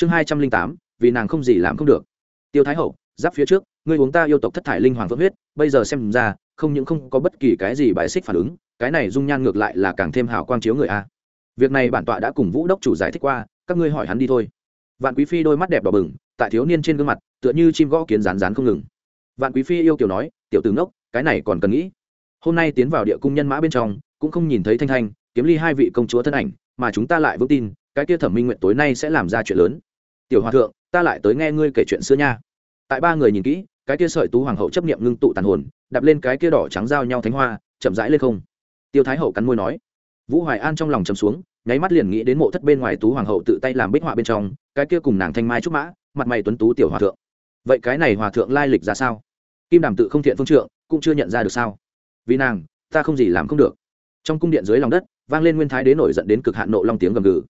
chương hai trăm linh tám, vì nàng không gì làm không được. Tiêu thái hậu, giáp phía trước, ngươi uống ta yêu tộc thất thải linh hoàng vỡ huyết, bây giờ xem ra, không những không có bất kỳ cái gì bài xích phản ứng, cái này dung nhan ngược lại là càng thêm hào quang chiếu người a. Việc này bản tọa đã cùng vũ đốc chủ giải thích qua, các ngươi hỏi hắn đi thôi. Vạn quý phi đôi mắt đẹp đỏ bừng, tại thiếu niên trên gương mặt, tựa như chim gõ kiến rán rán không ngừng. Vạn quý phi yêu kiểu nói, tiểu tử ngốc, cái này còn cần nghĩ. Hôm nay tiến vào địa cung nhân mã bên trong, cũng không nhìn thấy thanh thanh, kiếm ly hai vị công chúa thân ảnh, mà chúng ta lại vững tin, cái kia thẩm minh nguyện tối nay sẽ làm ra chuyện lớn tiểu hòa thượng, ta lại tới nghe ngươi kể chuyện xưa nha. Tại ba người nhìn kỹ, cái kia sợi tú hoàng hậu chấp niệm ngưng tụ tàn hồn, đạp lên cái kia đỏ trắng giao nhau thánh hoa, chậm rãi lên không. Tiêu thái hậu cắn môi nói. Vũ hoài an trong lòng chầm xuống, nháy mắt liền nghĩ đến mộ thất bên ngoài tú hoàng hậu tự tay làm bích họa bên trong, cái kia cùng nàng thanh mai trúc mã, mặt mày tuấn tú tiểu hòa thượng. Vậy cái này hòa thượng lai lịch ra sao? Kim đàm tự không thiện phương trượng, cũng chưa nhận ra được sao? Vì nàng, ta không gì làm không được. Trong cung điện dưới lòng đất, vang lên nguyên thái đế nổi giận đến cực hạn nộ long tiếng gầm gừ.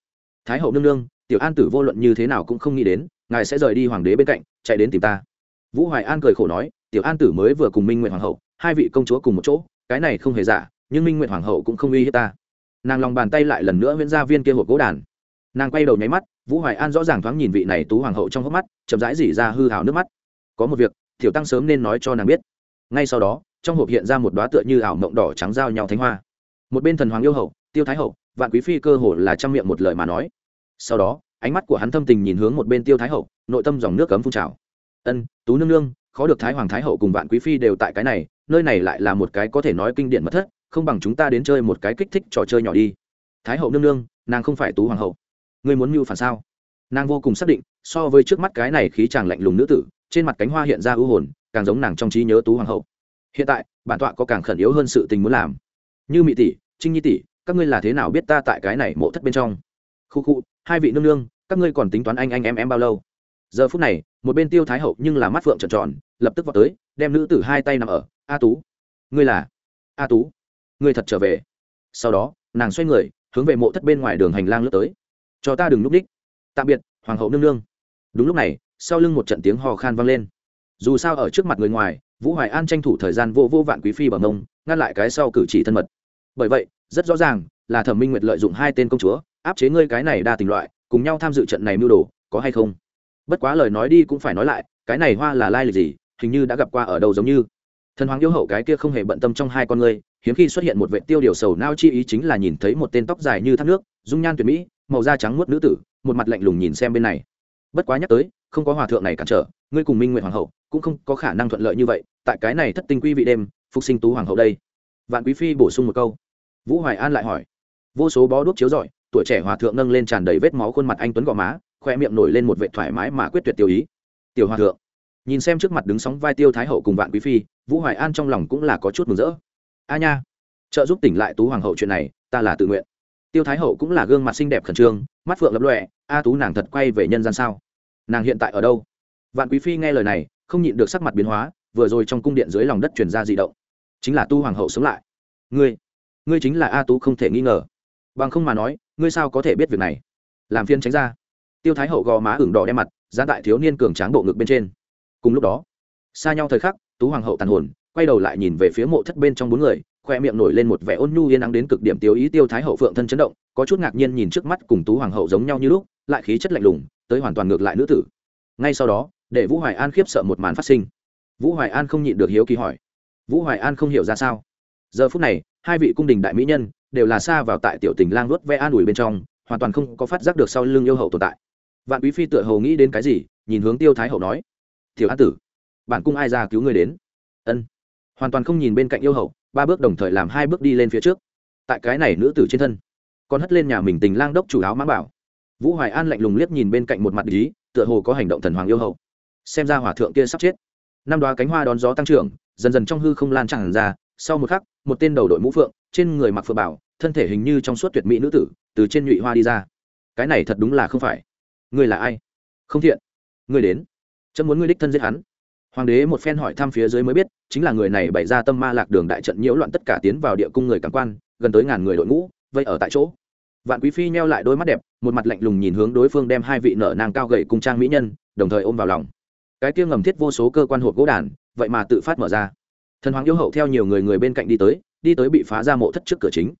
Thái hậu nương nương tiểu an tử vô luận như thế nào cũng không nghĩ đến, ngài sẽ rời đi hoàng đế bên cạnh, chạy đến tìm ta. Vũ hoài an cười khổ nói, tiểu an tử mới vừa cùng minh nguyện hoàng hậu, hai vị công chúa cùng một chỗ, cái này không hề giả, nhưng minh nguyện hoàng hậu cũng không uy hiếp ta. Nàng lòng bàn tay lại lần nữa viễn ra viên kia hộp gỗ đàn. Nàng quay đầu nháy mắt, vũ hoài an rõ ràng thoáng nhìn vị này tú hoàng hậu trong hốc mắt, chậm rãi dỉ ra hư hào nước mắt. Có một việc, tiểu tăng sớm nên nói cho nàng biết. Ngay sau đó, trong hộp hiện ra một đoá tựa như ảo mộng đỏ trắng giao nhau thánh hoa. Một bên thần hoàng yêu hậu, tiêu thái hậu, vạn quý phi cơ hồ là trăm miệng một lời mà nói sau đó, ánh mắt của hắn thâm tình nhìn hướng một bên tiêu thái hậu, nội tâm dòng nước cấm phun trào. Ân, tú nương nương, khó được thái hoàng thái hậu cùng vạn quý phi đều tại cái này, nơi này lại là một cái có thể nói kinh điển mất thất, không bằng chúng ta đến chơi một cái kích thích trò chơi nhỏ đi. Thái hậu nương nương, nàng không phải tú hoàng hậu. Ngươi muốn mưu phản sao? Nàng vô cùng xác định, so với trước mắt cái này khí chàng lạnh lùng nữ tử, trên mặt cánh hoa hiện ra ưu hồn, càng giống nàng trong trí nhớ tú hoàng hậu. Hiện tại, bản tọa có càng khẩn yếu hơn sự tình muốn làm. Như mỹ tỷ, trinh nhi tỷ, các ngươi là thế nào biết ta tại cái này mộ thất bên trong? Khu khu, hai vị nương nương, các ngươi còn tính toán anh anh, em em bao lâu? Giờ phút này, một bên tiêu thái hậu nhưng là mắt phượng trợn tròn, lập tức vào tới, đem nữ tử hai tay nằm ở, a tú. Ngươi là? A tú. Ngươi thật trở về. Sau đó, nàng xoay người, hướng về mộ thất bên ngoài đường hành lang lướt tới. Cho ta đừng núp đích. Tạm biệt, hoàng hậu nương nương. Đúng lúc này, sau lưng một trận tiếng hò khan vang lên. Dù sao ở trước mặt người ngoài, vũ hoài an tranh thủ thời gian vô vô vạn quý phi bằng mông ngăn lại cái sau cử chỉ thân mật. Bởi vậy, rất rõ ràng là thẩm minh nguyệt lợi dụng hai tên công chúa áp chế ngươi cái này đa tình loại, cùng nhau tham dự trận này mưu đồ, có hay không? Bất quá lời nói đi cũng phải nói lại, cái này hoa là lai lịch gì, hình như đã gặp qua ở đâu giống như. Thần hoàng yêu hậu cái kia không hề bận tâm trong hai con ngươi, hiếm khi xuất hiện một vệ tiêu điều sầu nao chi ý chính là nhìn thấy một tên tóc dài như thác nước, dung nhan tuyệt mỹ, màu da trắng muốt nữ tử, một mặt lạnh lùng nhìn xem bên này. Bất quá nhắc tới, không có hòa thượng này cản trở, ngươi cùng minh nguyện hoàng hậu cũng không có khả năng thuận lợi như vậy, tại cái này thất tinh quy vị đêm, phục sinh tú hoàng hậu đây. Vạn quý phi bổ sung một câu. Vũ hoài an lại hỏi. Vô số bó đuốc chiếu rọi tuổi trẻ hòa thượng nâng lên tràn đầy vết máu khuôn mặt anh tuấn gò má, khoe miệng nổi lên một vệ thoải mái mà quyết tuyệt tiêu ý. Tiểu hòa thượng. Nhìn xem trước mặt đứng sóng vai tiêu thái hậu cùng vạn quý phi, vũ hoài an trong lòng cũng là có chút mừng rỡ. A nha, trợ giúp tỉnh lại tú hoàng hậu chuyện này, ta là tự nguyện. Tiêu thái hậu cũng là gương mặt xinh đẹp khẩn trương, mắt phượng lập lọe a tú nàng thật quay về nhân gian sao? Nàng hiện tại ở đâu? Vạn quý phi nghe lời này, không nhịn được sắc mặt biến hóa, vừa rồi trong cung điện dưới lòng đất truyền ra dị động. Chính là tu hoàng hậu sống lại. Ngươi ngươi chính là a tú không thể nghi ngờ bằng không mà nói, ngươi sao có thể biết việc này? Làm phiên tránh ra. Tiêu thái hậu gò má ửng đỏ đen mặt, giá đại thiếu niên cường tráng bộ ngực bên trên. Cùng lúc đó, xa nhau thời khắc, tú hoàng hậu tàn hồn, quay đầu lại nhìn về phía mộ thất bên trong bốn người, khoe miệng nổi lên một vẻ ôn nhu yên ắng đến cực điểm tiêu ý tiêu thái hậu phượng thân chấn động, có chút ngạc nhiên nhìn trước mắt cùng tú hoàng hậu giống nhau như lúc, lại khí chất lạnh lùng, tới hoàn toàn ngược lại nữ tử. Ngay sau đó, để vũ hoài an khiếp sợ một màn phát sinh. Vũ hoài an không nhịn được hiếu kỳ hỏi. Vũ hoài an không hiểu ra sao. Giờ phút này, hai vị cung đình đại mỹ nhân đều là xa vào tại tiểu tình lang nuốt ve an ủi bên trong, hoàn toàn không có phát giác được sau lưng yêu hậu tồn tại. Vạn quý phi tựa hầu nghĩ đến cái gì, nhìn hướng tiêu thái hậu nói, tiểu an tử, bản cung ai ra cứu người đến? Ân. Hoàn toàn không nhìn bên cạnh yêu hậu, ba bước đồng thời làm hai bước đi lên phía trước. Tại cái này nữ tử trên thân, còn hất lên nhà mình tình lang đốc chủ áo mãng bảo. Vũ hoài an lạnh lùng liếc nhìn bên cạnh một mặt ý, tựa hồ có hành động thần hoàng yêu hậu. Xem ra hỏa thượng kia sắp chết. Năm đoá cánh hoa đón gió tăng trưởng, dần dần trong hư không lan tràn ra, sau một khắc, một tên đầu đội mũ phượng, trên người mặc phượng bảo thân thể hình như trong suốt tuyệt mỹ nữ tử, từ trên nhụy hoa đi ra. Cái này thật đúng là không phải. Ngươi là ai? Không thiện. Ngươi đến. Chấm muốn ngươi đích thân giết hắn. Hoàng đế một phen hỏi thăm phía dưới mới biết, chính là người này bày ra tâm ma lạc đường đại trận nhiễu loạn tất cả tiến vào địa cung người cảm quan, gần tới ngàn người đội ngũ, vây ở tại chỗ. Vạn quý phi neo lại đôi mắt đẹp, một mặt lạnh lùng nhìn hướng đối phương đem hai vị nở nàng cao gậy cung trang mỹ nhân, đồng thời ôm vào lòng. Cái kia ngầm thiết vô số cơ quan hộp gỗ đàn, vậy mà tự phát mở ra. Thần hoàng yêu hậu theo nhiều người người bên cạnh đi tới đi tới bị phá ra mộ thất trước cửa chính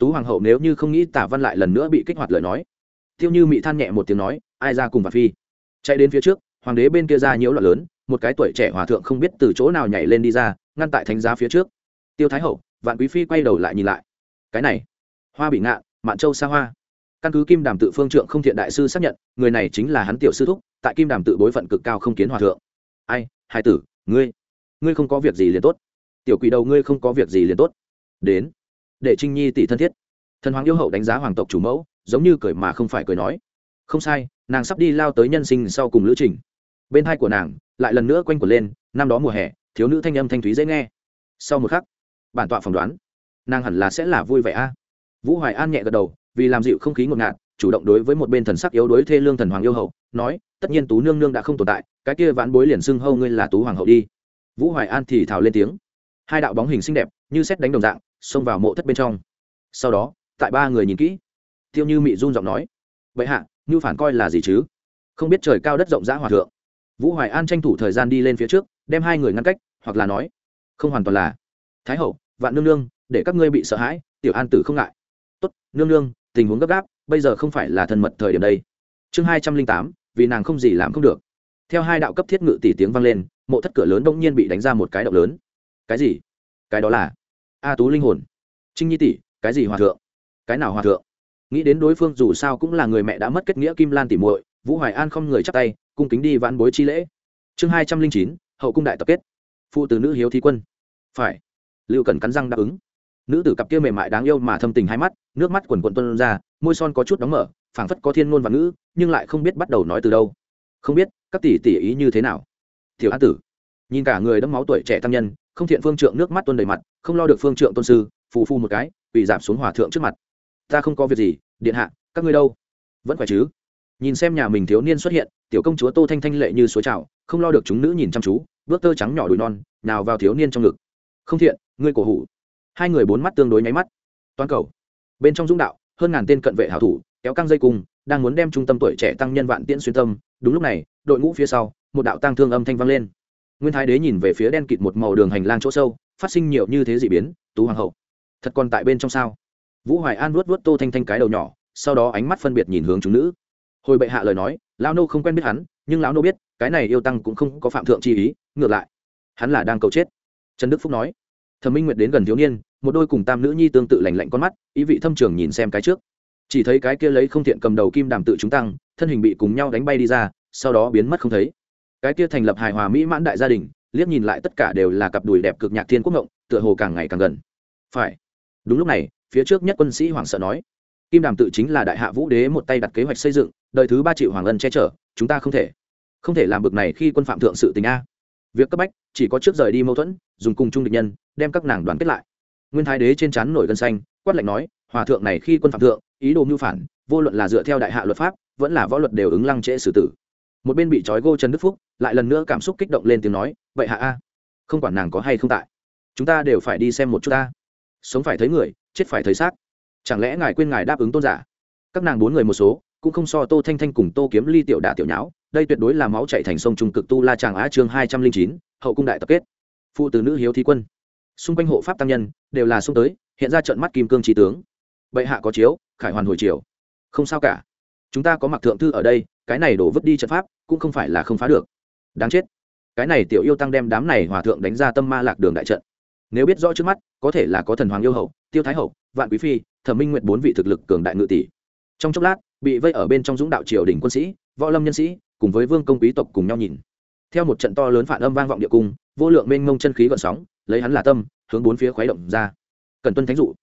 tú hoàng hậu nếu như không nghĩ tả văn lại lần nữa bị kích hoạt lời nói. Tiêu như mị than nhẹ một tiếng nói, ai ra cùng và phi? Chạy đến phía trước, hoàng đế bên kia ra nhiễu loạn lớn, một cái tuổi trẻ hòa thượng không biết từ chỗ nào nhảy lên đi ra, ngăn tại thánh giá phía trước. Tiêu thái hậu, vạn quý phi quay đầu lại nhìn lại. Cái này, hoa bị ngạn mạn châu xa hoa. Căn cứ kim đàm tự phương trượng không thiện đại sư xác nhận, người này chính là hắn tiểu sư thúc, tại kim đàm tự bối phận cực cao không kiến hòa thượng. Ai, hai tử, ngươi ngươi không có việc gì liền tốt. Tiểu quỷ đầu ngươi không có việc gì liền tốt. Đến để trinh nhi tỷ thân thiết. Thần hoàng yêu hậu đánh giá hoàng tộc chủ mẫu, giống như cười mà không phải cười nói. Không sai, nàng sắp đi lao tới nhân sinh sau cùng lữ trình. Bên hai của nàng, lại lần nữa quanh quẩn lên, năm đó mùa hè, thiếu nữ thanh âm thanh thúy dễ nghe. Sau một khắc, bản tọa phỏng đoán, nàng hẳn là sẽ là vui vẻ a. Vũ hoài an nhẹ gật đầu, vì làm dịu không khí ngột ngạt, chủ động đối với một bên thần sắc yếu đối thê lương thần hoàng yêu hậu, nói, tất nhiên tú nương nương đã không tồn tại, cái kia ván bối liền xưng hâu ngươi là tú hoàng hậu đi. Vũ hoài an thì thào lên tiếng. Hai đạo bóng hình xinh đẹp, như xét đánh đồng dạng xông vào mộ thất bên trong. Sau đó, tại ba người nhìn kỹ, tiêu như mị run giọng nói vậy hạ, như phản coi là gì chứ? Không biết trời cao đất rộng rãi hòa thượng. Vũ hoài an tranh thủ thời gian đi lên phía trước, đem hai người ngăn cách, hoặc là nói, không hoàn toàn là. Thái hậu, vạn nương nương, để các ngươi bị sợ hãi, tiểu an tử không ngại. Tốt, nương nương, tình huống gấp gáp, bây giờ không phải là thân mật thời điểm đây. Chương hai trăm linh tám, vì nàng không gì làm không được. Theo hai đạo cấp thiết ngự tỷ tiếng vang lên, mộ thất cửa lớn đông nhiên bị đánh ra một cái động lớn. Cái gì? Cái đó là? A tú linh hồn. Trinh nhi tỷ, cái gì hòa thượng? Cái nào hòa thượng? Nghĩ đến đối phương dù sao cũng là người mẹ đã mất kết nghĩa kim lan tỉ muội, vũ hoài an không người chắp tay, cung kính đi vãn bối chi lễ. Chương hai trăm linh chín, hậu cung đại tập kết. Phụ từ nữ hiếu thi quân. Phải. Lưu cần cắn răng đáp ứng. Nữ tử cặp kia mềm mại đáng yêu mà thâm tình hai mắt, nước mắt quần quần tuân ra, môi son có chút đóng mở, phảng phất có thiên ngôn và ngữ, nhưng lại không biết bắt đầu nói từ đâu. Không biết, các tỷ tỷ ý như thế nào? Tiểu an tử. Nhìn cả người đẫm máu tuổi trẻ tăng nhân, không thiện phương trượng nước mắt tuôn đầy mặt không lo được phương trượng tôn sư, phù phu một cái bị giảm xuống hòa thượng trước mặt. Ta không có việc gì, điện hạ, các ngươi đâu? Vẫn khỏe chứ? Nhìn xem nhà mình thiếu niên xuất hiện, tiểu công chúa tô thanh thanh lệ như suối trào, không lo được chúng nữ nhìn chăm chú, bước tơ trắng nhỏ đùi non, nào vào thiếu niên trong ngực. Không thiện, ngươi cổ hủ. Hai người bốn mắt tương đối nháy mắt. Toàn cầu. Bên trong dũng đạo, hơn ngàn tên cận vệ hảo thủ, kéo căng dây cung, đang muốn đem trung tâm tuổi trẻ tăng nhân vạn tiễn xuyên tâm. Đúng lúc này, đội ngũ phía sau, một đạo tăng thương âm thanh vang lên. Nguyên thái đế nhìn về phía đen kịt một màu đường hành lang chỗ sâu phát sinh nhiều như thế dị biến, tú hoàng hậu, thật còn tại bên trong sao? Vũ hoài an vuốt vuốt tô thanh thanh cái đầu nhỏ, sau đó ánh mắt phân biệt nhìn hướng chúng nữ. Hồi bệ hạ lời nói, lão nô không quen biết hắn, nhưng lão nô biết, cái này yêu tăng cũng không có phạm thượng chi ý, ngược lại, hắn là đang cầu chết. Trần đức phúc nói, thẩm minh nguyệt đến gần thiếu niên, một đôi cùng tam nữ nhi tương tự lành lạnh con mắt, ý vị thâm trường nhìn xem cái trước. Chỉ thấy cái kia lấy không thiện cầm đầu kim đàm tự chúng tăng, thân hình bị cùng nhau đánh bay đi ra, sau đó biến mất không thấy. Cái kia thành lập hài hòa mỹ mãn đại gia đình liếc nhìn lại tất cả đều là cặp đùi đẹp cực nhạc thiên quốc ngộng, tựa hồ càng ngày càng gần. Phải. Đúng lúc này, phía trước nhất quân sĩ hoàng sợ nói, kim đàm tự chính là đại hạ vũ đế một tay đặt kế hoạch xây dựng, đời thứ ba triệu hoàng ân che chở, chúng ta không thể. Không thể làm bực này khi quân phạm thượng sự tình a. Việc cấp bách, chỉ có trước rời đi mâu thuẫn, dùng cùng chung địch nhân, đem các nàng đoàn kết lại. Nguyên thái đế trên chán nổi gân xanh, quát lạnh nói, hòa thượng này khi quân phạm thượng, ý đồ mưu phản, vô luận là dựa theo đại hạ luật pháp, vẫn là võ luật đều ứng lăng trễ xử tử một bên bị trói gô trần đức phúc lại lần nữa cảm xúc kích động lên tiếng nói, vậy hạ a, không quản nàng có hay không tại, chúng ta đều phải đi xem một chút ta. Sống phải thấy người, chết phải thấy xác. Chẳng lẽ ngài quên ngài đáp ứng tôn giả? Các nàng bốn người một số, cũng không so tô thanh thanh cùng tô kiếm ly tiểu đả tiểu nháo, đây tuyệt đối là máu chạy thành sông trung cực tu la tràng á chương hai trăm linh chín, hậu cung đại tập kết. Phụ từ nữ hiếu thi quân. Xung quanh hộ pháp tăng nhân, đều là xung tới, hiện ra trận mắt kim cương trí tướng. Bệ hạ có chiếu, khải hoàn hồi chiều không sao cả. Chúng ta có mặc thượng thư ở đây cái này đổ vứt đi trận pháp, cũng không phải là không phá được. Đáng chết. Cái này tiểu yêu tăng đem đám này hòa thượng đánh ra tâm ma lạc đường đại trận. Nếu biết rõ trước mắt, có thể là có thần hoàng yêu hậu, tiêu thái hậu, vạn quý phi, thẩm minh nguyện bốn vị thực lực cường đại ngự tỷ. Trong chốc lát, bị vây ở bên trong dũng đạo triều đình quân sĩ, võ lâm nhân sĩ, cùng với vương công quý tộc cùng nhau nhìn. Theo một trận to lớn phản âm vang vọng địa cung, vô lượng mênh mông chân khí gọn sóng, lấy hắn là tâm, hướng bốn phía khuấy động ra. Cần tuân thánh dụ.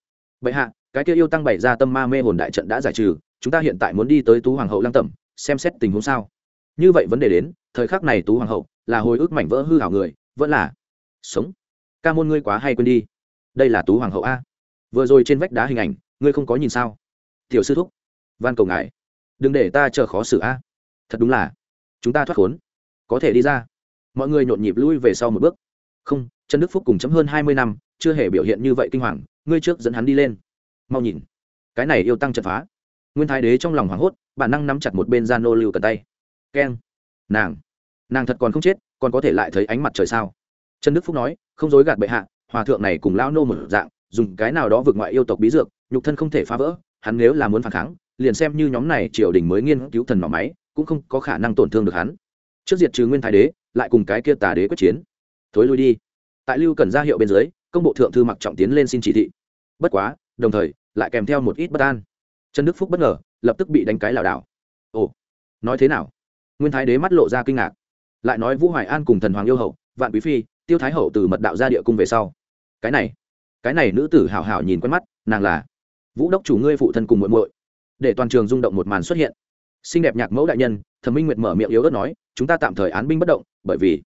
Bệ hạ, cái kia yêu tăng bày ra tâm ma mê hồn đại trận đã giải trừ, chúng ta hiện tại muốn đi tới tú hoàng hậu lăng tẩm xem xét tình huống sao. Như vậy vấn đề đến, thời khắc này tú hoàng hậu là hồi ức mảnh vỡ hư hảo người, vẫn là, sống, ca môn ngươi quá hay quên đi. Đây là tú hoàng hậu a. Vừa rồi trên vách đá hình ảnh, ngươi không có nhìn sao? Tiểu sư thúc, van cầu ngài. Đừng để ta chờ khó xử a. Thật đúng là, chúng ta thoát khốn. Có thể đi ra. Mọi người nhộn nhịp lui về sau một bước. Không, trần đức phúc cùng chấm hơn hai mươi năm, chưa hề biểu hiện như vậy kinh hoàng, ngươi trước dẫn hắn đi lên. Mau nhìn. Cái này yêu tăng chật phá nguyên thái đế trong lòng hoảng hốt, bản năng nắm chặt một bên gian nô lưu cần tay. Keng. Nàng. Nàng thật còn không chết, còn có thể lại thấy ánh mặt trời sao? Trần đức phúc nói, không dối gạt bệ hạ, hòa thượng này cùng lão nô một dạng, dùng cái nào đó vượt ngoại yêu tộc bí dược, nhục thân không thể phá vỡ, hắn nếu là muốn phản kháng, liền xem như nhóm này triều đình mới nghiên cứu thần mỏ máy, cũng không có khả năng tổn thương được hắn. Trước diệt trừ nguyên thái đế, lại cùng cái kia tà đế quyết chiến. Thối lui đi. Tại lưu cần ra hiệu bên dưới, công bộ thượng thư mặc trọng tiến lên xin chỉ thị. Bất quá, đồng thời, lại kèm theo một ít bất an trần đức phúc bất ngờ, lập tức bị đánh cái lảo đảo. Ồ, nói thế nào? Nguyên thái đế mắt lộ ra kinh ngạc. Lại nói vũ hoài an cùng thần hoàng yêu hậu, vạn quý phi, tiêu thái hậu từ mật đạo ra địa cung về sau. Cái này cái này nữ tử hảo hảo nhìn quen mắt, nàng là vũ đốc chủ ngươi phụ thân cùng muội muội. Để toàn trường rung động một màn xuất hiện. Xinh đẹp nhạc mẫu đại nhân, thẩm minh nguyệt mở miệng yếu ớt nói, chúng ta tạm thời án binh bất động, bởi vì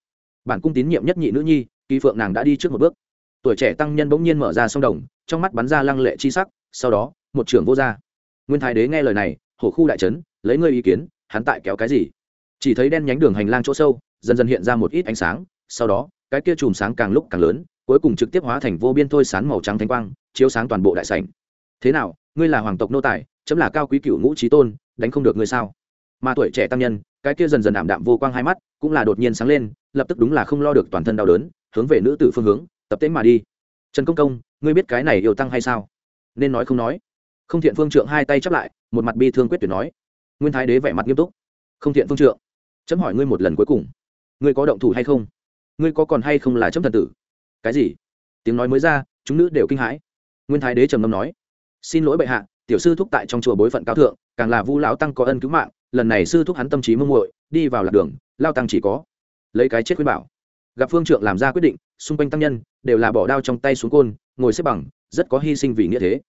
bản cung tín nhiệm nhất nhị nữ nhi, kỳ phượng nàng đã đi trước một bước. Tuổi trẻ tăng nhân bỗng nhiên mở ra sông đồng, trong mắt bắn ra lăng lệ chi sắc, sau đó, một trưởng vô gia nguyên thái đế nghe lời này, hổ khu đại trấn, lấy ngươi ý kiến, hắn tại kéo cái gì? Chỉ thấy đen nhánh đường hành lang chỗ sâu, dần dần hiện ra một ít ánh sáng, sau đó, cái kia chùm sáng càng lúc càng lớn, cuối cùng trực tiếp hóa thành vô biên thôi sán màu trắng thanh quang, chiếu sáng toàn bộ đại sảnh. Thế nào, ngươi là hoàng tộc nô tài, chấm là cao quý cựu ngũ trí tôn, đánh không được ngươi sao? Mà tuổi trẻ tăng nhân, cái kia dần dần ảm đạm vô quang hai mắt, cũng là đột nhiên sáng lên, lập tức đúng là không lo được toàn thân đau đớn, hướng về nữ tử phương hướng, tập tễnh mà đi. Trần công công, ngươi biết cái này yêu tăng hay sao? Nên nói không nói không thiện phương trượng hai tay chắp lại, một mặt bi thương quyết tuyệt nói. Nguyên thái đế vẻ mặt nghiêm túc. Không thiện phương trượng. Chấm hỏi ngươi một lần cuối cùng. Ngươi có động thủ hay không? Ngươi có còn hay không là chấm thần tử? Cái gì? Tiếng nói mới ra, chúng nữ đều kinh hãi. Nguyên thái đế trầm ngâm nói. Xin lỗi bệ hạ, tiểu sư thúc tại trong chùa bối phận cao thượng, càng là vu lão tăng có ân cứu mạng, lần này sư thúc hắn tâm trí mông muội, đi vào lạc đường, lao tăng chỉ có lấy cái chết khuyên bảo. Gặp phương trượng làm ra quyết định, xung quanh tăng nhân, đều là bỏ đao trong tay xuống côn, ngồi xếp bằng, rất có hy sinh vì nghĩa thế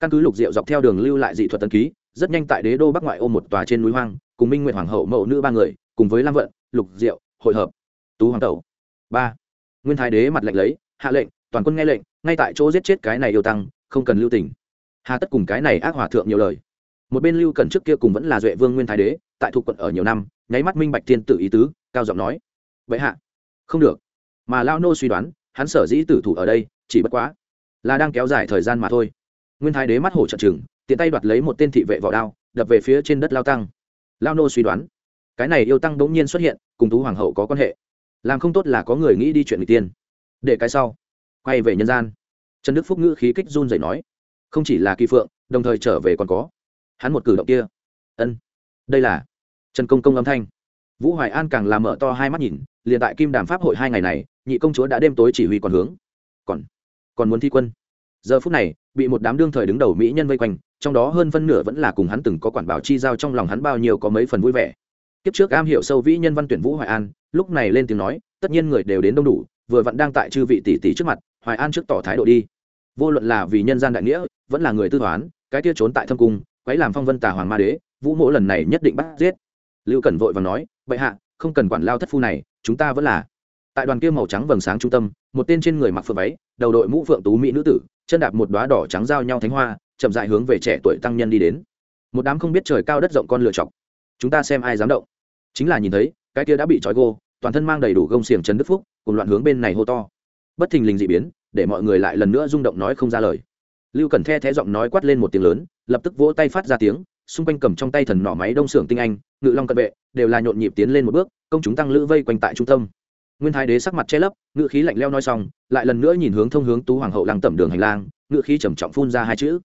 căn cứ lục diệu dọc theo đường lưu lại dị thuật tân ký, rất nhanh tại đế đô bắc ngoại ô một tòa trên núi hoang, cùng minh nguyện hoàng hậu mẫu nữ ba người, cùng với lam vận, lục diệu, hội hợp. Tú hoàng tẩu. Ba. Nguyên thái đế mặt lệnh lấy, hạ lệnh, toàn quân nghe lệnh, ngay tại chỗ giết chết cái này yêu tăng, không cần lưu tình. Hà tất cùng cái này ác hòa thượng nhiều lời. Một bên lưu cần trước kia cùng vẫn là duệ vương nguyên thái đế, tại thuộc quận ở nhiều năm, nháy mắt minh bạch thiên tử ý tứ, cao giọng nói. Vậy hạ. Không được. Mà lao nô suy đoán, hắn sở dĩ tử thủ ở đây, chỉ bất quá là đang kéo dài thời gian mà thôi nguyên thái đế mắt hổ trận chừng tiện tay đoạt lấy một tên thị vệ vỏ đao, đập về phía trên đất lao tăng. Lao nô suy đoán, cái này yêu tăng bỗng nhiên xuất hiện, cùng tú hoàng hậu có quan hệ. Làm không tốt là có người nghĩ đi chuyện người tiên. Để cái sau, quay về nhân gian. Trần đức phúc ngữ khí kích run dậy nói, không chỉ là kỳ phượng, đồng thời trở về còn có. Hắn một cử động kia. Ân, đây là trần công công âm thanh. Vũ hoài an càng làm mở to hai mắt nhìn, liền tại kim đàm pháp hội hai ngày này, nhị công chúa đã đêm tối chỉ huy còn hướng. Còn còn muốn thi quân giờ phút này, bị một đám đương thời đứng đầu mỹ nhân vây quanh, trong đó hơn phân nửa vẫn là cùng hắn từng có quản bảo chi giao trong lòng hắn bao nhiêu có mấy phần vui vẻ. Kiếp trước am hiểu sâu vĩ nhân văn tuyển vũ hoài an, lúc này lên tiếng nói, tất nhiên người đều đến đông đủ, vừa vẫn đang tại chư vị tỷ tỷ trước mặt, hoài an trước tỏ thái độ đi. Vô luận là vì nhân gian đại nghĩa, vẫn là người tư toán, cái tia trốn tại thâm cung, quấy làm phong vân tà hoàng ma đế, vũ mỗ lần này nhất định bắt giết. Lưu cẩn vội và nói, bệ hạ, không cần quản lao thất phu này, chúng ta vẫn là. Tại đoàn kia màu trắng vầng sáng trung tâm, một tên trên người mặc phượng váy, đầu đội mũ phượng tú mỹ nữ tử chân đạp một đoá đỏ trắng giao nhau thánh hoa, chậm dại hướng về trẻ tuổi tăng nhân đi đến. Một đám không biết trời cao đất rộng con lựa chọc. Chúng ta xem ai dám động. Chính là nhìn thấy, cái kia đã bị trói gô, toàn thân mang đầy đủ gông xiềng trần đức phúc, cùng loạn hướng bên này hô to. Bất thình lình dị biến, để mọi người lại lần nữa rung động nói không ra lời. Lưu cần the thé giọng nói quát lên một tiếng lớn, lập tức vỗ tay phát ra tiếng, xung quanh cầm trong tay thần nỏ máy đông xưởng tinh anh, ngự long cận vệ, đều là nhộn nhịp tiến lên một bước, công chúng tăng lữ vây quanh tại trung tâm nguyên thái đế sắc mặt che lấp ngự khí lạnh leo nói xong, lại lần nữa nhìn hướng thông hướng tú hoàng hậu lăng tẩm đường hành lang ngự khí trầm trọng phun ra hai chữ.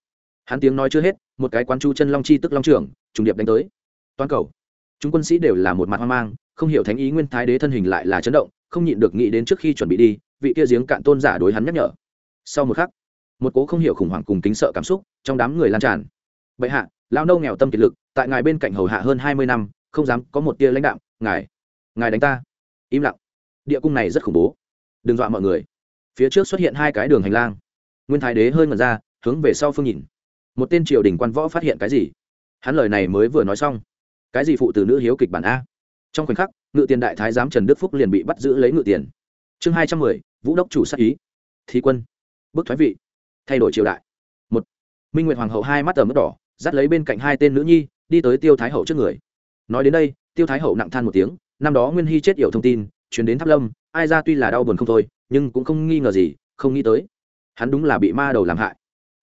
Hắn tiếng nói chưa hết, một cái quán chu chân long chi tức long trưởng, trùng điệp đánh tới. Toàn cầu, chúng quân sĩ đều là một mặt hoang mang, không hiểu thánh ý nguyên thái đế thân hình lại là chấn động, không nhịn được nghĩ đến trước khi chuẩn bị đi, vị kia giếng cạn tôn giả đối hắn nhắc nhở. Sau một khắc, một cố không hiểu khủng hoảng cùng kính sợ cảm xúc trong đám người lan tràn. Bệ hạ lao nâu nghèo tâm kiệt lực, tại ngài bên cạnh hầu hạ hơn hai mươi năm, không dám có một tia lãnh đạo ngài ngài đánh ta. Im lặng địa cung này rất khủng bố. Đừng dọa mọi người. Phía trước xuất hiện hai cái đường hành lang. Nguyên thái đế hơi ngẩn ra, hướng về sau phương nhìn. Một tên triều đình quan võ phát hiện cái gì? Hắn lời này mới vừa nói xong. Cái gì phụ từ nữ hiếu kịch bản a? Trong khoảnh khắc, ngự tiền đại thái giám trần đức phúc liền bị bắt giữ lấy ngự tiền. Chương hai trăm mười, vũ đốc chủ sát ý. Thi quân. Bức thoái vị. Thay đổi triều đại. Một. Minh nguyệt hoàng hậu hai mắt ở mức đỏ, dắt lấy bên cạnh hai tên nữ nhi, đi tới tiêu thái hậu trước người. Nói đến đây, tiêu thái hậu nặng than một tiếng, năm đó nguyên hy chết yểu thông tin chuyển đến tháp lâm, ai ra tuy là đau buồn không thôi, nhưng cũng không nghi ngờ gì, không nghĩ tới, hắn đúng là bị ma đầu làm hại.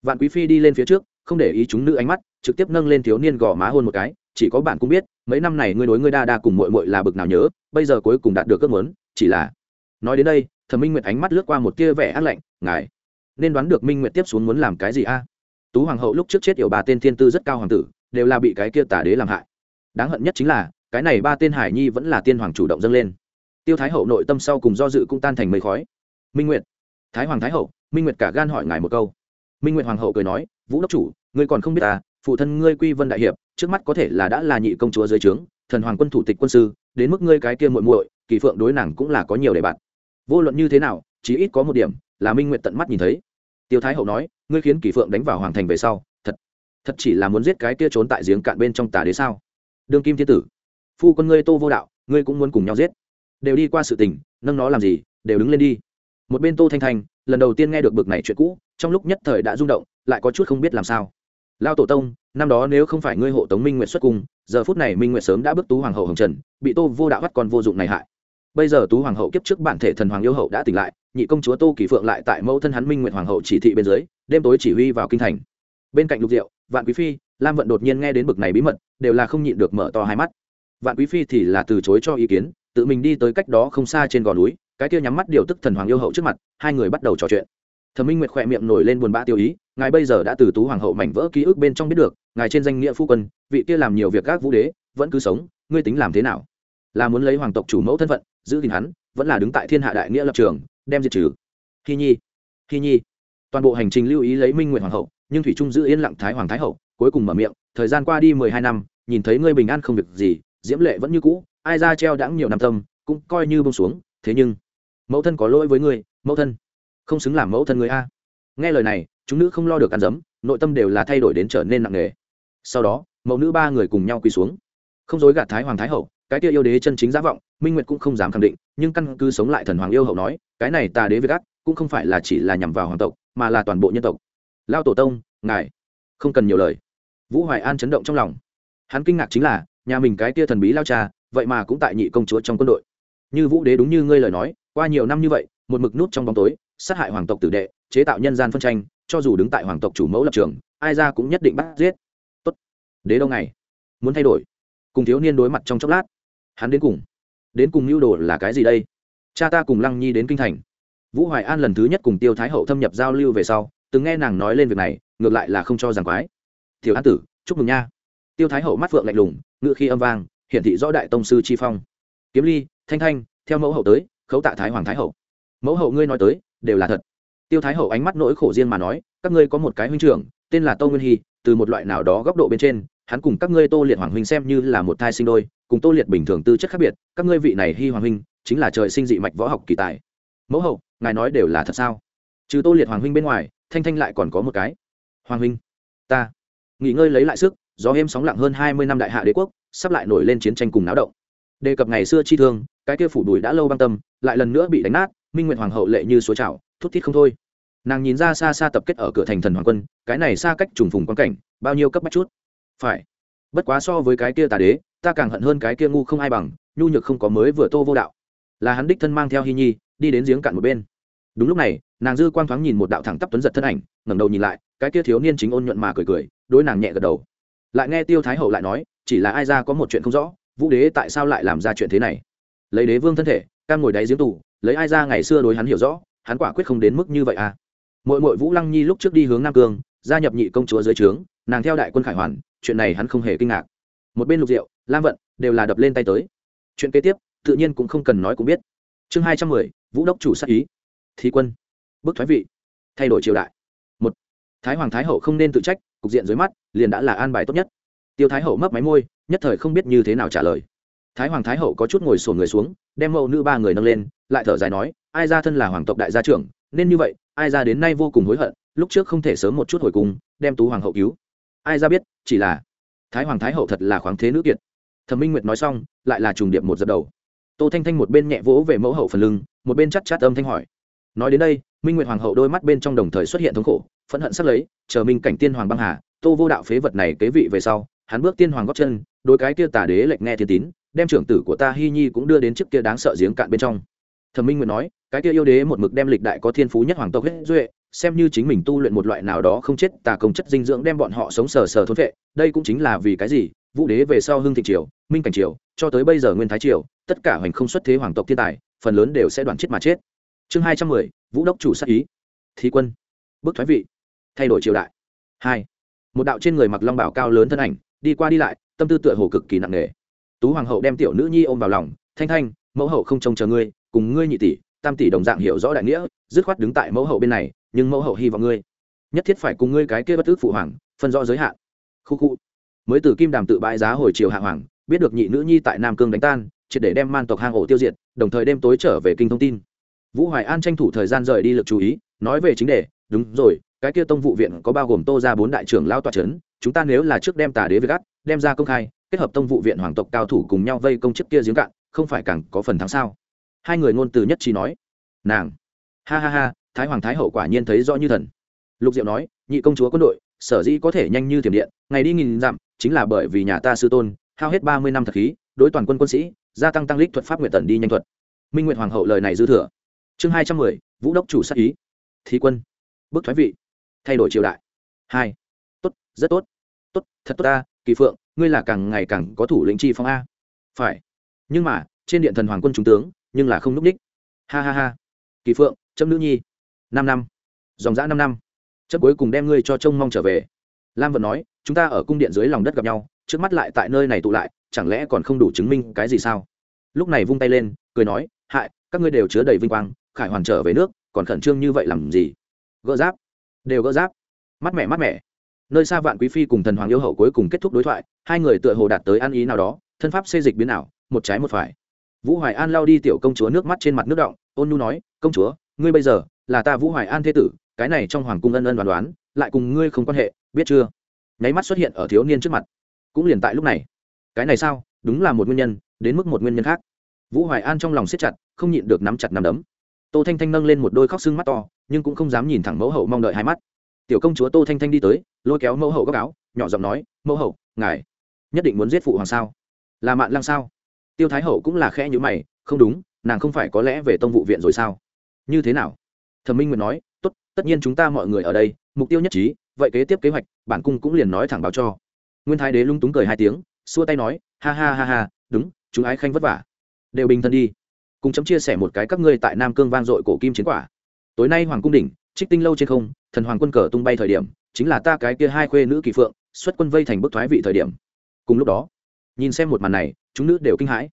Vạn quý phi đi lên phía trước, không để ý chúng nữ ánh mắt, trực tiếp nâng lên thiếu niên gò má hôn một cái, chỉ có bạn cũng biết, mấy năm này ngươi đối ngươi đa đa cùng mội mội là bực nào nhớ, bây giờ cuối cùng đạt được ước muốn, chỉ là, nói đến đây, thẩm minh nguyệt ánh mắt lướt qua một tia vẻ ác lạnh, ngài, nên đoán được minh nguyệt tiếp xuống muốn làm cái gì a? Tú hoàng hậu lúc trước chết yểu bà tên thiên tư rất cao hoàng tử, đều là bị cái kia tả đế làm hại. Đáng hận nhất chính là, cái này ba tên hải nhi vẫn là tiên hoàng chủ động dâng lên tiêu thái hậu nội tâm sau cùng do dự cũng tan thành mây khói. Minh nguyệt, thái hoàng thái hậu, minh nguyệt cả gan hỏi ngài một câu. Minh nguyệt hoàng hậu cười nói, vũ đốc chủ, ngươi còn không biết ta phụ thân ngươi quy vân đại hiệp, trước mắt có thể là đã là nhị công chúa dưới trướng, thần hoàng quân thủ tịch quân sư, đến mức ngươi cái kia muội muội, kỳ phượng đối nàng cũng là có nhiều đề bạn vô luận như thế nào, chỉ ít có một điểm là minh nguyệt tận mắt nhìn thấy. Tiêu thái hậu nói, ngươi khiến kỳ phượng đánh vào hoàng thành về sau, thật thật chỉ là muốn giết cái kia trốn tại giếng cạn bên trong tà đế sao? Đương kim thiên tử, phu quân ngươi tô vô đạo, ngươi cũng muốn cùng nhau giết đều đi qua sự tình, nâng nó làm gì, đều đứng lên đi. Một bên tô thanh thanh, lần đầu tiên nghe được bực này chuyện cũ, trong lúc nhất thời đã rung động, lại có chút không biết làm sao. Lao tổ tông, năm đó nếu không phải ngươi hộ tống minh nguyện xuất cung, giờ phút này minh nguyện sớm đã bức tú hoàng hậu hồng trần, bị tô vô đạo bắt con vô dụng này hại. Bây giờ tú hoàng hậu kiếp trước bản thể thần hoàng yêu hậu đã tỉnh lại, nhị công chúa tô kỳ phượng lại tại mẫu thân hắn minh nguyện hoàng hậu chỉ thị bên dưới, đêm tối chỉ huy vào kinh thành. Bên cạnh lục diệu, vạn quý phi, lam vận đột nhiên nghe đến bực này bí mật, đều là không nhịn được mở to hai mắt. Vạn quý phi thì là từ chối cho ý kiến tự mình đi tới cách đó không xa trên gò núi, cái kia nhắm mắt điều tức thần hoàng yêu hậu trước mặt, hai người bắt đầu trò chuyện. Thẩm minh nguyệt khỏe miệng nổi lên buồn bã tiêu ý, ngài bây giờ đã từ tú hoàng hậu mảnh vỡ ký ức bên trong biết được, ngài trên danh nghĩa phu quân, vị kia làm nhiều việc các vũ đế, vẫn cứ sống, ngươi tính làm thế nào? Là muốn lấy hoàng tộc chủ mẫu thân phận, giữ gìn hắn, vẫn là đứng tại thiên hạ đại nghĩa lập trường, đem diệt trừ? Hi nhi Hi nhi. Toàn bộ hành trình lưu ý lấy minh nguyện hoàng hậu, nhưng thủy trung giữ yên lặng thái hoàng thái hậu, cuối cùng mở miệng, thời gian qua đi mười hai năm, nhìn thấy ngươi bình an không việc gì, diễm lệ vẫn như cũ ai ra treo đãng nhiều năm tâm cũng coi như bông xuống thế nhưng mẫu thân có lỗi với người, mẫu thân. Không xứng làm mẫu thân người a. Nghe lời này chúng nữ không lo được ăn dấm nội tâm đều là thay đổi đến trở nên nặng nề. Sau đó mẫu nữ ba người cùng nhau quỳ xuống. Không dối gạt thái hoàng thái hậu cái kia yêu đế chân chính giả vọng minh nguyệt cũng không dám khẳng định nhưng căn cứ sống lại thần hoàng yêu hậu nói cái này tà đế việt ác cũng không phải là chỉ là nhằm vào hoàng tộc mà là toàn bộ nhân tộc. Lao tổ tông ngài không cần nhiều lời. Vũ hoài an chấn động trong lòng. Hắn kinh ngạc chính là nhà mình cái kia thần bí lao cha vậy mà cũng tại nhị công chúa trong quân đội. Như vũ đế đúng như ngươi lời nói, qua nhiều năm như vậy, một mực nút trong bóng tối, sát hại hoàng tộc tử đệ, chế tạo nhân gian phân tranh, cho dù đứng tại hoàng tộc chủ mẫu lập trường, ai ra cũng nhất định bắt giết. Tốt. Đế đâu ngày? Muốn thay đổi. Cùng thiếu niên đối mặt trong chốc lát. Hắn đến cùng đến cùng mưu đồ là cái gì đây? Cha ta cùng lăng nhi đến kinh thành. Vũ hoài an lần thứ nhất cùng tiêu thái hậu thâm nhập giao lưu về sau, từng nghe nàng nói lên việc này, ngược lại là không cho rằng quái. Tiểu an tử, chúc mừng nha. Tiêu thái hậu mắt phượng lạnh lùng ngự khi âm vang hiển thị rõ đại tông sư chi phong. Kiếm ly, thanh thanh, theo mẫu hậu tới, khấu tạ thái hoàng thái hậu. Mẫu hậu ngươi nói tới, đều là thật. Tiêu thái hậu ánh mắt nỗi khổ riêng mà nói, các ngươi có một cái huynh trưởng, tên là tô nguyên hy, từ một loại nào đó góc độ bên trên, hắn cùng các ngươi tô liệt hoàng huynh xem như là một thai sinh đôi, cùng tô liệt bình thường tư chất khác biệt, các ngươi vị này hy hoàng huynh, chính là trời sinh dị mạch võ học kỳ tài. Mẫu hậu, ngài nói đều là thật sao? Trừ tô liệt hoàng huynh bên ngoài, thanh thanh lại còn có một cái. Hoàng huynh, ta, nghỉ ngơi lấy lại sức, gió êm sóng lặng hơn hai mươi năm đại hạ đế quốc sắp lại nổi lên chiến tranh cùng náo động. Đề cập ngày xưa chi thương, cái kia phủ đùi đã lâu băng tâm, lại lần nữa bị đánh nát, minh nguyện hoàng hậu lệ như số trào thút thít không thôi. Nàng nhìn ra xa xa tập kết ở cửa thành thần hoàng quân, cái này xa cách trùng phùng quan cảnh, bao nhiêu cấp bách chút? Phải. Bất quá so với cái kia tà đế, ta càng hận hơn cái kia ngu không ai bằng, nhu nhược không có mới vừa tô vô đạo. Là hắn đích thân mang theo hy nhi, đi đến giếng cạn một bên. Đúng lúc này, nàng dư quang thoáng nhìn một đạo thẳng tắp tuấn giật thân ảnh, ngẩng đầu nhìn lại, cái kia thiếu niên chính ôn nhuận mà cười cười, đối nàng nhẹ gật đầu. Lại nghe tiêu thái hậu lại nói chỉ là ai ra có một chuyện không rõ, vũ đế tại sao lại làm ra chuyện thế này? Lấy đế vương thân thể, cam ngồi đáy giếng tù, lấy ai ra ngày xưa đối hắn hiểu rõ, hắn quả quyết không đến mức như vậy à? Mỗi mỗi vũ lăng nhi lúc trước đi hướng nam cương, gia nhập nhị công chúa dưới trướng, nàng theo đại quân khải hoàn, chuyện này hắn không hề kinh ngạc. Một bên lục diệu, lam vận đều là đập lên tay tới. Chuyện kế tiếp, tự nhiên cũng không cần nói cũng biết. Chương hai trăm mười, vũ đốc chủ sắc ý. Thí quân. Bức thoái vị. Thay đổi triều đại. Một, thái hoàng thái hậu không nên tự trách, cục diện dưới mắt liền đã là an bài tốt nhất tiêu thái hậu mấp máy môi, nhất thời không biết như thế nào trả lời. Thái hoàng thái hậu có chút ngồi sổn người xuống, đem mẫu nữ ba người nâng lên, lại thở dài nói, ai ra thân là hoàng tộc đại gia trưởng, nên như vậy, ai ra đến nay vô cùng hối hận, lúc trước không thể sớm một chút hồi cung đem tú hoàng hậu cứu. Ai ra biết, chỉ là thái hoàng thái hậu thật là khoáng thế nữ kiệt. Thẩm minh nguyệt nói xong, lại là trùng điệp một dập đầu. Tô thanh thanh một bên nhẹ vỗ về mẫu hậu phần lưng, một bên chát chát âm thanh hỏi. Nói đến đây, minh nguyệt hoàng hậu đôi mắt bên trong đồng thời xuất hiện thống khổ, phẫn hận sắp lấy, chờ minh cảnh tiên hoàng băng hà, tô vô đạo phế vật này kế vị về sau hắn bước tiên hoàng góp chân đôi cái kia tà đế lệnh nghe thiên tín, đem trưởng tử của ta hy nhi cũng đưa đến trước kia đáng sợ giếng cạn bên trong. Thẩm minh nguyện nói, cái kia yêu đế một mực đem lịch đại có thiên phú nhất hoàng tộc hết duệ, xem như chính mình tu luyện một loại nào đó không chết tà công chất dinh dưỡng đem bọn họ sống sờ sờ thôn vệ, đây cũng chính là vì cái gì, vũ đế về sau hưng thị triều, minh cảnh triều, cho tới bây giờ nguyên thái triều, tất cả hoành không xuất thế hoàng tộc thiên tài, phần lớn đều sẽ đoàn chết mà chết. Chương hai trăm mười, vũ đốc chủ sát ý. Thí quân. Bức thoái vị. Thay đổi triều đại. Hai. Một đạo trên người mặc long bảo cao lớn thân ảnh đi qua đi lại, tâm tư tựa hồ cực kỳ nặng nề. Tú hoàng hậu đem tiểu nữ nhi ôm vào lòng, thanh thanh, mẫu hậu không trông chờ ngươi, cùng ngươi nhị tỷ, tam tỷ đồng dạng hiểu rõ đại nghĩa, dứt khoát đứng tại mẫu hậu bên này, nhưng mẫu hậu hy vọng ngươi nhất thiết phải cùng ngươi cái kia bất ước phụ hoàng, phân rõ giới hạn. Khu khu. Mới từ kim đàm tự bãi giá hồi chiều hạ hoàng, biết được nhị nữ nhi tại nam cương đánh tan, triệt để đem man tộc hang ổ tiêu diệt, đồng thời đêm tối trở về kinh thông tin. Vũ hoài an tranh thủ thời gian rời đi lực chú ý, nói về chính đề, đúng rồi, cái kia tông vụ viện có bao gồm tô ra bốn đại trưởng lao tòa trấn chúng ta nếu là trước đem tà đế với gắt đem ra công khai, kết hợp tông vụ viện hoàng tộc cao thủ cùng nhau vây công chức kia giếng cạn, không phải càng có phần thắng sao? Hai người ngôn từ nhất trí nói. Nàng. Ha ha ha, thái hoàng thái hậu quả nhiên thấy rõ như thần. Lục diệu nói, nhị công chúa quân đội, sở dĩ có thể nhanh như thiểm điện, ngày đi nghìn dặm, chính là bởi vì nhà ta sư tôn, hao hết ba mươi năm thật khí, đối toàn quân quân sĩ, gia tăng tăng lích thuật pháp nguyện tần đi nhanh thuật. Minh nguyện hoàng hậu lời này dư thừa. Chương hai trăm mười, vũ đốc chủ sát ý. Thí quân. Bức thoái vị. Thay đổi triều đại. Hai. Tốt, rất tốt tốt, thật tốt ta, kỳ phượng, ngươi là càng ngày càng có thủ lĩnh chi phong a. Phải. Nhưng mà, trên điện thần hoàng quân trung tướng, nhưng là không núp ních. Ha ha ha. Kỳ phượng chấm nữ nhi. Năm năm. Dòng dã năm năm. Chấm cuối cùng đem ngươi cho trông mong trở về. Lam vẫn nói, chúng ta ở cung điện dưới lòng đất gặp nhau, trước mắt lại tại nơi này tụ lại, chẳng lẽ còn không đủ chứng minh cái gì sao? Lúc này vung tay lên, cười nói, hại, các ngươi đều chứa đầy vinh quang, khải hoàn trở về nước, còn khẩn trương như vậy làm gì? Gỡ giáp. Đều gỡ giáp. Mắt mẹ mắt mẹ nơi xa vạn quý phi cùng thần hoàng yêu hậu cuối cùng kết thúc đối thoại, hai người tựa hồ đạt tới ăn ý nào đó, thân pháp xê dịch biến ảo, một trái một phải. Vũ hoài an lao đi tiểu công chúa nước mắt trên mặt nước động ôn nhu nói, công chúa, ngươi bây giờ là ta vũ hoài an thế tử, cái này trong hoàng cung ân ân đoán đoán, lại cùng ngươi không quan hệ, biết chưa? Nháy mắt xuất hiện ở thiếu niên trước mặt. Cũng liền tại lúc này. Cái này sao? Đúng là một nguyên nhân, đến mức một nguyên nhân khác. Vũ hoài an trong lòng siết chặt, không nhịn được nắm chặt nắm đấm. Tô thanh thanh nâng lên một đôi khóc xương mắt to, nhưng cũng không dám nhìn thẳng mẫu hậu mong đợi hai mắt tiểu công chúa tô thanh thanh đi tới, lôi kéo mẫu hậu góc áo, nhỏ giọng nói, mẫu hậu, ngài nhất định muốn giết phụ hoàng sao? Là mạn lăng sao? Tiêu thái hậu cũng là khẽ nhữ mày, không đúng, nàng không phải có lẽ về tông vụ viện rồi sao? Như thế nào? Thẩm minh nguyệt nói, tốt, tất nhiên chúng ta mọi người ở đây, mục tiêu nhất trí, vậy kế tiếp kế hoạch, bản cung cũng liền nói thẳng báo cho. Nguyên thái đế lung túng cười hai tiếng, xua tay nói, ha ha ha ha, đúng, chúng ái khanh vất vả. Đều bình thân đi. Cùng chấm chia sẻ một cái các ngươi tại nam cương vang dội cổ kim chiến quả. Tối nay hoàng cung đỉnh trích tinh lâu trên không, thần hoàng quân cờ tung bay thời điểm, chính là ta cái kia hai khuê nữ kỳ phượng, xuất quân vây thành bức thoái vị thời điểm. Cùng lúc đó, nhìn xem một màn này, chúng nữ đều kinh hãi.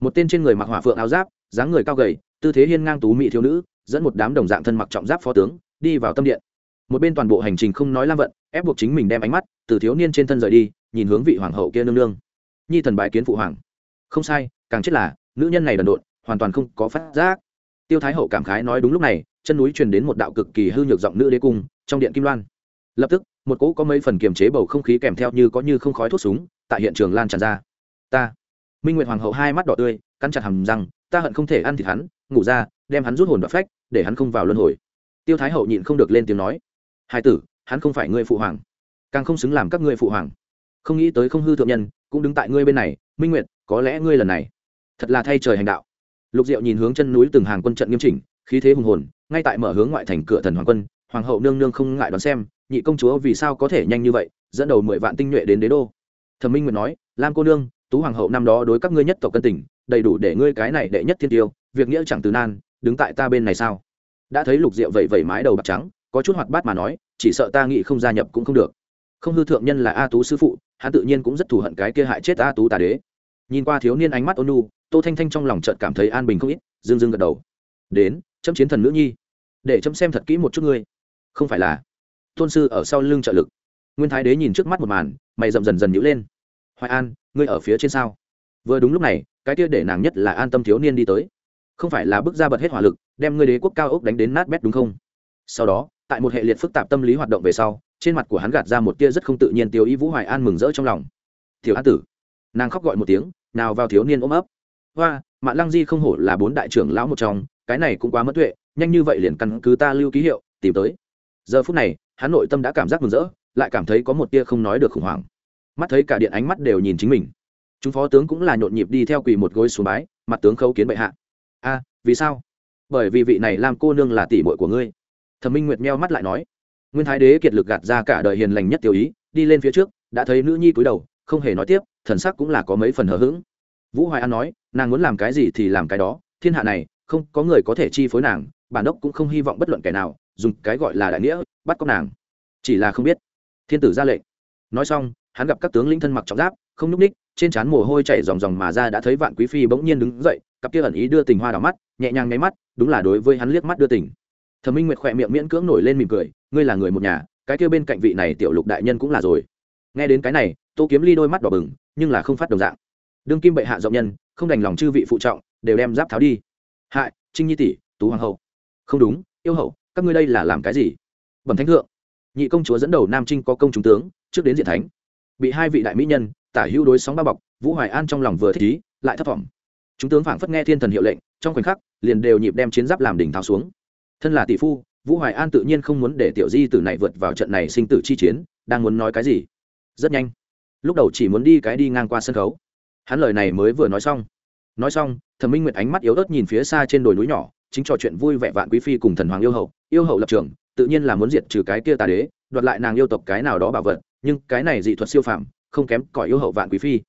Một tên trên người mặc hỏa phượng áo giáp, dáng người cao gầy, tư thế hiên ngang tú mỹ thiếu nữ, dẫn một đám đồng dạng thân mặc trọng giáp phó tướng, đi vào tâm điện. Một bên toàn bộ hành trình không nói lam vận, ép buộc chính mình đem ánh mắt từ thiếu niên trên thân rời đi, nhìn hướng vị hoàng hậu kia nương nương. Nhi thần bài kiến phụ hoàng. Không sai, càng chết là, nữ nhân này đần độn, hoàn toàn không có phát giác. Tiêu thái hậu cảm khái nói đúng lúc này chân núi truyền đến một đạo cực kỳ hư nhược giọng nữ đế cung, trong điện kim loan. Lập tức, một cỗ có mấy phần kiềm chế bầu không khí kèm theo như có như không khói thuốc súng, tại hiện trường lan tràn ra. Ta, minh nguyệt hoàng hậu hai mắt đỏ tươi, cắn chặt hầm răng, ta hận không thể ăn thịt hắn, ngủ ra, đem hắn rút hồn đoạt phách, để hắn không vào luân hồi. Tiêu thái hậu nhịn không được lên tiếng nói, hai tử, hắn không phải ngươi phụ hoàng, càng không xứng làm các ngươi phụ hoàng. Không nghĩ tới không hư thượng nhân, cũng đứng tại ngươi bên này, minh nguyệt, có lẽ ngươi lần này, thật là thay trời hành đạo. Lục diệu nhìn hướng chân núi từng hàng quân trận nghiêm chỉnh, khí thế hùng hồn ngay tại mở hướng ngoại thành cửa thần hoàng quân, hoàng hậu nương nương không ngại đoán xem, nhị công chúa vì sao có thể nhanh như vậy, dẫn đầu mười vạn tinh nhuệ đến đế đô. Thẩm minh nguyệt nói, lam cô nương, tú hoàng hậu năm đó đối các ngươi nhất tộc cân tình, đầy đủ để ngươi cái này đệ nhất thiên tiêu, việc nghĩa chẳng từ nan, đứng tại ta bên này sao? Đã thấy lục diệu vẩy vẩy mái đầu bạc trắng, có chút hoạt bát mà nói, chỉ sợ ta nghĩ không gia nhập cũng không được. Không hư thượng nhân là a tú sư phụ, hắn tự nhiên cũng rất thù hận cái kia hại chết a tú tà đế. Nhìn qua thiếu niên ánh mắt ôn nu tô thanh thanh trong lòng trợt cảm thấy an bình không ít, dương dương gật đầu. Đến chấm chiến thần nữ nhi. Để chấm xem thật kỹ một chút ngươi. Không phải là. Tôn sư ở sau lưng trợ lực. Nguyên thái đế nhìn trước mắt một màn, mày rậm dần dần nhữ lên. Hoài an, ngươi ở phía trên sao? Vừa đúng lúc này, cái kia để nàng nhất là an tâm thiếu niên đi tới. Không phải là bước ra bật hết hỏa lực, đem ngươi đế quốc cao ốc đánh đến nát bét đúng không? Sau đó, tại một hệ liệt phức tạp tâm lý hoạt động về sau, trên mặt của hắn gạt ra một tia rất không tự nhiên tiêu ý vũ hoài an mừng rỡ trong lòng. Thiếu an tử. Nàng khóc gọi một tiếng, nào vào thiếu niên ôm ấp. Hoa mạng lăng di không hổ là bốn đại trưởng lão một trong cái này cũng quá mất tuệ, nhanh như vậy liền căn cứ ta lưu ký hiệu, tìm tới. Giờ phút này, hắn nội tâm đã cảm giác mừng rỡ, lại cảm thấy có một tia không nói được khủng hoảng. Mắt thấy cả điện ánh mắt đều nhìn chính mình. Chúng phó tướng cũng là nhộn nhịp đi theo quỳ một gối xuống bái, mặt tướng khấu kiến bệ hạ. A, vì sao? Bởi vì vị này làm cô nương là tỷ muội của ngươi. Thẩm minh nguyệt meo mắt lại nói. Nguyên thái đế kiệt lực gạt ra cả đời hiền lành nhất tiểu ý, đi lên phía trước, đã thấy nữ nhi cúi đầu, không hề nói tiếp, thần sắc cũng là có mấy phần hờ hững. Vũ hoài an nói, nàng muốn làm cái gì thì làm cái đó, thiên hạ này không có người có thể chi phối nàng, bản đốc cũng không hy vọng bất luận kẻ nào dùng cái gọi là đại nghĩa bắt cóc nàng. Chỉ là không biết. Thiên tử ra lệnh. Nói xong, hắn gặp các tướng lĩnh thân mặc trọng giáp, không nhúc ních trên trán mồ hôi chảy ròng ròng mà ra đã thấy vạn quý phi bỗng nhiên đứng dậy, cặp kia ẩn ý đưa tình hoa đỏ mắt, nhẹ nhàng nháy mắt, đúng là đối với hắn liếc mắt đưa tình. Thẩm minh nguyệt khỏe miệng miễn cưỡng nổi lên mỉm cười, ngươi là người một nhà, cái kia bên cạnh vị này tiểu lục đại nhân cũng là rồi. Nghe đến cái này, tô kiếm ly đôi mắt đỏ bừng, nhưng là không phát đồng dạng. Đương kim bệ hạ rộng nhân, không đành lòng chư vị phụ trọng, đều đem giáp tháo đi hại, trinh nhi tỷ, tú hoàng hậu. Không đúng, yêu hậu, các ngươi đây là làm cái gì? Bẩm thánh thượng. Nhị công chúa dẫn đầu nam trinh có công chúng tướng, trước đến diện thánh. Bị hai vị đại mỹ nhân, tả hữu đối sóng ba bọc, vũ hoài an trong lòng vừa thích ý, lại thất vọng. Chúng tướng phảng phất nghe thiên thần hiệu lệnh, trong khoảnh khắc, liền đều nhịp đem chiến giáp làm đỉnh tháo xuống. Thân là tỷ phu, vũ hoài an tự nhiên không muốn để tiểu di tử này vượt vào trận này sinh tử chi chiến, đang muốn nói cái gì? Rất nhanh. Lúc đầu chỉ muốn đi cái đi ngang qua sân khấu. Hắn lời này mới vừa nói xong nói xong, thẩm minh nguyệt ánh mắt yếu ớt nhìn phía xa trên đồi núi nhỏ, chính trò chuyện vui vẻ vạn quý phi cùng thần hoàng yêu hậu. Yêu hậu lập trường, tự nhiên là muốn diệt trừ cái kia tà đế, đoạt lại nàng yêu tộc cái nào đó bảo vật, nhưng cái này dị thuật siêu phàm, không kém cỏi yêu hậu vạn quý phi.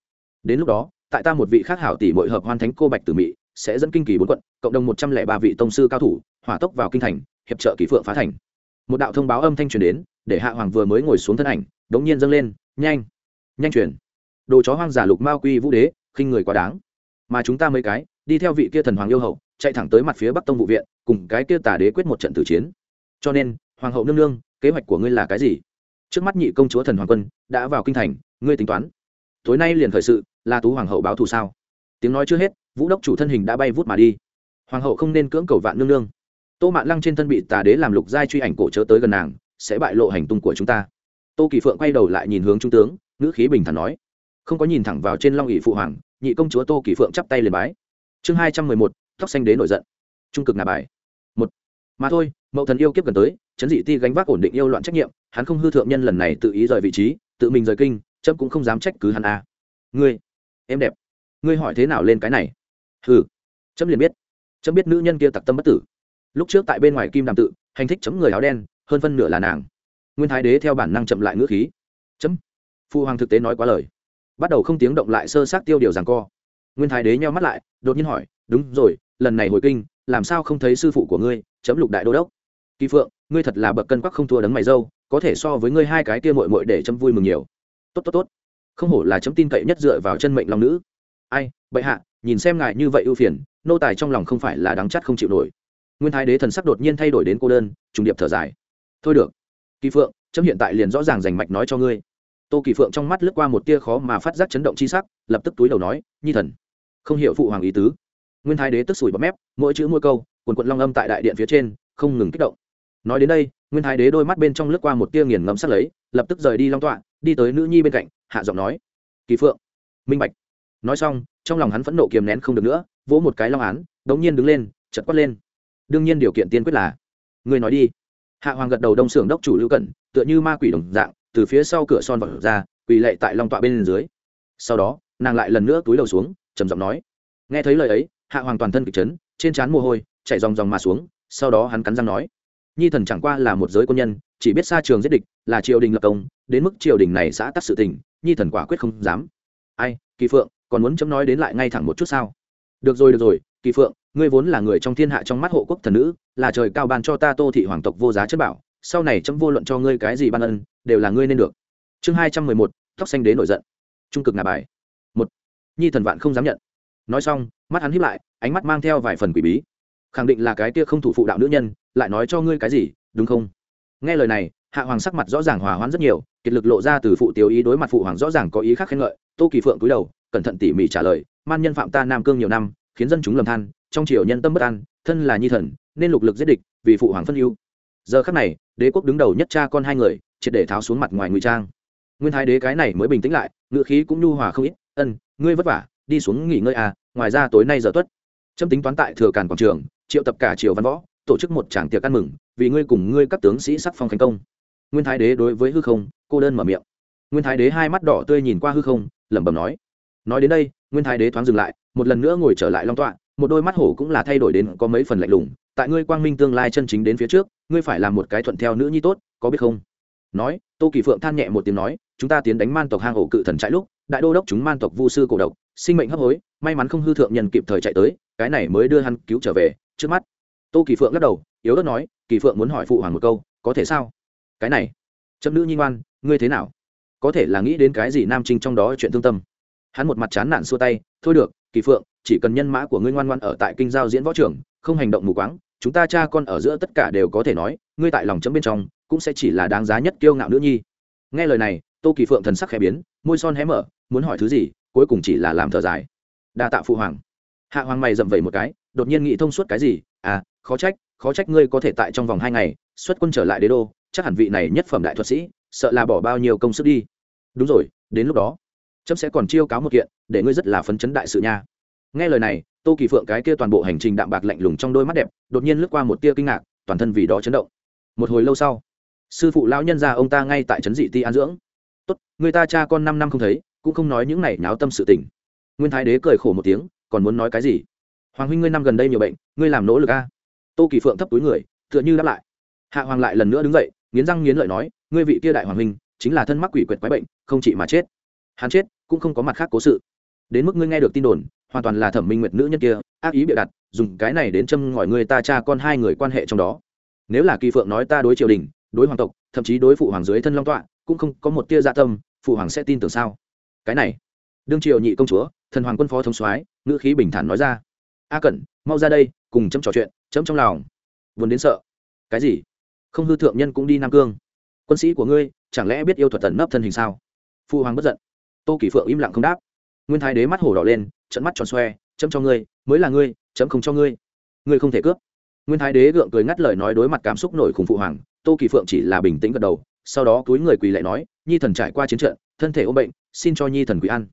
Đến lúc đó, tại ta một vị khác hảo tỷ mội hợp hoan thánh cô bạch tử mỹ sẽ dẫn kinh kỳ bốn quận, cộng đồng một trăm lẻ ba vị tông sư cao thủ, hỏa tốc vào kinh thành, hiệp trợ kỷ phượng phá thành. Một đạo thông báo âm thanh truyền đến, để hạ hoàng vừa mới ngồi xuống thân ảnh, đống nhiên dâng lên, nhanh nhanh truyền. Đồ chó hoang giả lục mao quy vũ đế, khinh người quá đáng mà chúng ta mấy cái, đi theo vị kia thần hoàng yêu hậu, chạy thẳng tới mặt phía bắc tông vụ viện, cùng cái kia tà đế quyết một trận tử chiến. Cho nên, hoàng hậu nương nương, kế hoạch của ngươi là cái gì? Trước mắt nhị công chúa thần hoàng quân đã vào kinh thành, ngươi tính toán. Tối nay liền khởi sự, là tú hoàng hậu báo thù sao? Tiếng nói chưa hết, vũ đốc chủ thân hình đã bay vút mà đi. Hoàng hậu không nên cưỡng cầu vạn nương nương. Tô mạn lăng trên thân bị tà đế làm lục giai truy ảnh cổ chớ tới gần nàng, sẽ bại lộ hành tung của chúng ta. Tô kỳ phượng quay đầu lại nhìn hướng trung tướng, ngữ khí bình thản nói. Không có nhìn thẳng vào trên long ỵ phụ hoàng nhị công chúa tô kỳ phượng chắp tay liền bái. Chương hai trăm mười một tóc xanh đế nổi giận. Trung cực nà bài. Một. Mà thôi mậu thần yêu kiếp gần tới, chấn dị ti gánh vác ổn định yêu loạn trách nhiệm, hắn không hư thượng nhân lần này tự ý rời vị trí, tự mình rời kinh trâm cũng không dám trách cứ hắn a à. ngươi, em đẹp, ngươi hỏi thế nào lên cái này? Hừ trâm liền biết. Trâm biết nữ nhân kia tặc tâm bất tử. Lúc trước tại bên ngoài kim đàm tự, hành thích chấm người áo đen, hơn phân nửa là nàng. Nguyên thái đế theo bản năng chậm lại ngữ khí. Chấm, phu hoàng thực tế nói quá lời bắt đầu không tiếng động lại sơ sát tiêu điều rằng co. Nguyên thái đế nheo mắt lại, đột nhiên hỏi, đúng rồi, lần này hồi kinh, làm sao không thấy sư phụ của ngươi, chấm lục đại đô đốc? Kỳ phượng, ngươi thật là bậc cân quắc không thua đấng mày dâu, có thể so với ngươi hai cái kia mội mội để chấm vui mừng nhiều. Tốt tốt tốt. Không hổ là chấm tin cậy nhất dựa vào chân mệnh long nữ. Ai, bệ hạ, nhìn xem ngài như vậy ưu phiền, nô tài trong lòng không phải là đáng chắt không chịu nổi. Nguyên thái đế thần sắc đột nhiên thay đổi đến cô đơn, trùng điệp thở dài. Thôi được, kỳ phượng, chấm hiện tại liền rõ ràng rành mạch nói cho ngươi tô kỳ phượng trong mắt lướt qua một tia khó mà phát giác chấn động chi sắc, lập tức túi đầu nói, nhi thần, không hiểu phụ hoàng ý tứ. Nguyên thái đế tức sủi bọt mép, mỗi chữ mỗi câu quần quận long âm tại đại điện phía trên, không ngừng kích động. Nói đến đây, nguyên thái đế đôi mắt bên trong lướt qua một tia nghiền ngẫm sắc lấy, lập tức rời đi long tọa, đi tới nữ nhi bên cạnh, hạ giọng nói, kỳ phượng, minh bạch. Nói xong, trong lòng hắn phẫn nộ kiềm nén không được nữa, vỗ một cái long án, đống nhiên đứng lên chật quát lên. Đương nhiên điều kiện tiên quyết là người nói đi. Hạ hoàng gật đầu đông xưởng đốc chủ lưu cẩn, tựa như ma quỷ đồng dạng từ phía sau cửa son vật ra, quỳ lệ tại long tọa bên dưới. Sau đó, nàng lại lần nữa túi đầu xuống, trầm giọng nói. Nghe thấy lời ấy, hạ hoàng toàn thân kịch chấn, trên trán mồ hôi chạy dòng dòng mà xuống, sau đó hắn cắn răng nói. Nhi thần chẳng qua là một giới quân nhân, chỉ biết xa trường giết địch, là triều đình lập công, đến mức triều đình này xã tắc sự tình, nhi thần quả quyết không dám. Ai, kỳ phượng, còn muốn chấm nói đến lại ngay thẳng một chút sao? Được rồi được rồi, kỳ phượng, ngươi vốn là người trong thiên hạ trong mắt hộ quốc thần nữ, là trời cao ban cho ta tô thị hoàng tộc vô giá chất bảo sau này chấm vô luận cho ngươi cái gì ban ân, đều là ngươi nên được. Chương hai trăm mười một, tóc xanh đế nổi giận. Trung cực nạp bài. Một. Nhi thần vạn không dám nhận. Nói xong, mắt hắn hiếp lại, ánh mắt mang theo vài phần quỷ bí. Khẳng định là cái kia không thủ phụ đạo nữ nhân, lại nói cho ngươi cái gì, đúng không? Nghe lời này, hạ hoàng sắc mặt rõ ràng hòa hoãn rất nhiều, kiệt lực lộ ra từ phụ tiêu ý đối mặt phụ hoàng rõ ràng có ý khác khen ngợi, tô kỳ phượng cúi đầu, cẩn thận tỉ mỉ trả lời, man nhân phạm ta nam cương nhiều năm, khiến dân chúng lầm than, trong triều nhân tâm bất an, thân là nhi thần, nên lục lực giết địch, vì phụ hoàng phân ưu. Giờ khắc này đế quốc đứng đầu nhất cha con hai người, triệt để tháo xuống mặt ngoài ngụy trang. Nguyên thái đế cái này mới bình tĩnh lại ngự khí cũng nhu hòa không ít, ân, ngươi vất vả, đi xuống nghỉ ngơi à ngoài ra tối nay giờ tuất. Trâm tính toán tại thừa càn quảng trường, triệu tập cả triều văn võ, tổ chức một tràng tiệc ăn mừng, vì ngươi cùng ngươi các tướng sĩ sắc phong thành công. Nguyên thái đế đối với hư không, cô đơn mở miệng. Nguyên thái đế hai mắt đỏ tươi nhìn qua hư không, lẩm bẩm nói. Nói đến đây, nguyên thái đế thoáng dừng lại, một lần nữa ngồi trở lại long tọa, một đôi mắt hổ cũng là thay đổi đến có mấy phần lạnh lùng. Tại ngươi quang minh tương lai chân chính đến phía trước ngươi phải làm một cái thuận theo nữ nhi tốt, có biết không? Nói, tô kỳ phượng than nhẹ một tiếng nói, chúng ta tiến đánh man tộc hang ổ cự thần trại lúc, đại đô đốc chúng man tộc vu sư cổ độc, sinh mệnh hấp hối, may mắn không hư thượng nhân kịp thời chạy tới, cái này mới đưa hắn cứu trở về, trước mắt. Tô kỳ phượng lắc đầu, yếu ớt nói, kỳ phượng muốn hỏi phụ hoàng một câu, có thể sao? Cái này, chấm nữ nhi ngoan, ngươi thế nào? Có thể là nghĩ đến cái gì nam trinh trong đó chuyện thương tâm. Hắn một mặt chán nản xua tay, thôi được, kỳ phượng, chỉ cần nhân mã của ngươi ngoan ngoan ở tại kinh giao diễn võ trưởng, không hành động mù quáng chúng ta cha con ở giữa tất cả đều có thể nói, ngươi tại lòng chấm bên trong, cũng sẽ chỉ là đáng giá nhất kiêu ngạo nữ nhi. Nghe lời này, tô kỳ phượng thần sắc khẽ biến, môi son hé mở, muốn hỏi thứ gì, cuối cùng chỉ là làm thở dài. Đa tạ phụ hoàng. Hạ hoàng mày dậm vẩy một cái, đột nhiên nghĩ thông suốt cái gì à khó trách khó trách ngươi có thể tại trong vòng hai ngày, xuất quân trở lại đế đô, chắc hẳn vị này nhất phẩm đại thuật sĩ, sợ là bỏ bao nhiêu công sức đi. Đúng rồi, đến lúc đó trâm sẽ còn chiêu cáo một kiện, để ngươi rất là phấn chấn đại sự nha. Nghe lời này tô kỳ phượng cái kia toàn bộ hành trình đạm bạc lạnh lùng trong đôi mắt đẹp, đột nhiên lướt qua một tia kinh ngạc, toàn thân vì đó chấn động. Một hồi lâu sau, sư phụ lão nhân ra ông ta ngay tại trấn dị ti an dưỡng. Tốt, người ta cha con năm năm không thấy, cũng không nói những này náo tâm sự tình. Nguyên thái đế cười khổ một tiếng, còn muốn nói cái gì? Hoàng huynh ngươi năm gần đây nhiều bệnh, ngươi làm nỗ lực a. Tô kỳ phượng thấp túi người, tựa như đáp lại. Hạ hoàng lại lần nữa đứng dậy, nghiến răng nghiến lợi nói, ngươi vị kia đại hoàng huynh, chính là thân mắc quỷ quyệt quái bệnh, không chỉ mà chết. Hắn chết, cũng không có mặt khác cố sự. Đến mức ngươi nghe được tin đồn hoàn toàn là thẩm minh nguyệt nữ nhân kia, ác ý bịa đặt, dùng cái này đến châm ngòi người ta cha con hai người quan hệ trong đó. Nếu là kỳ phượng nói ta đối triều đình, đối hoàng tộc, thậm chí đối phụ hoàng dưới thân long tọa, cũng không có một tia dạ tâm, phụ hoàng sẽ tin tưởng sao? Cái này, đương triều nhị công chúa, thần hoàng quân phó thống soái, ngữ khí bình thản nói ra. A cẩn, mau ra đây, cùng chấm trò chuyện, chấm trong lòng. Vốn đến sợ. Cái gì? Không hư thượng nhân cũng đi nam cương. Quân sĩ của ngươi, chẳng lẽ biết yêu thuật tần nấp thân hình sao? Phụ hoàng bất giận. Tô kỳ phượng im lặng không đáp. Nguyên thái đế mắt hổ đỏ lên trận mắt tròn xoe, chấm cho ngươi, mới là ngươi, chấm không cho ngươi. Ngươi không thể cướp. Nguyên thái đế gượng cười ngắt lời nói đối mặt cảm xúc nổi khủng phụ hoàng, tô kỳ phượng chỉ là bình tĩnh gật đầu, sau đó túi người quỳ lại nói, nhi thần trải qua chiến trận, thân thể ôm bệnh, xin cho nhi thần quỳ ăn.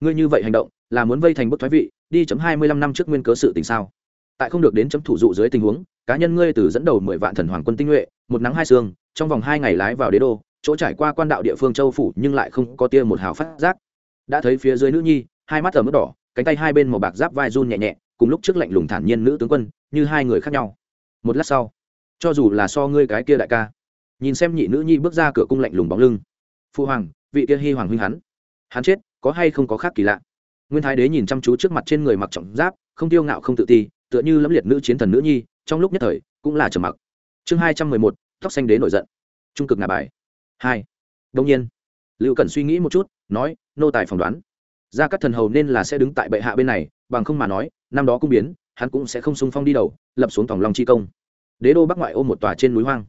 Ngươi như vậy hành động, là muốn vây thành bức thoái vị, đi chấm hai mươi lăm năm trước nguyên cớ sự tình sao? Tại không được đến chấm thủ dụ dưới tình huống, cá nhân ngươi từ dẫn đầu mười vạn thần hoàng quân tinh nhuệ, một nắng hai sương, trong vòng hai ngày lái vào đế đô, chỗ trải qua quan đạo địa phương châu phủ nhưng lại không có tia một hào phát giác. Đã thấy phía dưới nữ nhi, hai mắt ở mức đỏ cánh tay hai bên màu bạc giáp vai run nhẹ nhẹ, cùng lúc trước lạnh lùng thản nhiên nữ tướng quân, như hai người khác nhau. Một lát sau, cho dù là so ngươi cái kia đại ca, nhìn xem nhị nữ nhi bước ra cửa cung lạnh lùng bóng lưng. Phu hoàng, vị kia hy hoàng huynh hắn hắn chết, có hay không có khác kỳ lạ? Nguyên thái đế nhìn chăm chú trước mặt trên người mặc trọng giáp, không tiêu ngạo không tự ti, tựa như lẫm liệt nữ chiến thần nữ nhi, trong lúc nhất thời, cũng là trầm mặc. Chương hai trăm mười một, tóc xanh đế nổi giận. Trung cực ngà bài. Hai. Đông nhiên, lưu cần suy nghĩ một chút, nói, nô tài phỏng đoán gia các thần hầu nên là sẽ đứng tại bệ hạ bên này, bằng không mà nói, năm đó cung biến, hắn cũng sẽ không sung phong đi đầu, lập xuống tòng long chi công. Đế đô bắc ngoại ôm một tòa trên núi hoang.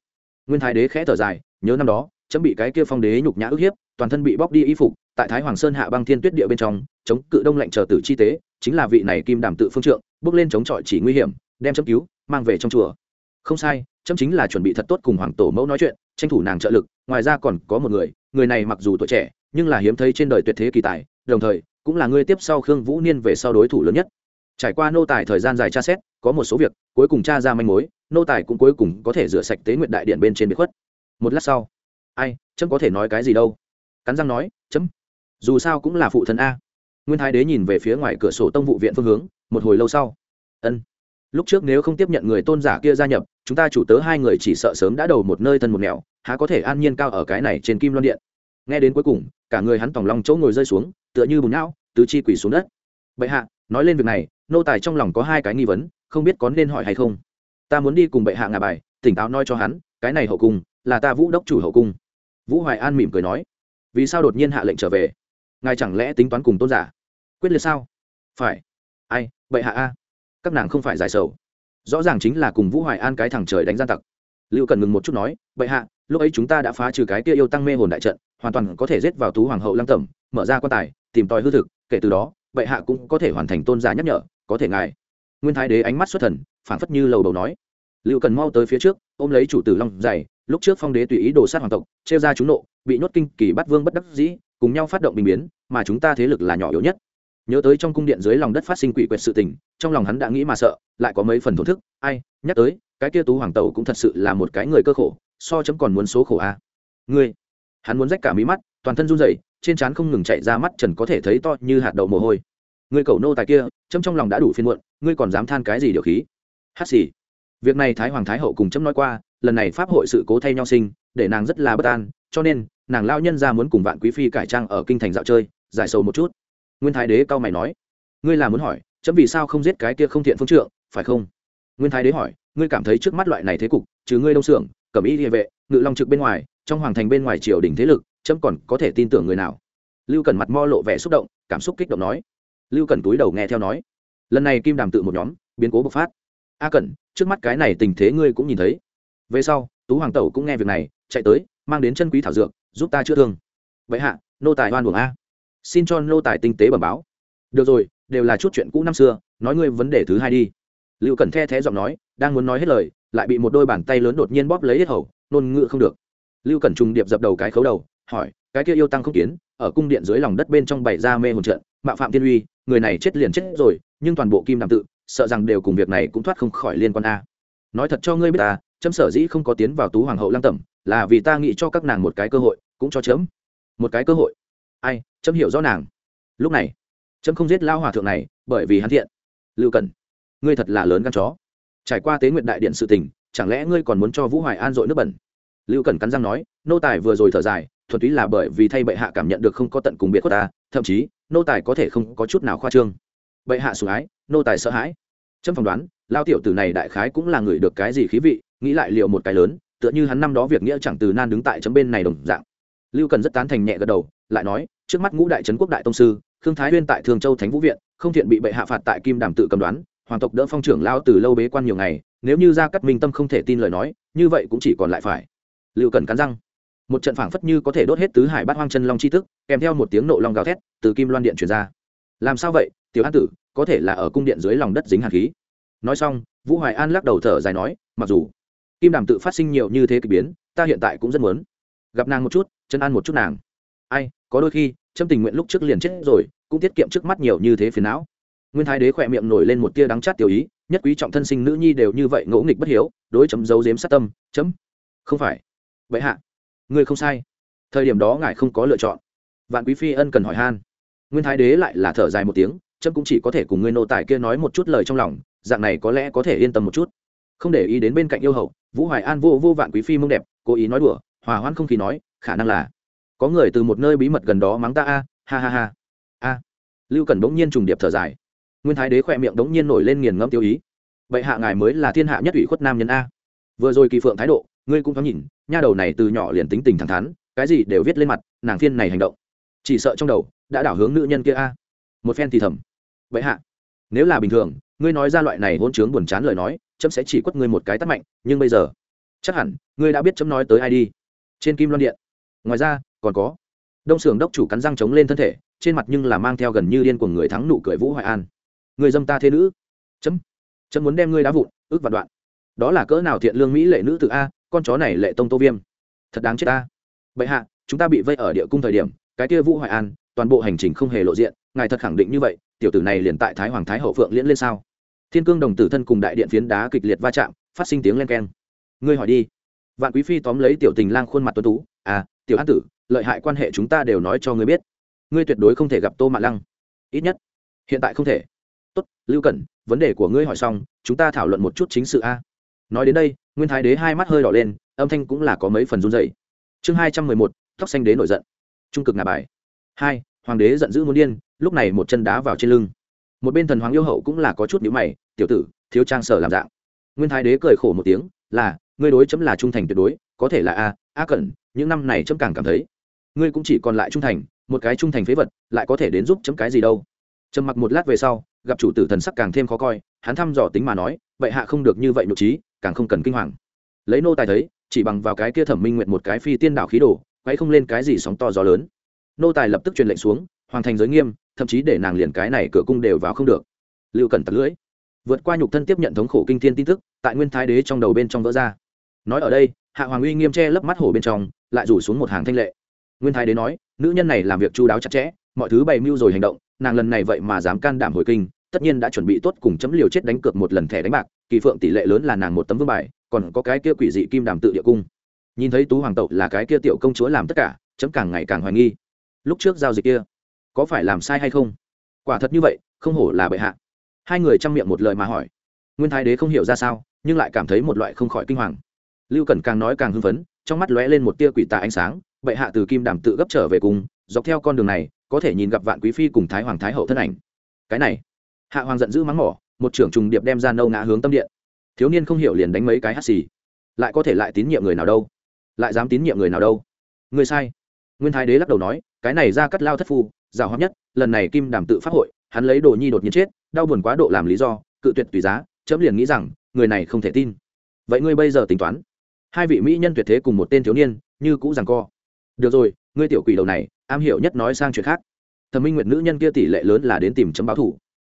Nguyên thái đế khẽ thở dài, nhớ năm đó, chấm bị cái kia phong đế nhục nhã ức hiếp, toàn thân bị bóc đi y phục, tại thái hoàng sơn hạ băng thiên tuyết địa bên trong, chống cự đông lạnh chờ tử chi tế, chính là vị này kim đàm tự phương trượng, bước lên chống chọi chỉ nguy hiểm, đem chấm cứu, mang về trong chùa. Không sai, chấm chính là chuẩn bị thật tốt cùng hoàng tổ mẫu nói chuyện, tranh thủ nàng trợ lực, ngoài ra còn có một người người này mặc dù tuổi trẻ, nhưng là hiếm thấy trên đời tuyệt thế kỳ tài đồng thời, cũng là người tiếp sau khương vũ niên về sau đối thủ lớn nhất. Trải qua nô tài thời gian dài tra xét, có một số việc, cuối cùng tra ra manh mối, nô tài cũng cuối cùng có thể rửa sạch tế nguyện đại điện bên trên biệt khuất. Một lát sau, ai, chấm có thể nói cái gì đâu? Cắn răng nói, chấm, dù sao cũng là phụ thân a. Nguyên thái đế nhìn về phía ngoài cửa sổ tông vụ viện phương hướng, một hồi lâu sau, ân. Lúc trước nếu không tiếp nhận người tôn giả kia gia nhập, chúng ta chủ tớ hai người chỉ sợ sớm đã đầu một nơi thân một nẻo, há có thể an nhiên cao ở cái này trên kim loan điện nghe đến cuối cùng, cả người hắn tòng lòng chỗ ngồi rơi xuống, tựa như bùn não, tứ chi quỷ xuống đất. Bệ hạ, nói lên việc này, nô tài trong lòng có hai cái nghi vấn, không biết có nên hỏi hay không. Ta muốn đi cùng bệ hạ ngà bài, tỉnh táo nói cho hắn, cái này hậu cung, là ta vũ đốc chủ hậu cung. Vũ hoài an mỉm cười nói. Vì sao đột nhiên hạ lệnh trở về? Ngài chẳng lẽ tính toán cùng tôn giả? Quyết liệt sao? Phải. Ai, bệ hạ a, các nàng không phải giải sầu. Rõ ràng chính là cùng vũ hoài an cái thằng trời đánh gian tặc. Lưu cần ngừng một chút nói. Bệ hạ, lúc ấy chúng ta đã phá trừ cái kia yêu tăng mê hồn đại trận hoàn toàn có thể giết vào tú hoàng hậu lăng tẩm, mở ra quan tài, tìm tòi hư thực, kể từ đó, bệ hạ cũng có thể hoàn thành tôn giả nhắc nhở, có thể ngài. Nguyên thái đế ánh mắt xuất thần, phảng phất như lầu đầu nói. Liệu cần mau tới phía trước, ôm lấy chủ tử long dày lúc trước phong đế tùy ý đồ sát hoàng tộc, trêu ra chúng nộ, bị nhốt kinh kỳ bắt vương bất đắc dĩ, cùng nhau phát động bình biến, mà chúng ta thế lực là nhỏ yếu nhất. Nhớ tới trong cung điện dưới lòng đất phát sinh quỷ quyệt sự tình, trong lòng hắn đã nghĩ mà sợ, lại có mấy phần thổn thức, ai, nhắc tới, cái kia tú hoàng tẩu cũng thật sự là một cái người cơ khổ, so chấm còn muốn số khổ a à. ngươi hắn muốn rách cả mí mắt, toàn thân run rẩy, trên trán không ngừng chạy ra mắt trần có thể thấy to như hạt đậu mồ hôi. Ngươi cầu nô tài kia chấm trong lòng đã đủ phiên muộn, ngươi còn dám than cái gì điều khí? Hát xì. Việc này thái hoàng thái hậu cùng chấm nói qua, lần này pháp hội sự cố thay nhau sinh, để nàng rất là bất an, cho nên, nàng lao nhân ra muốn cùng vạn quý phi cải trang ở kinh thành dạo chơi, giải sầu một chút. Nguyên thái đế cao mày nói, ngươi là muốn hỏi, chấm vì sao không giết cái kia không thiện phương trượng, phải không? Nguyên thái đế hỏi, ngươi cảm thấy trước mắt loại này thế cục chứ ngươi đông xưởng cẩm y địa vệ, ngự long trực bên ngoài trong hoàng thành bên ngoài triều đình thế lực, chấm còn có thể tin tưởng người nào? Lưu cần mặt mo lộ vẻ xúc động, cảm xúc kích động nói. Lưu Cần túi đầu nghe theo nói. Lần này kim đàm tự một nhóm, biến cố bộc phát. A cẩn, trước mắt cái này tình thế ngươi cũng nhìn thấy. Về sau, tú hoàng tẩu cũng nghe việc này, chạy tới, mang đến chân quý thảo dược, giúp ta chữa thương. Vậy hạ, nô tài oan buồng a. Xin cho nô tài tinh tế bẩm báo. Được rồi, đều là chút chuyện cũ năm xưa, nói ngươi vấn đề thứ hai đi. Lưu Cần the thé giọng nói, đang muốn nói hết lời, lại bị một đôi bàn tay lớn đột nhiên bóp lấy hết hầu nôn ngự không được lưu cẩn trùng điệp dập đầu cái khấu đầu, hỏi, cái kia yêu tăng không kiến, ở cung điện dưới lòng đất bên trong bày ra mê hồn trận, mạo phạm thiên uy, người này chết liền chết rồi, nhưng toàn bộ kim đàm tự, sợ rằng đều cùng việc này cũng thoát không khỏi liên quan a. Nói thật cho ngươi biết ta, chấm sở dĩ không có tiến vào tú hoàng hậu lăng tẩm, là vì ta nghĩ cho các nàng một cái cơ hội, cũng cho chấm. Một cái cơ hội? Ai, chấm hiểu rõ nàng. Lúc này, chấm không giết lao hòa thượng này, bởi vì hắn thiện. Lưu cần ngươi thật là lớn gan chó. Trải qua tế nguyện đại điện sự tình, chẳng lẽ ngươi còn muốn cho vũ hoài an dội nước bẩn? Lưu cần cắn răng nói, nô tài vừa rồi thở dài, thuần túy là bởi vì thay bệ hạ cảm nhận được không có tận cùng biệt của ta, thậm chí, nô tài có thể không có chút nào khoa trương. Bệ hạ sủng ái, nô tài sợ hãi. Trâm phỏng đoán lao tiểu tử này đại khái cũng là người được cái gì khí vị, nghĩ lại liệu một cái lớn, tựa như hắn năm đó việc nghĩa chẳng từ nan đứng tại chấm bên này đồng dạng. Lưu cần rất tán thành nhẹ gật đầu, lại nói, trước mắt ngũ đại trấn quốc đại tông sư, khương thái huyên tại thường châu thánh vũ viện, không thiện bị bệ hạ phạt tại kim đàm tự cầm đoán, hoàng tộc đỡ phong trưởng lao từ lâu bế quan nhiều ngày, nếu như gia cắt minh tâm không thể tin lời nói, như vậy cũng chỉ còn lại phải lưu cần cắn răng. Một trận phảng phất như có thể đốt hết tứ hải bát hoang chân long chi tức, kèm theo một tiếng nộ long gào thét từ kim loan điện truyền ra. Làm sao vậy, tiểu an tử, có thể là ở cung điện dưới lòng đất dính hạt khí? Nói xong, vũ hoài an lắc đầu thở dài nói, mặc dù kim đàm tự phát sinh nhiều như thế k ỳ biến, ta hiện tại cũng rất muốn gặp nàng một chút, chân ăn một chút nàng. Ai, có đôi khi, trâm tình nguyện lúc trước liền chết rồi, cũng tiết kiệm trước mắt nhiều như thế phiền não. Nguyên thái đế khỏe miệng nổi lên một tia đắng chát tiểu ý, nhất quý trọng thân sinh nữ nhi đều như vậy ngỗ nghịch bất hiếu, đối chấm dấu dếm sát tâm, chấm, không phải vậy hạ, ngươi không sai. Thời điểm đó ngài không có lựa chọn. Vạn quý phi ân cần hỏi han. Nguyên thái đế lại là thở dài một tiếng trâm cũng chỉ có thể cùng ngươi nô tài kia nói một chút lời trong lòng, dạng này có lẽ có thể yên tâm một chút. Không để ý đến bên cạnh yêu hậu, vũ hoài an vô vô vạn quý phi mông đẹp, cố ý nói đùa, hòa hoãn không khí nói, khả năng là có người từ một nơi bí mật gần đó mắng ta a, ha ha ha. A. Lưu cần bỗng nhiên trùng điệp thở dài. Nguyên thái đế khỏe miệng bỗng nhiên nổi lên nghiền ngẫm tiêu ý. Vậy hạ ngài mới là thiên hạ nhất ủy khuất nam nhân a. Vừa rồi kỳ phượng thái độ ngươi cũng thoáng nhìn, nha đầu này từ nhỏ liền tính tình thẳng thắn, cái gì đều viết lên mặt, nàng phiên này hành động. Chỉ sợ trong đầu, đã đảo hướng nữ nhân kia a. Một phen thì thầm. Vậy hạ, nếu là bình thường, ngươi nói ra loại này hôn chướng buồn chán lời nói, chấm sẽ chỉ quất ngươi một cái tắt mạnh, nhưng bây giờ, chắc hẳn, ngươi đã biết chấm nói tới ai đi. Trên kim loan điện. Ngoài ra, còn có. Đông xưởng đốc chủ cắn răng chống lên thân thể, trên mặt nhưng là mang theo gần như điên của người thắng nụ cười vũ hoài an. Người dâm ta thế nữ. Chấm. Chấm muốn đem ngươi đá vụn, ước vạn đoạn. Đó là cỡ nào thiện lương mỹ lệ nữ tự a con chó này lệ tông tô viêm. Thật đáng chết ta. Bệ hạ, chúng ta bị vây ở địa cung thời điểm, cái kia vũ hoài an, toàn bộ hành trình không hề lộ diện, ngài thật khẳng định như vậy, tiểu tử này liền tại thái hoàng thái hậu phượng liễn lên sao? Thiên cương đồng tử thân cùng đại điện phiến đá kịch liệt va chạm, phát sinh tiếng len keng. Ngươi hỏi đi. Vạn quý phi tóm lấy tiểu tình lang khuôn mặt tuấn tú à tiểu an tử, lợi hại quan hệ chúng ta đều nói cho ngươi biết. Ngươi tuyệt đối không thể gặp tô mạ lăng. Ít nhất, hiện tại không thể. Tốt, lưu cẩn, vấn đề của ngươi hỏi xong, chúng ta thảo luận một chút chính sự a nói đến đây, nguyên thái đế hai mắt hơi đỏ lên, âm thanh cũng là có mấy phần run dày chương hai trăm mười một, tóc xanh đế nổi giận. Trung cực ngà bài. Hai, hoàng đế giận dữ muốn điên, lúc này một chân đá vào trên lưng. Một bên thần hoàng yêu hậu cũng là có chút nhữ mày, tiểu tử, thiếu trang sở làm dạng. Nguyên thái đế cười khổ một tiếng, là, ngươi đối chấm là trung thành tuyệt đối, có thể là a a cẩn, những năm này chấm càng cảm thấy, ngươi cũng chỉ còn lại trung thành, một cái trung thành phế vật, lại có thể đến giúp chấm cái gì đâu. Trầm mặc một lát về sau, gặp chủ tử thần sắc càng thêm khó coi, hắn thăm dò tính mà nói, vậy hạ không được như vậy nội trí càng không cần kinh hoàng. Lấy nô tài thấy, chỉ bằng vào cái kia thẩm minh nguyện một cái phi tiên đảo khí đồ quay không lên cái gì sóng to gió lớn. Nô tài lập tức truyền lệnh xuống, hoàn thành giới nghiêm, thậm chí để nàng liền cái này cửa cung đều vào không được. Lưu cẩn tật lưỡi. Vượt qua nhục thân tiếp nhận thống khổ kinh thiên tin tức, tại nguyên thái đế trong đầu bên trong vỡ ra. Nói ở đây, hạ hoàng uy nghiêm che lấp mắt hổ bên trong, lại rủ xuống một hàng thanh lệ. Nguyên thái đế nói, nữ nhân này làm việc chu đáo chặt chẽ, mọi thứ bày mưu rồi hành động, nàng lần này vậy mà dám can đảm hồi kinh tất nhiên đã chuẩn bị tốt cùng chấm liều chết đánh cược một lần thẻ đánh bạc, kỳ phượng tỷ lệ lớn là nàng một tấm vương bài, còn có cái kia quỷ dị kim đàm tự địa cung. Nhìn thấy tú hoàng tẩu là cái kia tiểu công chúa làm tất cả, chấm càng ngày càng hoài nghi. Lúc trước giao dịch kia, có phải làm sai hay không? Quả thật như vậy, không hổ là bệ hạ. Hai người chăm miệng một lời mà hỏi. Nguyên thái đế không hiểu ra sao, nhưng lại cảm thấy một loại không khỏi kinh hoàng. Lưu cẩn càng nói càng hưng phấn, trong mắt lóe lên một tia quỷ tà ánh sáng, bệ hạ từ kim đàm tự gấp trở về cùng, dọc theo con đường này, có thể nhìn gặp vạn quý phi cùng thái hoàng thái hậu thân ảnh. Cái này hạ hoàng giận dữ mắng mỏ, một trưởng trùng điệp đem ra nâu ngã hướng tâm điện. Thiếu niên không hiểu liền đánh mấy cái hắt xì. Lại có thể lại tín nhiệm người nào đâu? Lại dám tín nhiệm người nào đâu? Người sai. Nguyên thái đế lắc đầu nói, cái này ra cắt lao thất phu, giàu hóa nhất, lần này kim đàm tự pháp hội, hắn lấy đồ nhi đột nhiên chết, đau buồn quá độ làm lý do, cự tuyệt tùy giá, chấm liền nghĩ rằng, người này không thể tin. Vậy ngươi bây giờ tính toán. Hai vị mỹ nhân tuyệt thế cùng một tên thiếu niên, như cũ rằng co. Được rồi, ngươi tiểu quỷ đầu này, am hiểu nhất nói sang chuyện khác. Thẩm minh nguyệt nữ nhân kia tỷ lệ lớn là đến tìm chấm báo thủ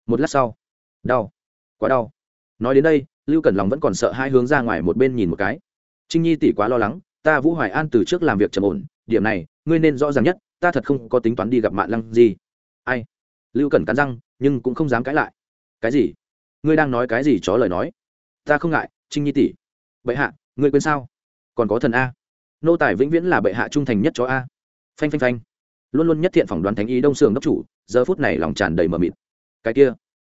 một lát sau, đau, quá đau. Nói đến đây, lưu cẩn lòng vẫn còn sợ hai hướng ra ngoài một bên nhìn một cái. Trinh nhi tỷ quá lo lắng, ta vũ hoài an từ trước làm việc trầm ổn, điểm này, ngươi nên rõ ràng nhất, ta thật không có tính toán đi gặp mạng lăng gì ai? Lưu cẩn cắn răng, nhưng cũng không dám cãi lại. Cái gì? Ngươi đang nói cái gì chó lời nói? Ta không ngại, trinh nhi tỷ. Bệ hạ, ngươi quên sao? Còn có thần a. Nô tài vĩnh viễn là bệ hạ trung thành nhất chó a. Phanh phanh phanh. Luôn luôn nhất thiện phỏng đoán thánh ý đông sường đốc chủ, giờ phút này lòng tràn đầy mờ mịt cái kia,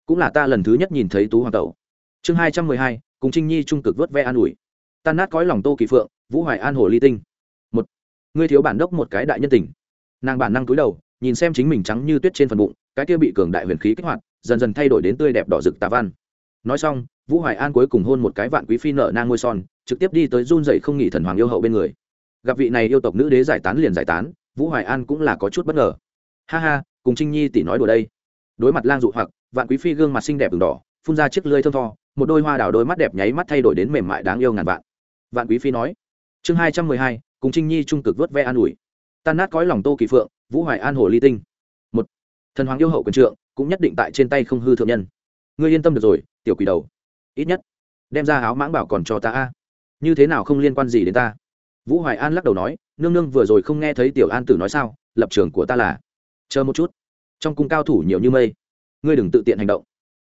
cũng là ta lần thứ nhất nhìn thấy tú hoàng tẩu. Chương hai trăm mười hai, cùng trinh nhi trung cực vớt ve an ủi. Tan nát cõi lòng tô kỳ phượng, vũ hoài an hồ ly tinh. Một, ngươi thiếu bản đốc một cái đại nhân tình. Nàng bản năng cúi đầu, nhìn xem chính mình trắng như tuyết trên phần bụng, cái kia bị cường đại huyền khí kích hoạt, dần dần thay đổi đến tươi đẹp đỏ rực tà văn. Nói xong, vũ hoài an cuối cùng hôn một cái vạn quý phi nợ nang ngôi son, trực tiếp đi tới run dậy không nghỉ thần hoàng yêu hậu bên người. Gặp vị này yêu tộc nữ đế giải tán liền giải tán, vũ hoài an cũng là có chút bất ngờ. Ha ha, cùng trinh nhi tỷ nói đùa đây đối mặt lang dụ hoặc, vạn quý phi gương mặt xinh đẹp v đỏ, phun ra chiếc lưới thơm tho, một đôi hoa đào đôi mắt đẹp nháy mắt thay đổi đến mềm mại đáng yêu ngàn vạn. Vạn quý phi nói, chương hai trăm mười hai, cùng trinh nhi trung cực vớt ve an ủi. Tan nát cõi lòng tô kỳ phượng, vũ hoài an hồ ly tinh. Một, thần hoàng yêu hậu quyền trượng, cũng nhất định tại trên tay không hư thượng nhân. Ngươi yên tâm được rồi, tiểu quỷ đầu. Ít nhất, đem ra áo mãng bảo còn cho ta a. Như thế nào không liên quan gì đến ta? Vũ hoài an lắc đầu nói, nương nương vừa rồi không nghe thấy tiểu an tử nói sao, lập trường của ta là. Chờ một chút trong cung cao thủ nhiều như mây. Ngươi đừng tự tiện hành động.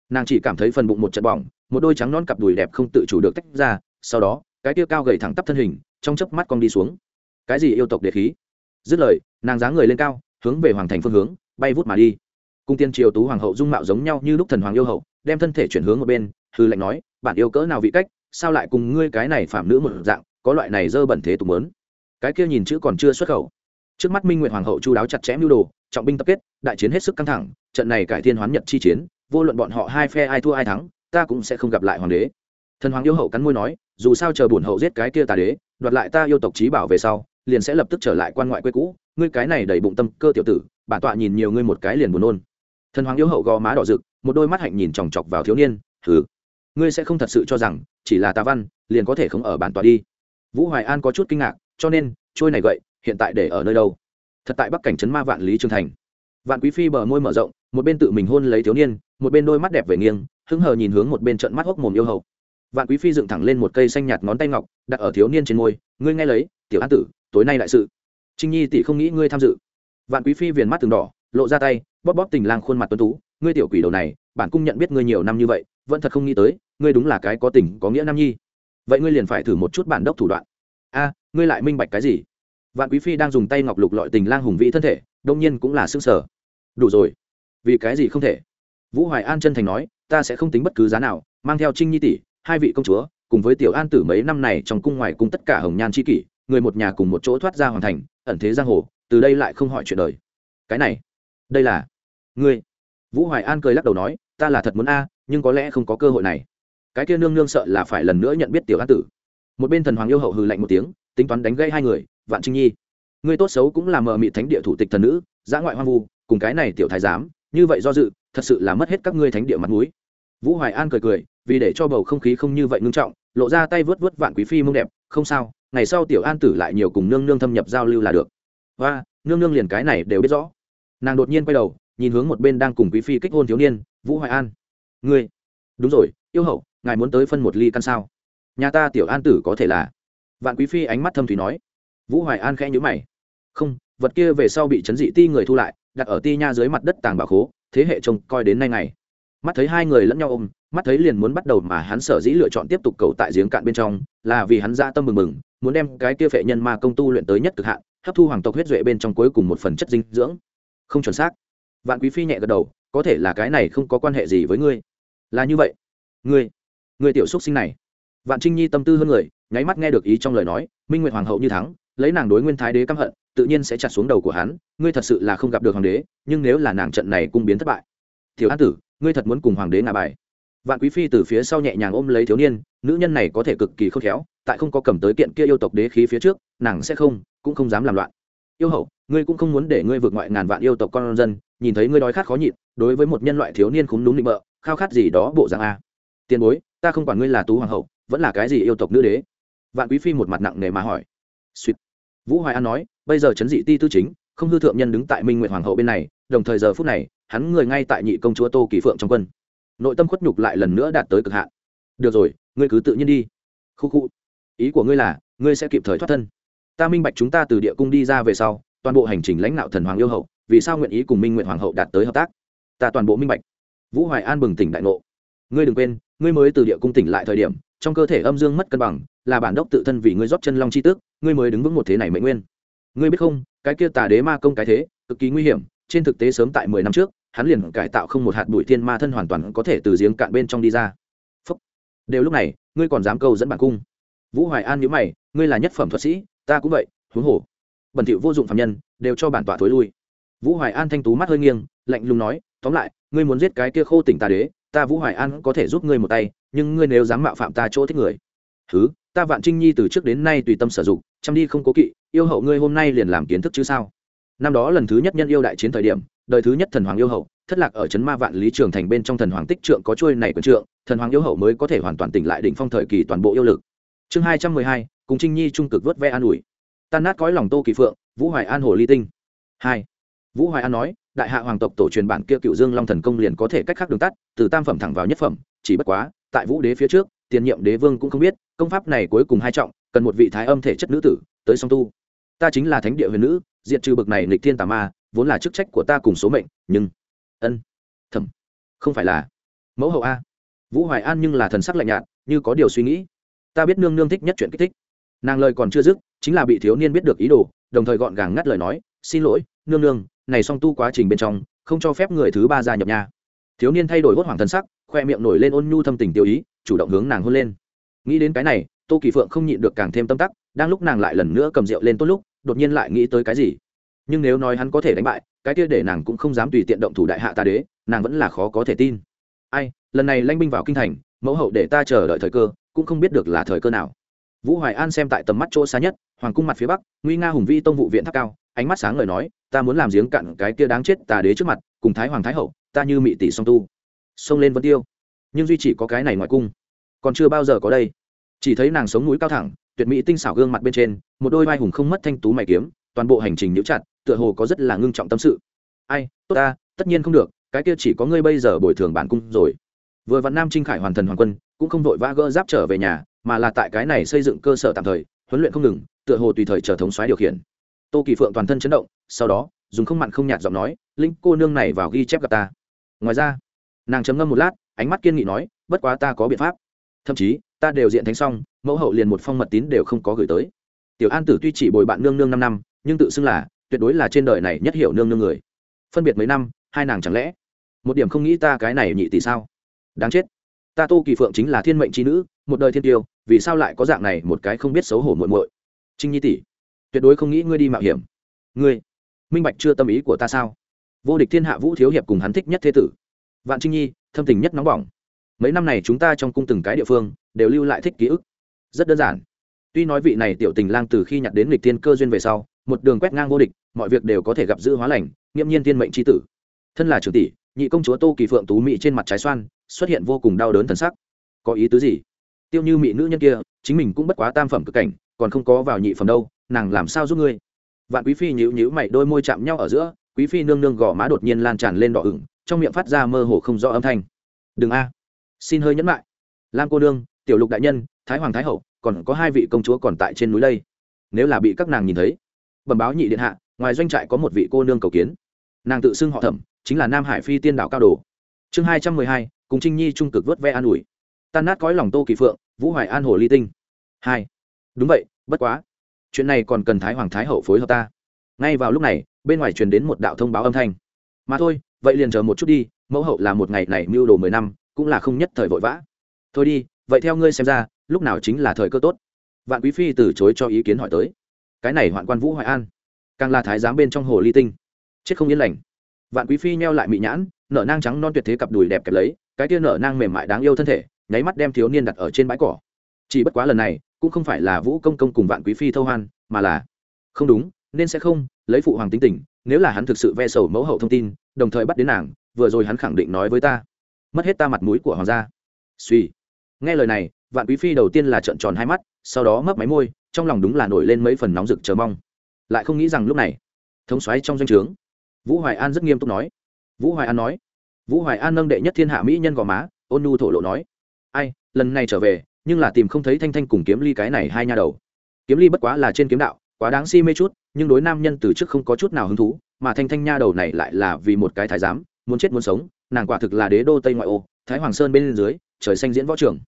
Nàng chỉ cảm thấy phần bụng một trận bỏng, một đôi trắng non cặp đùi đẹp không tự chủ được tách ra, sau đó, cái tia cao gầy thẳng tắp thân hình, trong chớp mắt cong đi xuống. Cái gì yêu tộc đề khí? Dứt lời, nàng dáng người lên cao, hướng về hoàng thành phương hướng, bay vút mà đi. Cung tiên triều tú hoàng hậu dung mạo giống nhau như lúc thần hoàng yêu hậu, đem thân thể chuyển hướng một bên, hư lệnh nói bạn yêu cỡ nào vị cách, sao lại cùng ngươi cái này phạm nữ một dạng, có loại này dơ bẩn thế tục mớn cái kia nhìn chữ còn chưa xuất khẩu. Trước mắt minh nguyện hoàng hậu chu đáo chặt chẽ mưu đồ trọng binh tập kết, đại chiến hết sức căng thẳng, trận này cải thiên hoán nhật chi chiến, vô luận bọn họ hai phe ai thua ai thắng, ta cũng sẽ không gặp lại hoàng đế. Thần hoàng yêu hậu cắn môi nói, dù sao chờ bổn hậu giết cái kia tà đế, đoạt lại ta yêu tộc trí bảo về sau, liền sẽ lập tức trở lại quan ngoại quê cũ, ngươi cái này đầy bụng tâm cơ tiểu tử, bản tọa nhìn nhiều ngươi một cái liền buồn nôn. Thần hoàng yêu hậu gò má đỏ rực, một đôi mắt hạnh nhìn chòng chọc vào thiếu niên thử ngươi sẽ không thật sự cho rằng, chỉ là tà văn, liền có thể không ở bản tọa đi. Vũ hoài an có chút kinh ngạc, cho nên, trôi này vậy, hiện tại để ở nơi đâu? Thật tại bắc cảnh trấn ma vạn lý trương thành. Vạn quý phi bờ môi mở rộng, một bên tự mình hôn lấy thiếu niên, một bên đôi mắt đẹp về nghiêng, hứng hờ nhìn hướng một bên trận mắt hốc mồm yêu hầu. Vạn quý phi dựng thẳng lên một cây xanh nhạt ngón tay ngọc, đặt ở thiếu niên trên môi, ngươi nghe lấy, tiểu an tử, tối nay đại sự. Trinh nhi tỷ không nghĩ ngươi tham dự. Vạn quý phi viền mắt từng đỏ, lộ ra tay, bóp bóp tình lang khuôn mặt tuấn tú, ngươi tiểu quỷ đầu này, bản cung nhận biết ngươi nhiều năm như vậy, vẫn thật không nghĩ tới, ngươi đúng là cái có tình có nghĩa nam nhi. Vậy ngươi liền phải thử một chút bản đốc thủ đoạn. A, ngươi lại minh bạch cái gì? Vạn quý phi đang dùng tay ngọc lục lọi tình lang hùng vĩ thân thể, đông nhiên cũng là s ư ơ n g sở đủ rồi. Vì cái gì không thể? Vũ hoài an chân thành nói, ta sẽ không tính bất cứ giá nào, mang theo trinh nhi tỷ, hai vị công chúa, cùng với tiểu an tử mấy năm này trong cung ngoài cung tất cả hồng nhan c h i kỷ, người một nhà cùng một chỗ thoát ra hoàn thành, ẩn thế giang hồ, từ đây lại không hỏi chuyện đời. Cái này, đây là ngươi. Vũ hoài an cười lắc đầu nói, ta là thật muốn a, nhưng có lẽ không có cơ hội này. Cái kia nương nương sợ là phải lần nữa nhận biết tiểu an tử. Một bên thần hoàng yêu hậu hừ lạnh một tiếng, tính toán đánh gây hai người vạn trinh nhi ngươi tốt xấu cũng là mờ mị thánh địa thủ tịch thần nữ giã ngoại hoang vu cùng cái này tiểu thái giám như vậy do dự thật sự là mất hết các ngươi thánh địa mặt mũi vũ hoài an cười cười vì để cho bầu không khí không như vậy ngưng trọng lộ ra tay vớt vớt vạn quý phi mông đẹp không sao ngày sau tiểu an tử lại nhiều cùng nương nương thâm nhập giao lưu là được và nương nương liền cái này đều biết rõ nàng đột nhiên quay đầu nhìn hướng một bên đang cùng quý phi kích hôn thiếu niên vũ hoài an ngươi đúng rồi yêu hậu ngài muốn tới phân một ly căn sao nhà ta tiểu an tử có thể là vạn quý phi ánh mắt thâm thủy nói vũ hoài an khẽ nhữ mày. Không, vật kia về sau bị chấn dị ti người thu lại, đặt ở ti nha dưới mặt đất tàng bà khố, thế hệ trông coi đến nay ngày. Mắt thấy hai người lẫn nhau ôm, mắt thấy liền muốn bắt đầu mà hắn sở dĩ lựa chọn tiếp tục cầu tại giếng cạn bên trong, là vì hắn ra tâm mừng mừng, muốn đem cái kia phệ nhân ma công tu luyện tới nhất cực hạn, hấp thu hoàng tộc huyết duệ bên trong cuối cùng một phần chất dinh dưỡng. Không chuẩn xác. Vạn quý phi nhẹ gật đầu, có thể là cái này không có quan hệ gì với ngươi. Là như vậy. Ngươi ngươi tiểu xúc sinh này. Vạn trinh nhi tâm tư hơn người, nháy mắt nghe được ý trong lời nói, minh nguyệt hoàng hậu như thắng lấy nàng đối nguyên thái đế căm hận, tự nhiên sẽ chặt xuống đầu của hắn, ngươi thật sự là không gặp được hoàng đế, nhưng nếu là nàng trận này cung biến thất bại. Thiếu an tử, ngươi thật muốn cùng hoàng đế ngà bài. Vạn quý phi từ phía sau nhẹ nhàng ôm lấy thiếu niên, nữ nhân này có thể cực kỳ khôn khéo, tại không có cầm tới kiện kia yêu tộc đế khí phía trước, nàng sẽ không, cũng không dám làm loạn. Yêu hậu, ngươi cũng không muốn để ngươi vượt ngoại ngàn vạn yêu tộc con dân, nhìn thấy ngươi đói khát khó nhịn, đối với một nhân loại thiếu niên khúm núm định bợ, khao khát gì đó bộ dạng a. Tiền bối, ta không quản ngươi là tú hoàng hậu, vẫn là cái gì yêu tộc nữ đế. Vạn quý phi một mặt nặng nề mà hỏi. Suýt vũ hoài an nói, bây giờ chấn dị ti tư chính, không hư thượng nhân đứng tại minh nguyệt hoàng hậu bên này, đồng thời giờ phút này, hắn người ngay tại nhị công chúa tô kỳ phượng trong quân. Nội tâm khuất nhục lại lần nữa đạt tới cực hạn. Được rồi, ngươi cứ tự nhiên đi. Khu khu. Ý của ngươi là, ngươi sẽ kịp thời thoát thân. Ta minh bạch chúng ta từ địa cung đi ra về sau, toàn bộ hành trình lãnh đạo thần hoàng yêu hậu, vì sao nguyện ý cùng minh nguyện hoàng hậu đạt tới hợp tác? Ta toàn bộ minh bạch. Vũ hoài an bừng tỉnh đại ngộ. Ngươi đừng quên, ngươi mới từ địa cung tỉnh lại thời điểm trong cơ thể âm dương mất cân bằng, là bản đốc tự thân vì ngươi rót chân long chi tước, ngươi mới đứng vững một thế này mệnh nguyên. Ngươi biết không, cái kia tà đế ma công cái thế, cực kỳ nguy hiểm, trên thực tế sớm tại mười năm trước, hắn liền cải tạo không một hạt bụi thiên ma thân hoàn toàn có thể từ giếng cạn bên trong đi ra. Phúc. đều lúc này, ngươi còn dám câu dẫn bản cung. Vũ hoài an nhữ mày, ngươi là nhất phẩm thuật sĩ, ta cũng vậy, huống hồ. Bẩn thỉu vô dụng phạm nhân, đều cho bản tọa thối lui. Vũ hoài an thanh tú mắt hơi nghiêng, lạnh lùng nói, tóm lại, ngươi muốn giết cái kia khô tỉnh tà đế ta vũ hoài an có thể giúp ngươi một tay, nhưng ngươi nếu dám mạo phạm ta chỗ thích người. Thứ, ta vạn trinh nhi từ trước đến nay tùy tâm sử dụng, chăm đi không cố kỵ, yêu hậu ngươi hôm nay liền làm kiến thức chứ sao? Năm đó lần thứ nhất nhân yêu đại chiến thời điểm, đời thứ nhất thần hoàng yêu hậu, thất lạc ở trấn ma vạn lý trường thành bên trong thần hoàng tích trượng có chuôi này quyền trượng, thần hoàng yêu hậu mới có thể hoàn toàn tỉnh lại đỉnh phong thời kỳ toàn bộ yêu lực. Chương hai trăm mười hai, cùng trinh nhi trung cực vớt ve an ủi. Tan nát cõi lòng tô kỳ phượng, vũ hoài an hồ ly tinh. Hai, vũ hoài an nói đại hạ hoàng tộc tổ truyền bản kia cựu dương long thần công liền có thể cách khác đường tắt, từ tam phẩm thẳng vào nhất phẩm, chỉ bất quá, tại vũ đế phía trước, tiền nhiệm đế vương cũng không biết, công pháp này cuối cùng hai trọng, cần một vị thái âm thể chất nữ tử, tới song tu. Ta chính là thánh địa huyền nữ, diệt trừ bực này nghịch thiên tà ma, vốn là chức trách của ta cùng số mệnh, nhưng, ân, thầm, không phải là, mẫu hậu a. Vũ hoài an nhưng là thần sắc lạnh nhạt, như có điều suy nghĩ. Ta biết nương nương thích nhất chuyện kích thích. Nàng lời còn chưa dứt, chính là bị thiếu niên biết được ý đồ, đồng thời gọn gàng ngắt lời nói, xin lỗi, nương nương này song tu quá trình bên trong, không cho phép người thứ ba gia nhập nhà thiếu niên thay đổi hốt hoảng thân sắc, khoe miệng nổi lên ôn nhu thâm tình tiêu ý, chủ động hướng nàng hôn lên. Nghĩ đến cái này, tô kỳ phượng không nhịn được càng thêm tâm tắc, đang lúc nàng lại lần nữa cầm rượu lên tốt lúc, đột nhiên lại nghĩ tới cái gì. Nhưng nếu nói hắn có thể đánh bại, cái kia để nàng cũng không dám tùy tiện động thủ đại hạ ta đế, nàng vẫn là khó có thể tin. Ai, lần này lanh binh vào kinh thành, mẫu hậu để ta chờ đợi thời cơ, cũng không biết được là thời cơ nào. Vũ hoài an xem tại tầm mắt chỗ xa nhất, hoàng cung mặt phía bắc, nguy nga hùng vi tông vụ viện tháp cao ánh mắt sáng ngời nói, ta muốn làm giếng cặn cái kia đáng chết tà đế trước mặt, cùng thái hoàng thái hậu, ta như mị tỷ song tu. Xông lên vân tiêu. Nhưng duy chỉ có cái này ngoài cung. Còn chưa bao giờ có đây. Chỉ thấy nàng sống núi cao thẳng, tuyệt mỹ tinh xảo gương mặt bên trên, một đôi vai hùng không mất thanh tú mày kiếm, toàn bộ hành trình nhíu chặt, tựa hồ có rất là ngưng trọng tâm sự. Ai, tốt ta, tất nhiên không được, cái kia chỉ có ngươi bây giờ bồi thường bản cung rồi. Vừa vạn nam trinh khải hoàn thần hoàng quân, cũng không vội vã gỡ giáp trở về nhà, mà là tại cái này xây dựng cơ sở tạm thời, huấn luyện không ngừng, tựa hồ tùy thời chờ thống soái điều khiển tô kỳ phượng toàn thân chấn động, sau đó, dùng không mặn không nhạt giọng nói, linh cô nương này vào ghi chép gặp ta. Ngoài ra, nàng chấm ngâm một lát, ánh mắt kiên nghị nói, bất quá ta có biện pháp. Thậm chí, ta đều diện thánh xong, mẫu hậu liền một phong mật tín đều không có gửi tới. Tiểu an tử tuy chỉ bồi bạn nương nương năm năm, nhưng tự xưng là, tuyệt đối là trên đời này nhất hiểu nương nương người. Phân biệt mấy năm, hai nàng chẳng lẽ, một điểm không nghĩ ta cái này nhị tỷ sao? Đáng chết. Ta tô kỳ phượng chính là thiên mệnh trí nữ, một đời thiên tiêu, vì sao lại có dạng này một cái không biết xấu hổ muội muội? Trinh nhi tỷ tuyệt đối không nghĩ ngươi đi mạo hiểm. Ngươi, minh bạch chưa tâm ý của ta sao? Vô địch thiên hạ vũ thiếu hiệp cùng hắn thích nhất thế tử. Vạn trinh nhi, thâm tình nhất nóng bỏng. Mấy năm này chúng ta trong cung từng cái địa phương đều lưu lại thích ký ức. Rất đơn giản. Tuy nói vị này tiểu tình lang từ khi nhặt đến lịch tiên cơ duyên về sau, một đường quét ngang vô địch, mọi việc đều có thể gặp giữ hóa lành, nghiêm nhiên thiên mệnh tri tử. Thân là trưởng tỷ, nhị công chúa tô kỳ phượng tú mị trên mặt trái xoan, xuất hiện vô cùng đau đớn thần sắc. Có ý tứ gì? Tiêu như mị nữ nhân kia, chính mình cũng bất quá tam phẩm cực cảnh, còn không có vào nhị phẩm đâu nàng làm sao giúp ngươi? Vạn quý phi nhíu nhíu mày, đôi môi chạm nhau ở giữa, quý phi nương nương gò má đột nhiên lan tràn lên đỏ ửng, trong miệng phát ra mơ hồ không rõ âm thanh. Đừng a. Xin hơi nhẫn lại. Lam cô nương, tiểu lục đại nhân, thái hoàng thái hậu, còn có hai vị công chúa còn tại trên núi đây. Nếu là bị các nàng nhìn thấy, bẩm báo nhị điện hạ, ngoài doanh trại có một vị cô nương cầu kiến. Nàng tự xưng họ thẩm, chính là nam hải phi tiên đạo cao đồ. Chương hai trăm mười hai, cùng trinh nhi trung cực vớt ve an ủi. Tan nát cõi lòng tô kỳ phượng, vũ hoài an hồ ly tinh. Hai. Đúng vậy, bất quá chuyện này còn cần thái hoàng thái hậu phối hợp ta. Ngay vào lúc này, bên ngoài truyền đến một đạo thông báo âm thanh. Mà thôi, vậy liền chờ một chút đi, mẫu hậu là một ngày này mưu đồ mười năm, cũng là không nhất thời vội vã. Thôi đi, vậy theo ngươi xem ra, lúc nào chính là thời cơ tốt? Vạn quý phi từ chối cho ý kiến hỏi tới. Cái này hoạn quan vũ hoài an, càng là thái giám bên trong hồ ly tinh. Chết không yên lành. Vạn quý phi neo lại mị nhãn, nở nang trắng non tuyệt thế cặp đùi đẹp kẹp lấy, cái tia nở nang mềm mại đáng yêu thân thể, nháy mắt đem thiếu niên đặt ở trên bãi cỏ chỉ bất quá lần này, cũng không phải là vũ công công cùng vạn quý phi thâu hoan, mà là, không đúng, nên sẽ không, lấy phụ hoàng tính tình, nếu là hắn thực sự ve sầu mẫu hậu thông tin, đồng thời bắt đến nàng, vừa rồi hắn khẳng định nói với ta. Mất hết ta mặt mũi của hoàng gia. Suy nghe lời này, vạn quý phi đầu tiên là trợn tròn hai mắt, sau đó mấp máy môi, trong lòng đúng là nổi lên mấy phần nóng rực chờ mong. Lại không nghĩ rằng lúc này, thống xoáy trong doanh trướng, vũ hoài an rất nghiêm túc nói. Vũ hoài an nói. Vũ hoài an nâng đệ nhất thiên hạ mỹ nhân gò má, ôn nhu thổ lộ nói. Ai, lần này trở về nhưng là tìm không thấy thanh thanh cùng kiếm ly cái này hai nha đầu. Kiếm ly bất quá là trên kiếm đạo, quá đáng si mê chút, nhưng đối nam nhân từ trước không có chút nào hứng thú, mà thanh thanh nha đầu này lại là vì một cái thái giám, muốn chết muốn sống, nàng quả thực là đế đô tây ngoại ô, thái hoàng sơn bên dưới, trời xanh diễn võ trường.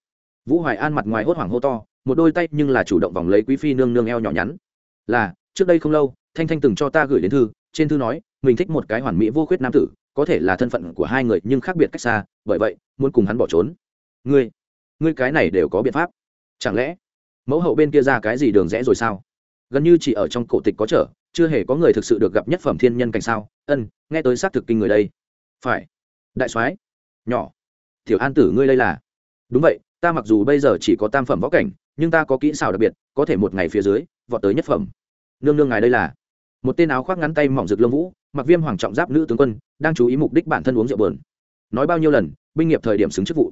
Vũ hoài an mặt ngoài hốt hoảng hô to, một đôi tay nhưng là chủ động vòng lấy quý phi nương nương eo nhỏ nhắn. Là, trước đây không lâu, thanh thanh từng cho ta gửi đến thư, trên thư nói, mình thích một cái hoàn mỹ vô khuyết nam tử, có thể là thân phận của hai người nhưng khác biệt cách xa, bởi vậy, muốn cùng hắn bỏ trốn. Ngươi ngươi cái này đều có biện pháp. Chẳng lẽ, mẫu hậu bên kia ra cái gì đường rẽ rồi sao? Gần như chỉ ở trong cổ tịch có trở chưa hề có người thực sự được gặp nhất phẩm thiên nhân cảnh sao? Ân, nghe tới xác thực kinh người đây. Phải. Đại soái, nhỏ. Tiểu an tử, ngươi đây là? Đúng vậy, ta mặc dù bây giờ chỉ có tam phẩm võ cảnh, nhưng ta có kỹ xảo đặc biệt, có thể một ngày phía dưới, vọt tới nhất phẩm. Nương nương ngài đây là? Một tên áo khoác ngắn tay mỏng rực lông vũ, mặc viêm hoàng trọng giáp nữ tướng quân, đang chú ý mục đích bản thân uống rượu bờn nói bao nhiêu lần, binh nghiệp thời điểm xứng chức vụ.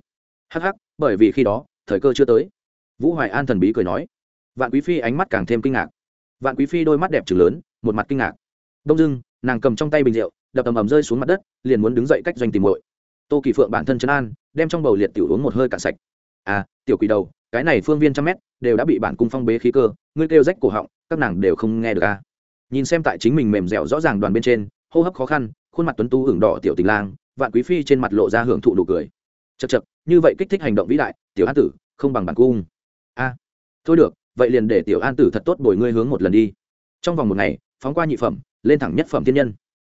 Hắc hắc, bởi vì khi đó thời cơ chưa tới. Vũ hoài an thần bí cười nói. Vạn quý phi ánh mắt càng thêm kinh ngạc. Vạn quý phi đôi mắt đẹp trừng lớn một mặt kinh ngạc. Đông dưng nàng cầm trong tay bình rượu đập ầm ầm rơi xuống mặt đất liền muốn đứng dậy cách doanh tìm muội. Tô kỳ phượng bản thân trấn an đem trong bầu liệt tiểu uống một hơi cạn sạch. À tiểu quỷ đầu cái này phương viên trăm mét đều đã bị bản cung phong bế khí cơ ngươi kêu rách cổ họng các nàng đều không nghe được à. Nhìn xem tại chính mình mềm dẻo rõ ràng đoàn bên trên hô hấp khó khăn khuôn mặt tuấn tu hưởng đỏ tiểu tình lang vạn quý phi trên mặt lộ ra hưởng thụ nụ cười. Chật chật như vậy kích thích hành động vĩ đại, tiểu an tử, không bằng bản cung. A à, thôi được, vậy liền để tiểu an tử thật tốt bồi ngươi hướng một lần đi. Trong vòng một ngày, phóng qua nhị phẩm, lên thẳng nhất phẩm thiên nhân.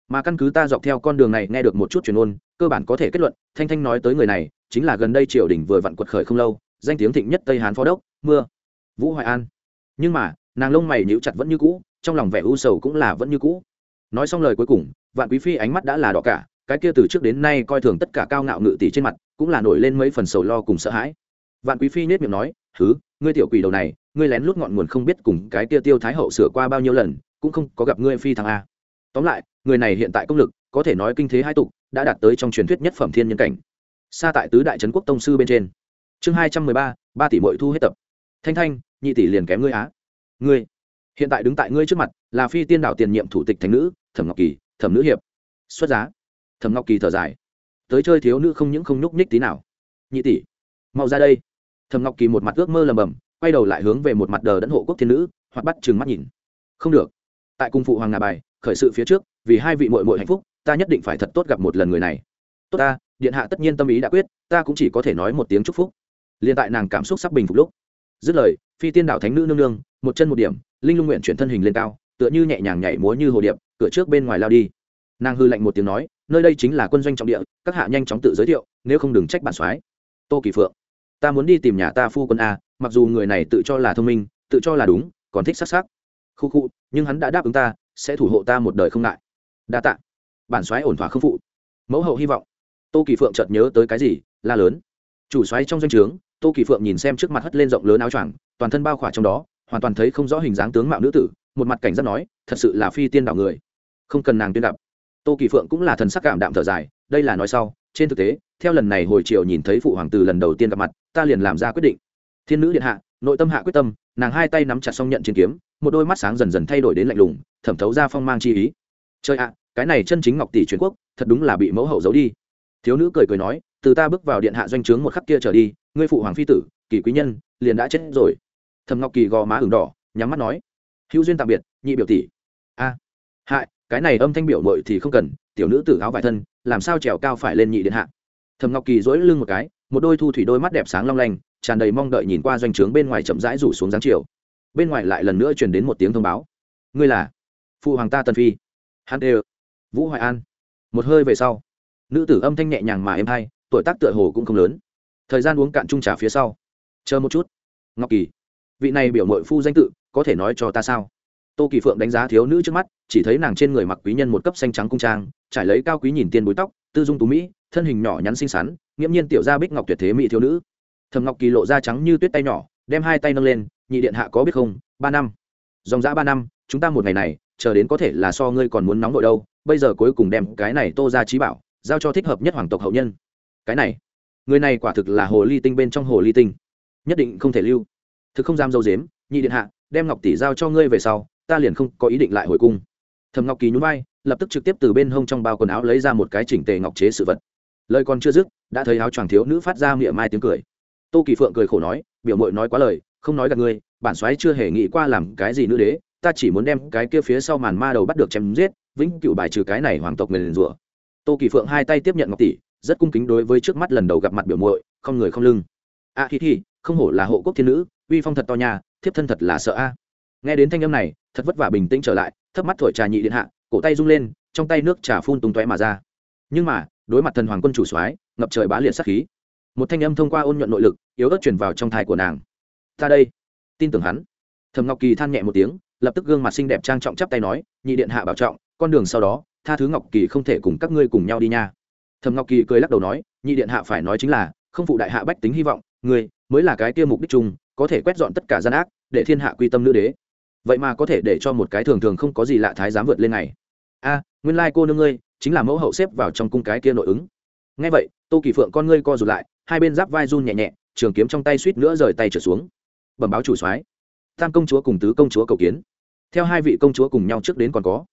Mà căn cứ ta dọc theo con đường này nghe được một chút truyền ôn, cơ bản có thể kết luận, thanh thanh nói tới người này, chính là gần đây triều đình vừa vặn quật khởi không lâu, danh tiếng thịnh nhất tây hán phó đốc, mưa, vũ hoài an. Nhưng mà, nàng lông mày nhíu chặt vẫn như cũ, trong lòng vẻ u sầu cũng là vẫn như cũ. Nói xong lời cuối cùng, vạn quý phi ánh mắt đã là đỏ cả cái kia từ trước đến nay coi thường tất cả cao ngạo ngự tỷ trên mặt, cũng là nổi lên mấy phần sầu lo cùng sợ hãi. Vạn quý phi nết miệng nói thứ ngươi tiểu quỷ đầu này, ngươi lén lút ngọn nguồn không biết cùng cái kia tiêu thái hậu sửa qua bao nhiêu lần, cũng không có gặp ngươi phi thằng a. Tóm lại, người này hiện tại công lực, có thể nói kinh thế hai tục, đã đạt tới trong truyền thuyết nhất phẩm thiên nhân cảnh. Xa tại tứ đại trấn quốc tông sư bên trên. Chương hai trăm mười ba ba tỷ mội thu hết tập. Thanh thanh, nhị tỷ liền kém ngươi á. Ngươi, hiện tại đứng tại ngươi trước mặt, là phi tiên đạo tiền nhiệm thủ tịch thành nữ, thẩm ngọc kỳ, thẩm nữ hiệp. Xuất giá thẩm ngọc kỳ thở dài. Tới chơi thiếu nữ không những không nhúc nhích tí nào. Nhị tỷ, mau ra đây. Thẩm ngọc kỳ một mặt ước mơ lầm bầm, quay đầu lại hướng về một mặt đờ đẫn hộ quốc thiên nữ hoặc bắt chừng mắt nhìn. Không được. Tại cung phụ hoàng ngà bài, khởi sự phía trước, vì hai vị mội mội hạnh phúc, ta nhất định phải thật tốt gặp một lần người này. Tốt ta, điện hạ tất nhiên tâm ý đã quyết, ta cũng chỉ có thể nói một tiếng chúc phúc. Liền tại nàng cảm xúc sắp bình phục lúc. Dứt lời, phi tiên đạo thánh nữ nương nương, một chân một điểm, linh lung nguyện chuyển thân hình lên cao, tựa như nhẹ nhàng nhảy múa như hồ điệp, cửa trước bên ngoài lao đi. Nàng hư lạnh một tiếng nói nơi đây chính là quân doanh trọng địa, các hạ nhanh chóng tự giới thiệu, nếu không đừng trách bản soái. Tô kỳ phượng, ta muốn đi tìm nhà ta phu quân a, mặc dù người này tự cho là thông minh, tự cho là đúng, còn thích sắc sắc. Khu khu, nhưng hắn đã đáp ứng ta, sẽ thủ hộ ta một đời không ngại. Đa tạ. Bản soái ổn thỏa không phụ. Mẫu hậu hy vọng. Tô kỳ phượng chợt nhớ tới cái gì? La lớn. Chủ xoáy trong doanh trướng, tô kỳ phượng nhìn xem trước mặt hất lên rộng lớn áo choàng, toàn thân bao khỏa trong đó, hoàn toàn thấy không rõ hình dáng tướng mạo nữ tử, một mặt cảnh giác nói, thật sự là phi tiên đạo người. Không cần nàng tuyên đập tô kỳ phượng cũng là thần sắc cảm đạm thở dài, đây là nói sau, trên thực tế, theo lần này hồi chiều nhìn thấy phụ hoàng tử lần đầu tiên gặp mặt, ta liền làm ra quyết định. Thiên nữ điện hạ, nội tâm hạ quyết tâm, nàng hai tay nắm chặt xong nhận chiến kiếm, một đôi mắt sáng dần dần thay đổi đến lạnh lùng, thẩm thấu ra phong mang chi ý. Chơi ạ, cái này chân chính ngọc tỷ truyền quốc, thật đúng là bị mẫu hậu giấu đi. Thiếu nữ cười cười nói, từ ta bước vào điện hạ doanh trướng một khắc kia trở đi, ngươi phụ hoàng phi tử, kỳ quý nhân, liền đã chết rồi. Thầm ngọc kỳ gò má ửng đỏ, nhắm mắt nói, hữu duyên tạm biệt, nhị biểu tỷ. A, hại cái này âm thanh biểu mội thì không cần, tiểu nữ tử áo vải thân, làm sao trèo cao phải lên nhị điện hạ? Thầm ngọc kỳ dỗi lưng một cái, một đôi thu thủy đôi mắt đẹp sáng long lanh, tràn đầy mong đợi nhìn qua doanh trướng bên ngoài chậm rãi rủ xuống dáng chiều. Bên ngoài lại lần nữa truyền đến một tiếng thông báo. Ngươi là phụ hoàng ta tần phi. Hắn đều vũ hoài an. Một hơi về sau, nữ tử âm thanh nhẹ nhàng mà êm hay tuổi tác tựa hồ cũng không lớn. Thời gian uống cạn chung trà phía sau. Chờ một chút, ngọc kỳ. Vị này biểu mội phu danh tự, có thể nói cho ta sao? Tô kỳ phượng đánh giá thiếu nữ trước mắt, chỉ thấy nàng trên người mặc quý nhân một cấp xanh trắng cung trang, trải lấy cao quý nhìn tiên búi tóc, tư dung tú mỹ, thân hình nhỏ nhắn xinh xắn, nghiễm nhiên tiểu gia bích ngọc tuyệt thế mỹ thiếu nữ. Thầm ngọc kỳ lộ ra trắng như tuyết tay nhỏ, đem hai tay nâng lên, nhị điện hạ có biết không, ba năm. Dòng dã ba năm, chúng ta một ngày này, chờ đến có thể là so ngươi còn muốn nóng vội đâu, bây giờ cuối cùng đem cái này tô ra trí bảo, giao cho thích hợp nhất hoàng tộc hậu nhân. Cái này, người này quả thực là hồ ly tinh bên trong hồ ly tinh, nhất định không thể lưu. Thực không dám dâu dếm, nhị điện hạ, đem ngọc tỷ giao cho ngươi về sau ta liền không có ý định lại hồi cung. Thầm ngọc kỳ nhún vai lập tức trực tiếp từ bên hông trong bao quần áo lấy ra một cái chỉnh tề ngọc chế sự vật. Lời còn chưa dứt đã thấy áo choàng thiếu nữ phát ra miệng mai tiếng cười. Tô kỳ phượng cười khổ nói biểu mội nói quá lời không nói gặp ngươi bản soái chưa hề nghĩ qua làm cái gì nữ đế ta chỉ muốn đem cái kia phía sau màn ma đầu bắt được chém giết vĩnh cựu bài trừ cái này hoàng tộc nguyền rủa. Tô kỳ phượng hai tay tiếp nhận ngọc tỷ rất cung kính đối với trước mắt lần đầu gặp mặt biểu muội không người không lưng. A à, hi hi không hổ là hộ quốc thiên nữ uy phong thật to nhà thiếp thân thật là sợ a. Nghe đến thanh âm này thật vất vả bình tĩnh trở lại thấp mắt thổi trà nhị điện hạ, cổ tay rung lên, trong tay nước trà phun tung tóe mà ra. Nhưng mà, đối mặt thần hoàng quân chủ soái, ngập trời bá liệt sát khí. Một thanh âm thông qua ôn nhuận nội lực, yếu ớt truyền vào trong thai của nàng. Ta đây. Tin tưởng hắn. Thầm ngọc kỳ than nhẹ một tiếng, lập tức gương mặt xinh đẹp trang trọng chắp tay nói, nhị điện hạ bảo trọng, con đường sau đó, tha thứ ngọc kỳ không thể cùng các ngươi cùng nhau đi nha. Thầm ngọc kỳ cười lắc đầu nói, nhị điện hạ phải nói chính là, không phụ đại hạ bách tính hy vọng, ngươi mới là cái tiêu mục đích chung, có thể quét dọn tất cả gian ác, để thiên hạ quy tâm nữ đế vậy mà có thể để cho một cái thường thường không có gì lạ thái dám vượt lên này. A, nguyên lai cô nương ngươi chính là mẫu hậu xếp vào trong cung cái kia nội ứng. Ngay vậy, tô kỳ phượng con ngươi co rụt lại, hai bên giáp vai run nhẹ nhẹ, trường kiếm trong tay suýt nữa rời tay trở xuống. Bẩm báo chủ soái, tam công chúa cùng tứ công chúa cầu kiến. Theo hai vị công chúa cùng nhau trước đến còn có.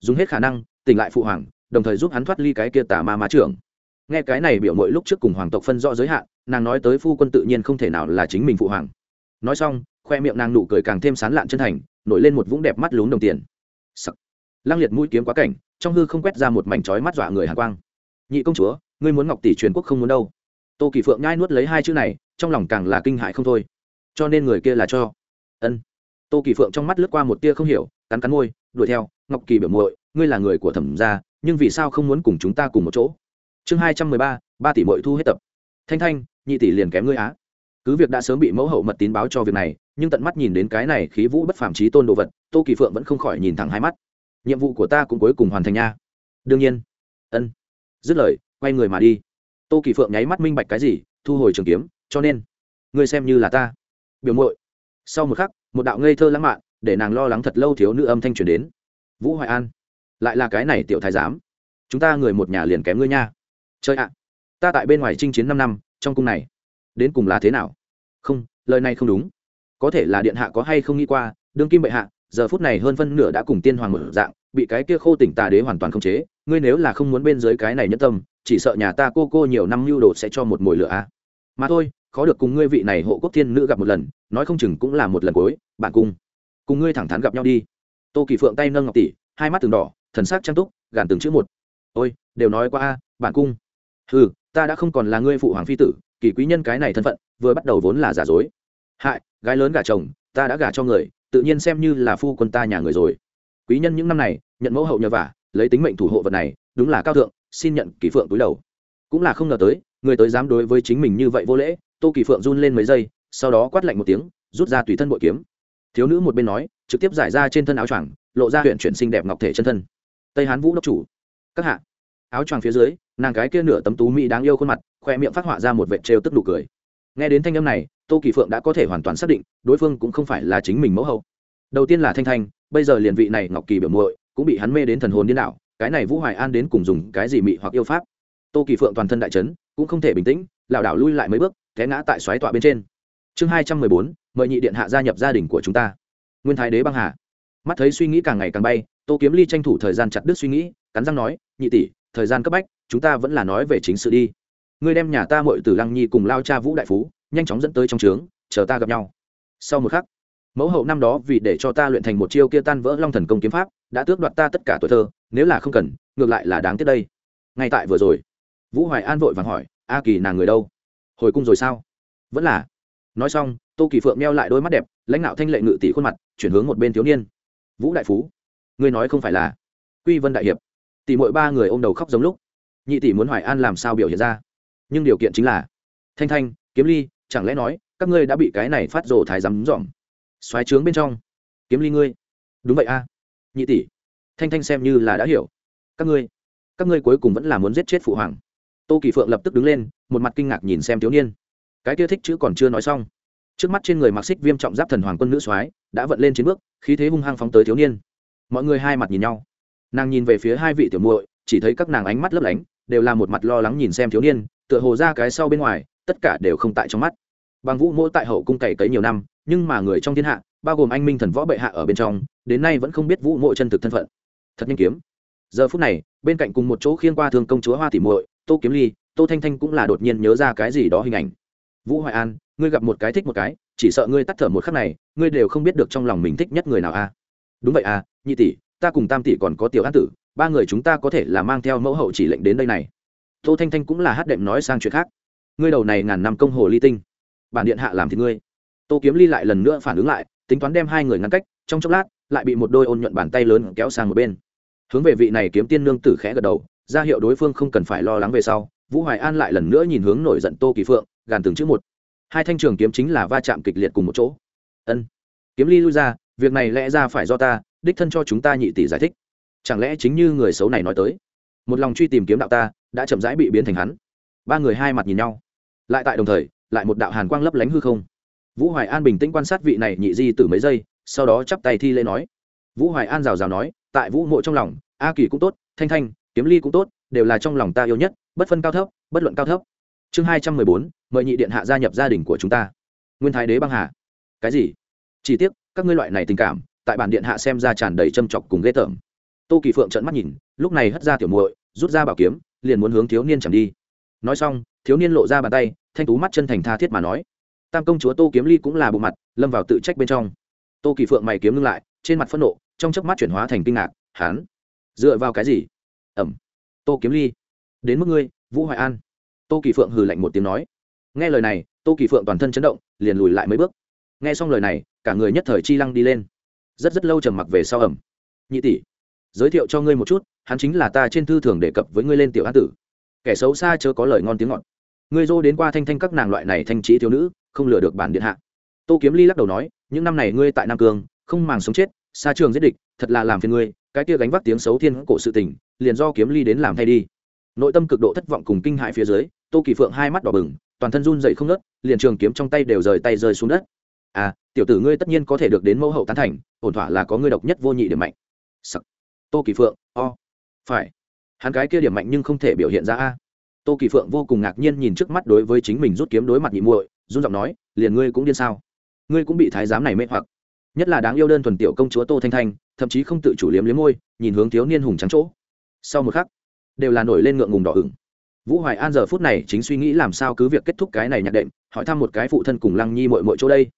Dùng hết khả năng, tỉnh lại phụ hoàng, đồng thời giúp hắn thoát ly cái kia tà ma má trưởng. Nghe cái này biểu mội lúc trước cùng hoàng tộc phân rõ giới hạn, nàng nói tới phu quân tự nhiên không thể nào là chính mình phụ hoàng. Nói xong khoe miệng nàng nụ cười càng thêm sán lạn chân thành, nổi lên một vũng đẹp mắt lún đồng tiền. Sắc. lăng liệt mũi kiếm quá cảnh, trong hư không quét ra một mảnh chói mắt dọa người hàn quang. Nhị công chúa, ngươi muốn ngọc tỷ truyền quốc không muốn đâu. Tô kỳ phượng nhai nuốt lấy hai chữ này, trong lòng càng là kinh hại không thôi. Cho nên người kia là cho. Ân. Tô kỳ phượng trong mắt lướt qua một tia không hiểu, cắn cắn môi, đuổi theo, ngọc kỳ biểu muội, ngươi là người của thẩm gia, nhưng vì sao không muốn cùng chúng ta cùng một chỗ? Chương hai trăm mười ba ba tỷ mội thu hết tập. Thanh thanh, nhị tỷ liền kém ngươi á cứ việc đã sớm bị mẫu hậu mật tín báo cho việc này, nhưng tận mắt nhìn đến cái này khí vũ bất phàm trí tôn đồ vật, tô kỳ phượng vẫn không khỏi nhìn thẳng hai mắt. Nhiệm vụ của ta cũng cuối cùng hoàn thành nha. Đương nhiên. Ân. Dứt lời, quay người mà đi. Tô kỳ phượng nháy mắt minh bạch cái gì, thu hồi trường kiếm, cho nên, ngươi xem như là ta. Biểu muội. Sau một khắc, một đạo ngây thơ lãng mạn, để nàng lo lắng thật lâu thiếu nữ âm thanh truyền đến. Vũ hoài an. Lại là cái này tiểu thái giám. Chúng ta người một nhà liền kém ngươi nha. Chơi ạ. Ta tại bên ngoài chinh chiến năm năm, trong cung này đến cùng là thế nào? Không, lời này không đúng. Có thể là điện hạ có hay không nghĩ qua, đương kim bệ hạ, giờ phút này hơn phân nửa đã cùng tiên hoàng mở dạng, bị cái kia khô tỉnh tà đế hoàn toàn không chế. Ngươi nếu là không muốn bên dưới cái này nhẫn tâm, chỉ sợ nhà ta cô cô nhiều năm lưu đồ sẽ cho một mồi lửa a. Mà thôi, khó được cùng ngươi vị này hộ quốc thiên nữ gặp một lần, nói không chừng cũng là một lần cuối, bạn cung cùng ngươi thẳng thắn gặp nhau đi. Tô kỳ phượng tay nâng ngọc tỷ, hai mắt từng đỏ, thần sắc trang túc, gàn từng chữ một. Ôi, đều nói qua a, bạn cung ừ ta đã không còn là ngươi phụ hoàng phi tử kỳ quý nhân cái này thân phận, vừa bắt đầu vốn là giả dối. Hại, gái lớn gả chồng, ta đã gả cho người, tự nhiên xem như là phu quân ta nhà người rồi. Quý nhân những năm này, nhận mẫu hậu nhờ vả, lấy tính mệnh thủ hộ vật này, đúng là cao thượng, xin nhận kỳ phượng túi đầu. Cũng là không ngờ tới, người tới dám đối với chính mình như vậy vô lễ, tô kỳ phượng run lên mấy giây, sau đó quát lạnh một tiếng, rút ra tùy thân bội kiếm. Thiếu nữ một bên nói, trực tiếp giải ra trên thân áo choàng, lộ ra huyện chuyển sinh đẹp ngọc thể chân thân. Tây hán vũ đốc chủ. Các hạ, áo choàng phía dưới nàng gái kia nửa tấm tú mỹ đáng yêu khuôn mặt, khoe miệng phát họa ra một vệ trêu tức nụ cười. Nghe đến thanh âm này, tô kỳ phượng đã có thể hoàn toàn xác định, đối phương cũng không phải là chính mình mẫu hậu. Đầu tiên là thanh thanh, bây giờ liền vị này ngọc kỳ biểu muội, cũng bị hắn mê đến thần hồn điên đảo, cái này vũ hoài an đến cùng dùng cái gì mị hoặc yêu pháp? Tô kỳ phượng toàn thân đại trấn cũng không thể bình tĩnh, lảo đảo lui lại mấy bước, té ngã tại xoáy tọa bên trên. Chương hai trăm mười bốn, mời nhị điện hạ gia nhập gia đình của chúng ta. Nguyên thái đế băng hà. Mắt thấy suy nghĩ càng ngày càng bay, tô kiếm ly tranh thủ thời gian chặt đứt suy nghĩ, cắn răng nói, nhị tỷ thời gian cấp bách, chúng ta vẫn là nói về chính sự đi. Ngươi đem nhà ta mội từ lăng nhi cùng lao cha vũ đại phú, nhanh chóng dẫn tới trong trướng, chờ ta gặp nhau. Sau một khắc, mẫu hậu năm đó vì để cho ta luyện thành một chiêu kia tan vỡ long thần công kiếm pháp, đã tước đoạt ta tất cả tuổi thơ, nếu là không cần, ngược lại là đáng tiếc đây. Ngay tại vừa rồi, vũ hoài an vội vàng hỏi, a kỳ nàng người đâu? Hồi cung rồi sao? Vẫn là. Nói xong, tô kỳ phượng meo lại đôi mắt đẹp, lãnh đạo thanh lệ ngự tỷ khuôn mặt, chuyển hướng một bên thiếu niên. Vũ đại phú, ngươi nói không phải là quy vân đại hiệp tỷ mỗi ba người ôm đầu khóc giống lúc. Nhị tỷ muốn hoài an làm sao biểu hiện ra. Nhưng điều kiện chính là, thanh thanh, kiếm ly, chẳng lẽ nói, các ngươi đã bị cái này phát rồ thái rắm dỏm xoáy trướng bên trong. Kiếm ly ngươi. Đúng vậy a. Nhị tỷ. Thanh thanh xem như là đã hiểu. Các ngươi các ngươi cuối cùng vẫn là muốn giết chết phụ hoàng. Tô kỳ phượng lập tức đứng lên, một mặt kinh ngạc nhìn xem thiếu niên. Cái kia thích chữ còn chưa nói xong. Trước mắt trên người mặc xích viêm trọng giáp thần hoàng quân nữ soái đã vận lên chiến bước, khí thế hung hăng phóng tới thiếu niên. Mọi người hai mặt nhìn nhau nàng nhìn về phía hai vị tiểu muội, chỉ thấy các nàng ánh mắt lấp lánh, đều là một mặt lo lắng nhìn xem thiếu niên, tựa hồ ra cái sau bên ngoài, tất cả đều không tại trong mắt. Bằng vũ mỗi tại hậu cung cày cấy nhiều năm, nhưng mà người trong thiên hạ, bao gồm anh minh thần võ bệ hạ ở bên trong, đến nay vẫn không biết vũ mộ chân thực thân phận. Thật nhanh kiếm. Giờ phút này, bên cạnh cùng một chỗ khiên qua thương công chúa hoa tỉ muội, tô kiếm ly, tô thanh thanh cũng là đột nhiên nhớ ra cái gì đó hình ảnh. Vũ hoài an, ngươi gặp một cái thích một cái, chỉ sợ ngươi tắt thở một khắc này, ngươi đều không biết được trong lòng mình thích nhất người nào a. Đúng vậy à nhị tỷ ta cùng tam tỷ còn có tiểu an tử, ba người chúng ta có thể là mang theo mẫu hậu chỉ lệnh đến đây này. Tô thanh thanh cũng là hát đệm nói sang chuyện khác. Ngươi đầu này ngàn năm công hồ ly tinh, bản điện hạ làm thì ngươi. Tô kiếm ly lại lần nữa phản ứng lại, tính toán đem hai người ngăn cách, trong chốc lát, lại bị một đôi ôn nhuận bàn tay lớn kéo sang một bên. Hướng về vị này kiếm tiên nương tử khẽ gật đầu, ra hiệu đối phương không cần phải lo lắng về sau, vũ hoài an lại lần nữa nhìn hướng nổi giận tô kỳ phượng, gàn từng chữ một. Hai thanh trường kiếm chính là va chạm kịch liệt cùng một chỗ. Ân. Kiếm ly lui ra, việc này lẽ ra phải do ta đích thân cho chúng ta nhị tỷ giải thích. Chẳng lẽ chính như người xấu này nói tới, một lòng truy tìm kiếm đạo ta, đã chậm rãi bị biến thành hắn? Ba người hai mặt nhìn nhau. Lại tại đồng thời, lại một đạo hàn quang lấp lánh hư không. Vũ hoài an bình tĩnh quan sát vị này nhị di từ mấy giây, sau đó chắp tay thi lễ nói. Vũ hoài an rào rào nói, tại vũ mộ trong lòng, a kỳ cũng tốt, thanh thanh, kiếm ly cũng tốt, đều là trong lòng ta yêu nhất, bất phân cao thấp, bất luận cao thấp. Chương hai trăm mười bốn, mời nhị điện hạ gia nhập gia đình của chúng ta. Nguyên thái đế băng hà. Cái gì? Chỉ tiếc, các ngươi loại này tình cảm tại bản điện hạ xem ra tràn đầy châm chọc cùng ghê tởm. Tô kỳ phượng trợn mắt nhìn, lúc này hất ra tiểu muội, rút ra bảo kiếm, liền muốn hướng thiếu niên chẳng đi. Nói xong, thiếu niên lộ ra bàn tay, thanh tú mắt chân thành tha thiết mà nói, tam công chúa tô kiếm ly cũng là bộ mặt, lâm vào tự trách bên trong. Tô kỳ phượng mày kiếm ngưng lại, trên mặt phẫn nộ, trong chớp mắt chuyển hóa thành kinh ngạc hán dựa vào cái gì? Ẩm, tô kiếm ly, đến mức ngươi, vũ hoài an. Tô kỳ phượng hừ lạnh một tiếng nói. Nghe lời này, tô kỳ phượng toàn thân chấn động, liền lùi lại mấy bước. Nghe xong lời này, cả người nhất thời chi lăng đi lên rất rất lâu trầm mặc về sau ẩm. Nhị tỷ, giới thiệu cho ngươi một chút, hắn chính là ta trên thư thường đề cập với ngươi lên tiểu an tử. Kẻ xấu xa chớ có lời ngon tiếng ngọt. Ngươi dô đến qua thanh thanh các nàng loại này thanh trí thiếu nữ, không lừa được bản điện hạ. Tô kiếm ly lắc đầu nói, những năm này ngươi tại nam cương, không màng sống chết, xa trường giết địch, thật là làm phiền ngươi, cái kia gánh vác tiếng xấu thiên cổ sự tình, liền do kiếm ly đến làm thay đi. Nội tâm cực độ thất vọng cùng kinh hại phía dưới, tô kỳ phượng hai mắt đỏ bừng, toàn thân run dậy không nớt liền trường kiếm trong tay đều rời tay rơi xuống đất à tiểu tử ngươi tất nhiên có thể được đến mẫu hậu tán thành, ổn thỏa là có ngươi độc nhất vô nhị điểm mạnh. Sắc. tô kỳ phượng, o、oh. phải. Hắn cái kia điểm mạnh nhưng không thể biểu hiện ra a. Tô kỳ phượng vô cùng ngạc nhiên nhìn trước mắt đối với chính mình rút kiếm đối mặt nhị muội, run giọng nói, liền ngươi cũng điên sao? Ngươi cũng bị thái giám này mê hoặc. Nhất là đáng yêu đơn thuần tiểu công chúa tô thanh thanh, thậm chí không tự chủ liếm liếm môi, nhìn hướng thiếu niên hùng trắng chỗ. Sau một khắc, đều là nổi lên ngượng ngùng đỏ ửng. Vũ hoài an giờ phút này chính suy nghĩ làm sao cứ việc kết thúc cái này nhạc đệm, hỏi thăm một cái phụ thân cùng lăng nhi mội mội chỗ đây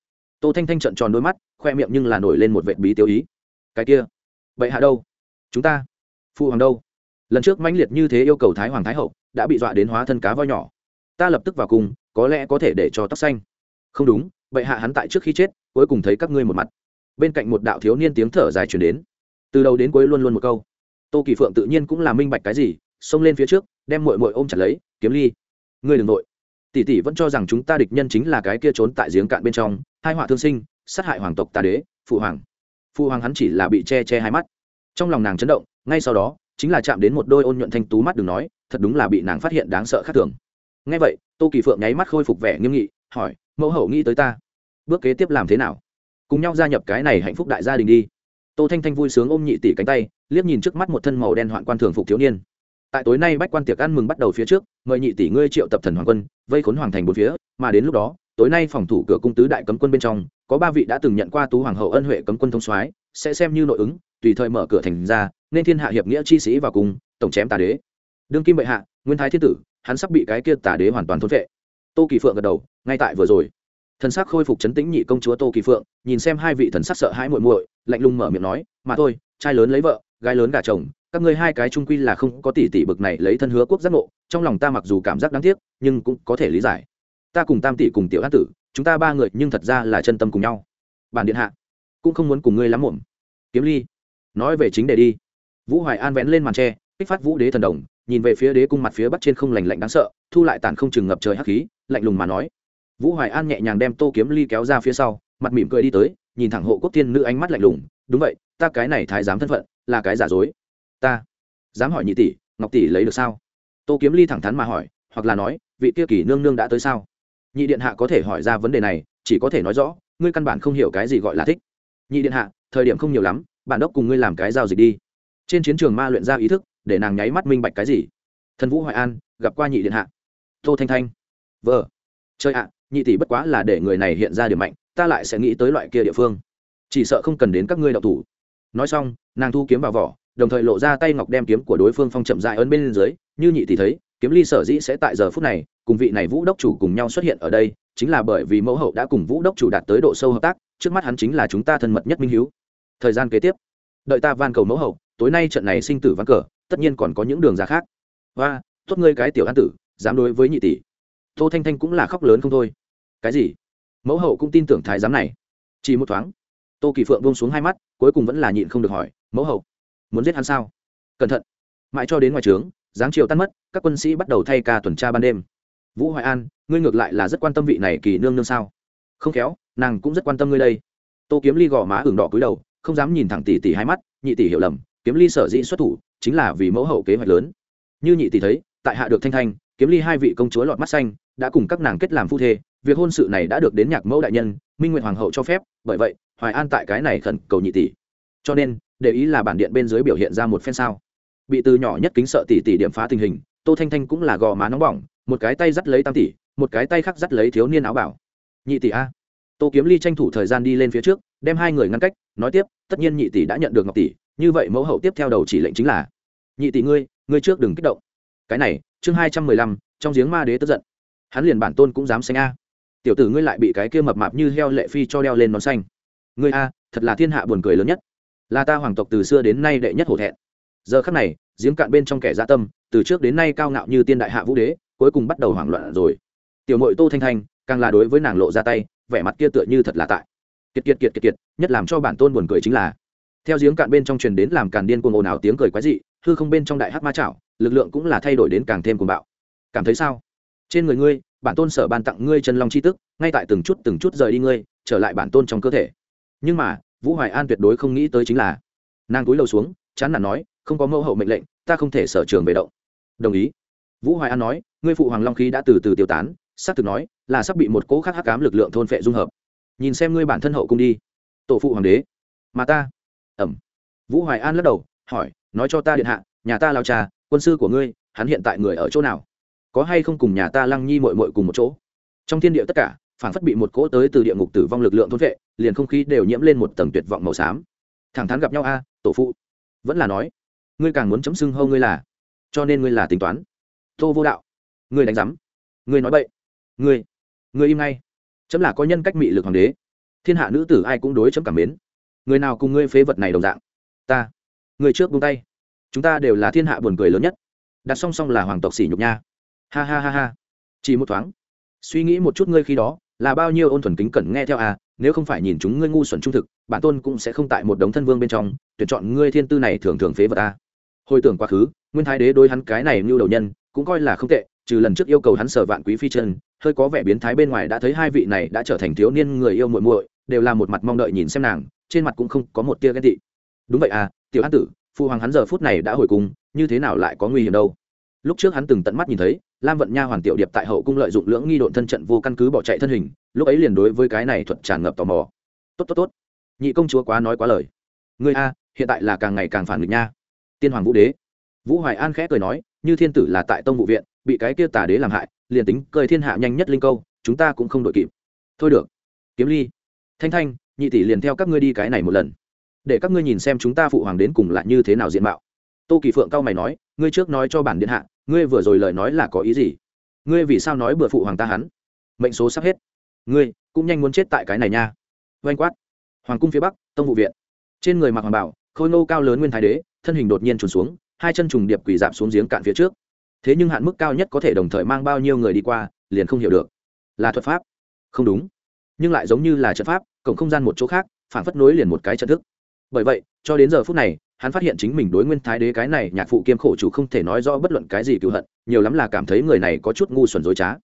tô thanh thanh trận tròn đôi mắt, khoe miệng nhưng là nổi lên một vệ bí tiêu ý. Cái kia vậy hạ đâu? Chúng ta phụ hoàng đâu? Lần trước mãnh liệt như thế yêu cầu thái hoàng thái hậu, đã bị dọa đến hóa thân cá voi nhỏ. Ta lập tức vào cùng, có lẽ có thể để cho tóc xanh. Không đúng vậy hạ hắn tại trước khi chết, cuối cùng thấy các ngươi một mặt. Bên cạnh một đạo thiếu niên tiếng thở dài chuyển đến. Từ đầu đến cuối luôn luôn một câu. Tô kỳ phượng tự nhiên cũng là minh bạch cái gì, xông lên phía trước, đem mội mội ôm chặt lấy, kiếm ly, ngươi đ ừ n g nội tỷ tỷ vẫn cho rằng chúng ta địch nhân chính là cái kia trốn tại giếng cạn bên trong, hai họa thương sinh, sát hại hoàng tộc tà đế, phụ hoàng. Phụ hoàng hắn chỉ là bị che che hai mắt. Trong lòng nàng chấn động, ngay sau đó, chính là chạm đến một đôi ôn nhuận thanh tú mắt đừng nói, thật đúng là bị nàng phát hiện đáng sợ khác thường. Ngay vậy, tô kỳ phượng nháy mắt khôi phục vẻ nghiêm nghị, hỏi, mẫu hậu nghĩ tới ta? Bước kế tiếp làm thế nào? Cùng nhau gia nhập cái này hạnh phúc đại gia đình đi. Tô thanh thanh vui sướng ôm nhị tỷ cánh tay, liếc nhìn trước mắt một thân màu đen hoạn quan thường phục thiếu niên tại tối nay bách quan tiệc ăn mừng bắt đầu phía trước, mời nhị tỷ ngươi triệu tập thần hoàng quân, vây khốn hoàng thành bốn phía, mà đến lúc đó, tối nay phòng thủ cửa cung tứ đại cấm quân bên trong, có ba vị đã từng nhận qua tú hoàng hậu ân huệ cấm quân thông soái, sẽ xem như nội ứng, tùy thời mở cửa thành ra, nên thiên hạ hiệp nghĩa chi sĩ vào cùng, tổng chém tà đế. Đương kim bệ hạ, nguyên thái thiên tử, hắn sắp bị cái kia tà đế hoàn toàn thôn vệ tô kỳ phượng gật đầu, ngay tại vừa rồi. Thần sắc khôi phục chấn tĩnh nhị công chúa tô kỳ phượng, nhìn xem hai vị thần sắc sợ hãi muội muội, lạnh lùng mở miệng nói, mà thôi, trai lớn lấy vợ, gái lớn gả chồng các ngươi hai cái trung quy là không có tỷ tỷ bực này lấy thân hứa quốc giác ngộ, trong lòng ta mặc dù cảm giác đáng tiếc, nhưng cũng có thể lý giải. Ta cùng tam tỷ cùng tiểu an tử, chúng ta ba người nhưng thật ra là chân tâm cùng nhau. Bản điện hạ, cũng không muốn cùng ngươi lắm muộn. Kiếm ly, nói về chính đề đi. Vũ hoài an vén lên màn tre, kích phát vũ đế thần đồng, nhìn về phía đế cung mặt phía bắc trên không lành lạnh đáng sợ, thu lại tàn không chừng ngập trời hắc khí, lạnh lùng mà nói. Vũ hoài an nhẹ nhàng đem tô kiếm ly kéo ra phía sau, mặt mỉm cười đi tới, nhìn thẳng hộ quốc tiên nữ ánh mắt lạnh lùng. Đúng vậy, ta cái này thái giám thân phận, là cái giả dối ta dám hỏi nhị tỷ, ngọc tỷ lấy được sao? Tô kiếm ly thẳng thắn mà hỏi, hoặc là nói, vị kia kỳ nương nương đã tới sao? Nhị điện hạ có thể hỏi ra vấn đề này, chỉ có thể nói rõ, ngươi căn bản không hiểu cái gì gọi là thích. Nhị điện hạ, thời điểm không nhiều lắm, bản đốc cùng ngươi làm cái giao dịch đi. Trên chiến trường ma luyện ra ý thức, để nàng nháy mắt minh bạch cái gì? Thần vũ hoài an, gặp qua nhị điện hạ. Tô thanh thanh. Vợ chơi ạ, nhị tỷ bất quá là để người này hiện ra điểm mạnh, ta lại sẽ nghĩ tới loại kia địa phương. Chỉ sợ không cần đến các ngươi đậu thủ. Nói xong, nàng thu kiếm vào vỏ đồng thời lộ ra tay ngọc đem kiếm của đối phương phong chậm dại ấn bên dưới, như nhị tỷ thấy, kiếm ly sở dĩ sẽ tại giờ phút này, cùng vị này vũ đốc chủ cùng nhau xuất hiện ở đây, chính là bởi vì mẫu hậu đã cùng vũ đốc chủ đạt tới độ sâu hợp tác, trước mắt hắn chính là chúng ta thân mật nhất minh hiếu. Thời gian kế tiếp, đợi ta van cầu mẫu hậu, tối nay trận này sinh tử ván cờ, tất nhiên còn có những đường ra khác. Và tốt ngươi cái tiểu an tử, dám đối với nhị tỷ. Tô thanh thanh cũng là khóc lớn không thôi. Cái gì? Mẫu hậu cũng tin tưởng thái giám này. Chỉ một thoáng, tô kỳ phượng buông xuống hai mắt, cuối cùng vẫn là nhịn không được hỏi, mẫu hậu muốn giết hắn sao? Cẩn thận. Mãi cho đến ngoài trướng giáng chiều tan mất, các quân sĩ bắt đầu thay ca tuần tra ban đêm. Vũ hoài an, ngươi ngược lại là rất quan tâm vị này kỳ nương nương sao? Không khéo, nàng cũng rất quan tâm ngươi đây. Tô kiếm ly gò má hưởng đỏ cúi đầu, không dám nhìn thẳng tỷ tỷ hai mắt, nhị tỷ hiểu lầm, kiếm ly sở dĩ xuất thủ, chính là vì mẫu hậu kế hoạch lớn. Như nhị tỷ thấy, tại hạ được thanh thanh, kiếm ly hai vị công chúa lọt mắt xanh, đã cùng các nàng kết làm phu thê, việc hôn sự này đã được đến nhạc mẫu đại nhân, minh nguyện hoàng hậu cho phép, bởi vậy, hoài an tại cái này khẩn cầu nhị tỷ cho nên, để ý là bản điện bên dưới biểu hiện ra một phen sao. Bị từ nhỏ nhất kính sợ tỷ tỷ điểm phá tình hình, tô thanh thanh cũng là gò má nóng bỏng, một cái tay dắt lấy tam tỷ, một cái tay khác dắt lấy thiếu niên áo bảo. Nhị tỷ a. Tô kiếm ly tranh thủ thời gian đi lên phía trước, đem hai người ngăn cách, nói tiếp, tất nhiên nhị tỷ đã nhận được ngọc tỷ, như vậy mẫu hậu tiếp theo đầu chỉ lệnh chính là nhị tỷ ngươi ngươi trước đừng kích động. Cái này, chương hai trăm mười lăm, trong giếng ma đế tức giận. Hắn liền bản tôn cũng dám xanh a. Tiểu tử ngươi lại bị cái kia mập mạp như heo lệ phi cho đeo lên nón xanh. Ngươi a, thật là thiên hạ buồn cười lớn nhất là ta hoàng tộc từ xưa đến nay đệ nhất hổ thẹn. Giờ khắc này, giếng cạn bên trong kẻ gia tâm, từ trước đến nay cao ngạo như tiên đại hạ vũ đế, cuối cùng bắt đầu hoảng loạn rồi. Tiểu mội tô thanh thanh, càng là đối với nàng lộ ra tay, vẻ mặt kia tựa như thật là tại. Kiệt kiệt kiệt kiệt kiệt, nhất làm cho bản tôn buồn cười chính là, theo giếng cạn bên trong truyền đến làm càn điên cuồng ồn ào tiếng cười quái dị, hư không bên trong đại hát ma chảo, lực lượng cũng là thay đổi đến càng thêm cuồng bạo. Cảm thấy sao? Trên người ngươi, bản tôn sở ban tặng ngươi chân long chi tức, ngay tại từng chút từng chút rời đi ngươi, trở lại bản tôn trong cơ thể. Nhưng mà vũ hoài an tuyệt đối không nghĩ tới chính là, nàng túi lầu xuống, chán nản nói, không có mẫu hậu mệnh lệnh, ta không thể sở trường về động. Đồng ý. Vũ hoài an nói, ngươi phụ hoàng long khí đã từ từ tiêu tán, xác thực nói, là sắp bị một cỗ khác hắc cám lực lượng thôn phệ dung hợp. Nhìn xem ngươi bản thân hậu cung đi. Tổ phụ hoàng đế. Mà ta. Ẩm vũ hoài an lắc đầu, hỏi, nói cho ta điện hạ, nhà ta lao trà quân sư của ngươi, hắn hiện tại người ở chỗ nào? Có hay không cùng nhà ta lăng nhi mội mội cùng một chỗ? Trong thiên địa tất cả phản phất bị một cỗ tới từ địa ngục tử vong lực lượng thôn vệ liền không khí đều nhiễm lên một tầng tuyệt vọng màu xám. Thẳng thắn gặp nhau a, tổ phụ. Vẫn là nói, ngươi càng muốn chấm xưng hâu ngươi là, cho nên ngươi là tính toán. Tô vô đạo, ngươi đánh giám, ngươi nói bậy, ngươi ngươi im ngay. Chấm là có nhân cách mị lực hoàng đế. Thiên hạ nữ tử ai cũng đối chấm cảm mến. Người nào cùng ngươi phế vật này đồng dạng? Ta người trước buông tay. Chúng ta đều là thiên hạ buồn cười lớn nhất. Đặt song song là hoàng tộc sỉ nhục nha. Ha ha ha ha. Chỉ một thoáng, suy nghĩ một chút ngươi khi đó là bao nhiêu ôn thuần kính cẩn nghe theo à nếu không phải nhìn chúng ngươi ngu xuẩn trung thực, bản tôn cũng sẽ không tại một đống thân vương bên trong, tuyển chọn ngươi thiên tư này thường thường phế vật à. hồi tưởng quá khứ, nguyên thái đế đối hắn cái này như đầu nhân, cũng coi là không tệ, trừ lần trước yêu cầu hắn sở vạn quý phi chân, hơi có vẻ biến thái bên ngoài đã thấy hai vị này đã trở thành thiếu niên người yêu muội muội, đều là một mặt mong đợi nhìn xem nàng, trên mặt cũng không có một tia ghen tị đúng vậy à tiểu an tử phụ hoàng hắn giờ phút này đã hồi cung như thế nào lại có nguy hiểm đâu lúc trước hắn từng tận mắt nhìn thấy, lam vận nha hoàn tiểu điệp tại hậu cung lợi dụng lưỡng nghi độn thân trận vô căn cứ bỏ chạy thân hình, lúc ấy liền đối với cái này thuật tràn ngập tò mò. Tốt tốt tốt. Nhị công chúa quá nói quá lời. Người a, hiện tại là càng ngày càng phản nghịch nha. Tiên hoàng vũ đế. Vũ hoài an khẽ cười nói, như thiên tử là tại tông vụ viện, bị cái kia tà đế làm hại, liền tính cười thiên hạ nhanh nhất linh câu, chúng ta cũng không đội kịp. Thôi được, kiếm ly. Thanh thanh, nhị tỷ liền theo các ngươi đi cái này một lần. Để các ngươi nhìn xem chúng ta phụ hoàng đến cùng lại như thế nào diện mạo. Tô kỳ phượng cao mày nói, ngươi trước nói cho bản điện hạ ngươi vừa rồi lời nói là có ý gì? Ngươi vì sao nói bừa phụ hoàng ta hắn? Mệnh số sắp hết. Ngươi cũng nhanh muốn chết tại cái này nha. Oanh quát. Hoàng cung phía bắc, tông vụ viện. Trên người mặc hoàng bảo, khôi ngô cao lớn nguyên thái đế, thân hình đột nhiên trùn xuống, hai chân trùng điệp quỳ dạp xuống giếng cạn phía trước. Thế nhưng hạn mức cao nhất có thể đồng thời mang bao nhiêu người đi qua, liền không hiểu được. Là thuật pháp. Không đúng. Nhưng lại giống như là trận pháp, cổng không gian một chỗ khác phản phất nối liền một cái trận thức. Bởi vậy, cho đến giờ phút này hắn phát hiện chính mình đối nguyên thái đế cái này nhạc phụ kiêm khổ chủ không thể nói rõ bất luận cái gì cựu hận, nhiều lắm là cảm thấy người này có chút ngu xuẩn dối trá.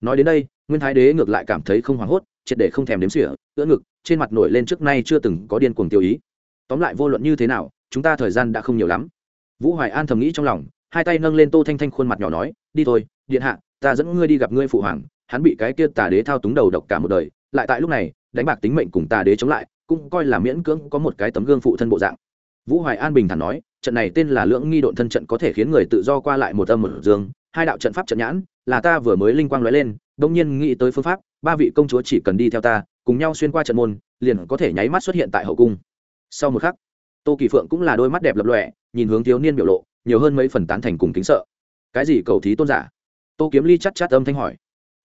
Nói đến đây, nguyên thái đế ngược lại cảm thấy không hoảng hốt, triệt để không thèm đếm sỉa ưỡ ngực, trên mặt nổi lên trước nay chưa từng có điên cuồng tiêu ý. Tóm lại vô luận như thế nào, chúng ta thời gian đã không nhiều lắm. Vũ hoài an thầm nghĩ trong lòng, hai tay nâng lên tô thanh thanh khuôn mặt nhỏ nói, đi thôi, điện hạ, ta dẫn ngươi đi gặp ngươi phụ hoàng. Hắn bị cái kia tà đế thao túng đầu độc cả một đời, lại tại lúc này, đánh bạc tính mệnh cùng tà đế chống lại, cũng coi là miễn cưỡng có một cái tấm gương phụ thân bộ dạng vũ hoài an bình thản nói, trận này tên là lưỡng nghi độn thân trận có thể khiến người tự do qua lại một âm một dương. Hai đạo trận pháp trận nhãn, là ta vừa mới linh quang nói lên đông nhiên nghĩ tới phương pháp, ba vị công chúa chỉ cần đi theo ta, cùng nhau xuyên qua trận môn, liền có thể nháy mắt xuất hiện tại hậu cung. Sau một khắc, tô kỳ phượng cũng là đôi mắt đẹp lập lọe nhìn hướng thiếu niên biểu lộ, nhiều hơn mấy phần tán thành cùng kính sợ. Cái gì cầu thí tôn giả? Tô kiếm ly chắc chát âm thanh hỏi.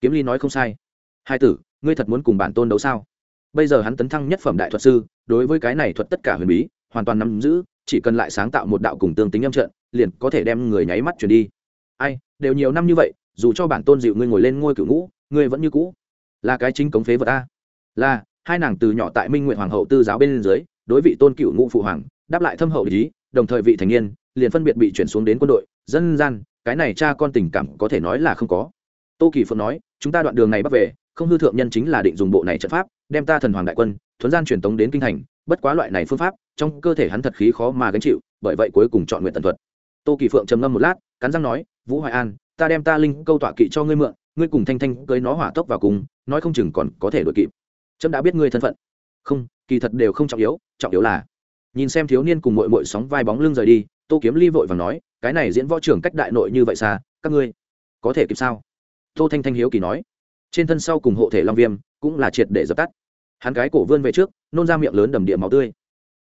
Kiếm ly nói không sai. Hai tử, ngươi thật muốn cùng bản tôn đấu sao? Bây giờ hắn tấn thăng nhất phẩm đại thuật sư, đối với cái này thuật tất cả huyền bí hoàn toàn nắm giữ, chỉ cần lại sáng tạo một đạo cùng tương tính âm trận, liền có thể đem người nháy mắt chuyển đi. Ai, đều nhiều năm như vậy, dù cho bản tôn dịu ngươi ngồi lên ngôi cựu ngũ, ngươi vẫn như cũ là cái chính cống phế vật ta là, hai nàng từ nhỏ tại minh nguyện hoàng hậu tư giáo bên dưới, đối vị tôn cựu ngũ phụ hoàng, đáp lại thâm hậu ý đồng thời vị thành niên, liền phân biệt bị chuyển xuống đến quân đội, dân gian, cái này cha con tình cảm có thể nói là không có. Tô kỳ phượng nói, chúng ta đoạn đường này bắt về, không hư thượng nhân chính là định dùng bộ này trận pháp, đem ta thần hoàng đại quân, thuấn gian truyền tống đến kinh thành bất quá loại này phương pháp, trong cơ thể hắn thật khí khó mà gánh chịu, bởi vậy cuối cùng chọn nguyện tần thuật. Tô kỳ phượng trầm ngâm một lát, cắn răng nói, vũ hoài an, ta đem ta linh câu tọa kỵ cho ngươi mượn, ngươi cùng thanh thanh cưới nó hỏa tốc vào cùng, nói không chừng còn có thể đuổi kịp. Trâm đã biết ngươi thân phận. Không, kỳ thật đều không trọng yếu trọng yếu là nhìn xem thiếu niên cùng mội mội sóng vai bóng lưng rời đi, tô kiếm ly vội và nói, cái này diễn võ trưởng cách đại nội như vậy xa, các ngươi có thể kịp sao? Tô thanh thanh hiếu kỳ nói, trên thân sau cùng hộ thể long viêm cũng là triệt để dập tắt hắn cái cổ vươn về trước, nôn ra miệng lớn đầm địa máu tươi.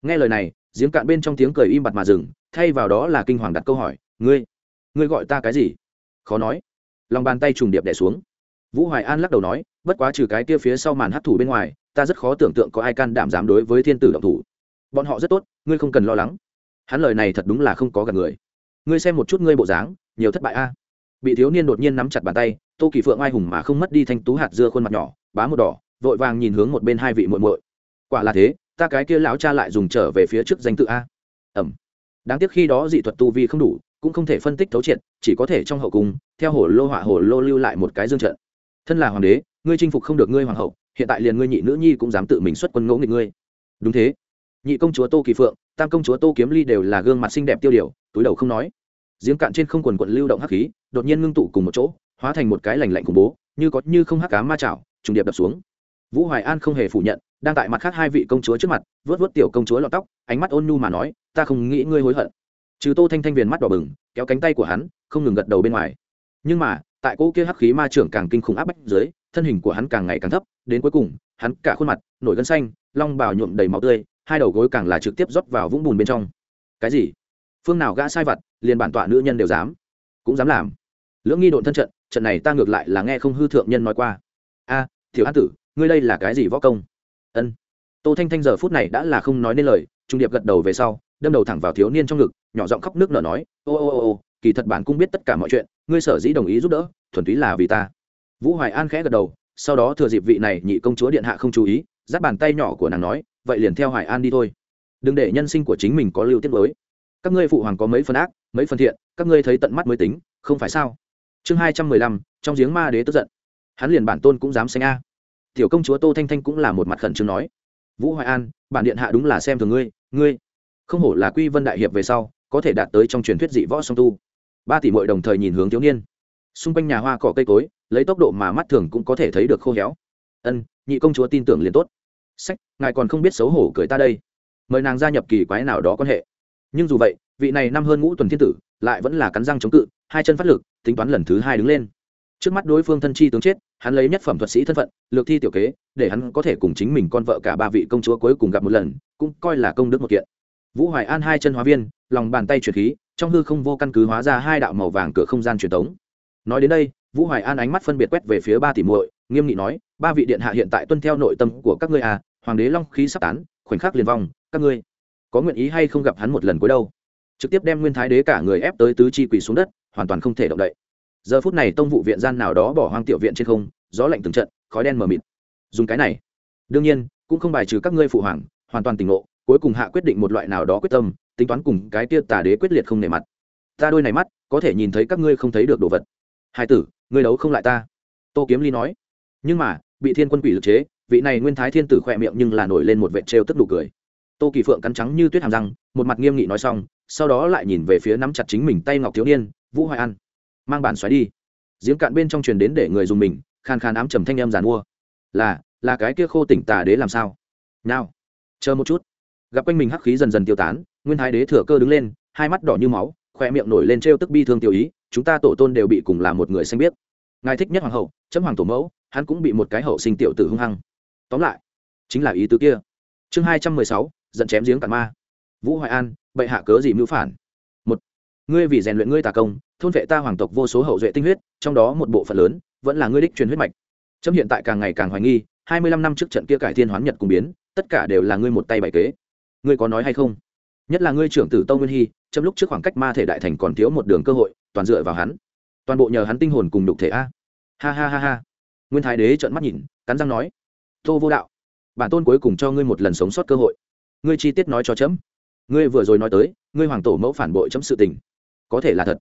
Nghe lời này, giếng cạn bên trong tiếng cười im bặt mà dừng, thay vào đó là kinh hoàng đặt câu hỏi, ngươi ngươi gọi ta cái gì? Khó nói. Lòng bàn tay trùng điệp đẻ xuống. Vũ hoài an lắc đầu nói, bất quá trừ cái kia phía sau màn hấp thủ bên ngoài, ta rất khó tưởng tượng có ai can đảm dám đối với thiên tử động thủ. Bọn họ rất tốt, ngươi không cần lo lắng. Hắn lời này thật đúng là không có gặp người. Ngươi xem một chút ngươi bộ dáng, nhiều thất bại a. Bị thiếu niên đột nhiên nắm chặt bàn tay, tô kỳ phượng ai hùng mà không mất đi thanh tú hạt dưa khuôn mặt nhỏ, bá một đỏ vội vàng nhìn hướng một bên hai vị muội muội. Quả là thế, ta cái kia lão cha lại dùng trở về phía trước danh tự a. Ẩm. Đáng tiếc khi đó dị thuật tu vi không đủ, cũng không thể phân tích thấu triệt, chỉ có thể trong hậu cung, theo hồ lô họa hồ lô lưu lại một cái dương trận. Thân là hoàng đế, ngươi chinh phục không được ngươi hoàng hậu, hiện tại liền ngươi nhị nữ nhi cũng dám tự mình xuất quân ngỗ nghịch ngươi. Đúng thế. Nhị công chúa tô kỳ phượng, tam công chúa tô kiếm ly đều là gương mặt xinh đẹp tiêu điều, túi đầu không nói. Giếng cạn trên không quần quận lưu động hắc khí, đột nhiên ngưng tụ cùng một chỗ, hóa thành một cái lành lạnh khủng bố, như có như không hắc cá ma chảo, trùng điệp đập xuống vũ hoài an không hề phủ nhận đang tại mặt khác hai vị công chúa trước mặt vớt vớt tiểu công chúa lọt tóc ánh mắt ôn nhu mà nói ta không nghĩ ngươi hối hận. Trừ tô thanh thanh viền mắt đỏ bừng kéo cánh tay của hắn không ngừng gật đầu bên ngoài. Nhưng mà tại cỗ kia hắc khí ma trưởng càng kinh khủng áp bách dưới thân hình của hắn càng ngày càng thấp đến cuối cùng hắn cả khuôn mặt nổi gân xanh long bào nhuộm đầy máu tươi hai đầu gối càng là trực tiếp rót vào vũng bùn bên trong. Cái gì? Phương nào gã sai vặt liền bản tọa nữ nhân đều dám? Cũng dám làm. Lưỡng nghi độn thân trận trận này ta ngược lại là nghe không hư thượng nhân nói qua. A à, thiếu an tử ngươi đây là cái gì võ công? Ân. Tô thanh thanh giờ phút này đã là không nói nên lời, trung điệp gật đầu về sau, đâm đầu thẳng vào thiếu niên trong ngực, nhỏ giọng khóc nước nở nói, ô ô ô ô, kỳ thật bản cũng biết tất cả mọi chuyện, ngươi sở dĩ đồng ý giúp đỡ, thuần túy là vì ta. Vũ hoài an khẽ gật đầu, sau đó thừa dịp vị này nhị công chúa điện hạ không chú ý, giáp bàn tay nhỏ của nàng nói, vậy liền theo hoài an đi thôi. Đừng để nhân sinh của chính mình có lưu tiết mới. Các ngươi phụ hoàng có mấy phần ác, mấy phần thiện, các ngươi thấy tận mắt mới tính, không phải sao? Chương hai trăm mười lăm, trong giếng ma đế tức giận. Hắn liền bản tôn cũng dám xanh a tiểu công chúa tô thanh thanh cũng là một mặt khẩn trương nói, vũ hoài an, bản điện hạ đúng là xem thường ngươi ngươi không hổ là quy vân đại hiệp về sau, có thể đạt tới trong truyền thuyết dị võ song tu. Ba tỷ mội đồng thời nhìn hướng thiếu niên. Xung quanh nhà hoa cỏ cây cối, lấy tốc độ mà mắt thường cũng có thể thấy được khô héo. Ân, nhị công chúa tin tưởng liền tốt. Sách, ngài còn không biết xấu hổ cười ta đây. Mời nàng gia nhập kỳ quái nào đó quan hệ. Nhưng dù vậy, vị này năm hơn ngũ tuần thiên tử lại vẫn là cắn răng chống cự, hai chân phát lực, tính toán lần thứ hai đứng lên trước mắt đối phương thân chi tướng chết, hắn lấy nhất phẩm thuật sĩ thân phận, lược thi tiểu kế, để hắn có thể cùng chính mình con vợ cả ba vị công chúa cuối cùng gặp một lần, cũng coi là công đức một kiện. Vũ hoài an hai chân hóa viên, lòng bàn tay chuyển khí, trong hư không vô căn cứ hóa ra hai đạo màu vàng cửa không gian truyền thống nói đến đây, vũ hoài an ánh mắt phân biệt quét về phía ba tỷ muội, nghiêm nghị nói, ba vị điện hạ hiện tại tuân theo nội tâm của các ngươi à hoàng đế long khí sắp tán, khoảnh khắc liền vong, các ngươi có nguyện ý hay không gặp hắn một lần cuối đâu? Trực tiếp đem nguyên thái đế cả người ép tới tứ chi quỳ xuống đất, hoàn toàn không thể động đậy giờ phút này tông vụ viện gian nào đó bỏ hoang tiểu viện trên không, gió lạnh từng trận, khói đen mờ mịt. Dùng cái này. Đương nhiên, cũng không bài trừ các ngươi phụ hoàng, hoàn toàn tỉnh ngộ, cuối cùng hạ quyết định một loại nào đó quyết tâm, tính toán cùng cái tia tà đế quyết liệt không nề mặt. Ta đôi này mắt, có thể nhìn thấy các ngươi không thấy được đồ vật. Hai tử, ngươi đấu không lại ta. Tô kiếm ly nói. Nhưng mà, bị thiên quân quỷ lực chế, vị này nguyên thái thiên tử khỏe miệng nhưng là nổi lên một vệ trêu tức đủ cười. Tô kỳ phượng cắn trắng như tuyết hàm răng, một mặt nghiêm nghị nói xong, sau đó lại nhìn về phía nắm chặt chính mình tay ngọc thiếu niên, vũ hoài an mang bản xoáy đi. Giếng cạn bên trong truyền đến để người dùng mình, khan khan ám trầm thanh em giàn mua. Là là cái kia khô tỉnh tà đế làm sao? Nào, chờ một chút. Gặp quanh mình hắc khí dần dần tiêu tán, nguyên thái đế thừa cơ đứng lên, hai mắt đỏ như máu khoe miệng nổi lên trêu tức bi thương tiêu ý, chúng ta tổ tôn đều bị cùng là một người xanh biết. Ngài thích nhất hoàng hậu, chấm hoàng tổ mẫu, hắn cũng bị một cái hậu sinh tiểu tử hung hăng. Tóm lại, chính là ý tứ kia. Chương hai trăm mười sáu, giận chém giếng cạn ma. Vũ hoài an, bệ hạ cớ gì mưu phản? Ngươi vì rèn luyện ngươi tà công, thôn vệ ta hoàng tộc vô số hậu duệ tinh huyết, trong đó một bộ phận lớn vẫn là ngươi đích truyền huyết mạch. Chấm hiện tại càng ngày càng hoài nghi, hai mươi lăm năm trước trận kia cải thiên hoán nhật cùng biến, tất cả đều là ngươi một tay bày kế. Ngươi có nói hay không? Nhất là ngươi trưởng tử tâu nguyên hy, chấm lúc trước khoảng cách ma thể đại thành còn thiếu một đường cơ hội, toàn dựa vào hắn. Toàn bộ nhờ hắn tinh hồn cùng đục thể a. Ha ha ha ha. Nguyên thái đế trợn mắt nhìn, cắn răng nói, tô vô đạo, bản tôn cuối cùng cho ngươi một lần sống sót cơ hội. Ngươi chi tiết nói cho chấm. Ngươi vừa rồi nói tới, ngươi hoàng tổ mẫu phản bội chấm sự tình có thể là thật.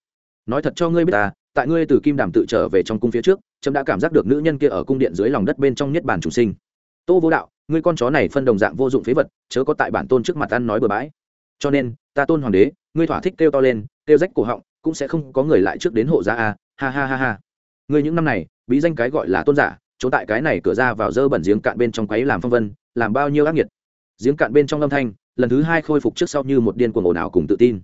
Nói thật cho ngươi biết ta, tại ngươi từ kim đàm tự trở về trong cung phía trước trâm đã cảm giác được nữ nhân kia ở cung điện dưới lòng đất bên trong nhất bản chủ sinh. Tô vô đạo, ngươi con chó này phân đồng dạng vô dụng phế vật, chớ có tại bản tôn trước mặt ăn nói bừa bãi. Cho nên, ta tôn hoàng đế, ngươi thỏa thích kêu to lên, kêu rách cổ họng, cũng sẽ không có người lại trước đến hộ gia a, ha ha ha ha. Ngươi những năm này, bí danh cái gọi là tôn giả, trốn tại cái này cửa ra vào dơ bẩn giếng cạn bên trong quấy làm phong vân, làm bao nhiêu ác nghiệt. Giếng cạn bên trong âm thanh, lần thứ hai khôi phục trước sau như một điên cuồng ồn ào cùng tự tin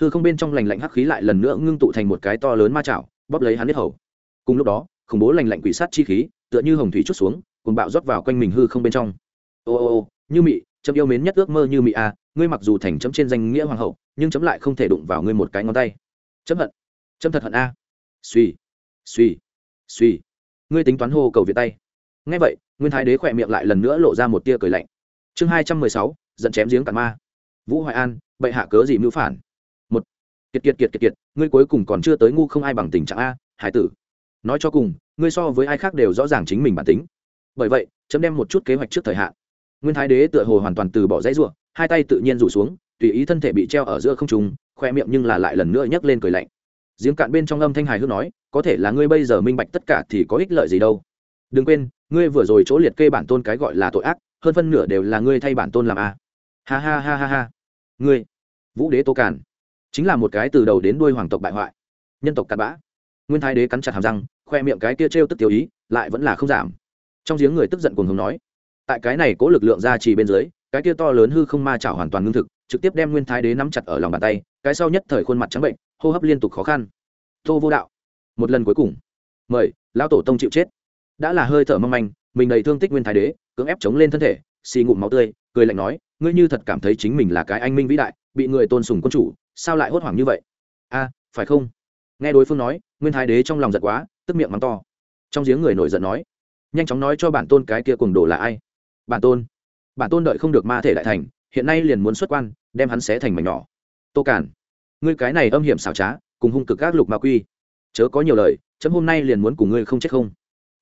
hư không bên trong lành lạnh hắc khí lại lần nữa ngưng tụ thành một cái to lớn ma chảo, bóp lấy hắn biết hầu. Cùng lúc đó, khủng bố lành lạnh quỷ sát chi khí, tựa như hồng thủy chút xuống cùng bạo rót vào quanh mình hư không bên trong. Ô ô ô, như mị, chấm yêu mến nhất ước mơ như mị a ngươi mặc dù thành chấm trên danh nghĩa hoàng hậu, nhưng chấm lại không thể đụng vào ngươi một cái ngón tay. Chấm hận, chấm thật hận a. Suy suy suy. Ngươi tính toán hô cầu việt tay. Ngay vậy, nguyên thái đế khỏe miệng lại lần nữa lộ ra một tia cười lạnh. Chương hai trăm mười sáu dẫn chém giếng cạn ma. Vũ hoài an, bệ hạ cớ gì mưu phản? Kiệt kiệt kiệt kiệt kiệt, ngươi cuối cùng còn chưa tới ngu không ai bằng tình trạng a, hải tử. Nói cho cùng, ngươi so với ai khác đều rõ ràng chính mình bản tính. Bởi vậy, chấm đem một chút kế hoạch trước thời hạn. Nguyên thái đế tựa hồ hoàn toàn từ bỏ dãy ruộng hai tay tự nhiên rủ xuống, tùy ý thân thể bị treo ở giữa không trùng khoe miệng nhưng là lại lần nữa nhấc lên cười lạnh. Giếng cạn bên trong âm thanh hài hước nói, có thể là ngươi bây giờ minh bạch tất cả thì có ích lợi gì đâu. Đừng quên, ngươi vừa rồi chỗ liệt kê bản tôn cái gọi là tội ác, hơn phân nửa đều là ngươi thay bản tôn làm a. À. ha ha ha ha ha. Ngươi, vũ đế tô càn chính là một cái từ đầu đến đuôi hoàng tộc bại hoại. Nhân tộc cặn bã. Nguyên thái đế cắn chặt hàm răng, khoe miệng cái kia trêu tức tiêu ý, lại vẫn là không giảm. Trong giếng người tức giận cùng hùng nói, tại cái này cố lực lượng ra trì bên dưới, cái kia to lớn hư không ma chảo hoàn toàn ngưng thực, trực tiếp đem nguyên thái đế nắm chặt ở lòng bàn tay, cái sau nhất thời khuôn mặt trắng bệnh, hô hấp liên tục khó khăn. Tô vô đạo, một lần cuối cùng, mời, lão tổ tông chịu chết. Đã là hơi thở mong manh, mình đầy thương tích nguyên thái đế, cưỡng ép chống lên thân thể, xì ngụm máu tươi, cười lạnh nói, ngươi như thật cảm thấy chính mình là cái anh minh vĩ đại, bị người tôn sùng quân chủ sao lại hốt hoảng như vậy? A phải không? Nghe đối phương nói, nguyên thái đế trong lòng giật quá, tức miệng mắng to. Trong giếng người nổi giận nói, nhanh chóng nói cho bản tôn cái kia cùng đồ là ai. Bản tôn bản tôn đợi không được ma thể đại thành, hiện nay liền muốn xuất quan, đem hắn xé thành mảnh nhỏ. Tô cản ngươi cái này âm hiểm xảo trá, cùng hung cực các lục ma quy. Chớ có nhiều lời, chấm hôm nay liền muốn cùng ngươi không chết không?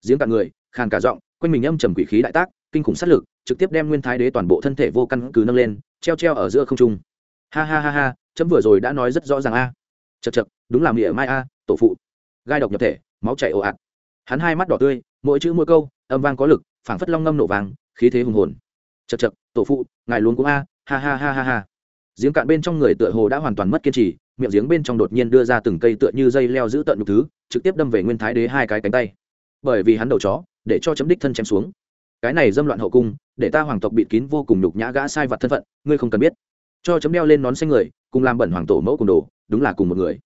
Giếng cả người, khàn cả giọng, quanh mình âm trầm quỷ khí đại tác, kinh khủng sát lực, trực tiếp đem nguyên thái đế toàn bộ thân thể vô căn cứ nâng lên, treo treo ở giữa không trung. Ha ha ha ha chấm vừa rồi đã nói rất rõ ràng a. À. chật chật đúng là mỉa mai a, tổ phụ. Gai độc nhập thể, máu chảy ồ ạt. Hắn hai mắt đỏ tươi, mỗi chữ mỗi câu, âm vang có lực, phảng phất long ngâm nổ vàng, khí thế hùng hồn. Chật chật tổ phụ, ngài luôn cũng a, ha ha ha ha ha. Giếng cạn bên trong người tựa hồ đã hoàn toàn mất kiên trì, miệng giếng bên trong đột nhiên đưa ra từng cây tựa như dây leo giữ tận nhục thứ, trực tiếp đâm về nguyên thái đế hai cái cánh tay. Bởi vì hắn đầu chó, để cho chấm đích thân chém xuống. Cái này dâm loạn hậu cung, để ta hoàng tộc bịt kín vô cùng nhục nhã gã sai vật thân phận, ngươi không cần biết. Cho chấm đeo lên nón xanh người cùng làm bẩn hoàng tổ mẫu cùng đồ, đúng là cùng một người.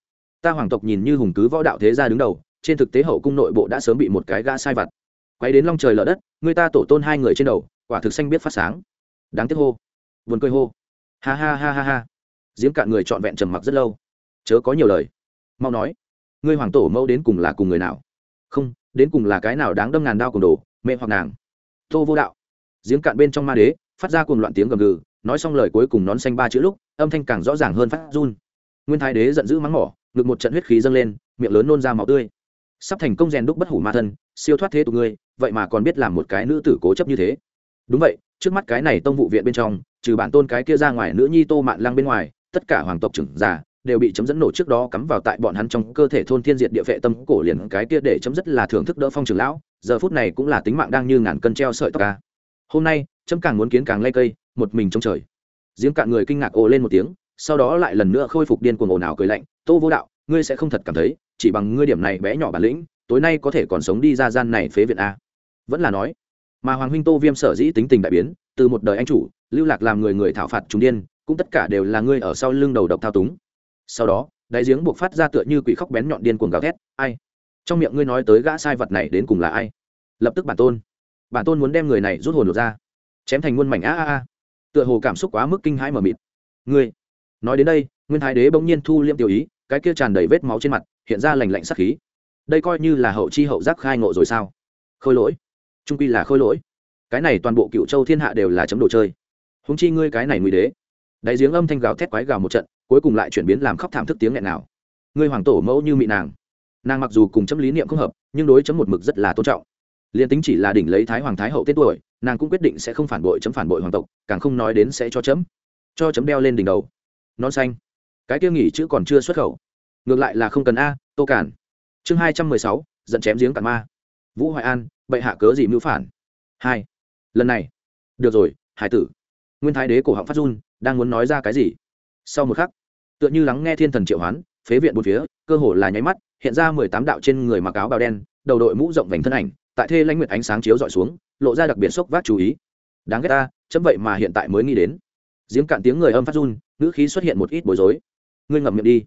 Ta hoàng tộc nhìn như hùng cứ võ đạo thế gia đứng đầu, trên thực tế hậu cung nội bộ đã sớm bị một cái gã sai vặt. Quay đến long trời lở đất, người ta tổ tôn hai người trên đầu, quả thực xanh biết phát sáng. Đáng tiếc hô. Vườn cười hô. Ha ha ha ha ha. Giếng cạn người trọn vẹn trầm mặc rất lâu. Chớ có nhiều lời. Mau nói. Ngươi hoàng tổ mẫu đến cùng là cùng người nào? Không, đến cùng là cái nào đáng đâm ngàn đao cùng đồ, mẹ hoặc nàng? Tô vô đạo. Giếng cạn bên trong ma đế, phát ra cùng loạn tiếng gầm gừ, nói xong lời cuối cùng nón xanh ba chữ lúc âm thanh càng rõ ràng hơn phát run. Nguyên thái đế giận dữ mắng mỏ, ngực một trận huyết khí dâng lên, miệng lớn nôn ra máu tươi. Sắp thành công rèn đúc bất hủ ma thân, siêu thoát thế tục ngươi, vậy mà còn biết làm một cái nữ tử cố chấp như thế. Đúng vậy, trước mắt cái này tông vụ viện bên trong, trừ bản tôn cái kia ra ngoài nữ nhi tô mạn lăng bên ngoài, tất cả hoàng tộc trưởng giả đều bị chấm dẫn nổ trước đó cắm vào tại bọn hắn trong cơ thể thôn thiên diệt địa vệ tâm cổ liền cái kia để chấm dứt là thưởng thức đỡ phong trưởng lão, giờ phút này cũng là tính mạng đang như ngàn cân treo sợi tóc ca hôm nay, chấm càng muốn kiến càng lay cây, một mình trong trời giếng cạn người kinh ngạc ồ lên một tiếng, sau đó lại lần nữa khôi phục điên cuồng ồn ào cười lạnh, tô vô đạo, ngươi sẽ không thật cảm thấy, chỉ bằng ngươi điểm này bé nhỏ bản lĩnh, tối nay có thể còn sống đi ra gian này phế viện a. Vẫn là nói, mà hoàng huynh tô viêm sở dĩ tính tình đại biến, từ một đời anh chủ, lưu lạc làm người người thảo phạt trung điên, cũng tất cả đều là ngươi ở sau lưng đầu độc thao túng. Sau đó đáy giếng buộc phát ra tựa như quỷ khóc bén nhọn điên cuồng gào thét, ai? Trong miệng ngươi nói tới gã sai vật này đến cùng là ai? Lập tức bản tôn bản tôn muốn đem người này rút hồn được ra, chém thành muôn mảnh, a a a tựa hồ cảm xúc quá mức kinh hãi mờ mịt. Ngươi, nói đến đây, nguyên thái đế bỗng nhiên thu liêm tiểu ý, cái kia tràn đầy vết máu trên mặt, hiện ra lành lạnh sắc khí. Đây coi như là hậu chi hậu giác khai ngộ rồi sao? Khôi lỗi. Trung quy là khôi lỗi. Cái này toàn bộ cựu châu thiên hạ đều là chấm đồ chơi. Húng chi ngươi cái này nguy đế. Đáy giếng âm thanh gào thét quái gào một trận, cuối cùng lại chuyển biến làm khóc thảm thức tiếng nghẹn nào. Ngươi hoàng tổ mẫu như mị nàng. Nàng mặc dù cùng chấm lý niệm không hợp, nhưng đối chấm một mực rất là tôn trọng liền tính chỉ là đỉnh lấy thái hoàng thái hậu tên tuổi, nàng cũng quyết định sẽ không phản bội chấm phản bội hoàng tộc, càng không nói đến sẽ cho chấm cho chấm đeo lên đỉnh đầu. Non xanh. Cái kia nghỉ chữ còn chưa xuất khẩu. Ngược lại là không cần a, tô cản chương hai trăm mười sáu dẫn chém giếng cản ma. Vũ hoài an, bệ hạ cớ gì mưu phản? Hai. Lần này. Được rồi, hải tử. Nguyên thái đế cổ họng phát run, đang muốn nói ra cái gì? Sau một khắc, tựa như lắng nghe thiên thần triệu hoán, phế viện bốn phía, cơ hồ là nháy mắt, hiện ra mười tám đạo trên người mặc áo bào đen, đầu đội mũ rộng vành thân ảnh tại thê lãnh nguyệt ánh sáng chiếu dọi xuống, lộ ra đặc biệt sốc vác chú ý. Đáng ghét ta, chấm vậy mà hiện tại mới nghĩ đến. Giếng cạn tiếng người âm phát run, ngữ khí xuất hiện một ít bối rối. Ngươi ngậm miệng đi.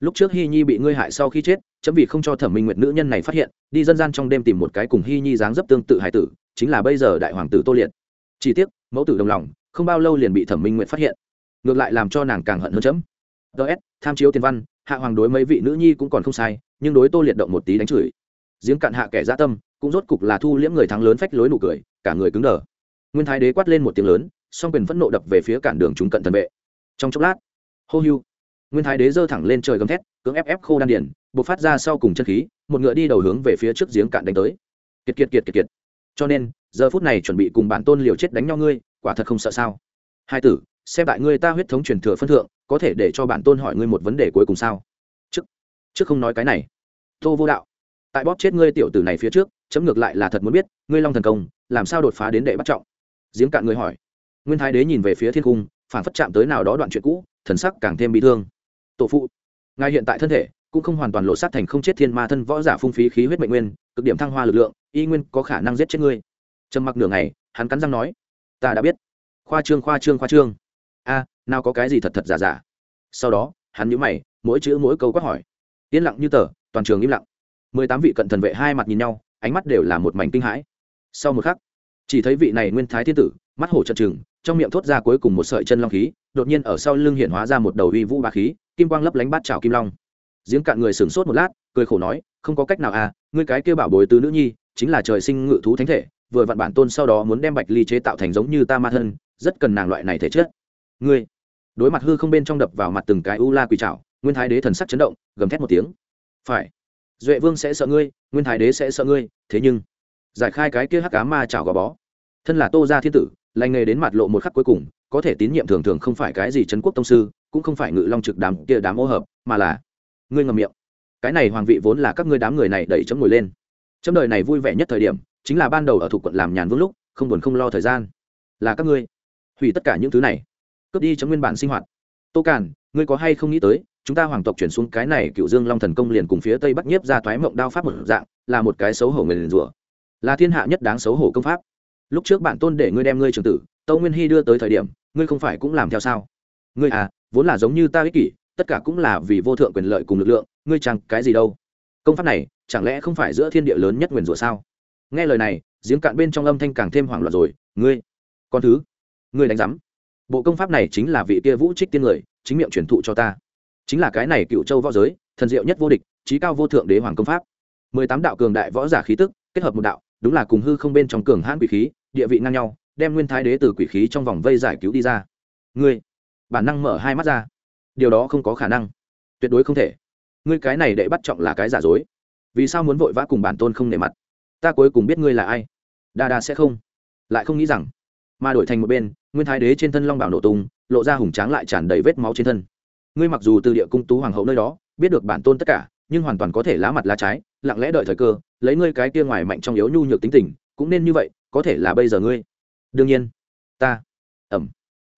Lúc trước hy nhi bị ngươi hại sau khi chết, chấm vì không cho thẩm minh nguyệt nữ nhân này phát hiện, đi dân gian trong đêm tìm một cái cùng hy nhi dáng dấp tương tự hải tử, chính là bây giờ đại hoàng tử tô liệt. Chi tiết mẫu tử đồng lòng, không bao lâu liền bị thẩm minh nguyệt phát hiện. Ngược lại làm cho nàng càng hận hơn chấm. Ts tham chiếu tiền văn, hạ hoàng đối mấy vị nữ nhi cũng còn không sai, nhưng đối tô liệt động một tí đánh chửi. Giếng cạn hạ kẻ gia tâm cũng rốt cục là thu liễm người thắng lớn phách lối nụ cười, cả người cứng đờ. Nguyên thái đế quát lên một tiếng lớn, song quyền phẫn nộ đập về phía cản đường chúng cận thần vệ. Trong chốc lát, hô hưu, nguyên thái đế giơ thẳng lên trời gầm thét, cưỡng ép ép khô đan điển buộc phát ra sau cùng chân khí, một ngựa đi đầu hướng về phía trước giếng cạn đánh tới. Kiệt kiệt kiệt kiệt kiệt. Cho nên, giờ phút này chuẩn bị cùng bản tôn liều chết đánh nhau ngươi, quả thật không sợ sao? Hai tử, xem tại ngươi ta huyết thống truyền thừa phân thượng, có thể để cho bản tôn hỏi ngươi một vấn đề cuối cùng sao? Trước trước không nói cái này. Tô vô đạo, tại bóp chết ngươi tiểu tử này phía trước chấm ngược lại là thật muốn biết, ngươi long thần công, làm sao đột phá đến đệ bắt trọng? Giếng cạn người hỏi. Nguyên thái đế nhìn về phía thiên cung, phản phất chạm tới nào đó đoạn chuyện cũ, thần sắc càng thêm bị thương. Tổ phụ, ngài hiện tại thân thể cũng không hoàn toàn lộ sát thành không chết thiên ma thân võ giả phung phí khí huyết mệnh nguyên, cực điểm thăng hoa lực lượng, y nguyên có khả năng giết chết ngươi. Trầm mặc nửa ngày, hắn cắn răng nói, ta đã biết. Khoa trương khoa trương khoa trương. A, nào có cái gì thật thật giả giả. Sau đó, hắn nhíu mày, mỗi chữ mỗi câu quát hỏi. Yên lặng như tờ, toàn trường im lặng. Mười tám vị cận thần vệ hai mặt nhìn nhau ánh mắt đều là một mảnh kinh hãi. Sau một khắc, chỉ thấy vị này nguyên thái thiên tử, mắt hổ trận trừng, trong miệng thốt ra cuối cùng một sợi chân long khí, đột nhiên ở sau lưng hiện hóa ra một đầu uy vũ ba khí, kim quang lấp lánh bát trào kim long. Giếng cạn người sửng sốt một lát, cười khổ nói, không có cách nào à ngươi cái kêu bảo bồi từ nữ nhi, chính là trời sinh ngự thú thánh thể, vừa vặn bản tôn sau đó muốn đem bạch ly chế tạo thành giống như ta ma thân, rất cần nàng loại này thể chất. Ngươi? Đối mặt hư không bên trong đập vào mặt từng cái u la quỳ trảo, nguyên thái đế thần sắc chấn động, gầm thét một tiếng. Phải duệ vương sẽ sợ ngươi, nguyên thái đế sẽ sợ ngươi, thế nhưng, giải khai cái kia hắc cá ma chảo gò bó. Thân là tô gia thiên tử, lành nghề đến mặt lộ một khắc cuối cùng, có thể tín nhiệm thường thường không phải cái gì trấn quốc tông sư, cũng không phải ngự long trực đám kia đám ô hợp, mà là, ngươi ngầm miệng. Cái này hoàng vị vốn là các ngươi đám người này đẩy chấm ngồi lên. Chấm đời này vui vẻ nhất thời điểm, chính là ban đầu ở thuộc quận làm nhàn vương lúc, không buồn không lo thời gian. Là các ngươi, hủy tất cả những thứ này. Cướp đi chấm nguyên bản sinh hoạt. Tô càn, ngươi có hay không nghĩ tới chúng ta hoàng tộc chuyển xuống cái này cựu dương long thần công liền cùng phía tây bắc nhiếp ra thoái mộng đao pháp một dạng, là một cái xấu hổ người liền rủa. Là thiên hạ nhất đáng xấu hổ công pháp. Lúc trước bản tôn để ngươi đem ngươi trường tử, tâu nguyên hy đưa tới thời điểm, ngươi không phải cũng làm theo sao? Ngươi à vốn là giống như ta ích kỷ, tất cả cũng là vì vô thượng quyền lợi cùng lực lượng, ngươi chẳng cái gì đâu. Công pháp này, chẳng lẽ không phải giữa thiên địa lớn nhất nguyền rủa sao? Nghe lời này, giếng cạn bên trong âm thanh càng thêm hoảng loạn rồi, ngươi, con thứ, ngươi đánh giám. Bộ công pháp này chính là vị kia vũ trích tiên người, chính miệng truyền thụ cho ta chính là cái này cựu châu võ giới, thần diệu nhất vô địch, trí cao vô thượng đế hoàng công pháp. Mười tám đạo cường đại võ giả khí tức, kết hợp một đạo, đúng là cùng hư không bên trong cường hãn quỷ khí, địa vị ngang nhau, đem nguyên thái đế từ quỷ khí trong vòng vây giải cứu đi ra. Ngươi, bản năng mở hai mắt ra. Điều đó không có khả năng. Tuyệt đối không thể. Ngươi cái này đệ bắt trọng là cái giả dối. Vì sao muốn vội vã cùng bản tôn không nề mặt? Ta cuối cùng biết ngươi là ai. Đa đa sẽ không. Lại không nghĩ rằng mà đổi thành một bên, nguyên thái đế trên thân long bảo nổ tung, lộ ra hùng tráng lại tràn đầy vết máu trên thân ngươi mặc dù từ địa cung tú hoàng hậu nơi đó, biết được bản tôn tất cả, nhưng hoàn toàn có thể lá mặt lá trái, lặng lẽ đợi thời cơ, lấy ngươi cái kia ngoài mạnh trong yếu nhu nhược tính tình, cũng nên như vậy, có thể là bây giờ ngươi. Đương nhiên. Ta. Ẩm.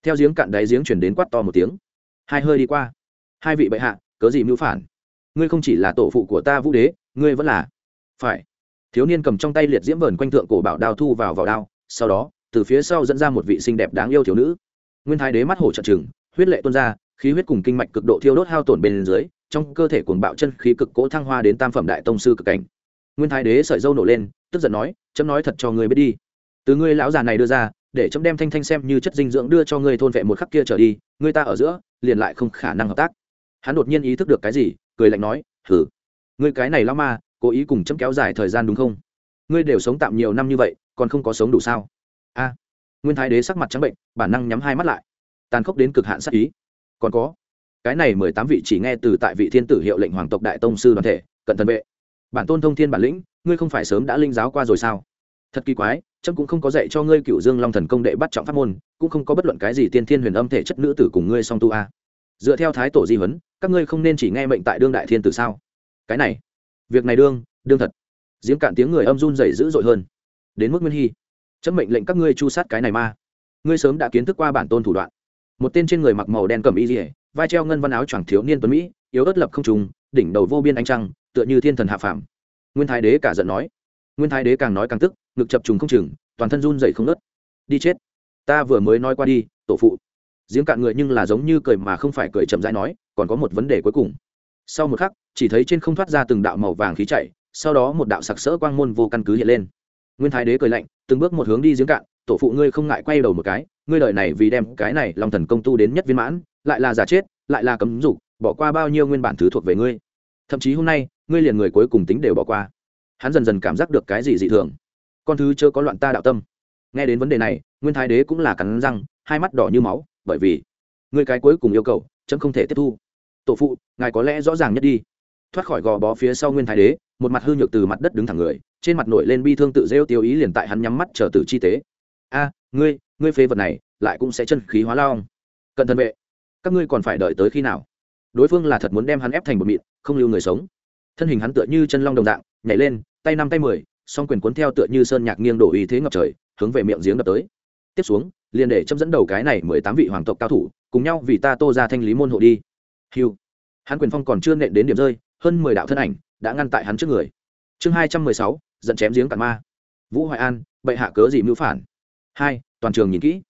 Theo giếng cạn đáy giếng chuyển đến quát to một tiếng. Hai hơi đi qua. Hai vị bệ hạ, cớ gì mưu phản? Ngươi không chỉ là tổ phụ của ta vũ đế, ngươi vẫn là. Phải. Thiếu niên cầm trong tay liệt diễm vờn quanh thượng cổ bảo đao thu vào vào đao, sau đó, từ phía sau dẫn ra một vị xinh đẹp đáng yêu thiếu nữ. Nguyên thái đế mắt hổ trợn trừng, huyết lệ tuôn ra khí huyết cùng kinh mạch cực độ thiêu đốt hao tổn bên dưới, trong cơ thể cuồng bạo chân khí cực cỗ thăng hoa đến tam phẩm đại tông sư cực cảnh. Nguyên thái đế sợi dâu nổ lên, tức giận nói, chấm nói thật cho ngươi biết đi. Từ ngươi lão già này đưa ra, để chấm đem thanh thanh xem như chất dinh dưỡng đưa cho ngươi thôn vệ một khắc kia trở đi, ngươi ta ở giữa, liền lại không khả năng hợp tác. Hắn đột nhiên ý thức được cái gì, cười lạnh nói thử ngươi cái này lão ma, cố ý cùng chấm kéo dài thời gian đúng không? Ngươi đều sống tạm nhiều năm như vậy, còn không có sống đủ sao? A, nguyên thái đế sắc mặt trắng bệnh, bản năng nhắm hai mắt lại. Tàn khốc đến cực hạn sắc ý còn có. Cái này mười tám vị chỉ nghe từ tại vị thiên tử hiệu lệnh hoàng tộc đại tông sư đoàn thể, cận thần vệ. Bản tôn thông thiên bản lĩnh, ngươi không phải sớm đã linh giáo qua rồi sao? Thật kỳ quái trâm cũng không có dạy cho ngươi cựu dương long thần công đệ bắt trọng pháp môn, cũng không có bất luận cái gì tiên thiên huyền âm thể chất nữ tử cùng ngươi song tu a. Dựa theo thái tổ di huấn, các ngươi không nên chỉ nghe mệnh tại đương đại thiên tử sao? Cái này, việc này đương đương thật. Giếng cạn tiếng người âm run dày dữ dội hơn. Đến mức nguyên hy, chấm mệnh lệnh các ngươi chu sát cái này ma. Ngươi sớm đã kiến thức qua bản tôn thủ đoạn một tên trên người mặc màu đen cầm y dỉa, vai treo ngân văn áo choàng thiếu niên tuấn mỹ, yếu ớt lập không trùng đỉnh đầu vô biên ánh trăng, tựa như thiên thần hạ phàm. Nguyên thái đế cả giận nói. Nguyên thái đế càng nói càng tức, ngực chập trùng không chừng, toàn thân run dậy không nớt đi chết. Ta vừa mới nói qua đi, tổ phụ. Giếng cạn người nhưng là giống như cười mà không phải cười chậm rãi nói, còn có một vấn đề cuối cùng. Sau một khắc, chỉ thấy trên không thoát ra từng đạo màu vàng khí chạy, sau đó một đạo sặc sỡ quang môn vô căn cứ hiện lên nguyên thái đế cười lạnh, từng bước một hướng đi giếng cạn, tổ phụ ngươi không ngại quay đầu một cái, ngươi lời này vì đem cái này lòng thần công tu đến nhất viên mãn, lại là giả chết, lại là cấm dục, bỏ qua bao nhiêu nguyên bản thứ thuộc về ngươi. Thậm chí hôm nay, ngươi liền người cuối cùng tính đều bỏ qua. Hắn dần dần cảm giác được cái gì dị thường. Con thứ chưa có loạn ta đạo tâm. Nghe đến vấn đề này, nguyên thái đế cũng là cắn răng, hai mắt đỏ như máu, bởi vì ngươi cái cuối cùng yêu cầu, chấm không thể tiếp thu. Tổ phụ, ngài có lẽ rõ ràng nhất đi thoát khỏi gò bó phía sau nguyên thái đế, một mặt hư nhược từ mặt đất đứng thẳng người, trên mặt nổi lên bi thương tự rêu tiêu ý liền tại hắn nhắm mắt chờ tử chi tế. A, ngươi ngươi phế vật này, lại cũng sẽ chân khí hóa long. Cận thân vệ, các ngươi còn phải đợi tới khi nào? Đối phương là thật muốn đem hắn ép thành một mịn, không lưu người sống. Thân hình hắn tựa như chân long đồng dạng, nhảy lên, tay năm tay mười, song quyền cuốn theo tựa như sơn nhạc nghiêng đổ ý thế ngập trời, hướng về miệng giếng đập tới. Tiếp xuống, liền để chấm dẫn đầu cái này mười tám vị hoàng tộc cao thủ, cùng nhau vì ta tô ra thanh lý môn hộ đi. Hiu hắn quyền phong còn chưa nện đến điểm rơi hơn mười đạo thân ảnh đã ngăn tại hắn trước người. Chương hai trăm mười sáu dẫn chém giếng cạn ma. Vũ hoài an, bệ hạ cớ gì mưu phản? Hai, toàn trường nhìn kỹ.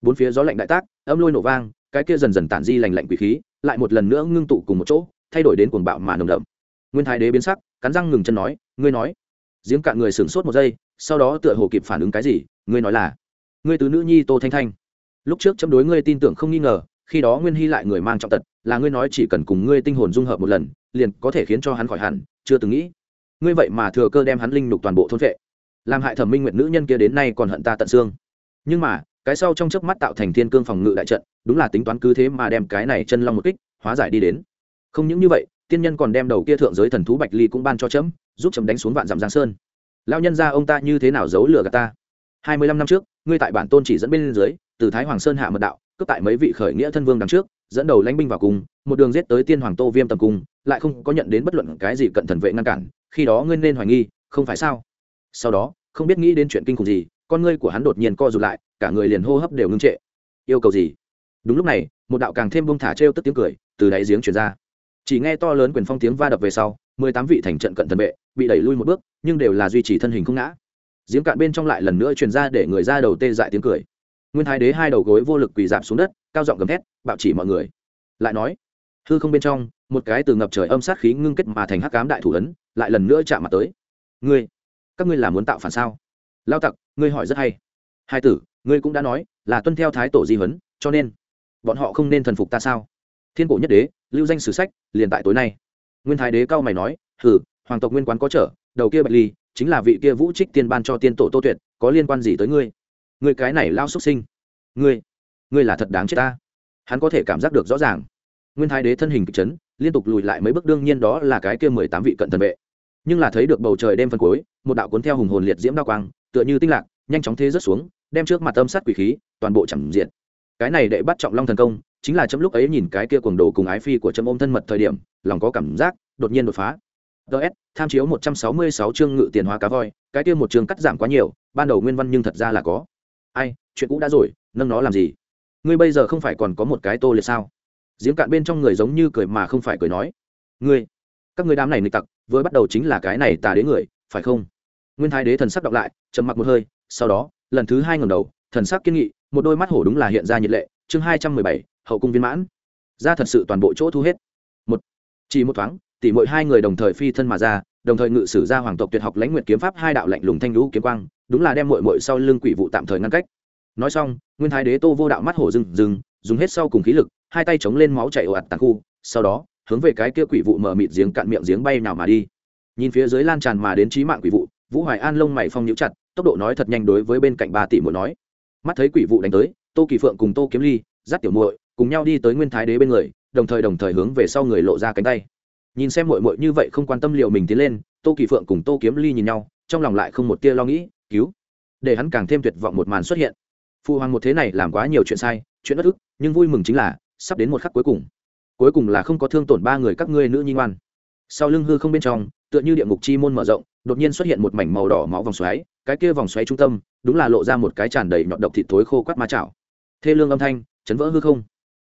Bốn phía gió lạnh đại tác, âm lôi nổ vang, cái kia dần dần tản di lành lạnh quỷ khí, lại một lần nữa ngưng tụ cùng một chỗ, thay đổi đến cuồng bạo mà nồng đậm. Nguyên thái đế biến sắc, cắn răng ngừng chân nói, ngươi nói. Giếng cạn người sửng sốt một giây, sau đó tựa hồ kịp phản ứng cái gì, ngươi nói là, ngươi tứ nữ nhi tô thanh thanh. Lúc trước chấm đối ngươi tin tưởng không nghi ngờ, khi đó nguyên hy lại người mang trọng tật, là ngươi nói chỉ cần cùng ngươi tinh hồn dung hợp một lần liền có thể khiến cho hắn khỏi hẳn, chưa từng nghĩ. Ngươi vậy mà thừa cơ đem hắn linh lục toàn bộ thôn vệ. Làm hại thẩm minh nguyện nữ nhân kia đến nay còn hận ta tận xương. Nhưng mà, cái sau trong chớp mắt tạo thành thiên cương phòng ngự đại trận, đúng là tính toán cứ thế mà đem cái này chân long một kích, hóa giải đi đến. Không những như vậy, tiên nhân còn đem đầu kia thượng giới thần thú bạch ly cũng ban cho chấm, giúp chấm đánh xuống vạn dặm giang sơn. Lao nhân ra ông ta như thế nào giấu lửa gạt ta? Hai mươi lăm năm trước, ngươi tại bản tôn chỉ dẫn bên dưới, từ thái hoàng sơn hạ mật đạo, cướp tại mấy vị khởi nghĩa thân vương đằng trước dẫn đầu lãnh binh vào cung, một đường giết tới tiên hoàng tô viêm tầm cung lại không có nhận đến bất luận cái gì cận thần vệ ngăn cản khi đó ngươi nên hoài nghi không phải sao? Sau đó không biết nghĩ đến chuyện kinh khủng gì con ngươi của hắn đột nhiên co rụt lại cả người liền hô hấp đều ngưng trệ. Yêu cầu gì? Đúng lúc này một đạo càng thêm bông thả trêu tức tiếng cười từ đáy giếng truyền ra. Chỉ nghe to lớn quyền phong tiếng va đập về sau mười tám vị thành trận cận thần vệ bị đẩy lui một bước nhưng đều là duy trì thân hình không ngã. Giếng cạn bên trong lại lần nữa truyền ra để người ra đầu tê dại tiếng cười nguyên thái đế hai đầu gối vô lực quỳ dạp xuống đất, cao giọng gầm thét, bạo chỉ mọi người. Lại nói, hư không bên trong, một cái từ ngập trời âm sát khí ngưng kết mà thành hắc cám đại thủ ấn, lại lần nữa chạm mặt tới. Ngươi, các ngươi là muốn tạo phản sao? Lao tặc, ngươi hỏi rất hay. Hai tử, ngươi cũng đã nói, là tuân theo thái tổ di huấn, cho nên bọn họ không nên thần phục ta sao? Thiên cổ nhất đế, lưu danh sử sách, liền tại tối nay. Nguyên thái đế cao mày nói hử hoàng tộc nguyên quán có trở, đầu kia bạch ly, chính là vị kia vũ trích tiên ban cho tiên tổ tô tuyệt, có liên quan gì tới ngươi? Người cái này lao xuất sinh. Ngươi ngươi là thật đáng chết ta. Hắn có thể cảm giác được rõ ràng. Nguyên thái đế thân hình kịch chấn, liên tục lùi lại mấy bước, đương nhiên đó là cái kia mười tám vị cận thần vệ. Nhưng là thấy được bầu trời đêm phân cuối, một đạo cuốn theo hùng hồn liệt diễm đao quang, tựa như tinh lạc, nhanh chóng thế rớt xuống, đem trước mặt âm sát quỷ khí, toàn bộ chẳng diện cái này đệ bắt trọng long thần công, chính là chấm lúc ấy nhìn cái kia cuồng đồ cùng ái phi của chấm ôm thân mật thời điểm, lòng có cảm giác đột nhiên đột phá. Ts tham chiếu một trăm sáu mươi sáu chương ngự tiền hóa cá voi, cái kia một chương cắt giảm quá nhiều, ban đầu nguyên văn nhưng thật ra là có ai, chuyện cũ đã rồi, nâng nó làm gì? Ngươi bây giờ không phải còn có một cái tô liệt sao? Giếng cạn bên trong người giống như cười mà không phải cười nói. Ngươi, các ngươi đám này nịch tặc, vừa bắt đầu chính là cái này tà đế người, phải không? Nguyên thái đế thần sắc đọc lại, trầm mặc một hơi, sau đó, lần thứ hai ngầm đầu, thần sắc kiên nghị, một đôi mắt hổ đúng là hiện ra nhiệt lệ, chương hai trăm mười bảy, hậu cung viên mãn. Ra thật sự toàn bộ chỗ thu hết. Một, chỉ một thoáng tỷ mỗi hai người đồng thời phi thân mà ra đồng thời ngự sử ra hoàng tộc tuyệt học lãnh nguyệt kiếm pháp hai đạo lạnh lùng thanh lũ kiếm quang, đúng là đem mội mội sau lưng quỷ vụ tạm thời ngăn cách. Nói xong, nguyên thái đế tô vô đạo mắt hổ rừng rừng dùng hết sau cùng khí lực, hai tay chống lên máu chảy ồ ạt tàn khu, sau đó, hướng về cái kia quỷ vụ mở mịt giếng cạn miệng giếng bay nào mà đi. Nhìn phía dưới lan tràn mà đến trí mạng quỷ vụ, vũ hoài an lông mày phong nhũ chặt, tốc độ nói thật nhanh đối với bên cạnh ba tỷ muội nói. Mắt thấy quỷ vụ đánh tới, tô kỳ phượng cùng tô kiếm ly dắt tiểu muội, cùng nhau đi tới nguyên thái đế bên người, đồng thời đồng thời hướng về sau người lộ ra cánh tay nhìn xem muội muội như vậy không quan tâm liệu mình tiến lên, tô kỳ phượng cùng tô kiếm ly nhìn nhau, trong lòng lại không một tia lo nghĩ, cứu. Để hắn càng thêm tuyệt vọng một màn xuất hiện. Phụ hoàng một thế này làm quá nhiều chuyện sai, chuyện bất ức, nhưng vui mừng chính là, sắp đến một khắc cuối cùng. Cuối cùng là không có thương tổn ba người các ngươi nữ nhi ngoan. Sau lưng hư không bên trong, tựa như địa ngục chi môn mở rộng, đột nhiên xuất hiện một mảnh màu đỏ máu vòng xoáy, cái kia vòng xoáy trung tâm, đúng là lộ ra một cái tràn đầy nhọn độc thịt thối khô quắt ma chảo. Thê lương âm thanh, chấn vỡ hư không.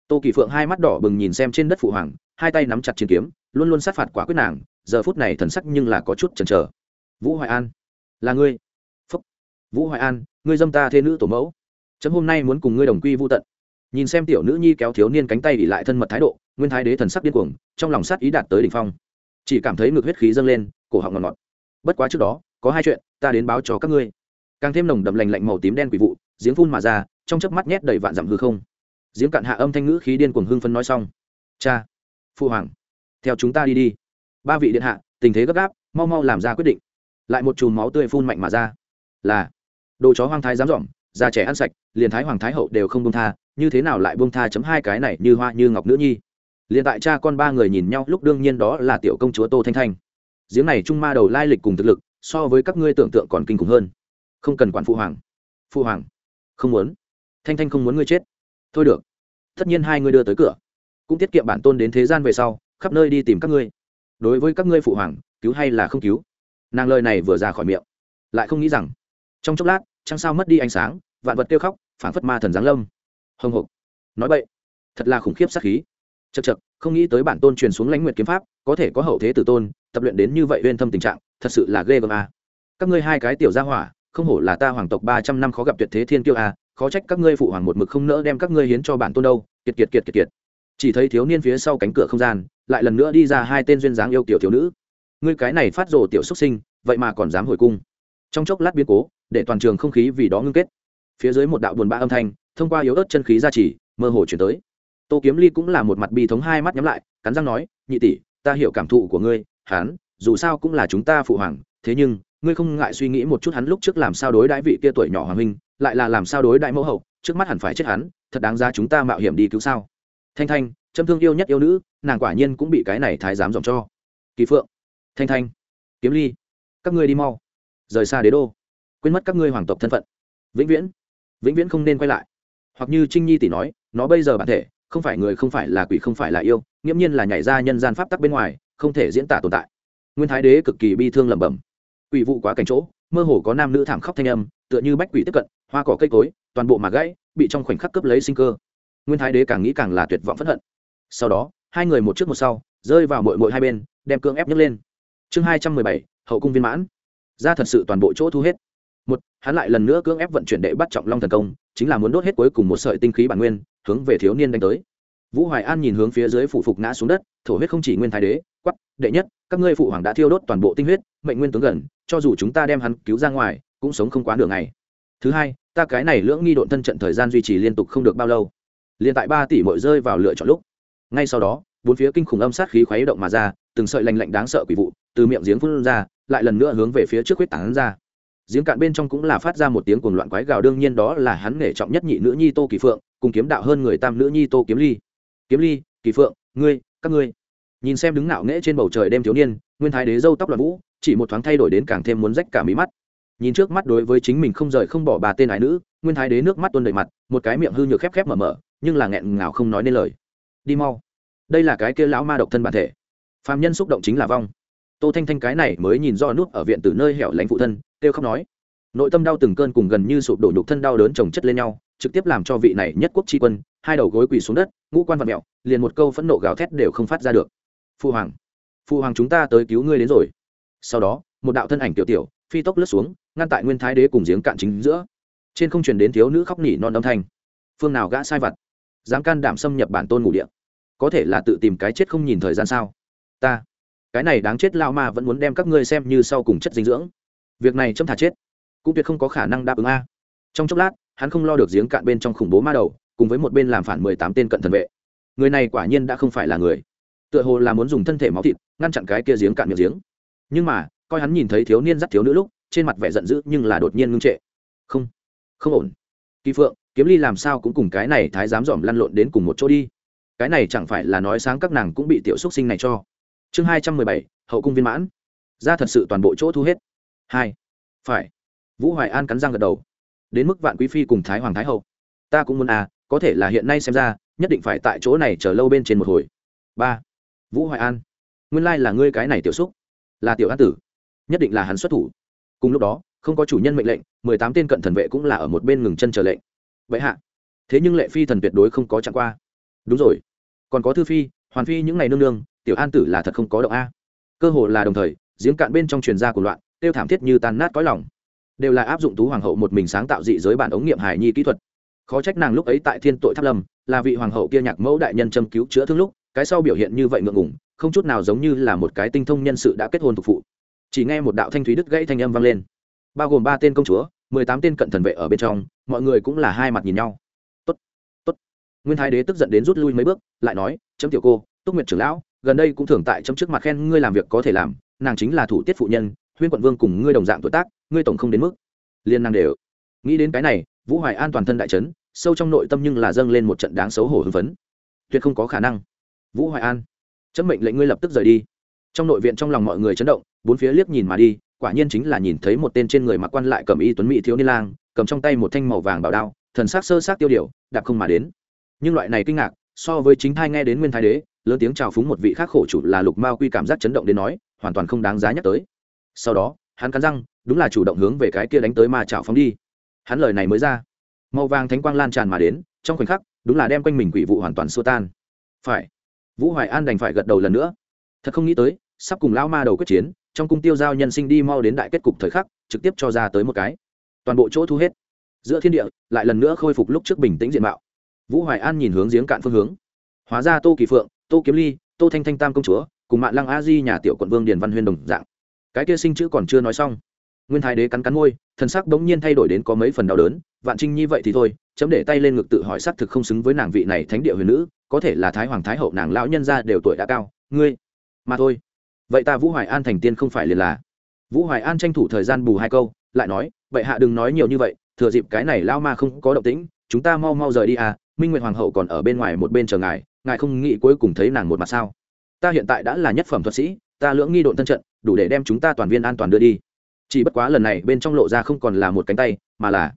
Tô kỳ phượng hai mắt đỏ bừng nhìn xem trên đất phụ hoàng hai tay nắm chặt chiến kiếm, luôn luôn sát phạt quả quyết nàng, giờ phút này thần sắc nhưng là có chút chần chờ. Vũ hoài an, là ngươi. Phúc. Vũ hoài an, ngươi dâm ta thế nữ tổ mẫu. Chấm hôm nay muốn cùng ngươi đồng quy vô tận. Nhìn xem tiểu nữ nhi kéo thiếu niên cánh tay ỉ lại thân mật thái độ, nguyên thái đế thần sắc điên cuồng, trong lòng sát ý đạt tới đỉnh phong. Chỉ cảm thấy ngực huyết khí dâng lên, cổ họng ngọt ngọt. Bất quá trước đó, có hai chuyện, ta đến báo cho các ngươi. Càng thêm nồng đậm lành lạnh màu tím đen quỷ vụ, giếng phun mà ra, trong chớp mắt nhét đầy vạn dặm hư không. Giếng cạn hạ âm thanh ngữ khí điên cuồng hưng phân nói xong. Cha phu hoàng. Theo chúng ta đi đi. Ba vị điện hạ, tình thế gấp gáp, mau mau làm ra quyết định. Lại một chùm máu tươi phun mạnh mà ra. Là, đồ chó hoang thái dám dỏm, già trẻ ăn sạch, liền thái hoàng thái hậu đều không buông tha, như thế nào lại buông tha chấm hai cái này như hoa như ngọc nữ nhi? Liền tại cha con ba người nhìn nhau, lúc đương nhiên đó là tiểu công chúa tô thanh thanh. Giếng này trung ma đầu lai lịch cùng thực lực, so với các ngươi tưởng tượng còn kinh khủng hơn. Không cần quản phụ hoàng. Phụ hoàng, không muốn. Thanh thanh không muốn ngươi chết. Thôi được. Tất nhiên hai ngươi đưa tới cửa cũng tiết kiệm bản tôn đến thế gian về sau, khắp nơi đi tìm các ngươi. Đối với các ngươi phụ hoàng, cứu hay là không cứu? Nàng lời này vừa ra khỏi miệng. Lại không nghĩ rằng, trong chốc lát, trăng sao mất đi ánh sáng, vạn vật kêu khóc, phảng phất ma thần giáng lâm. Hồng hộc. Nói vậy thật là khủng khiếp sát khí. Chật chật không nghĩ tới bản tôn truyền xuống lãnh nguyện kiếm pháp, có thể có hậu thế tử tôn, tập luyện đến như vậy uyên thâm tình trạng, thật sự là ghê gớm a các ngươi hai cái tiểu gia hỏa, không hổ là ta hoàng tộc ba trăm năm khó gặp tuyệt thế thiên kiêu a khó trách các ngươi phụ hoàng một mực không nỡ đem các ngươi hiến cho bản tôn đâu. Kiệt kiệt kiệt kiệt kiệt chỉ thấy thiếu niên phía sau cánh cửa không gian, lại lần nữa đi ra hai tên duyên dáng yêu tiểu thiếu nữ. Ngươi cái này phát rồ tiểu xuất sinh, vậy mà còn dám hồi cung. Trong chốc lát biến cố, để toàn trường không khí vì đó ngưng kết. Phía dưới một đạo buồn bã âm thanh, thông qua yếu ớt chân khí ra chỉ mơ hồ chuyển tới. Tô kiếm ly cũng là một mặt bi thống hai mắt nhắm lại, cắn răng nói, nhị tỷ, ta hiểu cảm thụ của ngươi hán dù sao cũng là chúng ta phụ hoàng, thế nhưng, ngươi không ngại suy nghĩ một chút hắn lúc trước làm sao đối đãi vị kia tuổi nhỏ hoàng huynh, lại là làm sao đối đại mẫu hậu, trước mắt hẳn phải chết hắn, thật đáng ra chúng ta mạo hiểm đi cứu sao? Thanh thanh, châm thương yêu nhất yêu nữ, nàng quả nhiên cũng bị cái này thái giám dòng cho. Kỳ phượng, thanh thanh, kiếm ly, các ngươi đi mau. Rời xa đế đô. Quên mất các ngươi hoàng tộc thân phận. Vĩnh viễn vĩnh viễn không nên quay lại. Hoặc như trinh nhi tỷ nói, nó bây giờ bản thể, không phải người không phải là quỷ không phải là yêu, nghiễm nhiên là nhảy ra nhân gian pháp tắc bên ngoài, không thể diễn tả tồn tại. Nguyên thái đế cực kỳ bi thương lẩm bẩm. Quỷ vụ quá cảnh chỗ, mơ hồ có nam nữ thảm khóc thanh âm, tựa như bách quỷ tiếp cận, hoa cỏ cây cối, toàn bộ mà gãy, bị trong khoảnh khắc cướp lấy sinh cơ nguyên thái đế càng nghĩ càng là tuyệt vọng phẫn hận. Sau đó, hai người một trước một sau, rơi vào mội mội hai bên, đem cương ép nhấc lên. Chương hai trăm mười bảy, hậu cung viên mãn. Ra thật sự toàn bộ chỗ thu hết. Một, hắn lại lần nữa cưỡng ép vận chuyển đệ bắt trọng long thần công, chính là muốn đốt hết cuối cùng một sợi tinh khí bản nguyên, hướng về thiếu niên đánh tới. Vũ hoài an nhìn hướng phía dưới phủ phục ngã xuống đất, thổ huyết không chỉ nguyên thái đế quắp đệ nhất, các ngươi phụ hoàng đã thiêu đốt toàn bộ tinh huyết, mệnh nguyên tướng gần, cho dù chúng ta đem hắn cứu ra ngoài, cũng sống không quá nửa ngày. Thứ hai, ta cái này lưỡng nghi độn thân trận thời gian duy trì liên tục không được bao lâu liền tại ba tỷ mội rơi vào lựa chọn lúc. Ngay sau đó, bốn phía kinh khủng âm sát khí khuấy động mà ra, từng sợi lành lạnh đáng sợ quỷ vụ từ miệng giếng phun ra, lại lần nữa hướng về phía trước huyết tán ra. Giếng cạn bên trong cũng là phát ra một tiếng cuồng loạn quái gào, đương nhiên đó là hắn nghề trọng nhất nhị nữ nhi tô kỳ phượng, cùng kiếm đạo hơn người tam nữ nhi tô kiếm ly. Kiếm ly, kỳ phượng, ngươi, các ngươi. Nhìn xem đứng ngạo nghễ trên bầu trời đêm thiếu niên, nguyên thái đế dâu tóc loạn vũ, chỉ một thoáng thay đổi đến càng thêm muốn rách cả mí mắt. Nhìn trước mắt đối với chính mình không rời không bỏ bà tên ái nữ, nguyên thái đế nước mắt tuôn đầy mặt, một cái miệng hư nhược khép khép mở mở nhưng là nghẹn ngào không nói nên lời. Đi mau. Đây là cái kia lão ma độc thân bản thể. Phàm nhân xúc động chính là vong. Tô thanh thanh cái này mới nhìn do nút ở viện từ nơi hẻo lánh phụ thân, kêu khóc nói. Nội tâm đau từng cơn cùng gần như sụp đổ nhục thân đau đớn chồng chất lên nhau, trực tiếp làm cho vị này nhất quốc tri quân, hai đầu gối quỳ xuống đất, ngũ quan vật mẹo, liền một câu phẫn nộ gào thét đều không phát ra được. Phu hoàng phu hoàng chúng ta tới cứu ngươi đến rồi. Sau đó, một đạo thân ảnh tiểu tiểu, phi tốc lướt xuống, ngăn tại nguyên thái đế cùng giếng cạn chính giữa. Trên không truyền đến thiếu nữ khóc nỉ non âm thanh. Phương nào gã sai vặt? Dám can đảm xâm nhập bản tôn ngủ điện. Có thể là tự tìm cái chết không nhìn thời gian sao? Ta, cái này đáng chết lao ma vẫn muốn đem các ngươi xem như sau cùng chất dinh dưỡng. Việc này chấm thả chết, cũng tuyệt không có khả năng đáp ứng a. Trong chốc lát, hắn không lo được giếng cạn bên trong khủng bố ma đầu, cùng với một bên làm phản mười tám tên cận thần vệ. Người này quả nhiên đã không phải là người. Tựa hồ là muốn dùng thân thể máu thịt, ngăn chặn cái kia giếng cạn miệng giếng. Nhưng mà, coi hắn nhìn thấy thiếu niên dắt thiếu nữ lúc, trên mặt vẻ giận dữ nhưng là đột nhiên ngưng trệ. Không không ổn kỳ phượng, kiếm ly làm sao cũng cùng cái này thái dám dòm lăn lộn đến cùng một chỗ đi. Cái này chẳng phải là nói sáng các nàng cũng bị tiểu xúc sinh này cho. Chương hai trăm mười bảy, hậu cung viên mãn. Ra thật sự toàn bộ chỗ thu hết. Hai. Phải. Vũ hoài an cắn răng gật đầu. Đến mức vạn quý phi cùng thái hoàng thái hậu. Ta cũng muốn à có thể là hiện nay xem ra, nhất định phải tại chỗ này chờ lâu bên trên một hồi. Ba. Vũ hoài an. Nguyên lai là ngươi cái này tiểu xúc. Là tiểu an tử. Nhất định là hắn xuất thủ. Cùng lúc đó không có chủ nhân mệnh lệnh, mười tám tên cận thần vệ cũng là ở một bên ngừng chân chờ lệnh. Vậy hạ, thế nhưng lệ phi thần tuyệt đối không có chặn qua. Đúng rồi. Còn có thư phi, hoàn phi những ngày nương nương, tiểu an tử là thật không có động a. Cơ hồ là đồng thời, giếng cạn bên trong truyền gia của loạn, tiêu thảm thiết như tan nát cõi lòng. Đều là áp dụng tú hoàng hậu một mình sáng tạo dị giới bản ống nghiệm hài nhi kỹ thuật. Khó trách nàng lúc ấy tại thiên tội tháp lâm, là vị hoàng hậu kia nhạc mẫu đại nhân châm cứu chữa thương lúc, cái sau biểu hiện như vậy ngượng ngùng, không chút nào giống như là một cái tinh thông nhân sự đã kết hôn tục phụ chỉ nghe một đạo thanh thúy đức gãy thanh âm vang lên bao gồm ba tên công chúa, mười tám tên cận thần vệ ở bên trong, mọi người cũng là hai mặt nhìn nhau. Tốt tốt. Nguyên thái đế tức giận đến rút lui mấy bước, lại nói, chấm tiểu cô, túc nguyệt trưởng lão, gần đây cũng thường tại chấm trước mặt khen ngươi làm việc có thể làm, nàng chính là thủ tiết phụ nhân, huyên quận vương cùng ngươi đồng dạng tuổi tác, ngươi tổng không đến mức. Liên năng đều nghĩ đến cái này, vũ hoài an toàn thân đại trấn sâu trong nội tâm nhưng là dâng lên một trận đáng xấu hổ hưng phấn. Tuyệt không có khả năng. Vũ hoài an, chấm mệnh lệnh ngươi lập tức rời đi. Trong nội viện trong lòng mọi người chấn động, bốn phía liếc nhìn mà đi quả nhiên chính là nhìn thấy một tên trên người mặc quan lại cầm y tuấn mỹ thiếu niên lang, cầm trong tay một thanh màu vàng bảo đao, thần sắc sơ sát tiêu điều, đạp không mà đến. Nhưng loại này kinh ngạc, so với chính thai nghe đến nguyên thái đế, lớn tiếng chào phúng một vị khác khổ chủ là lục mao quy cảm giác chấn động đến nói, hoàn toàn không đáng giá nhắc tới. Sau đó, hắn cắn răng, đúng là chủ động hướng về cái kia đánh tới mà chảo phóng đi. Hắn lời này mới ra. Màu vàng thánh quang lan tràn mà đến, trong khoảnh khắc, đúng là đem quanh mình quỷ vụ hoàn toàn xua tan. Phải. Vũ hoài an đành phải gật đầu lần nữa. Thật không nghĩ tới, sắp cùng lão ma đầu quyết chiến trong cung tiêu giao nhân sinh đi mau đến đại kết cục thời khắc, trực tiếp cho ra tới một cái. Toàn bộ chỗ thu hết. Giữa thiên địa, lại lần nữa khôi phục lúc trước bình tĩnh diện mạo. Vũ hoài an nhìn hướng giếng cạn phương hướng. Hóa ra tô kỳ phượng, tô kiếm ly, tô thanh thanh tam công chúa, cùng mạng lăng a di nhà tiểu quận vương điền văn huyên đồng dạng. Cái kia sinh chữ còn chưa nói xong. Nguyên thái đế cắn cắn môi, thần sắc bỗng nhiên thay đổi đến có mấy phần đau đớn, vạn trinh như vậy thì thôi, chấm để tay lên ngực tự hỏi xác thực không xứng với nàng vị này thánh địa huyền nữ, có thể là thái hoàng thái hậu nàng lão nhân gia đều tuổi đã cao, ngươi, mà thôi vậy ta vũ hoài an thành tiên không phải liền là? Vũ hoài an tranh thủ thời gian bù hai câu, lại nói vậy hạ đừng nói nhiều như vậy, thừa dịp cái này lao ma không có động tĩnh, chúng ta mau mau rời đi à minh nguyệt hoàng hậu còn ở bên ngoài một bên chờ ngài ngài không nghĩ cuối cùng thấy nàng một mặt sao? Ta hiện tại đã là nhất phẩm thuật sĩ, ta lưỡng nghi độn thân trận, đủ để đem chúng ta toàn viên an toàn đưa đi. Chỉ bất quá lần này bên trong lộ ra không còn là một cánh tay, mà là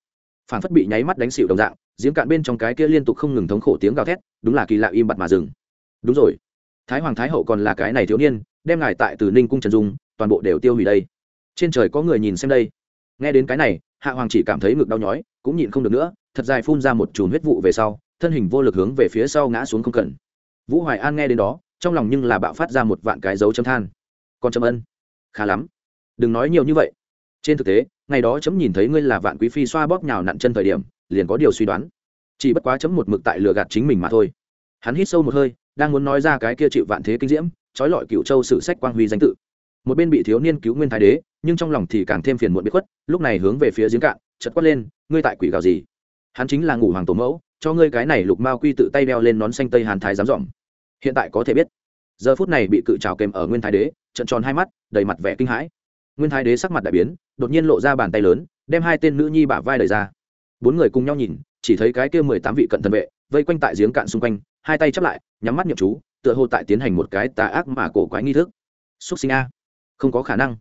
phản phất bị nháy mắt đánh xịu đồng dạng, giếng cạn bên trong cái kia liên tục không ngừng thống khổ tiếng gào thét, đúng là kỳ lạ im bặt mà dừng. Đúng rồi, thái hoàng thái hậu còn là cái này thiếu niên đem ngài tại từ ninh cung trần dung, toàn bộ đều tiêu hủy đây. Trên trời có người nhìn xem đây. Nghe đến cái này, hạ hoàng chỉ cảm thấy ngực đau nhói, cũng nhịn không được nữa, thật dài phun ra một chùm huyết vụ về sau, thân hình vô lực hướng về phía sau ngã xuống không cần. Vũ hoài an nghe đến đó, trong lòng nhưng là bạo phát ra một vạn cái dấu chấm than. Còn chấm ân. Khá lắm. Đừng nói nhiều như vậy. Trên thực tế, ngày đó chấm nhìn thấy ngươi là vạn quý phi xoa bóp nhào nặn chân thời điểm, liền có điều suy đoán. Chỉ bất quá chấm một mực tại lừa gạt chính mình mà thôi. Hắn hít sâu một hơi, đang muốn nói ra cái kia chịu vạn thế kinh diễm trói lọi cựu châu sử sách quang huy danh tự. Một bên bị thiếu niên cứu nguyên thái đế, nhưng trong lòng thì càng thêm phiền muộn biết khuất, lúc này hướng về phía giếng cạn chật quát lên, ngươi tại quỷ gào gì? Hắn chính là ngủ hoàng tổ mẫu, cho ngươi cái này lục mao quy tự tay đeo lên nón xanh tây hàn thái dám dỏm hiện tại có thể biết. Giờ phút này bị cự trào kèm ở nguyên thái đế trận tròn hai mắt, đầy mặt vẻ kinh hãi. Nguyên thái đế sắc mặt đại biến, đột nhiên lộ ra bàn tay lớn, đem hai tên nữ nhi bả vai đẩy ra. Bốn người cùng nhau nhìn, chỉ thấy cái kia mười tám vị cận thần vệ, vây quanh tại giếng cạn xung quanh hai tay chắp lại, nhắm mắt nhậm chú, tựa hồ tại tiến hành một cái tà ác mà cổ quái nghi thức. Xúc sinh a. Không có khả năng.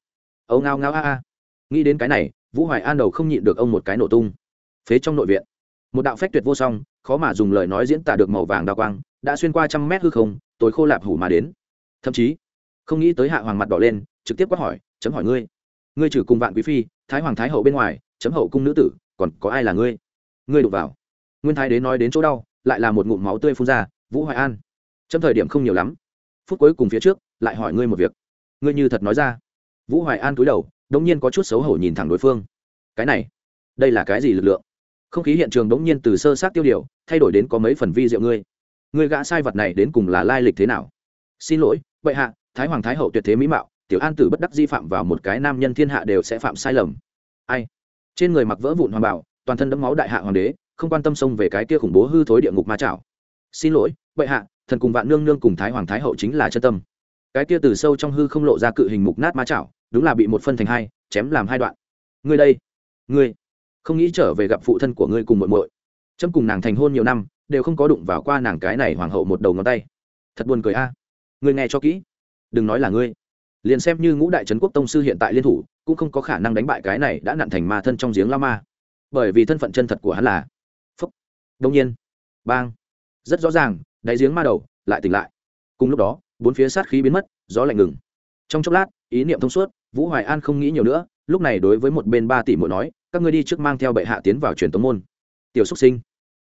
Âu ngao ngao a a. Nghĩ đến cái này, vũ hoài an đầu không nhịn được ông một cái nổ tung. Phế trong nội viện. Một đạo phách tuyệt vô song, khó mà dùng lời nói diễn tả được màu vàng đa quang, đã xuyên qua trăm mét hư không, tối khô lạp hủ mà đến. Thậm chí, không nghĩ tới hạ hoàng mặt đỏ lên, trực tiếp quát hỏi, chấm hỏi ngươi ngươi trừ cùng vạn quý phi, thái hoàng thái hậu bên ngoài, chấm hậu cung nữ tử, còn có ai là ngươi? Ngươi đụng vào. Nguyên thái đế nói đến chỗ đau lại là một ngụm máu tươi phun ra, vũ hoài an. Trong thời điểm không nhiều lắm. Phút cuối cùng phía trước, lại hỏi ngươi một việc. Ngươi như thật nói ra. Vũ hoài an cúi đầu, đống nhiên có chút xấu hổ nhìn thẳng đối phương. Cái này, đây là cái gì lực lượng? Không khí hiện trường đống nhiên từ sơ sát tiêu điều, thay đổi đến có mấy phần vi diệu ngươi. Ngươi gã sai vật này đến cùng là lai lịch thế nào? Xin lỗi, bệ hạ, thái hoàng thái hậu tuyệt thế mỹ mạo, tiểu an tử bất đắc di phạm vào một cái nam nhân thiên hạ đều sẽ phạm sai lầm. Ai? Trên người mặc vỡ vụn hoàng bảo toàn thân đẫm máu đại hạ hoàng đế không quan tâm xông về cái kia khủng bố hư thối địa ngục ma chảo. Xin lỗi, bệ hạ, thần cùng vạn nương nương cùng thái hoàng thái hậu chính là chân tâm. Cái kia từ sâu trong hư không lộ ra cự hình mục nát ma chảo, đúng là bị một phân thành hai, chém làm hai đoạn. Ngươi đây, ngươi, không nghĩ trở về gặp phụ thân của ngươi cùng muội muội. Trâm cùng nàng thành hôn nhiều năm, đều không có đụng vào qua nàng cái này hoàng hậu một đầu ngón tay. Thật buồn cười a. Ngươi nghe cho kỹ. Đừng nói là ngươi. Liền xem như ngũ đại trấn quốc tông sư hiện tại liên thủ, cũng không có khả năng đánh bại cái này đã nặn thành ma thân trong giếng la ma. Bởi vì thân phận chân thật của hắn là đông nhiên, bang. Rất rõ ràng, đáy giếng ma đầu lại tỉnh lại. Cùng lúc đó, bốn phía sát khí biến mất, gió lạnh ngừng. Trong chốc lát, ý niệm thông suốt, vũ hoài an không nghĩ nhiều nữa, lúc này đối với một bên ba tỷ mỗi nói, các ngươi đi trước mang theo bệ hạ tiến vào truyền tống môn. Tiểu xúc sinh,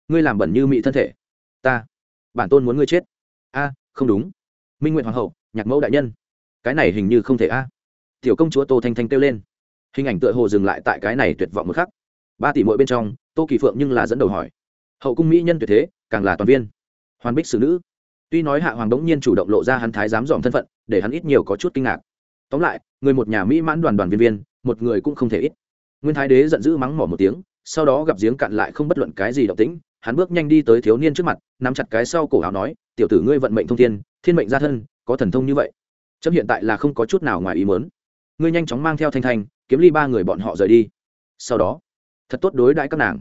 ngươi làm bẩn như mị thân thể. Ta, bản tôn muốn ngươi chết. A, không đúng. Minh nguyện hoàng hậu, nhạc mẫu đại nhân. Cái này hình như không thể a. Tiểu công chúa tô thanh thanh kêu lên. Hình ảnh tựa hồ dừng lại tại cái này tuyệt vọng một khắc. Ba tỷ mỗi bên trong, tô kỳ phượng nhưng là dẫn đầu hỏi hậu cung mỹ nhân tuyệt thế, càng là toàn viên. Hoàn bích xử nữ. Tuy nói hạ hoàng đống nhiên chủ động lộ ra hắn thái dám dòm thân phận, để hắn ít nhiều có chút kinh ngạc. Tóm lại, người một nhà mỹ mãn đoàn đoàn viên viên, một người cũng không thể ít. Nguyên thái đế giận dữ mắng mỏ một tiếng, sau đó gặp giếng cạn lại không bất luận cái gì động tĩnh, hắn bước nhanh đi tới thiếu niên trước mặt, nắm chặt cái sau cổ áo nói, tiểu tử ngươi vận mệnh thông thiên thiên mệnh gia thân, có thần thông như vậy. Chấm hiện tại là không có chút nào ngoài ý mớn ngươi nhanh chóng mang theo thanh thanh, kiếm ly ba người bọn họ rời đi. Sau đó, thật tốt đối đãi các nàng.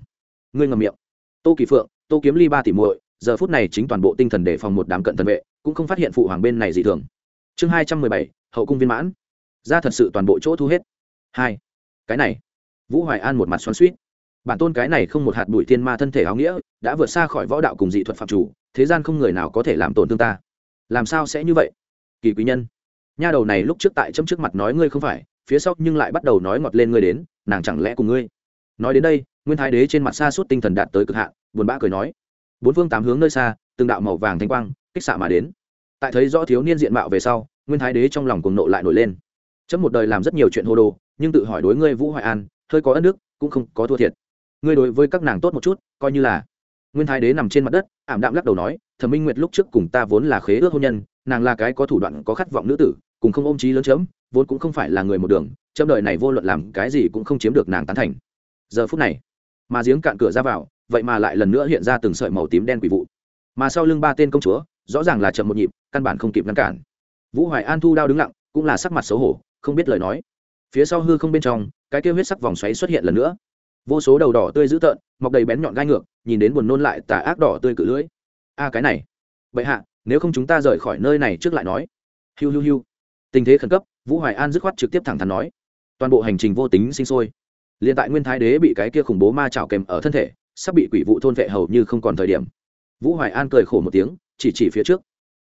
Ngươi ngầm miệng tô kỳ phượng, tô kiếm ly ba tỷ muội, giờ phút này chính toàn bộ tinh thần đề phòng một đám cận thần vệ, cũng không phát hiện phụ hoàng bên này gì thường. Chương hai trăm mười bảy, hậu cung viên mãn. Ra thật sự toàn bộ chỗ thu hết. Hai, cái này. Vũ hoài an một mặt xoắn suýt bản tôn cái này không một hạt bụi thiên ma thân thể áo nghĩa, đã vượt xa khỏi võ đạo cùng dị thuật phạm chủ, thế gian không người nào có thể làm tổn thương ta. Làm sao sẽ như vậy? Kỳ quý nhân. Nha đầu này lúc trước tại chấm trước mặt nói ngươi không phải, phía sau nhưng lại bắt đầu nói ngọt lên ngươi đến, nàng chẳng lẽ cùng ngươi? Nói đến đây, nguyên thái đế trên mặt xa suốt tinh thần đạt tới cực hạn, buồn bã cười nói. Bốn phương tám hướng nơi xa, từng đạo màu vàng thanh quang kích xạ mà đến. Tại thấy rõ thiếu niên diện mạo về sau, nguyên thái đế trong lòng cùng nộ lại nổi lên. Chấm một đời làm rất nhiều chuyện hô đồ, nhưng tự hỏi đối ngươi vũ hoài an, hơi có ân đức, cũng không có thua thiệt. Ngươi đối với các nàng tốt một chút, coi như là. Nguyên thái đế nằm trên mặt đất, ảm đạm lắc đầu nói, thẩm minh nguyệt lúc trước cùng ta vốn là khế ước hôn nhân, nàng là cái có thủ đoạn, có khát vọng nữ tử, cùng không ôm trí lớn chấm, vốn cũng không phải là người một đường, chấm đời này vô luận làm cái gì cũng không chiếm được nàng tán thành giờ phút này, mà giếng cạn cửa ra vào, vậy mà lại lần nữa hiện ra từng sợi màu tím đen quỷ vụ. Mà sau lưng ba tên công chúa, rõ ràng là chậm một nhịp, căn bản không kịp ngăn cản. Vũ hoài an thu đao đứng lặng, cũng là sắc mặt xấu hổ, không biết lời nói. Phía sau hư không bên trong, cái kêu huyết sắc vòng xoáy xuất hiện lần nữa. Vô số đầu đỏ tươi dữ tợn, mọc đầy bén nhọn gai ngược, nhìn đến buồn nôn lại tà ác đỏ tươi cự lưỡi. A, cái này. Vậy hạ, nếu không chúng ta rời khỏi nơi này trước lại nói. Hiu hiu hiu. Tình thế khẩn cấp, vũ hoài an dứt khoát trực tiếp thẳng thắn nói. Toàn bộ hành trình vô tính sinh sôi liền tại nguyên thái đế bị cái kia khủng bố ma trào kèm ở thân thể, sắp bị quỷ vụ thôn vệ hầu như không còn thời điểm. Vũ hoài an cười khổ một tiếng, chỉ chỉ phía trước.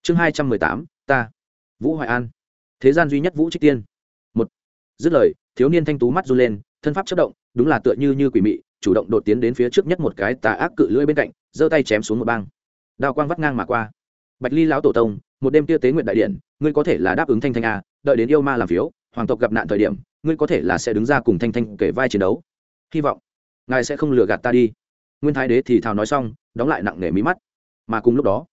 Chương hai trăm mười tám, ta. Vũ hoài an. Thế gian duy nhất vũ trích tiên. Một. Dứt lời, thiếu niên thanh tú mắt run lên, thân pháp chất động, đúng là tựa như như quỷ mị, chủ động đột tiến đến phía trước nhất một cái tà ác cự lưỡi bên cạnh, giơ tay chém xuống một băng đao quang vắt ngang mà qua. Bạch ly lão tổ tông, một đêm kia tế nguyện đại điện ngươi có thể là đáp ứng thanh thanh a, đợi đến yêu ma làm phiếu, hoàng tộc gặp nạn thời điểm ngươi có thể là sẽ đứng ra cùng thanh thanh kể vai chiến đấu. Hy vọng ngài sẽ không lừa gạt ta đi. Nguyên thái đế thì thào nói xong, đóng lại nặng nề mí mắt. Mà cùng lúc đó,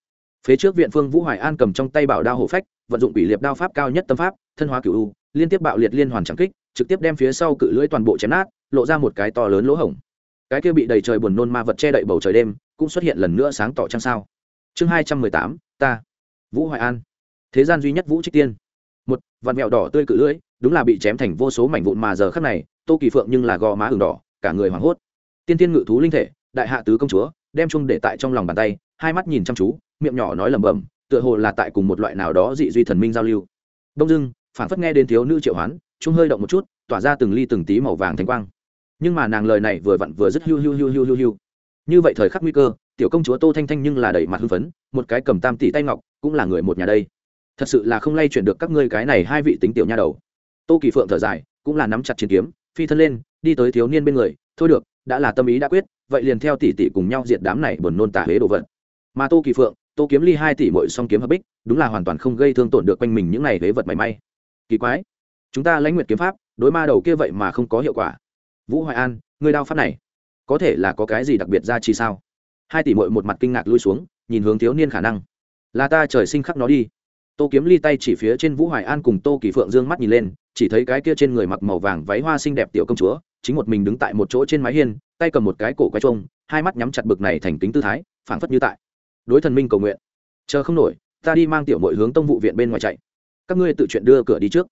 phía trước viện phương vũ hoài an cầm trong tay bảo đao hổ phách, vận dụng quỷ liệt đao pháp cao nhất tâm pháp, thân hóa cửu u, liên tiếp bạo liệt liên hoàn trắng kích, trực tiếp đem phía sau cự lưỡi toàn bộ chém nát, lộ ra một cái to lớn lỗ hổng. Cái kia bị đầy trời buồn nôn ma vật che đậy bầu trời đêm, cũng xuất hiện lần nữa sáng tỏ trăng sao. Chương hai trăm mười tám, ta, vũ hoài an. Thế gian duy nhất vũ trích tiên một vạt mẹo đỏ tươi cự lưỡi, đúng là bị chém thành vô số mảnh vụn mà giờ khắc này, tô kỳ phượng nhưng là gò má ửng đỏ, cả người hoảng hốt. Tiên tiên ngự thú linh thể, đại hạ tứ công chúa, đem chung để tại trong lòng bàn tay, hai mắt nhìn chăm chú, miệng nhỏ nói lẩm bẩm, tựa hồ là tại cùng một loại nào đó dị duy thần minh giao lưu. Đông dưng phản phất nghe đến thiếu nữ triệu hoán, chung hơi động một chút, tỏa ra từng ly từng tí màu vàng thanh quang. Nhưng mà nàng lời này vừa vặn vừa rất hiu hiu hiu hiu hiu hiu. Như vậy thời khắc nguy cơ, tiểu công chúa tô thanh thanh nhưng là đầy mặt hưng phấn, một cái cầm tam tỷ tay ngọc, cũng là người một nhà đây thật sự là không lay chuyển được các ngươi cái này hai vị tính tiểu nha đầu. Tô kỳ phượng thở dài, cũng là nắm chặt chiến kiếm, phi thân lên, đi tới thiếu niên bên người, thôi được, đã là tâm ý đã quyết, vậy liền theo tỷ tỷ cùng nhau diệt đám này buồn nôn tả huế đồ vật. Mà tô kỳ phượng, tô kiếm ly hai tỷ mỗi song kiếm hợp bích, đúng là hoàn toàn không gây thương tổn được quanh mình những này huế vật mảy may. Kỳ quái, chúng ta lãnh nguyệt kiếm pháp, đối ma đầu kia vậy mà không có hiệu quả. Vũ hoài an người đao pháp này, có thể là có cái gì đặc biệt ra chi sao? Hai tỷ mội một mặt kinh ngạc lui xuống, nhìn hướng thiếu niên khả năng. Là ta trời sinh khắc nó đi tô kiếm ly tay chỉ phía trên vũ hoài an cùng tô kỳ phượng dương mắt nhìn lên, chỉ thấy cái kia trên người mặc màu vàng váy hoa xinh đẹp tiểu công chúa, chính một mình đứng tại một chỗ trên mái hiên, tay cầm một cái cổ quay trông, hai mắt nhắm chặt bực này thành kính tư thái, phảng phất như tại đối thần minh cầu nguyện. Chờ không nổi, ta đi mang tiểu mội hướng tông vụ viện bên ngoài chạy. Các ngươi tự chuyện đưa cửa đi trước.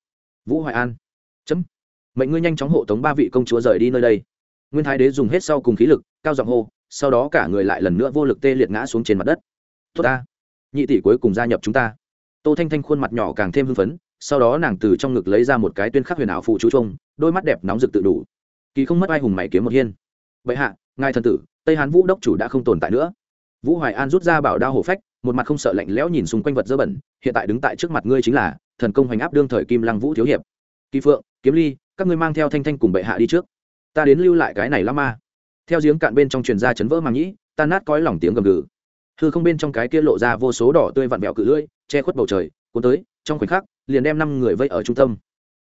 Vũ hoài an. Chấm. Mệnh ngươi nhanh chóng hộ tống ba vị công chúa rời đi nơi đây. Nguyên thái đế dùng hết sau cùng khí lực, cao giọng hô, sau đó cả người lại lần nữa vô lực tê liệt ngã xuống trên mặt đất. Tốt ta. Nhị tỷ cuối cùng gia nhập chúng ta tô thanh thanh khuôn mặt nhỏ càng thêm hưng phấn, sau đó nàng từ trong ngực lấy ra một cái tuyên khắc huyền ảo phụ chú trông, đôi mắt đẹp nóng rực tự đủ. Kỳ không mất ai hùng mày kiếm một hiên. Vậy hạ, ngài thần tử, tây hán vũ đốc chủ đã không tồn tại nữa. Vũ hoài an rút ra bảo đao hổ phách, một mặt không sợ lạnh lẽo nhìn xung quanh vật dơ bẩn, hiện tại đứng tại trước mặt ngươi chính là thần công hoành áp đương thời kim lăng vũ thiếu hiệp. Kỳ phượng, kiếm ly, các ngươi mang theo thanh thanh cùng bệ hạ đi trước. Ta đến lưu lại cái này lắm ma. Theo giếng cạn bên trong truyền ra chấn vỡ màng nhĩ, tan nát cõi lòng tiếng gầm gừ hư không bên trong cái kia lộ ra vô số đỏ tươi vặn vẹo cự lưỡi, che khuất bầu trời, cuốn tới, trong khoảnh khắc, liền đem năm người vây ở trung tâm.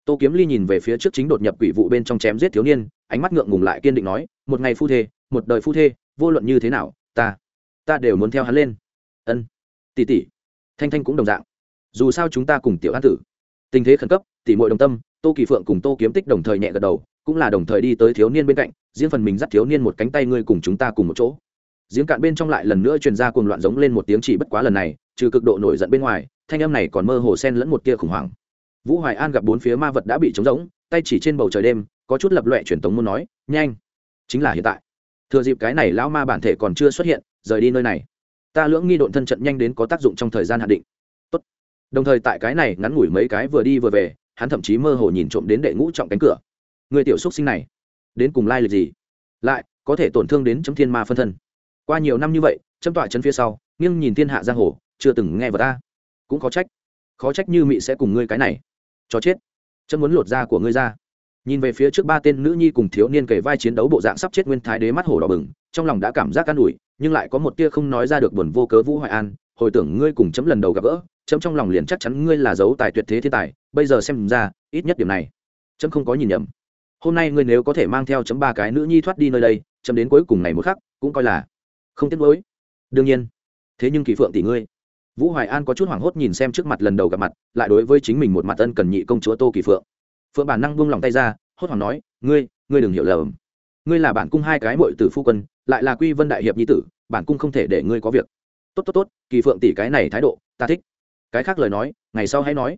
Tô kiếm ly nhìn về phía trước chính đột nhập quỷ vụ bên trong chém giết thiếu niên, ánh mắt ngượng ngùng lại kiên định nói, một ngày phu thê, một đời phu thê, vô luận như thế nào, ta ta đều muốn theo hắn lên. Ân, tỷ tỷ. Thanh thanh cũng đồng dạng. Dù sao chúng ta cùng tiểu an tử. Tình thế khẩn cấp, tỷ muội đồng tâm, tô kỳ phượng cùng tô kiếm tích đồng thời nhẹ gật đầu, cũng là đồng thời đi tới thiếu niên bên cạnh, riêng phần mình dắt thiếu niên một cánh tay ngươi cùng chúng ta cùng một chỗ giếng cạn bên trong lại lần nữa truyền ra cuồng loạn giống lên một tiếng chỉ bất quá lần này, trừ cực độ nổi giận bên ngoài, thanh âm này còn mơ hồ sen lẫn một tia khủng hoảng. Vũ hoài an gặp bốn phía ma vật đã bị trống rỗng, tay chỉ trên bầu trời đêm, có chút lập loẹ truyền tống muốn nói, nhanh, chính là hiện tại. Thừa dịp cái này lão ma bản thể còn chưa xuất hiện, rời đi nơi này. Ta lưỡng nghi độn thân trận nhanh đến có tác dụng trong thời gian hạn định. Tốt. đồng thời tại cái này ngắn ngủi mấy cái vừa đi vừa về, hắn thậm chí mơ hồ nhìn trộm đến đệ ngũ trọng cánh cửa. Người tiểu xúc sinh này, đến cùng lai lịch gì? Lại, có thể tổn thương đến chấm thiên ma phân thân qua nhiều năm như vậy, châm tọa chân phía sau, nghiêng nhìn thiên hạ giang hồ, chưa từng nghe vào ta. Cũng có trách, khó trách như mị sẽ cùng ngươi cái này. Cho chết, chấm muốn lột da của ngươi ra. Nhìn về phía trước ba tên nữ nhi cùng thiếu niên kể vai chiến đấu bộ dạng sắp chết nguyên thái đế mắt hổ đỏ bừng, trong lòng đã cảm giác an ủi, nhưng lại có một tia không nói ra được buồn vô cớ vũ hoài an, hồi tưởng ngươi cùng chấm lần đầu gặp gỡ, chấm trong lòng liền chắc chắn ngươi là dấu tài tuyệt thế thiên tài, bây giờ xem ra, ít nhất điểm này, chấm không có nhìn nhầm. Hôm nay ngươi nếu có thể mang theo chấm ba cái nữ nhi thoát đi nơi đây, chấm đến cuối cùng này một khắc, cũng coi là không tiếc nuối. Đương nhiên, thế nhưng kỳ phượng tỷ ngươi, vũ hoài an có chút hoảng hốt nhìn xem trước mặt lần đầu gặp mặt, lại đối với chính mình một mặt ân cần nhị công chúa tô kỳ phượng. Phượng bản năng buông lòng tay ra, hốt hoảng nói, ngươi ngươi đừng hiểu lầm. Ngươi là bản cung hai cái mội tử phu quân, lại là quy vân đại hiệp nhi tử, bản cung không thể để ngươi có việc. Tốt tốt tốt, kỳ phượng tỷ cái này thái độ, ta thích. Cái khác lời nói, ngày sau hãy nói.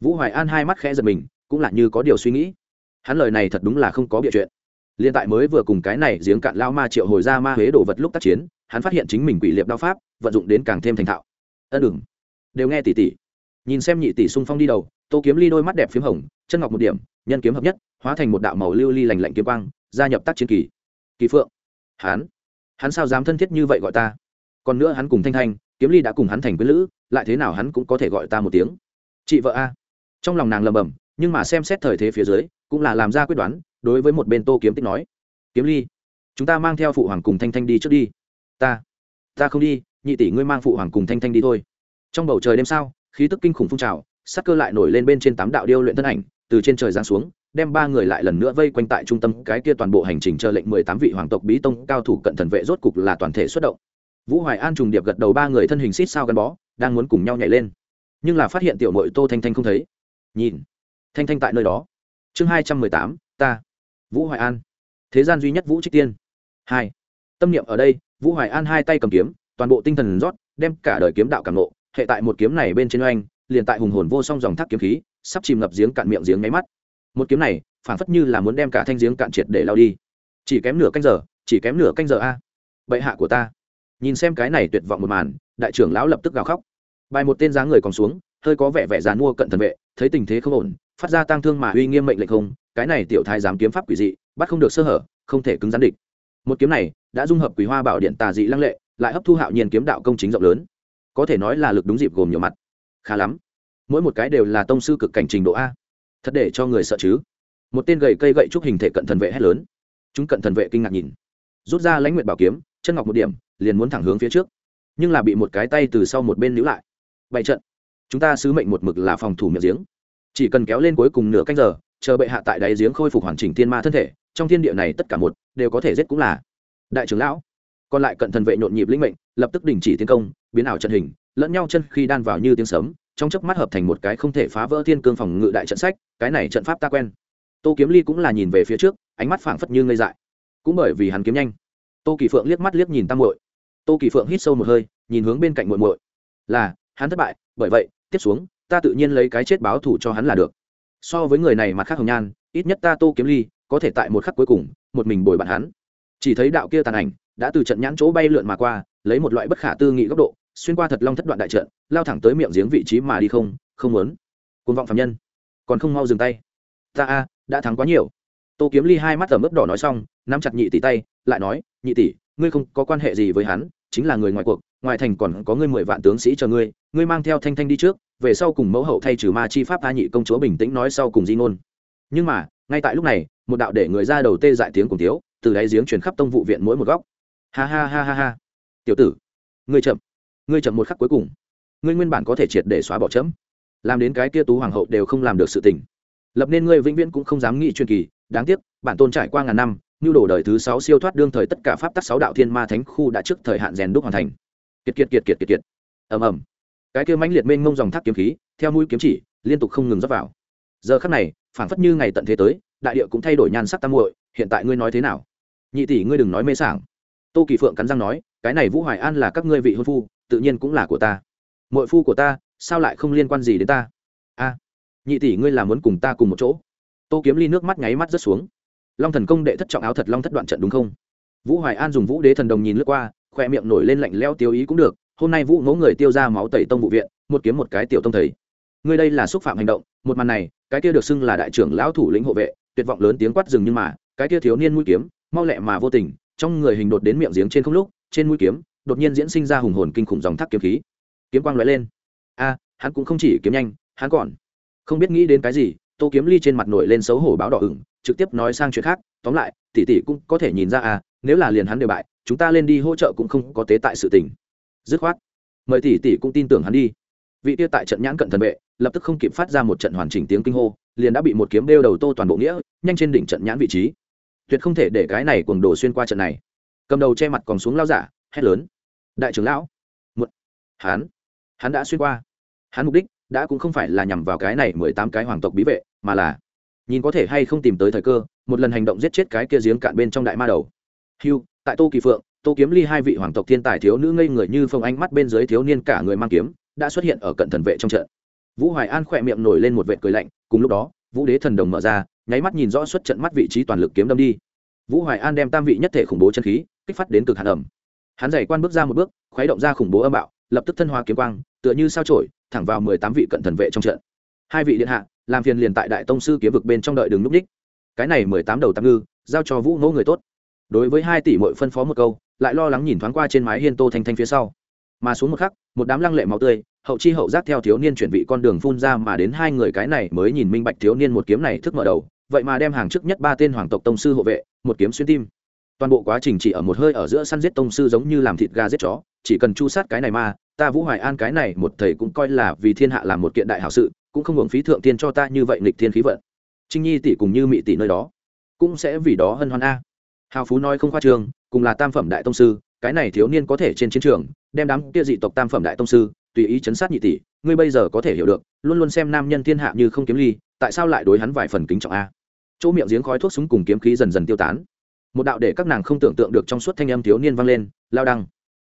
Vũ hoài an hai mắt khẽ giật mình, cũng là như có điều suy nghĩ. Hắn lời này thật đúng là không có bịa chuyện. Liên tại mới vừa cùng cái này giếng cạn lao ma triệu hồi ra ma huế đồ vật lúc tác chiến hắn phát hiện chính mình quỷ liệp đao pháp, vận dụng đến càng thêm thành thạo. Ân đừng. Đều nghe tỷ tỷ. Nhìn xem nhị tỷ sung phong đi đầu, tô kiếm ly đôi mắt đẹp p h í m hồng, chân ngọc một điểm, nhân kiếm hợp nhất, hóa thành một đạo màu lưu ly lành lạnh kiếm quang, gia nhập tác chiến kỳ. Kỳ phượng. Hắn. Hắn sao dám thân thiết như vậy gọi ta? Còn nữa hắn cùng thanh thanh, kiếm ly đã cùng hắn thành quyết lữ, lại thế nào hắn cũng có thể gọi ta một tiếng. Chị vợ a. Trong lòng nàng lầm bầm nhưng mà xem xét thời thế phía dưới, cũng là làm ra quyết đoán, đối với một bên tô kiếm tích nói. Kiếm ly, chúng ta mang theo phụ hoàng cùng thanh thanh đi trước đi ta ta không đi, nhị tỷ ngươi mang phụ hoàng cùng thanh thanh đi thôi. Trong bầu trời đêm sao khí tức kinh khủng phun trào, sắc cơ lại nổi lên bên trên tám đạo điêu luyện thân ảnh, từ trên trời giáng xuống, đem ba người lại lần nữa vây quanh tại trung tâm, cái kia toàn bộ hành trình chờ lệnh mười tám vị hoàng tộc bí tông cao thủ cận thần vệ rốt cục là toàn thể xuất động. Vũ hoài an trùng điệp gật đầu ba người thân hình xít sao gắn bó, đang muốn cùng nhau nhảy lên. Nhưng là phát hiện tiểu mội tô thanh thanh không thấy. Nhìn, thanh thanh tại nơi đó. Chương hai trăm mười tám, ta, vũ hoài an. Thế gian duy nhất vũ trích tiên. Hai, tâm niệm ở đây vũ hoài an hai tay cầm kiếm, toàn bộ tinh thần rót, đem cả đời kiếm đạo cảm nộ hệ tại một kiếm này bên trên oanh, liền tại hùng hồn vô song dòng thác kiếm khí, sắp chìm ngập giếng cạn miệng giếng máy mắt. Một kiếm này, phản phất như là muốn đem cả thanh giếng cạn triệt để lao đi. Chỉ kém nửa canh giờ, chỉ kém nửa canh giờ a. Bệ hạ của ta. Nhìn xem cái này tuyệt vọng một màn, đại trưởng lão lập tức gào khóc. Bài một tên dáng người còn xuống, hơi có vẻ vẻ dàn mua cận thần vệ, thấy tình thế không ổn, phát ra tang thương mà uy nghiêm mệnh lệnh không, cái này tiểu thái dám kiếm pháp quỷ dị, bắt không được sơ hở, không thể cứng rắn địch một kiếm này đã dung hợp quý hoa bảo điện tà dị lăng lệ, lại hấp thu hạo nhiên kiếm đạo công chính rộng lớn. Có thể nói là lực đúng dịp gồm nhiều mặt. Khá lắm. Mỗi một cái đều là tông sư cực cảnh trình độ a. Thật để cho người sợ chứ. Một tên gầy cây gậy trúc hình thể cận thần vệ hét lớn. Chúng cận thần vệ kinh ngạc nhìn. Rút ra lãnh nguyện bảo kiếm, chân ngọc một điểm, liền muốn thẳng hướng phía trước. Nhưng là bị một cái tay từ sau một bên níu lại. Bậy trận. Chúng ta sứ mệnh một mực là phòng thủ miệng giếng. Chỉ cần kéo lên cuối cùng nửa canh giờ, chờ bệ hạ tại đáy giếng khôi phục hoàn chỉnh thiên ma thân thể trong thiên địa này tất cả một, đều có thể giết cũng là. Đại trưởng lão, còn lại cận thần vệ nhộn nhịp linh mệnh, lập tức đình chỉ tiến công, biến ảo trận hình, lẫn nhau chân khi đan vào như tiếng sấm, trong chớp mắt hợp thành một cái không thể phá vỡ thiên cương phòng ngự đại trận sách, cái này trận pháp ta quen. Tô kiếm ly cũng là nhìn về phía trước, ánh mắt phảng phất như ngây dại. Cũng bởi vì hắn kiếm nhanh. Tô kỳ phượng liếc mắt liếc nhìn tam muội. Tô kỳ phượng hít sâu một hơi, nhìn hướng bên cạnh muội muội. Là, hắn thất bại, bởi vậy, tiếp xuống, ta tự nhiên lấy cái chết báo thù cho hắn là được. So với người này mặt khác hồng nhan, ít nhất ta tô kiếm ly có thể tại một khắc cuối cùng, một mình bồi bạn hắn. Chỉ thấy đạo kia tàn ảnh đã từ trận nhãn chỗ bay lượn mà qua, lấy một loại bất khả tư nghị góc độ, xuyên qua thật long thất đoạn đại trận, lao thẳng tới miệng giếng vị trí mà đi không không muốn. Côn vọng phạm nhân, còn không mau dừng tay. Ta a, đã thắng quá nhiều. Tô kiếm ly hai mắt ở mức đỏ nói xong, nắm chặt nhị tỷ tay, lại nói, nhị tỷ, ngươi không có quan hệ gì với hắn, chính là người ngoài cuộc, ngoài thành còn có ngươi mười vạn tướng sĩ chờ ngươi ngươi mang theo thanh thanh đi trước, về sau cùng mẫu hậu thay trừ ma chi pháp a nhị công chúa bình tĩnh nói sau cùng di ngôn. Nhưng mà, ngay tại lúc này một đạo để người ra đầu tê dại tiếng cùng tiếu từ đáy giếng chuyển khắp tông vụ viện mỗi một góc. Ha ha ha ha ha. Tiểu tử, ngươi chậm ngươi chậm một khắc cuối cùng. Ngươi nguyên bản có thể triệt để xóa bỏ chấm. Làm đến cái kia tú hoàng hậu đều không làm được sự tình. Lập nên ngươi vĩnh viễn cũng không dám nghĩ truyền kỳ. Đáng tiếc, bản tôn trải qua ngàn năm như đổ đời thứ sáu siêu thoát đương thời tất cả pháp tắc sáu đạo thiên ma thánh khu đã trước thời hạn rèn đúc hoàn thành. Kiệt kiệt kiệt kiệt kiệt kiệt. Ầm ầm. Cái kia mãnh liệt mênh ngông dòng thác kiếm khí, theo mũi kiếm chỉ, liên tục không ngừng dốc vào. Giờ khắc này, phảng phất như ngày tận thế tới đại địa cũng thay đổi nhan sắc tam muội, hiện tại ngươi nói thế nào? Nhị tỷ ngươi đừng nói mê sảng. Tô kỳ phượng cắn răng nói, cái này vũ hoài an là các ngươi vị hôn phu, tự nhiên cũng là của ta. Mội phu của ta, sao lại không liên quan gì đến ta? A, nhị tỷ ngươi là muốn cùng ta cùng một chỗ. Tô kiếm ly nước mắt nháy mắt rớt xuống. Long thần công đệ thất trọng áo thật long thất đoạn trận đúng không? Vũ hoài an dùng vũ đế thần đồng nhìn lướt qua, khoe miệng nổi lên lạnh leo tiêu ý cũng được. Hôm nay vũ ngỗ người tiêu ra máu tẩy tông vụ viện, một kiếm một cái tiểu tông thầy. Ngươi đây là xúc phạm hành động, một màn này, cái kia được xưng là đại trưởng lão thủ lĩnh hộ vệ tuyệt vọng lớn tiếng quát rừng nhưng mà, cái kia thiếu niên mũi kiếm, mau lẹ mà vô tình, trong người hình đột đến miệng giếng trên không lúc, trên mũi kiếm, đột nhiên diễn sinh ra hùng hồn kinh khủng dòng thác kiếm khí. Kiếm quang lóe lên. A, hắn cũng không chỉ kiếm nhanh, hắn còn không biết nghĩ đến cái gì, tô kiếm ly trên mặt nổi lên xấu hổ báo đỏ ửng, trực tiếp nói sang chuyện khác, tóm lại, tỷ tỷ cũng có thể nhìn ra à nếu là liền hắn đều bại, chúng ta lên đi hỗ trợ cũng không có tế tại sự tình. Dứt khoát, mời tỷ tỷ cũng tin tưởng hắn đi. Vị tiêu tại trận nhãn cận thần vệ, lập tức không kịp phát ra một trận hoàn chỉnh tiếng kinh hô liền đã bị một kiếm đeo đầu tô toàn bộ nghĩa, nhanh trên đỉnh trận nhãn vị trí. Tuyệt không thể để cái này cuồng đồ xuyên qua trận này. Cầm đầu che mặt còn xuống lao giả, hét lớn. Đại trưởng lão một hắn hắn đã xuyên qua. Hắn mục đích đã cũng không phải là nhằm vào cái này mười tám cái hoàng tộc bí vệ, mà là nhìn có thể hay không tìm tới thời cơ, một lần hành động giết chết cái kia giếng cạn bên trong đại ma đầu. Hiu tại tô kỳ phượng, tô kiếm ly hai vị hoàng tộc thiên tài thiếu nữ ngây người như phông ánh mắt bên dưới thiếu niên cả người mang kiếm, đã xuất hiện ở cận thần vệ trong trận. Vũ hoài an khỏe miệng nổi lên một vệ cười lạnh cùng lúc đó, vũ đế thần đồng mở ra, nháy mắt nhìn rõ suất trận mắt vị trí toàn lực kiếm đâm đi. Vũ hoài an đem tam vị nhất thể khủng bố chân khí kích phát đến cực hạt ẩm. Hắn giày quan bước ra một bước, khuấy động ra khủng bố âm bạo, lập tức thân hóa kiếm quang, tựa như sao trổi thẳng vào mười tám vị cận thần vệ trong trận. Hai vị điện hạ, làm phiền liền tại đại tông sư kiếm vực bên trong đợi đường núp đích. Cái này mười tám đầu tam ngư, giao cho vũ ngỗ người tốt. Đối với hai tỷ mội phân phó một câu, lại lo lắng nhìn thoáng qua trên mái hiên tô thanh thanh phía sau. Mà xuống một khắc, một đám lăng lệ máu tươi hậu chi hậu giác theo thiếu niên chuyển vị con đường phun ra mà đến hai người cái này mới nhìn minh bạch thiếu niên một kiếm này thức mở đầu, vậy mà đem hàng trước nhất ba tên hoàng tộc tông sư hộ vệ, một kiếm xuyên tim. Toàn bộ quá trình chỉ ở một hơi ở giữa săn giết tông sư giống như làm thịt gà giết chó, chỉ cần chu sát cái này mà, ta vũ hoài an cái này một thầy cũng coi là vì thiên hạ làm một kiện đại hảo sự, cũng không hưởng phí thượng tiên cho ta như vậy nghịch thiên khí vận. Trinh nhi tỷ cùng như mị tỷ nơi đó, cũng sẽ vì đó hân hoan a. Hào phú nói không khoa trương, cùng là tam phẩm đại tông sư, cái này thiếu niên có thể trên chiến trường, đem đám kia dị tộc tam phẩm đại tông sư tùy ý chấn sát nhị tỷ, ngươi bây giờ có thể hiểu được, luôn luôn xem nam nhân thiên hạ như không kiếm ly, tại sao lại đối hắn vài phần kính trọng a? Chỗ miệng giếng khói thuốc súng cùng kiếm khí dần dần tiêu tán. Một đạo để các nàng không tưởng tượng được trong suốt thanh âm thiếu niên vang lên, lao đăng,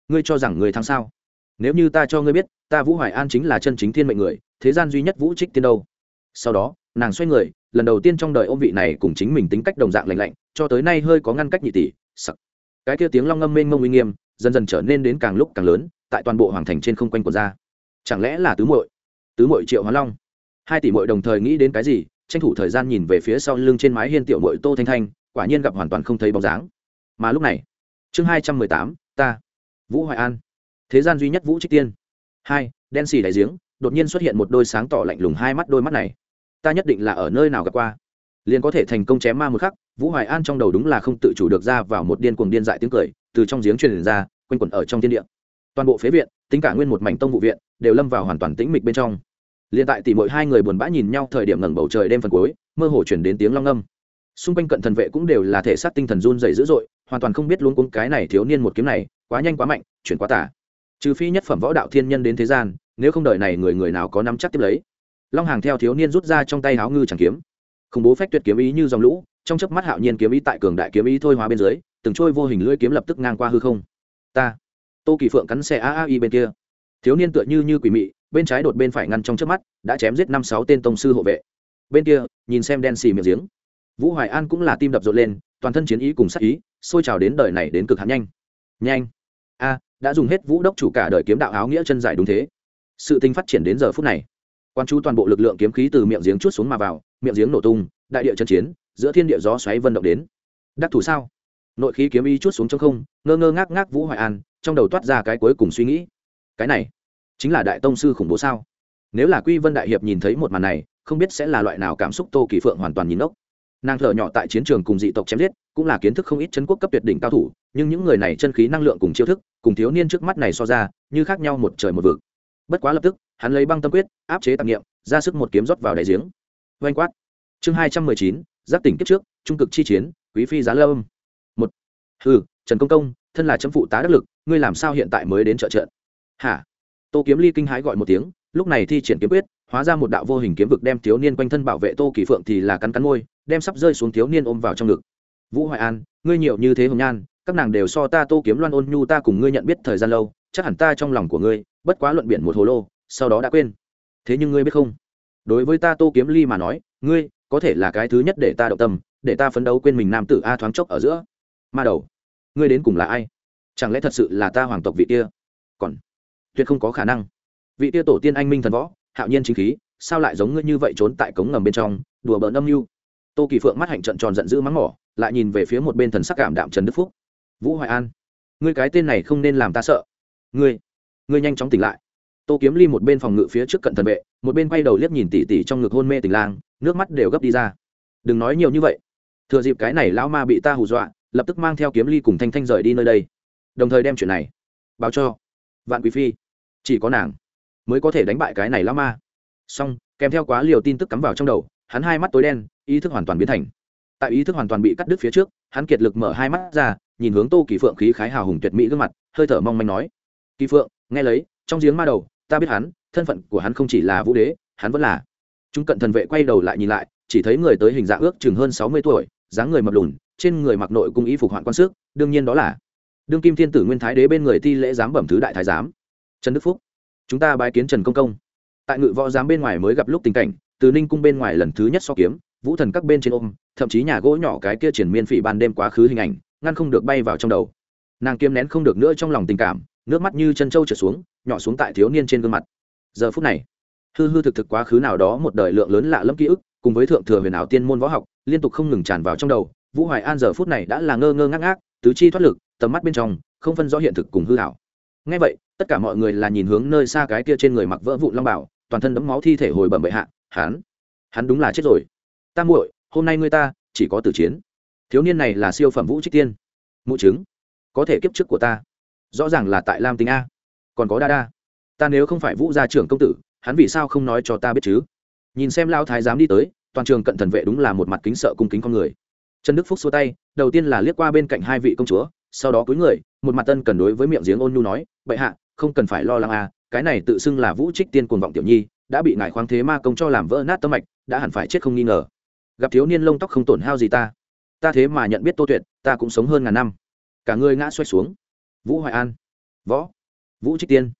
ngươi cho rằng người thắng sao? Nếu như ta cho ngươi biết, ta vũ hoài an chính là chân chính thiên mệnh người, thế gian duy nhất vũ trích tiên đâu? Sau đó, nàng xoay người, lần đầu tiên trong đời ôm vị này cùng chính mình tính cách đồng dạng lành lạnh, cho tới nay hơi có ngăn cách nhị tỷ, sặc. Cái kia tiếng long ngâm mênh mông uy nghiêm, dần dần trở nên đến càng lúc càng lớn tại toàn bộ hoàng thành trên không quanh của ra. Chẳng lẽ là tứ muội? Tứ muội triệu hóa long. Hai tỷ muội đồng thời nghĩ đến cái gì? Tranh thủ thời gian nhìn về phía sau lưng trên mái hiên tiểu muội tô thanh thanh, quả nhiên gặp hoàn toàn không thấy bóng dáng. Mà lúc này, chương hai trăm mười tám, ta, vũ hoài an. Thế gian duy nhất vũ trích tiên. Hai, đen xì đại giếng, đột nhiên xuất hiện một đôi sáng tỏ lạnh lùng hai mắt đôi mắt này. Ta nhất định là ở nơi nào gặp qua? Liền có thể thành công chém ma một khắc, vũ hoài an trong đầu đúng là không tự chủ được ra vào một điên cuồng điên dại tiếng cười, từ trong giếng truyền ra, quanh quẩn ở trong thiên địa toàn bộ phế viện, tính cả nguyên một mảnh tông vụ viện, đều lâm vào hoàn toàn tĩnh mịch bên trong. Liền tại tỷ mỗi hai người buồn bã nhìn nhau thời điểm ngẩng bầu trời đêm phần cuối, mơ hồ chuyển đến tiếng long âm xung quanh cận thần vệ cũng đều là thể xác tinh thần run dày dữ dội, hoàn toàn không biết luôn cuống cái này thiếu niên một kiếm này, quá nhanh quá mạnh, chuyển quá tả. Trừ phi nhất phẩm võ đạo thiên nhân đến thế gian, nếu không đợi này người người nào có nắm chắc tiếp lấy. Long hàng theo thiếu niên rút ra trong tay háo ngư chẳng kiếm. Khủng bố phách tuyệt kiếm ý như dòng lũ, trong chớp mắt hạo nhiên kiếm ý tại cường đại kiếm ý thôi hóa bên dưới, từng trôi vô hình lưỡi kiếm lập tức ngang qua hư không. Ta tô kỳ phượng cắn xe a a i bên kia. Thiếu niên tựa như như quỷ mị, bên trái đột bên phải ngăn trong trước mắt, đã chém giết năm sáu tên tông sư hộ vệ. Bên kia, nhìn xem đen xì miệng giếng. Vũ hoài an cũng là tim đập rộn lên, toàn thân chiến ý cùng sắc ý, xôi trào đến đời này đến cực hạn nhanh. Nhanh. A, đã dùng hết vũ đốc chủ cả đời kiếm đạo áo nghĩa chân dài đúng thế. Sự tình phát triển đến giờ phút này. Quan chú toàn bộ lực lượng kiếm khí từ miệng giếng chút xuống mà vào, miệng giếng nổ tung, đại địa chân chiến, giữa thiên địa gió xoáy vân động đến. Đắc thủ sao? Nội khí kiếm ý chút xuống trong không, ngơ ngơ ngác ngác vũ hoài an, trong đầu toát ra cái cuối cùng suy nghĩ. Cái này, chính là đại tông sư khủng bố sao? Nếu là quy vân đại hiệp nhìn thấy một màn này, không biết sẽ là loại nào cảm xúc tô kỳ phượng hoàn toàn nhìn ốc nàng thợ nhỏ tại chiến trường cùng dị tộc chém giết, cũng là kiến thức không ít chân quốc cấp tuyệt đỉnh cao thủ, nhưng những người này chân khí năng lượng cùng chiêu thức, cùng thiếu niên trước mắt này so ra, như khác nhau một trời một vực. Bất quá lập tức, hắn lấy băng tâm quyết, áp chế tạp nghiệm ra sức một kiếm rót vào đại giếng. Vanh quát. Chương hai trăm mười chín giác tỉnh kiếp trước, trung cực chi chiến, quý phi giá lâm ừ trần công công, thân là chấm phụ tá đắc lực, ngươi làm sao hiện tại mới đến trợ trận? Hả? Tô kiếm ly kinh hãi gọi một tiếng, lúc này thi triển kiếm quyết, hóa ra một đạo vô hình kiếm vực đem thiếu niên quanh thân bảo vệ tô kỳ phượng thì là cắn cắn môi, đem sắp rơi xuống thiếu niên ôm vào trong ngực. Vũ hoài an, ngươi nhiều như thế hồng nhan, các nàng đều so ta tô kiếm loan ôn nhu, ta cùng ngươi nhận biết thời gian lâu, chắc hẳn ta trong lòng của ngươi, bất quá luận biển một hồ lô, sau đó đã quên. Thế nhưng ngươi biết không? Đối với ta tô kiếm ly mà nói, ngươi có thể là cái thứ nhất để ta động tâm, để ta phấn đấu quên mình nam tử a thoáng chốc ở giữa ma đầu. Ngươi đến cùng là ai? Chẳng lẽ thật sự là ta hoàng tộc vị kia? Còn tuyệt không có khả năng. Vị kia tổ tiên anh minh thần võ, hạo nhiên chính khí, sao lại giống ngươi như vậy trốn tại cống ngầm bên trong, đùa bỡn âm mưu? Tô kỳ phượng mắt hạnh trận tròn giận dữ mắng mỏ, lại nhìn về phía một bên thần sắc cảm đạm trần đức phúc. Vũ hoài an, ngươi cái tên này không nên làm ta sợ. Ngươi ngươi nhanh chóng tỉnh lại. Tô kiếm ly một bên phòng ngự phía trước cận thần vệ, một bên quay đầu liếc nhìn tỉ tỉ trong ngực hôn mê tình lang, nước mắt đều gấp đi ra. Đừng nói nhiều như vậy. Thừa dịp cái này lão ma bị ta hù dọa lập tức mang theo kiếm ly cùng thanh thanh rời đi nơi đây. Đồng thời đem chuyện này báo cho vạn quý phi. Chỉ có nàng mới có thể đánh bại cái này lão ma. Xong, kèm theo quá liều tin tức cắm vào trong đầu, hắn hai mắt tối đen, ý thức hoàn toàn biến thành. Tại ý thức hoàn toàn bị cắt đứt phía trước, hắn kiệt lực mở hai mắt ra, nhìn hướng tô kỳ phượng khí khái hào hùng tuyệt mỹ gương mặt, hơi thở mong manh nói, kỳ phượng, nghe lấy, trong giếng ma đầu, ta biết hắn, thân phận của hắn không chỉ là vũ đế, hắn vẫn là chúng cận thần vệ quay đầu lại nhìn lại, chỉ thấy người tới hình dạng ước chừng hơn sáu mươi tuổi, dáng người mập lùn trên người mặc nội cung y phục hoạn quan sức, đương nhiên đó là đương kim thiên tử nguyên thái đế bên người ti lễ giám bẩm thứ đại thái giám. Trần đức phúc, chúng ta bái kiến trần công công. Tại ngự võ giám bên ngoài mới gặp lúc tình cảnh, từ ninh cung bên ngoài lần thứ nhất so kiếm, vũ thần các bên trên ôm, thậm chí nhà gỗ nhỏ cái kia triển miên phỉ ban đêm quá khứ hình ảnh, ngăn không được bay vào trong đầu. Nàng kiêm nén không được nữa trong lòng tình cảm, nước mắt như chân trâu trở xuống, nhỏ xuống tại thiếu niên trên gương mặt. Giờ phút này, hư hư thực thực quá khứ nào đó một đời lượng lớn lạ lẫm ký ức, cùng với thượng thừa huyền ảo tiên môn võ học, liên tục không ngừng tràn vào trong đầu vũ hoài an giờ phút này đã là ngơ ngơ ngác ngác, tứ chi thoát lực, tầm mắt bên trong, không phân rõ hiện thực cùng hư hảo ngay vậy, tất cả mọi người là nhìn hướng nơi xa cái kia trên người mặc vỡ vụn long bảo, toàn thân đẫm máu thi thể hồi bẩm bệ hạ, hắn hắn đúng là chết rồi. Ta muội, hôm nay ngươi ta, chỉ có tử chiến. Thiếu niên này là siêu phẩm vũ trích tiên. Mụ chứng, có thể kiếp trước của ta. Rõ ràng là tại lam tính a. Còn có đa đa. Ta nếu không phải vũ gia trưởng công tử, hắn vì sao không nói cho ta biết chứ? Nhìn xem lao thái giám đi tới, toàn trường cận thần vệ đúng là một mặt kính sợ cung kính con người trần đức phúc xua tay, đầu tiên là liếc qua bên cạnh hai vị công chúa, sau đó cúi người, một mặt tân cần đối với miệng giếng ôn nhu nói, bệ hạ, không cần phải lo lắng à cái này tự xưng là vũ trích tiên cuồng vọng tiểu nhi, đã bị ngài khoáng thế ma công cho làm vỡ nát tâm mạch, đã hẳn phải chết không nghi ngờ. Gặp thiếu niên lông tóc không tổn hao gì ta. Ta thế mà nhận biết tô tuyệt, ta cũng sống hơn ngàn năm. Cả người ngã xoay xuống. Vũ hoài an. Võ. Vũ trích tiên.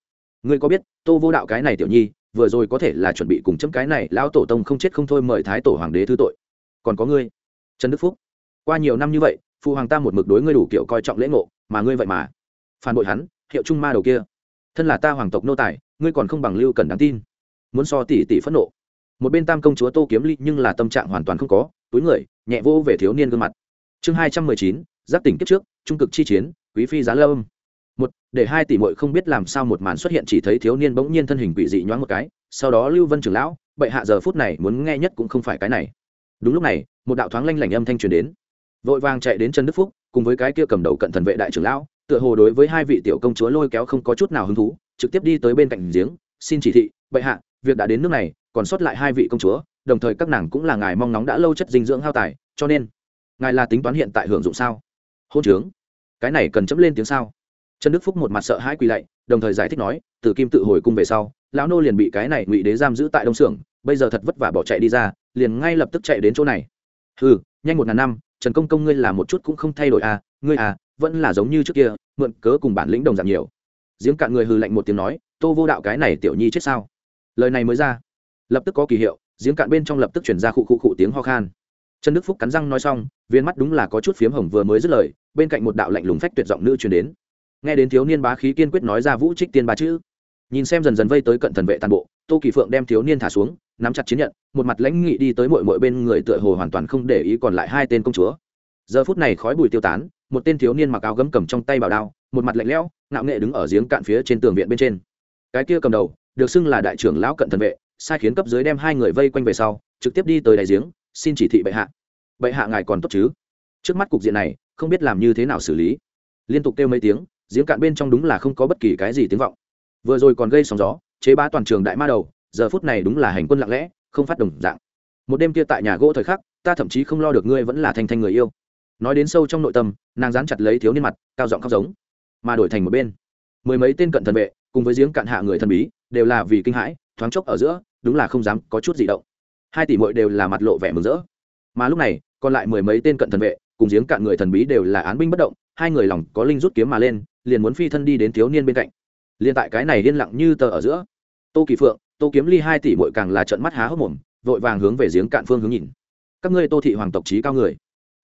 Ngươi có biết, tô vô đạo cái này tiểu nhi, vừa rồi có thể là chuẩn bị cùng chấm cái này, lão tổ tông không chết không thôi mời thái tổ hoàng đế thứ tội. Còn có ngươi. Trần đức phúc qua nhiều năm như vậy, phụ hoàng ta một mực đối ngươi đủ kiểu coi trọng lễ ngộ, mà ngươi vậy mà. Phản bội hắn, hiệu trung ma đầu kia. Thân là ta hoàng tộc nô tài, ngươi còn không bằng lưu cần đáng tin. Muốn so tỷ tỷ phẫn nộ. Một bên tam công chúa tô kiếm ly nhưng là tâm trạng hoàn toàn không có, túi người, nhẹ vô về thiếu niên gương mặt. Chương hai trăm mười chín, giáp tỉnh kiếp trước, trung cực chi chiến, quý phi giá lâm. Một, để hai tỷ muội không biết làm sao một màn xuất hiện chỉ thấy thiếu niên bỗng nhiên thân hình quỷ dị nhoáng một cái, sau đó lưu vân trưởng lão, bệ hạ giờ phút này muốn nghe nhất cũng không phải cái này. Đúng lúc này, một đạo thoáng lanh lảnh âm thanh truyền đến vội vàng chạy đến chân đức phúc, cùng với cái kia cầm đầu cận thần vệ đại trưởng lão, tựa hồ đối với hai vị tiểu công chúa lôi kéo không có chút nào hứng thú, trực tiếp đi tới bên cạnh giếng, xin chỉ thị, bệ hạ, việc đã đến nước này, còn sót lại hai vị công chúa, đồng thời các nàng cũng là ngài mong nóng đã lâu chất dinh dưỡng hao tài, cho nên, ngài là tính toán hiện tại hưởng dụng sao? Hôn trướng. Cái này cần chấm lên tiếng sao? Trần đức phúc một mặt sợ hãi quỳ lạy, đồng thời giải thích nói, từ kim tự hồi cung về sau, lão nô liền bị cái này ngụy đế giam giữ tại đông xưởng bây giờ thật vất vả bỏ chạy đi ra, liền ngay lập tức chạy đến chỗ này. Ừ nhanh một ngàn năm trần công công ngươi là một chút cũng không thay đổi à ngươi à vẫn là giống như trước kia, mượn cớ cùng bản lĩnh đồng giảm nhiều. Giếng cạn người hừ lạnh một tiếng nói, tô vô đạo cái này tiểu nhi chết sao? Lời này mới ra, lập tức có kỳ hiệu, giếng cạn bên trong lập tức chuyển ra khụ khụ khụ tiếng ho khan. Trần đức phúc cắn răng nói xong, viên mắt đúng là có chút phiếm hồng vừa mới dứt lời, bên cạnh một đạo lạnh lùng phách tuyệt giọng nữ truyền đến. Nghe đến thiếu niên bá khí kiên quyết nói ra vũ trích tiên ba chữ, nhìn xem dần dần vây tới cận thần vệ toàn bộ, tô kỳ phượng đem thiếu niên thả xuống nắm chặt chiến nhận, một mặt lãnh nghị đi tới mội mội bên người tựa hồ hoàn toàn không để ý còn lại hai tên công chúa. Giờ phút này khói bùi tiêu tán, một tên thiếu niên mặc áo gấm cầm trong tay bảo đao, một mặt lạnh lẽo, ngạo nghệ đứng ở giếng cạn phía trên tường viện bên trên. Cái kia cầm đầu, được xưng là đại trưởng lão cận thần vệ, sai khiến cấp dưới đem hai người vây quanh về sau, trực tiếp đi tới đại giếng, xin chỉ thị bệ hạ. Bệ hạ ngài còn tốt chứ? Trước mắt cục diện này, không biết làm như thế nào xử lý. Liên tục kêu mấy tiếng, giếng cạn bên trong đúng là không có bất kỳ cái gì tiếng vọng. Vừa rồi còn gây sóng gió, chế bá toàn trường đại ma đầu giờ phút này đúng là hành quân lặng lẽ, không phát đồng dạng. Một đêm kia tại nhà gỗ thời khắc, ta thậm chí không lo được ngươi vẫn là thanh thanh người yêu. Nói đến sâu trong nội tâm, nàng dán chặt lấy thiếu niên mặt, cao giọng khóc giống. Mà đổi thành một bên, mười mấy tên cận thần vệ, cùng với giếng cạn hạ người thần bí, đều là vì kinh hãi, thoáng chốc ở giữa, đúng là không dám có chút gì động. Hai tỷ mội đều là mặt lộ vẻ mừng rỡ. Mà lúc này, còn lại mười mấy tên cận thần vệ, cùng giếng cạn người thần bí đều là án binh bất động, hai người lòng có linh rút kiếm mà lên, liền muốn phi thân đi đến thiếu niên bên cạnh. Liền tại cái này liên lặng như tờ ở giữa, tô kỳ phượng tô kiếm ly hai tỷ mội càng là trận mắt há hốc mồm, vội vàng hướng về giếng cạn phương hướng nhìn. Các ngươi tô thị hoàng tộc trí cao người.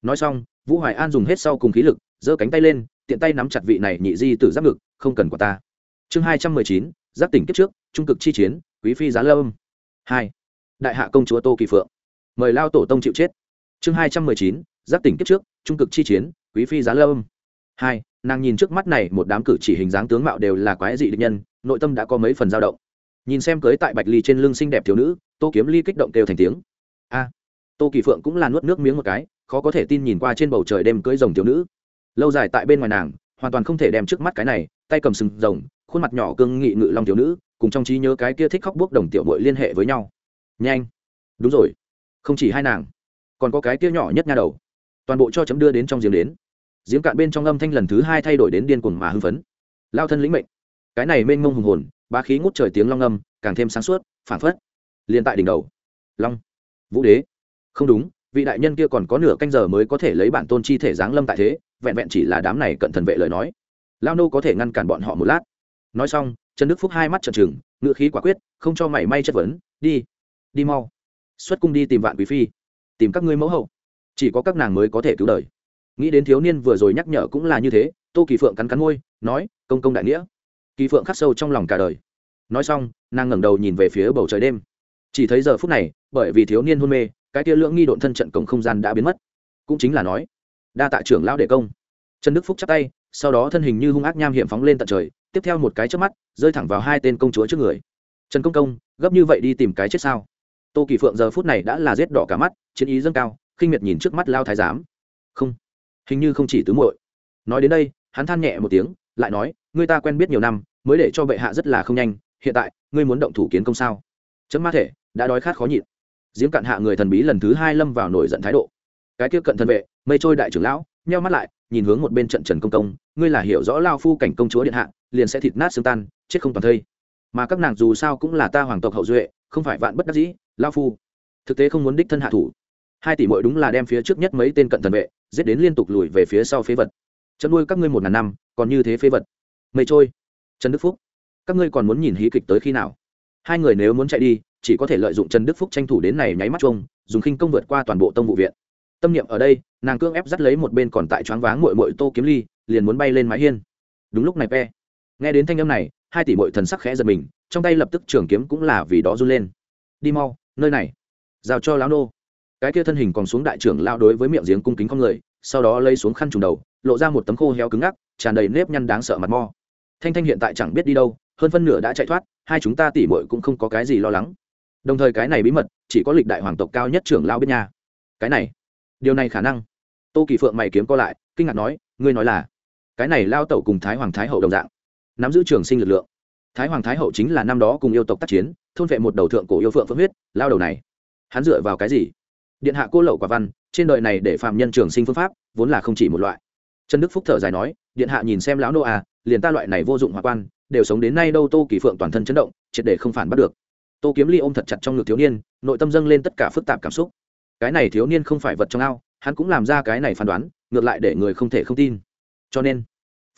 Nói xong, vũ hoài an dùng hết sau cùng khí lực, giơ cánh tay lên, tiện tay nắm chặt vị này nhị di tử giáp ngực, không cần của ta. Chương hai trăm mười chín, giáp tỉnh kiếp trước, trung cực chi chiến, quý phi giá lâm. Hai. Đại hạ công chúa tô kỳ phượng. Mời lao tổ tông chịu chết. Chương hai trăm mười chín, giáp tỉnh kiếp trước, trung cực chi chiến, quý phi giá lâm. Hai. Nàng nhìn trước mắt này, một đám cử chỉ hình dáng tướng mạo đều là quái dị định nhân, nội tâm đã có mấy phần dao động nhìn xem cưới tại bạch ly trên lưng xinh đẹp thiếu nữ, tô kiếm ly kích động kêu thành tiếng. A! Tô kỳ phượng cũng là nuốt nước miếng một cái, khó có thể tin nhìn qua trên bầu trời đêm cưới rồng thiếu nữ. Lâu dài tại bên ngoài nàng, hoàn toàn không thể đem trước mắt cái này, tay cầm sừng rồng, khuôn mặt nhỏ cương nghị ngự long thiếu nữ, cùng trong trí nhớ cái kia thích khóc bước đồng tiểu bội liên hệ với nhau. Nhanh! Đúng rồi. Không chỉ hai nàng, còn có cái kia nhỏ nhất nha đầu. Toàn bộ cho chấm đưa đến trong giếng đến. Giếng cạn bên trong âm thanh lần thứ hai thay đổi đến điên cuồng mà hưng phấn. Lao thân lĩnh mệnh. Cái này mênh mông hùng hồn bá khí ngút trời tiếng long âm, càng thêm sáng suốt phản phất liền tại đỉnh đầu. Long, vũ đế. Không đúng, vị đại nhân kia còn có nửa canh giờ mới có thể lấy bản tôn chi thể giáng lâm tại thế, vẹn vẹn chỉ là đám này cận thần vệ lời nói. Lao nô có thể ngăn cản bọn họ một lát. Nói xong, trần đức phúc hai mắt trần trừng ngự khí quả quyết, không cho mảy may chất vấn, đi đi mau. Xuất cung đi tìm vạn quý phi, tìm các ngươi mẫu hậu. Chỉ có các nàng mới có thể cứu đời. Nghĩ đến thiếu niên vừa rồi nhắc nhở cũng là như thế, tô kỳ phượng cắn cắn môi, nói, công công đại nghĩa kỳ phượng khắc sâu trong lòng cả đời. Nói xong, nàng ngẩng đầu nhìn về phía bầu trời đêm. Chỉ thấy giờ phút này, bởi vì thiếu niên hôn mê, cái kia lưỡng nghi độn thân trận cổng không gian đã biến mất. Cũng chính là nói, đa tạ trưởng lão đệ công. Trần đức phúc chắp tay, sau đó thân hình như hung ác nham hiểm phóng lên tận trời, tiếp theo một cái trước mắt, rơi thẳng vào hai tên công chúa trước người. Trần công công, gấp như vậy đi tìm cái chết sao? Tô kỳ phượng giờ phút này đã là rét đỏ cả mắt, chiến ý dâng cao, khinh miệt nhìn trước mắt lao thái giám. Không, hình như không chỉ tứ muội. Nói đến đây, hắn than nhẹ một tiếng lại nói người ta quen biết nhiều năm, mới để cho bệ hạ rất là không nhanh, hiện tại, ngươi muốn động thủ kiến công sao? Chấm ma thể, đã đói khát khó nhịn. Diễm cạn hạ người thần bí lần thứ hai lâm vào nổi giận thái độ. Cái kia cận thần vệ, mây trôi đại trưởng lão, nheo mắt lại, nhìn hướng một bên trận trần công công, ngươi là hiểu rõ lao phu cảnh công chúa điện hạ, liền sẽ thịt nát xương tan, chết không toàn thây. Mà các nàng dù sao cũng là ta hoàng tộc hậu duệ, không phải vạn bất đắc dĩ, lao phu. Thực tế không muốn đích thân hạ thủ. Hai tỷ mội đúng là đem phía trước nhất mấy tên cận thần vệ, giết đến liên tục lùi về phía sau phế vật. Chăn nuôi các ngươi một ngàn năm còn như thế phế vật. Mây trôi. Trần đức phúc, các ngươi còn muốn nhìn hí kịch tới khi nào? Hai người nếu muốn chạy đi, chỉ có thể lợi dụng trần đức phúc tranh thủ đến này nháy mắt chung, dùng khinh công vượt qua toàn bộ tông vụ viện. Tâm niệm ở đây, nàng cương ép dắt lấy một bên còn tại choáng váng mội mội tô kiếm ly, liền muốn bay lên mái hiên. Đúng lúc này, pe. Nghe đến thanh âm này, hai tỷ mội thần sắc khẽ giật mình, trong tay lập tức trường kiếm cũng là vì đó run lên. Đi mau, nơi này. Giao cho lão nô. Cái kia thân hình còn xuống đại trưởng lao đối với miệng giếng cung kính con người, sau đó lấy xuống khăn trùng đầu, lộ ra một tấm khô heo cứng ngắc tràn đầy nếp nhăn đáng sợ mặt mo. Thanh thanh hiện tại chẳng biết đi đâu, hơn phân nửa đã chạy thoát, hai chúng ta tỉ mội cũng không có cái gì lo lắng. Đồng thời cái này bí mật, chỉ có lịch đại hoàng tộc cao nhất trưởng lao bên nhà cái này, điều này khả năng. Tô kỳ phượng mày kiếm co lại, kinh ngạc nói, ngươi nói là, cái này lao tẩu cùng thái hoàng thái hậu đồng dạng, nắm giữ trường sinh lực lượng. Thái hoàng thái hậu chính là năm đó cùng yêu tộc tác chiến, thôn vệ một đầu thượng cổ yêu phượng phượng huyết, lao đầu này. Hắn dựa vào cái gì? Điện hạ cô lậu quả văn, trên đời này để phạm nhân trường sinh phương pháp, vốn là không chỉ một loại. Trần đức phúc thở dài nói điện hạ nhìn xem lão nô à liền ta loại này vô dụng hòa quan, đều sống đến nay đâu tô kỳ phượng toàn thân chấn động, triệt để không phản bắt được. Tô kiếm ly ôm thật chặt trong ngực thiếu niên, nội tâm dâng lên tất cả phức tạp cảm xúc. Cái này thiếu niên không phải vật trong ao, hắn cũng làm ra cái này phán đoán, ngược lại để người không thể không tin. Cho nên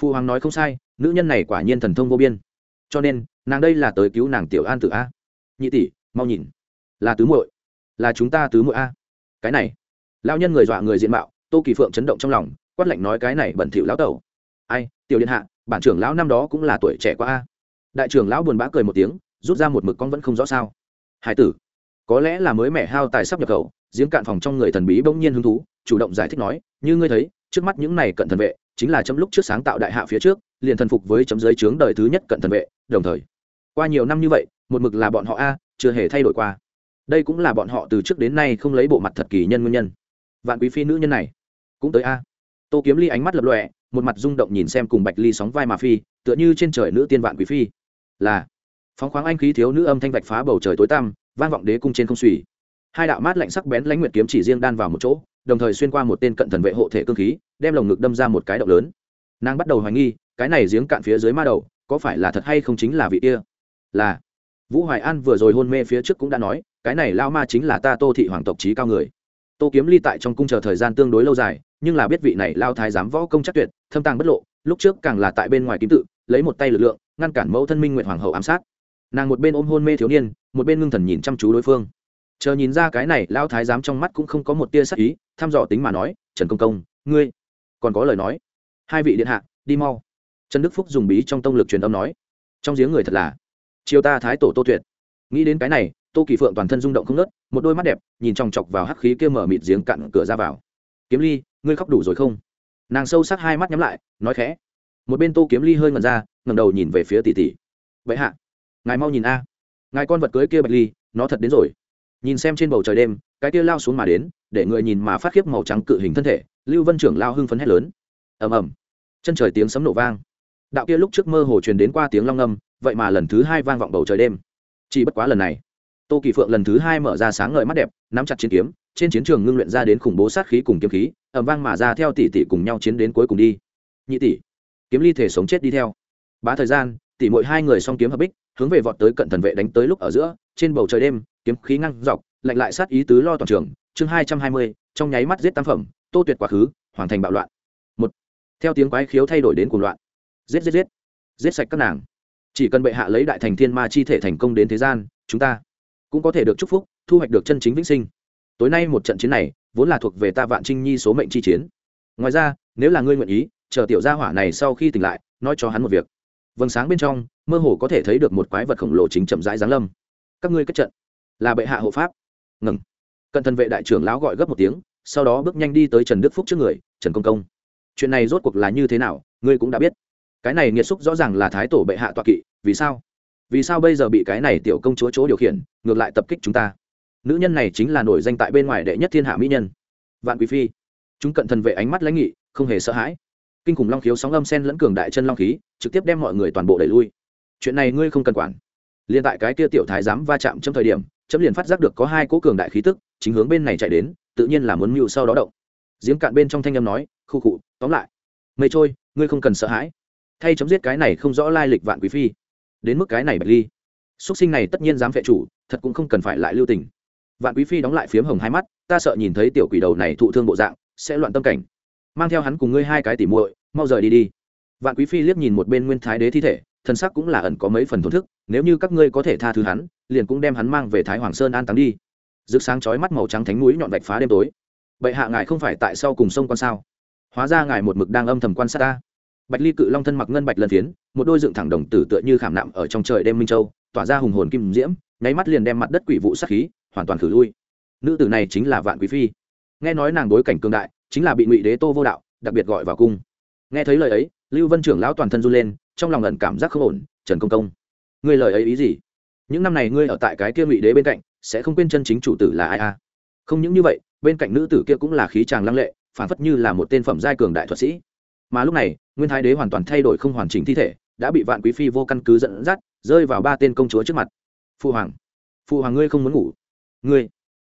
phụ hoàng nói không sai, nữ nhân này quả nhiên thần thông vô biên. Cho nên, nàng đây là tới cứu nàng tiểu an tử a. Nhị tỷ, mau nhìn. Là tứ muội. Là chúng ta tứ muội a. Cái này, lão nhân người dọa người diện mạo, tô kỳ phượng chấn động trong lòng, quát lạnh nói cái này bẩn thỉu lão tẩu ai, tiểu điện hạ, bản trưởng lão năm đó cũng là tuổi trẻ quá a. Đại trưởng lão buồn bã cười một tiếng, rút ra một mực con vẫn không rõ sao. Hải tử, có lẽ là mới mẻ hao tài sắp nhập khẩu, giếng cạn phòng trong người thần bí bỗng nhiên hứng thú, chủ động giải thích nói, như ngươi thấy, trước mắt những này cận thần vệ, chính là chấm lúc trước sáng tạo đại hạ phía trước, liền thần phục với chấm giới trướng đời thứ nhất cận thần vệ, đồng thời, qua nhiều năm như vậy, một mực là bọn họ a, chưa hề thay đổi qua. Đây cũng là bọn họ từ trước đến nay không lấy bộ mặt thật kỳ nhân nguyên nhân. Vạn quý phi nữ nhân này, cũng tới a. Tô kiếm ly ánh mắt lập lọe một mặt rung động nhìn xem cùng bạch ly sóng vai mà phi, tựa như trên trời nữ tiên vạn quý phi. Là, phóng khoáng anh khí thiếu nữ âm thanh vạch phá bầu trời tối tăm, vang vọng đế cung trên không suy hai đạo mát lạnh sắc bén lãnh nguyệt kiếm chỉ riêng đan vào một chỗ, đồng thời xuyên qua một tên cận thần vệ hộ thể cương khí, đem lồng ngực đâm ra một cái động lớn. Nàng bắt đầu hoài nghi, cái này giếng cạn phía dưới ma đầu, có phải là thật hay không chính là vị kia? Là, vũ hoài an vừa rồi hôn mê phía trước cũng đã nói, cái này lao ma chính là ta tô thị hoàng tộc trí cao người. Tô kiếm ly tại trong cung chờ thời gian tương đối lâu dài, nhưng là biết vị này lao thái giám võ công chắc tuyệt thâm tàng bất lộ, lúc trước càng là tại bên ngoài kim tự, lấy một tay lực lượng, ngăn cản mẫu thân minh nguyện hoàng hậu ám sát. Nàng một bên ôm hôn mê thiếu niên, một bên ngưng thần nhìn chăm chú đối phương. Chờ nhìn ra cái này lao thái giám trong mắt cũng không có một tia sắc ý, thăm dò tính mà nói, trần công công, ngươi còn có lời nói? Hai vị điện hạ, đi mau. Trần đức phúc dùng bí trong tông lực truyền âm nói, trong giếng người thật là chiều ta thái tổ tô tuyệt. Nghĩ đến cái này, tô kỳ phượng toàn thân rung động không nớt một đôi mắt đẹp, nhìn chòng chọc vào hắc khí kia mở mịt giếng cặn cửa ra vào. Kiếm ly, ngươi khóc đủ rồi không? Nàng sâu sắc hai mắt nhắm lại, nói khẽ. Một bên tô kiếm ly hơi ngần ra ngầm đầu nhìn về phía tỷ tỷ. Vậy hạ, ngài mau nhìn a. Ngài con vật cưới kia bạch ly, nó thật đến rồi. Nhìn xem trên bầu trời đêm, cái kia lao xuống mà đến, để người nhìn mà phát khiếp màu trắng cự hình thân thể, lưu vân trưởng lao hưng phấn hét lớn. Ầm ầm. Chân trời tiếng sấm nổ vang. Đạo kia lúc trước mơ hồ truyền đến qua tiếng long âm vậy mà lần thứ hai vang vọng bầu trời đêm. Chỉ bất quá lần này, tô kỳ phượng lần thứ hai mở ra sáng ngời mắt đẹp, nắm chặt chiến kiếm trên chiến trường ngưng luyện ra đến khủng bố sát khí cùng kiếm khí ẩm vang mà ra theo tỷ tỷ cùng nhau chiến đến cuối cùng đi. Nhị tỷ, kiếm ly thể sống chết đi theo. Bá thời gian, tỷ mỗi hai người song kiếm hợp bích, hướng về vọt tới cận thần vệ đánh tới lúc ở giữa, trên bầu trời đêm, kiếm khí ngăn dọc, lạnh lại sát ý tứ lo toàn trường. Chương hai trăm hai mươi, trong nháy mắt giết tam phẩm, tô tuyệt quá khứ, hoàn thành bạo loạn. Một, theo tiếng quái khiếu thay đổi đến cuồng loạn. Giết giết giết. Giết sạch các nàng. Chỉ cần bệ hạ lấy đại thành thiên ma chi thể thành công đến thế gian, chúng ta cũng có thể được chúc phúc, thu hoạch được chân chính vĩnh sinh tối nay một trận chiến này, vốn là thuộc về ta vạn trinh nhi số mệnh chi chiến. Ngoài ra, nếu là ngươi nguyện ý, chờ tiểu gia hỏa này sau khi tỉnh lại, nói cho hắn một việc. Vầng sáng bên trong, mơ hồ có thể thấy được một quái vật khổng lồ chính chậm rãi giáng lâm. Các ngươi kết trận. Là bệ hạ hộ pháp. Ngừng. Cận thân vệ đại trưởng lão gọi gấp một tiếng, sau đó bước nhanh đi tới trần đức phúc trước người, trần công công, chuyện này rốt cuộc là như thế nào, ngươi cũng đã biết. Cái này nghiệt xúc rõ ràng là thái tổ bệ hạ toạ kỵ, vì sao? Vì sao bây giờ bị cái này tiểu công chúa chỗ điều khiển, ngược lại tập kích chúng ta? Nữ nhân này chính là nổi danh tại bên ngoài đệ nhất thiên hạ mỹ nhân. Vạn quý phi. Chúng cận thần vệ ánh mắt lãnh nghị, không hề sợ hãi. Kinh khủng long khiếu sóng âm sen lẫn cường đại chân long khí, trực tiếp đem mọi người toàn bộ đẩy lui. Chuyện này ngươi không cần quản. Liền tại cái kia tiểu thái dám va chạm trong thời điểm, chấm liền phát giác được có hai cỗ cường đại khí tức, chính hướng bên này chạy đến, tự nhiên là muốn mưu sau đó động. Giếng cạn bên trong thanh âm nói, khu cụ tóm lại. Mây trôi, ngươi không cần sợ hãi. Thay chấm giết cái này không rõ lai lịch vạn quý phi. Đến mức cái này bạch ly. Xuất sinh này tất nhiên dám phệ chủ, thật cũng không cần phải lại lưu tình vạn quý phi đóng lại phiếm hồng hai mắt, ta sợ nhìn thấy tiểu quỷ đầu này thụ thương bộ dạng, sẽ loạn tâm cảnh. Mang theo hắn cùng ngươi hai cái tỉ muội, mau rời đi đi. Vạn quý phi liếc nhìn một bên nguyên thái đế thi thể thân sắc cũng là ẩn có mấy phần thổn thức, nếu như các ngươi có thể tha thứ hắn, liền cũng đem hắn mang về thái hoàng sơn an táng đi. Rực sáng chói mắt màu trắng thánh núi nhọn vạch phá đêm tối. Bệ hạ ngài không phải tại sau cùng sông con sao? Hóa ra ngài một mực đang âm thầm quan sát ta. Bạch ly cự long thân mặc ngân bạch lần phiến, một đôi dựng thẳng đồng tử tựa như khảm nạm ở trong trời đêm minh châu, tỏa ra hùng hồn kim diễm, nháy mắt liền đem mặt đất quỷ vụ sát khí hoàn toàn khử lui. Nữ tử này chính là vạn quý phi. Nghe nói nàng đối cảnh cường đại, chính là bị ngụy đế tô vô đạo, đặc biệt gọi vào cung. Nghe thấy lời ấy, lưu vân trưởng lão toàn thân run lên, trong lòng ẩn cảm giác không ổn, trần công công, ngươi lời ấy ý gì? Những năm này ngươi ở tại cái kia ngụy đế bên cạnh, sẽ không quên chân chính chủ tử là ai a à? không những như vậy, bên cạnh nữ tử kia cũng là khí tràng lăng lệ, phản phất như là một tên phẩm giai cường đại thuật sĩ. Mà lúc này, nguyên thái đế hoàn toàn thay đổi không hoàn chỉnh thi thể, đã bị vạn quý phi vô căn cứ dẫn dắt, rơi vào ba tên công chúa trước mặt. Phụ hoàng phụ hoàng ngươi không muốn ngủ ngươi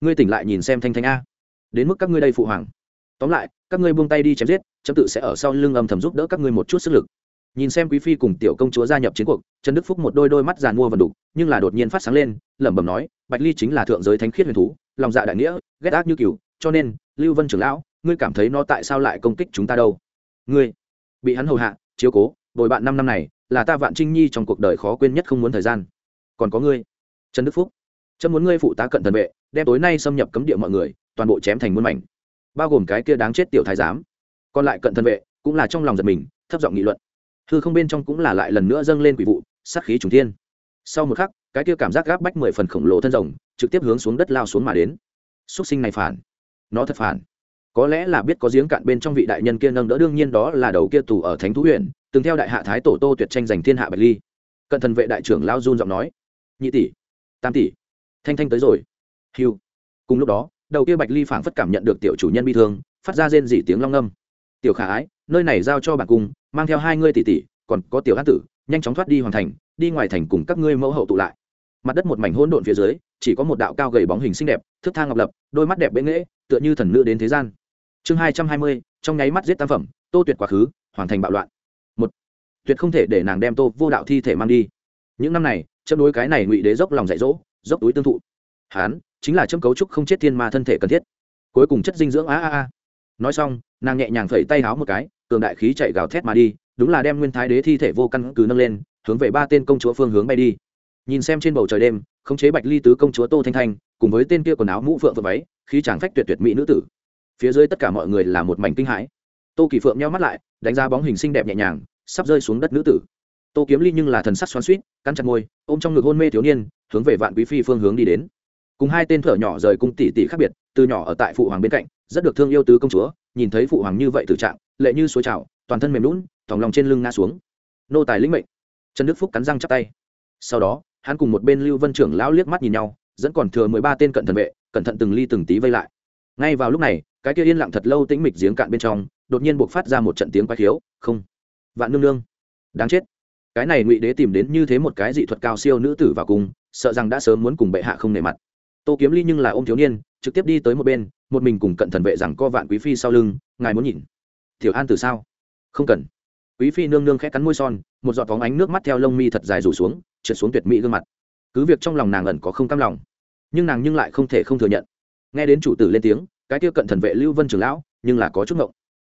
ngươi tỉnh lại nhìn xem thanh thanh a. Đến mức các ngươi đây phụ hoàng. Tóm lại, các ngươi buông tay đi chém giết, chấm tự sẽ ở sau lưng âm thầm giúp đỡ các ngươi một chút sức lực. Nhìn xem quý phi cùng tiểu công chúa gia nhập chiến cuộc, trần đức phúc một đôi đôi mắt giàn mua vần đục, nhưng là đột nhiên phát sáng lên, lẩm bẩm nói, bạch ly chính là thượng giới thánh khiết huyền thú, lòng dạ đại nghĩa, ghét ác như cừu, cho nên, lưu vân trưởng lão, ngươi cảm thấy nó tại sao lại công kích chúng ta đâu? Ngươi, bị hắn hầu hạ, chiếu cố, bồi bạn năm năm này, là ta vạn trinh nhi trong cuộc đời khó quên nhất không muốn thời gian. Còn có ngươi, trần đức phúc chấm muốn ngươi phụ tá cận thần vệ, đem tối nay xâm nhập cấm địa mọi người, toàn bộ chém thành muôn mảnh, bao gồm cái kia đáng chết tiểu thái giám. Còn lại cận thần vệ cũng là trong lòng giật mình, thấp giọng nghị luận. Hư không bên trong cũng là lại lần nữa dâng lên quỷ vụ, sát khí trùng thiên. Sau một khắc, cái kia cảm giác gáp bách mười phần khổng lồ thân rồng, trực tiếp hướng xuống đất lao xuống mà đến. Xúc sinh này phản. Nó thật phản. Có lẽ là biết có giếng cạn bên trong vị đại nhân kia nâng đỡ, đương nhiên đó là đầu kia tù ở thánh thú huyện từng theo đại hạ thái tổ tô tuyệt tranh giành thiên hạ bạch ly. Cận thần vệ đại trưởng lao run giọng nói, nhị tỷ, tam tỷ thanh thanh tới rồi. Hiu cùng lúc đó, đầu kia bạch ly phảng phất cảm nhận được tiểu chủ nhân bi thương, phát ra rên dỉ tiếng long ngâm. Tiểu khả ái, nơi này giao cho bản cung mang theo hai ngươi tỷ tỷ, còn có tiểu hát tử, nhanh chóng thoát đi hoàn thành, đi ngoài thành cùng các ngươi mẫu hậu tụ lại. Mặt đất một mảnh hỗn độn phía dưới, chỉ có một đạo cao gầy bóng hình xinh đẹp thức thang ngọc lập, đôi mắt đẹp bệ nghễ tựa như thần nữ đến thế gian. Chương hai trăm hai mươi, trong nháy mắt giết tam phẩm, tô tuyệt quá khứ, hoàn thành bạo loạn. Một, tuyệt không thể để nàng đem tô vô đạo thi thể mang đi. Những năm này chân đối cái này ngụy đế dốc lòng dạy dỗ dốc túi tương thụ. Hán, chính là châm cấu trúc không chết thiên ma thân thể cần thiết. Cuối cùng chất dinh dưỡng a a a. Nói xong, nàng nhẹ nhàng phẩy tay háo một cái, cường đại khí chạy gào thét mà đi, đúng là đem nguyên thái đế thi thể vô căn cứ nâng lên, hướng về ba tên công chúa phương hướng bay đi. Nhìn xem trên bầu trời đêm, khống chế bạch ly tứ công chúa tô thanh thanh, cùng với tên kia quần áo mũ phượng vợ váy, khí chàng phách tuyệt tuyệt mỹ nữ tử. Phía dưới tất cả mọi người là một mảnh kinh hãi. Tô kỳ phượng nhau mắt lại, đánh ra bóng hình xinh đẹp nhẹ nhàng, sắp rơi xuống đất nữ tử tô kiếm ly nhưng là thần sắc xoắn suýt cắn chặt môi, ôm trong ngực hôn mê thiếu niên, hướng về vạn quý phi phương hướng đi đến. Cùng hai tên thợ nhỏ rời cung tỷ tỷ khác biệt, từ nhỏ ở tại phụ hoàng bên cạnh, rất được thương yêu tứ công chúa, nhìn thấy phụ hoàng như vậy tử trạng, lệ như suối trào, toàn thân mềm lún thòng lòng trên lưng ngã xuống. Nô tài lĩnh mệnh. Trần đức phúc cắn răng chắp tay. Sau đó, hắn cùng một bên lưu vân trưởng lão liếc mắt nhìn nhau, dẫn còn thừa mười ba tên cận thần vệ, cẩn thận từng ly từng tí vây lại. Ngay vào lúc này, cái kia yên lặng thật lâu tĩnh mịch giếng cạn bên trong, đột nhiên buộc phát ra một trận tiếng quái khiếu. Không. Vạn nương nương. Đáng chết cái này ngụy đế tìm đến như thế một cái dị thuật cao siêu nữ tử vào cùng, sợ rằng đã sớm muốn cùng bệ hạ không nề mặt. Tô kiếm ly nhưng là ô m thiếu niên, trực tiếp đi tới một bên, một mình cùng cận thần vệ rằng co vạn quý phi sau lưng, ngài muốn nhìn. Tiểu an từ sao? Không cần. Quý phi nương nương khẽ cắn môi son, một giọt phóng ánh nước mắt theo lông mi thật dài rủ xuống, trượt xuống tuyệt mỹ gương mặt. Cứ việc trong lòng nàng ẩn có không cam lòng, nhưng nàng nhưng lại không thể không thừa nhận. Nghe đến chủ tử lên tiếng, cái tiêu cận thần vệ lưu vân trường lão, nhưng là có chút ngộng.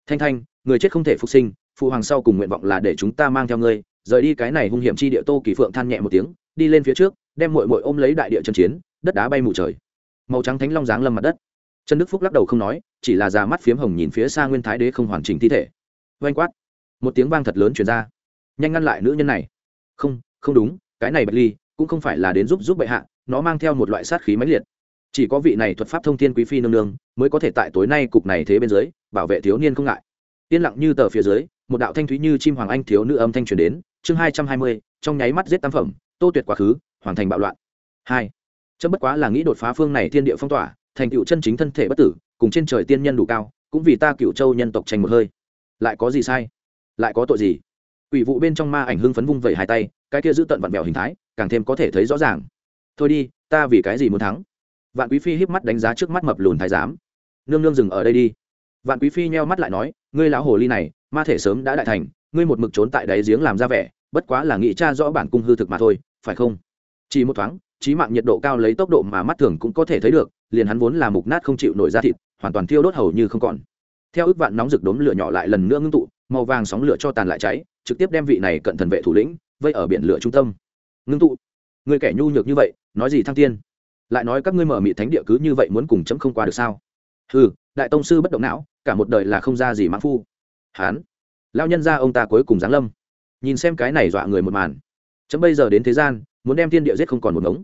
Thanh thanh, người chết không thể phục sinh, phụ hoàng sau cùng nguyện vọng là để chúng ta mang theo ngươi rời đi cái này hung hiểm chi địa tô kỳ phượng than nhẹ một tiếng, đi lên phía trước, đem mội mội ôm lấy đại địa chân chiến, đất đá bay mù trời. Màu trắng thánh long giáng lâm mặt đất. Trần đức phúc lắc đầu không nói, chỉ là già mắt phiếm hồng nhìn phía xa nguyên thái đế không hoàn chỉnh thi thể. Oanh quát. Một tiếng vang thật lớn chuyển ra. Nhanh ngăn lại nữ nhân này. Không không đúng, cái này bạch ly cũng không phải là đến giúp giúp bệ hạ, nó mang theo một loại sát khí mãnh liệt. Chỉ có vị này thuật pháp thông thiên quý phi nương nương mới có thể tại tối nay cục này thế bên dưới, bảo vệ thiếu niên không ngại. Yên lặng như tờ phía dưới một đạo thanh thúy như chim hoàng anh thiếu nữ âm thanh truyền đến, chương hai trăm hai mươi, trong nháy mắt giết tam phẩm, tô tuyệt quá khứ, hoàn thành bạo loạn. Hai, chấm bất quá là nghĩ đột phá phương này thiên địa phong tỏa, thành cựu chân chính thân thể bất tử, cùng trên trời tiên nhân đủ cao, cũng vì ta cựu châu nhân tộc tranh một hơi. Lại có gì sai? Lại có tội gì? Ủy vụ bên trong ma ảnh hưng phấn vung vẩy hai tay, cái kia giữ tận vặn vẹo hình thái, càng thêm có thể thấy rõ ràng. Thôi đi, ta vì cái gì muốn thắng? Vạn quý phi híp mắt đánh giá trước mắt mập lùn thái giám. Nương nương dừng ở đây đi. Vạn quý phi nheo mắt lại nói, ngươi lão hồ ly này ma thể sớm đã đại thành, ngươi một mực trốn tại đáy giếng làm ra vẻ, bất quá là nghĩ cha rõ bản cung hư thực mà thôi, phải không? Chỉ một thoáng trí mạng nhiệt độ cao lấy tốc độ mà mắt thường cũng có thể thấy được, liền hắn vốn là mục nát không chịu nổi ra thịt, hoàn toàn thiêu đốt hầu như không còn. Theo ước vạn nóng rực đốm lửa nhỏ lại lần nữa ngưng tụ, màu vàng sóng lửa cho tàn lại cháy, trực tiếp đem vị này cận thần vệ thủ lĩnh vây ở biển lửa trung tâm. Ngưng tụ. Người kẻ nhu nhược như vậy, nói gì thăng tiên? Lại nói các ngươi mở mị thánh địa cứ như vậy muốn cùng chấm không qua được sao? Ừ đại tông sư bất động não, cả một đời là không ra gì mãn phu hán. Lao nhân ra ông ta cuối cùng giáng lâm. Nhìn xem cái này dọa người một màn. Chấm bây giờ đến thế gian, muốn đem thiên địa giết không còn một ngống.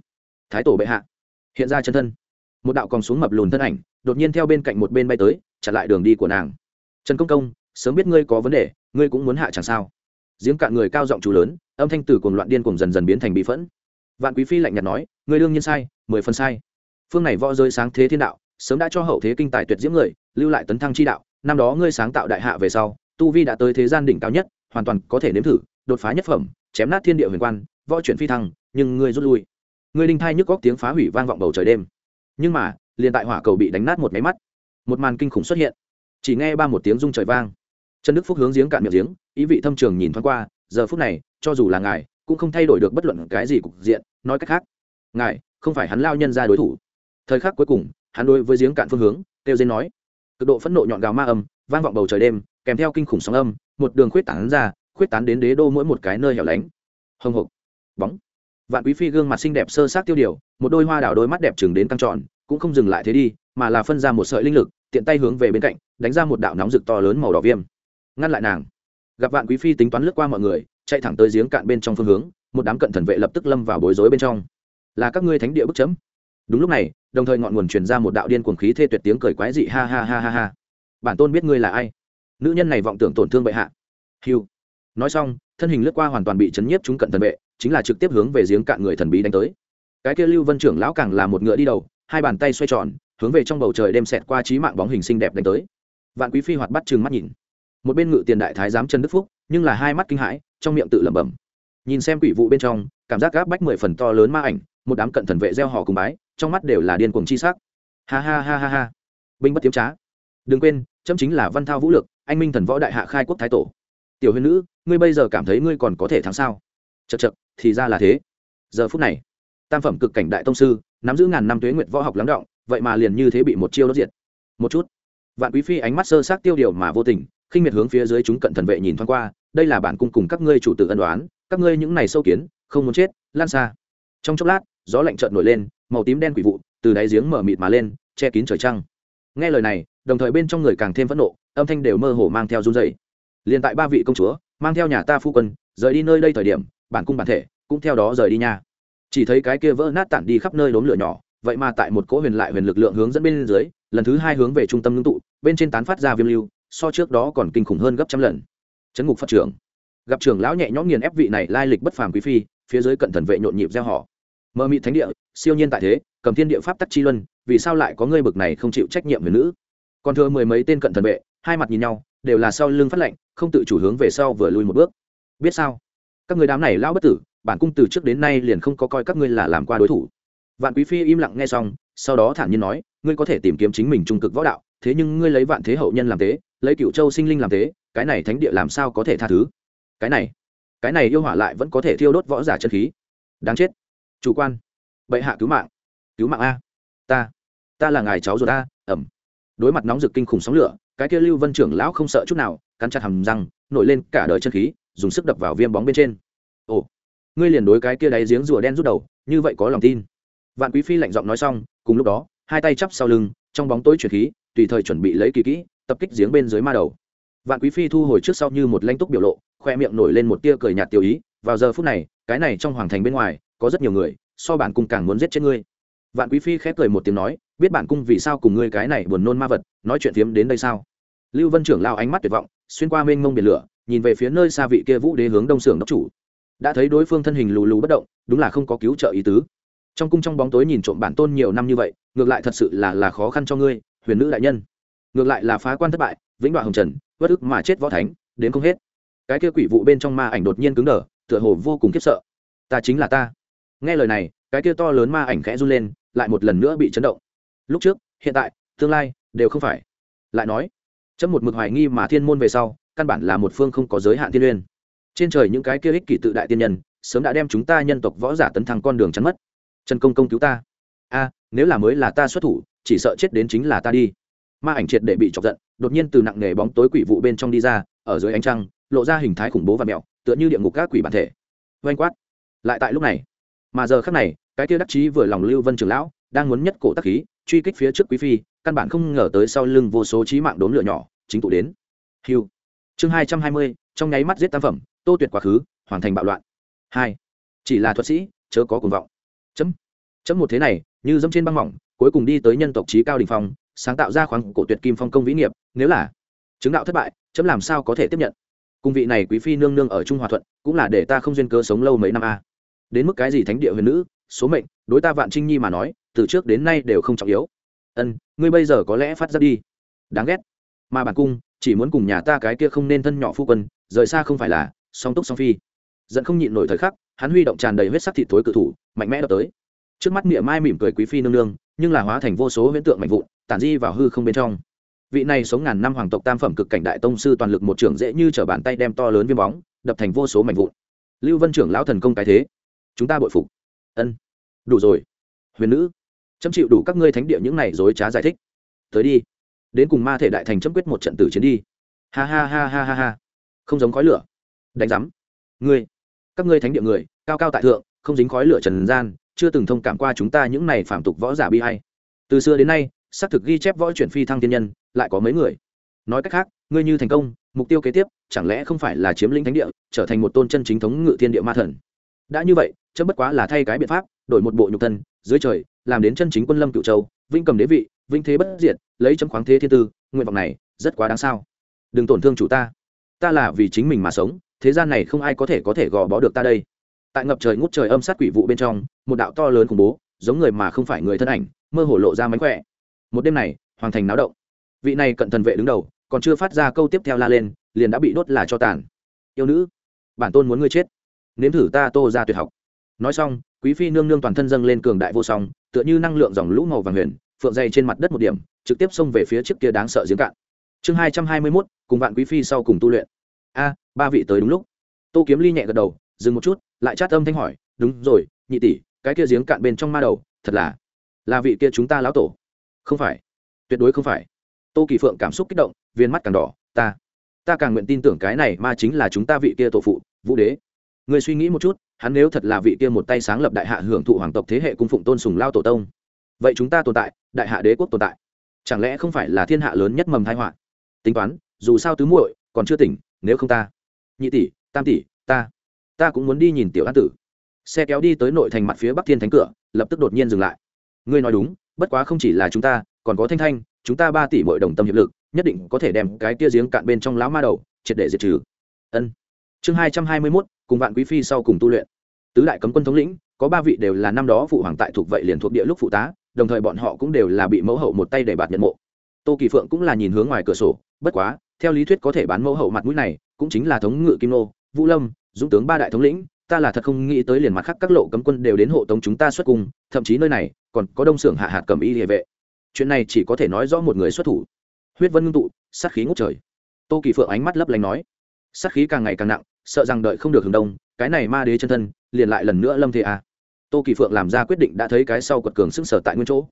Thái tổ bệ hạ. Hiện ra chân thân. Một đạo còn xuống mập lùn thân ảnh, đột nhiên theo bên cạnh một bên bay tới, chặn lại đường đi của nàng. Trần công công, sớm biết ngươi có vấn đề, ngươi cũng muốn hạ chẳng sao. Giếng cạn người cao giọng chú lớn, âm thanh từ cuồng loạn điên cuồng dần dần biến thành bị phẫn. Vạn quý phi lạnh nhạt nói, ngươi đương nhiên sai, mười phần sai. Phương này võ rơi sáng thế thiên đạo, sớm đã cho hậu thế kinh tài tuyệt diễm người, lưu lại tấn thăng chi đạo năm đó ngươi sáng tạo đại hạ về sau, tu vi đã tới thế gian đỉnh cao nhất, hoàn toàn có thể nếm thử, đột phá nhất phẩm, chém nát thiên địa huyền quan, võ chuyển phi thăng, nhưng ngươi rút lui. Ngươi đinh thai nhức góc tiếng phá hủy vang vọng bầu trời đêm. Nhưng mà, liền tại hỏa cầu bị đánh nát một máy mắt, một màn kinh khủng xuất hiện. Chỉ nghe ba một tiếng rung trời vang. Trần đức phúc hướng giếng cạn miệng giếng, ý vị thâm trường nhìn thoáng qua, giờ phút này, cho dù là ngài, cũng không thay đổi được bất luận cái gì cục diện, nói cách khác, ngài không phải hắn lao nhân ra đối thủ. Thời khắc cuối cùng, hắn đối với giếng cạn phương hướng, kêu dên nói cực độ phẫn nộ nhọn gào ma âm, vang vọng bầu trời đêm, kèm theo kinh khủng sóng âm, một đường khuyết tán ra, khuyết tán đến đế đô mỗi một cái nơi hẻo lánh. Hồng hộc, bóng. Vạn quý phi gương mặt xinh đẹp sơ sát tiêu điều, một đôi hoa đảo đôi mắt đẹp chừng đến căng tròn, cũng không dừng lại thế đi, mà là phân ra một sợi linh lực, tiện tay hướng về bên cạnh, đánh ra một đạo nóng rực to lớn màu đỏ viêm. Ngăn lại nàng. Gặp vạn quý phi tính toán lướt qua mọi người, chạy thẳng tới giếng cạn bên trong phương hướng, một đám cận thần vệ lập tức lâm vào bối rối bên trong. Là các ngươi thánh địa bức chấm đúng lúc này, đồng thời ngọn nguồn truyền ra một đạo điên cuồng khí thê tuyệt tiếng cười quái dị, ha ha ha ha ha. Bản tôn biết ngươi là ai? Nữ nhân này vọng tưởng tổn thương bệ hạ. Hiu nói xong, thân hình lướt qua hoàn toàn bị chấn nhiếp chúng cận thần vệ, chính là trực tiếp hướng về giếng cạn người thần bí đánh tới. Cái kia lưu vân trưởng lão càng là một ngựa đi đầu, hai bàn tay xoay tròn, hướng về trong bầu trời đem xẹt qua trí mạng bóng hình xinh đẹp đánh tới. Vạn quý phi hoạt bắt chừng mắt nhìn. Một bên ngự tiền đại thái giám trần đức phúc, nhưng là hai mắt kinh hãi, trong miệng tự lẩm bẩm. Nhìn xem quỷ vụ bên trong, cảm giác gáp bách mười phần to lớn ma ảnh một đám cận thần vệ gieo họ cùng bái, trong mắt đều là điên cuồng chi sắc. Ha ha ha ha ha. Binh bất tiếm trá. Đừng quên, chấm chính là văn thao vũ lực, anh minh thần võ đại hạ khai quốc thái tổ. Tiểu huyền nữ, ngươi bây giờ cảm thấy ngươi còn có thể thắng sao? Chật chật thì ra là thế. Giờ phút này, tam phẩm cực cảnh đại tông sư, nắm giữ ngàn năm tuế nguyệt võ học lắng động, vậy mà liền như thế bị một chiêu đốt diệt. Một chút. Vạn quý phi ánh mắt sơ sát tiêu điều mà vô tình, khinh miệt hướng phía dưới chúng cận thần vệ nhìn thoáng qua, đây là bản cung cùng các ngươi chủ tử ân đoán các ngươi những này sâu kiến, không muốn chết, lan xa. Trong chốc lát gió lạnh chợt nổi lên, màu tím đen quỷ vụ từ đáy giếng mở mịt mà lên, che kín trời trăng. Nghe lời này, đồng thời bên trong người càng thêm phẫn nộ, âm thanh đều mơ hồ mang theo run dày liền tại ba vị công chúa, mang theo nhà ta phu quân, rời đi nơi đây thời điểm, bản cung bản thể cũng theo đó rời đi nha. Chỉ thấy cái kia vỡ nát tản đi khắp nơi đốm lửa nhỏ, vậy mà tại một cỗ huyền lại huyền lực lượng hướng dẫn bên dưới, lần thứ hai hướng về trung tâm ngưng tụ, bên trên tán phát ra viêm lưu, so trước đó còn kinh khủng hơn gấp trăm lần. Chấn ngục phát trưởng. Gặp trưởng lão nhẹ nhõm nghiền ép vị này lai lịch bất phàm quý phi, phía dưới cận thần vệ nhộn nhịp gieo họ mơ mị thánh địa, siêu nhiên tại thế, cầm thiên địa pháp tắc chi luân, vì sao lại có ngươi bực này không chịu trách nhiệm về nữ? Còn thưa mười mấy tên cận thần vệ, hai mặt nhìn nhau, đều là sau lưng phát lệnh, không tự chủ hướng về sau vừa lui một bước. Biết sao? Các người đám này lão bất tử, bản cung từ trước đến nay liền không có coi các ngươi là làm qua đối thủ. Vạn quý phi im lặng nghe xong, sau đó thản nhiên nói, ngươi có thể tìm kiếm chính mình trung cực võ đạo, thế nhưng ngươi lấy vạn thế hậu nhân làm thế lấy cựu châu sinh linh làm thế cái này thánh địa làm sao có thể tha thứ? Cái này cái này yêu hỏa lại vẫn có thể thiêu đốt võ giả chân khí. Đáng chết chủ quan. Bệ hạ cứu mạng. Cứu mạng a. Ta. Ta là ngài cháu ruột a, ẩm. Đối mặt nóng rực kinh khủng sóng lửa, cái kia lưu vân trưởng lão không sợ chút nào, cắn chặt hầm răng, nổi lên cả đời chân khí, dùng sức đập vào viêm bóng bên trên. Ồ. Ngươi liền đối cái kia đáy giếng rùa đen rút đầu, như vậy có lòng tin. Vạn quý phi lạnh giọng nói xong, cùng lúc đó, hai tay chắp sau lưng, trong bóng tối chuyển khí, tùy thời chuẩn bị lấy kỳ kỹ, tập kích giếng bên dưới ma đầu. Vạn quý phi thu hồi trước sau như một lãnh túc biểu lộ, khoe miệng nổi lên một tia cười nhạt tiêu ý. Vào giờ phút này, cái này trong hoàng thành bên ngoài có rất nhiều người, so bản cung càng muốn giết chết ngươi. Vạn quý phi khép cười một tiếng nói, biết bản cung vì sao cùng ngươi cái này buồn nôn ma vật, nói chuyện phiếm đến đây sao? Lưu vân trưởng lao ánh mắt tuyệt vọng, xuyên qua mênh mông biển lửa, nhìn về phía nơi xa vị kia vũ đế hướng đông xưởng đốc chủ. Đã thấy đối phương thân hình lù lù bất động, đúng là không có cứu trợ ý tứ. Trong cung trong bóng tối nhìn trộm bản tôn nhiều năm như vậy, ngược lại thật sự là là khó khăn cho ngươi, huyền nữ đại nhân. Ngược lại là phá quan thất bại, vĩnh đoạn hồng trần bất ức mà chết võ thánh, đến không hết. Cái kia quỷ vụ bên trong ma ảnh đột nhiên cứng đờ, tựa hồ vô cùng khiếp sợ. Ta chính là ta nghe lời này, cái kia to lớn ma ảnh khẽ run lên, lại một lần nữa bị chấn động. Lúc trước, hiện tại, tương lai, đều không phải. Lại nói, chấm một mực hoài nghi mà thiên môn về sau, căn bản là một phương không có giới hạn thiên uyên trên trời những cái kia ích kỷ tự đại tiên nhân, sớm đã đem chúng ta nhân tộc võ giả tấn thăng con đường chắn mất. Trần công công cứu ta. A, nếu là mới là ta xuất thủ, chỉ sợ chết đến chính là ta đi. Ma ảnh triệt để bị chọc giận, đột nhiên từ nặng nề bóng tối quỷ vụ bên trong đi ra, ở dưới ánh trăng, lộ ra hình thái khủng bố và mẹo, tựa như địa ngục các quỷ bản thể. Vanh quát. Lại tại lúc này mà giờ khác này, cái kia đắc chí vừa lòng lưu vân trường lão, đang muốn nhất cổ tắc khí, truy kích phía trước quý phi, căn bản không ngờ tới sau lưng vô số trí mạng đốn lửa nhỏ, chính tụ đến. Hiu. Chương hai trăm hai mươi, trong nháy mắt giết tam phẩm, tô tuyệt quá khứ, hoàn thành bạo loạn. Hai. Chỉ là thuật sĩ, chớ có cuồng vọng. Chấm. Chấm một thế này, như dẫm trên băng mỏng, cuối cùng đi tới nhân tộc trí cao đình phong, sáng tạo ra khoáng cổ tuyệt kim phong công vĩ nghiệp, nếu là chứng đạo thất bại, chấm làm sao có thể tiếp nhận? Cung vị này quý phi nương nương ở trung hòa thuận, cũng là để ta không duyên cơ sống lâu mấy năm a đến mức cái gì thánh địa huyền nữ, số mệnh, đối ta vạn trinh nhi mà nói, từ trước đến nay đều không trọng yếu. Ân, ngươi bây giờ có lẽ phát ra đi. Đáng ghét. Mà bản cung, chỉ muốn cùng nhà ta cái kia không nên thân nhỏ phu quân, rời xa không phải là, song túc song phi. Giận không nhịn nổi thời khắc, hắn huy động tràn đầy huyết sắc thịt thối cự thủ, mạnh mẽ đập tới. Trước mắt miệng mai mỉm cười quý phi nương nương, nhưng là hóa thành vô số huyễn tượng mạnh vụn, tản di vào hư không bên trong. Vị này sống ngàn năm hoàng tộc tam phẩm cực cảnh đại tông sư toàn lực một trưởng dễ như t r ở bàn tay đem to lớn viêm bóng, đập thành vô số mạnh vụn. Lưu vân trưởng lão thần công cái thế chúng ta bội phục. Ân. Đủ rồi. Huyền nữ, chấm chịu đủ các ngươi thánh địa những này dối trá giải thích. Tới đi. Đến cùng ma thể đại thành chấm quyết một trận tử chiến đi. Ha ha ha ha ha ha. Không giống khói lửa. Đánh giám. Ngươi, các ngươi thánh địa người, cao cao tại thượng, không dính khói lửa trần gian, chưa từng thông cảm qua chúng ta những này phạm tục võ giả bi hay từ xưa đến nay, xác thực ghi chép võ chuyển phi thăng thiên nhân, lại có mấy người. Nói cách khác, ngươi như thành công, mục tiêu kế tiếp, chẳng lẽ không phải là chiếm lĩnh thánh địa, trở thành một tôn chân chính thống ngự thiên địa ma thần? Đã như vậy chấm bất quá là thay cái biện pháp, đổi một bộ nhục thân, dưới trời, làm đến chân chính quân lâm cựu châu vinh cầm đế vị vinh thế bất diệt, lấy chấm khoáng thế thiên tư, nguyện vọng này rất quá đáng sao. Đừng tổn thương chủ ta. Ta là vì chính mình mà sống, thế gian này không ai có thể có thể gò bó được ta đây. Tại ngập trời ngút trời âm sát quỷ vụ bên trong, một đạo to lớn khủng bố, giống người mà không phải người thân ảnh, mơ hồ lộ ra mánh khỏe. Một đêm này, hoàng thành náo động. Vị này cận thần vệ đứng đầu, còn chưa phát ra câu tiếp theo la lên, liền đã bị đốt là cho tàn. Yêu nữ, bản tôn muốn ngươi chết. Nếm thử ta tô ra tuyệt học nói xong, quý phi nương nương toàn thân dâng lên cường đại vô song, tựa như năng lượng dòng lũ màu vàng huyền, phượng dày trên mặt đất một điểm, trực tiếp xông về phía trước kia đáng sợ giếng cạn. Chương hai trăm hai mươi mốt, cùng vạn quý phi sau cùng tu luyện. A, ba vị tới đúng lúc. Tô kiếm ly nhẹ gật đầu, dừng một chút, lại chát âm thanh hỏi, đúng rồi, nhị tỷ, cái kia giếng cạn bên trong ma đầu, thật là là vị kia chúng ta lão tổ. Không phải. Tuyệt đối không phải. Tô kỳ phượng cảm xúc kích động, viên mắt càng đỏ, ta ta càng nguyện tin tưởng cái này ma chính là chúng ta vị kia tổ phụ, vũ đế người suy nghĩ một chút, hắn nếu thật là vị kia một tay sáng lập đại hạ hưởng thụ hoàng tộc thế hệ cung phụng tôn sùng lao tổ tông, vậy chúng ta tồn tại, đại hạ đế quốc tồn tại. Chẳng lẽ không phải là thiên hạ lớn nhất mầm thái họa? Tính toán, dù sao tứ muội còn chưa tỉnh, nếu không ta, nhị tỷ, tam tỷ, ta ta cũng muốn đi nhìn tiểu an tử. Xe kéo đi tới nội thành mặt phía bắc thiên thánh cửa, lập tức đột nhiên dừng lại. Ngươi nói đúng, bất quá không chỉ là chúng ta, còn có thanh thanh, chúng ta ba tỷ muội đồng tâm hiệp lực, nhất định có thể đem cái tia giếng cạn bên trong lão ma đầu, triệt để diệt trừ. Ân. Chương hai trăm hai mươi mốt cùng vạn quý phi sau cùng tu luyện. Tứ đại cấm quân thống lĩnh, có ba vị đều là năm đó phụ hoàng tại thuộc vậy liền thuộc địa lúc phụ tá, đồng thời bọn họ cũng đều là bị mẫu hậu một tay để bạt nhận mộ. Tô kỳ phượng cũng là nhìn hướng ngoài cửa sổ, bất quá, theo lý thuyết có thể bán mẫu hậu mặt mũi này, cũng chính là thống ngự kim nô vũ lâm, dũng tướng ba đại thống lĩnh, ta là thật không nghĩ tới liền mặt khác các lộ cấm quân đều đến hộ tống chúng ta xuất cung, thậm chí nơi này, còn có đông xưởng hạ hạt cầm y địa vệ. Chuyện này chỉ có thể nói rõ một người xuất thủ. Huyết vân ngưng tụ, sát khí ngút trời. Tô kỳ phượng ánh mắt lấp lánh nói, sát khí càng ngày càng nặng sợ rằng đợi không được hướng đông, cái này ma đế chân thân, liền lại lần nữa lâm thế à. tô kỳ phượng làm ra quyết định đã thấy cái sau quật cường sững sờ tại nguyên chỗ.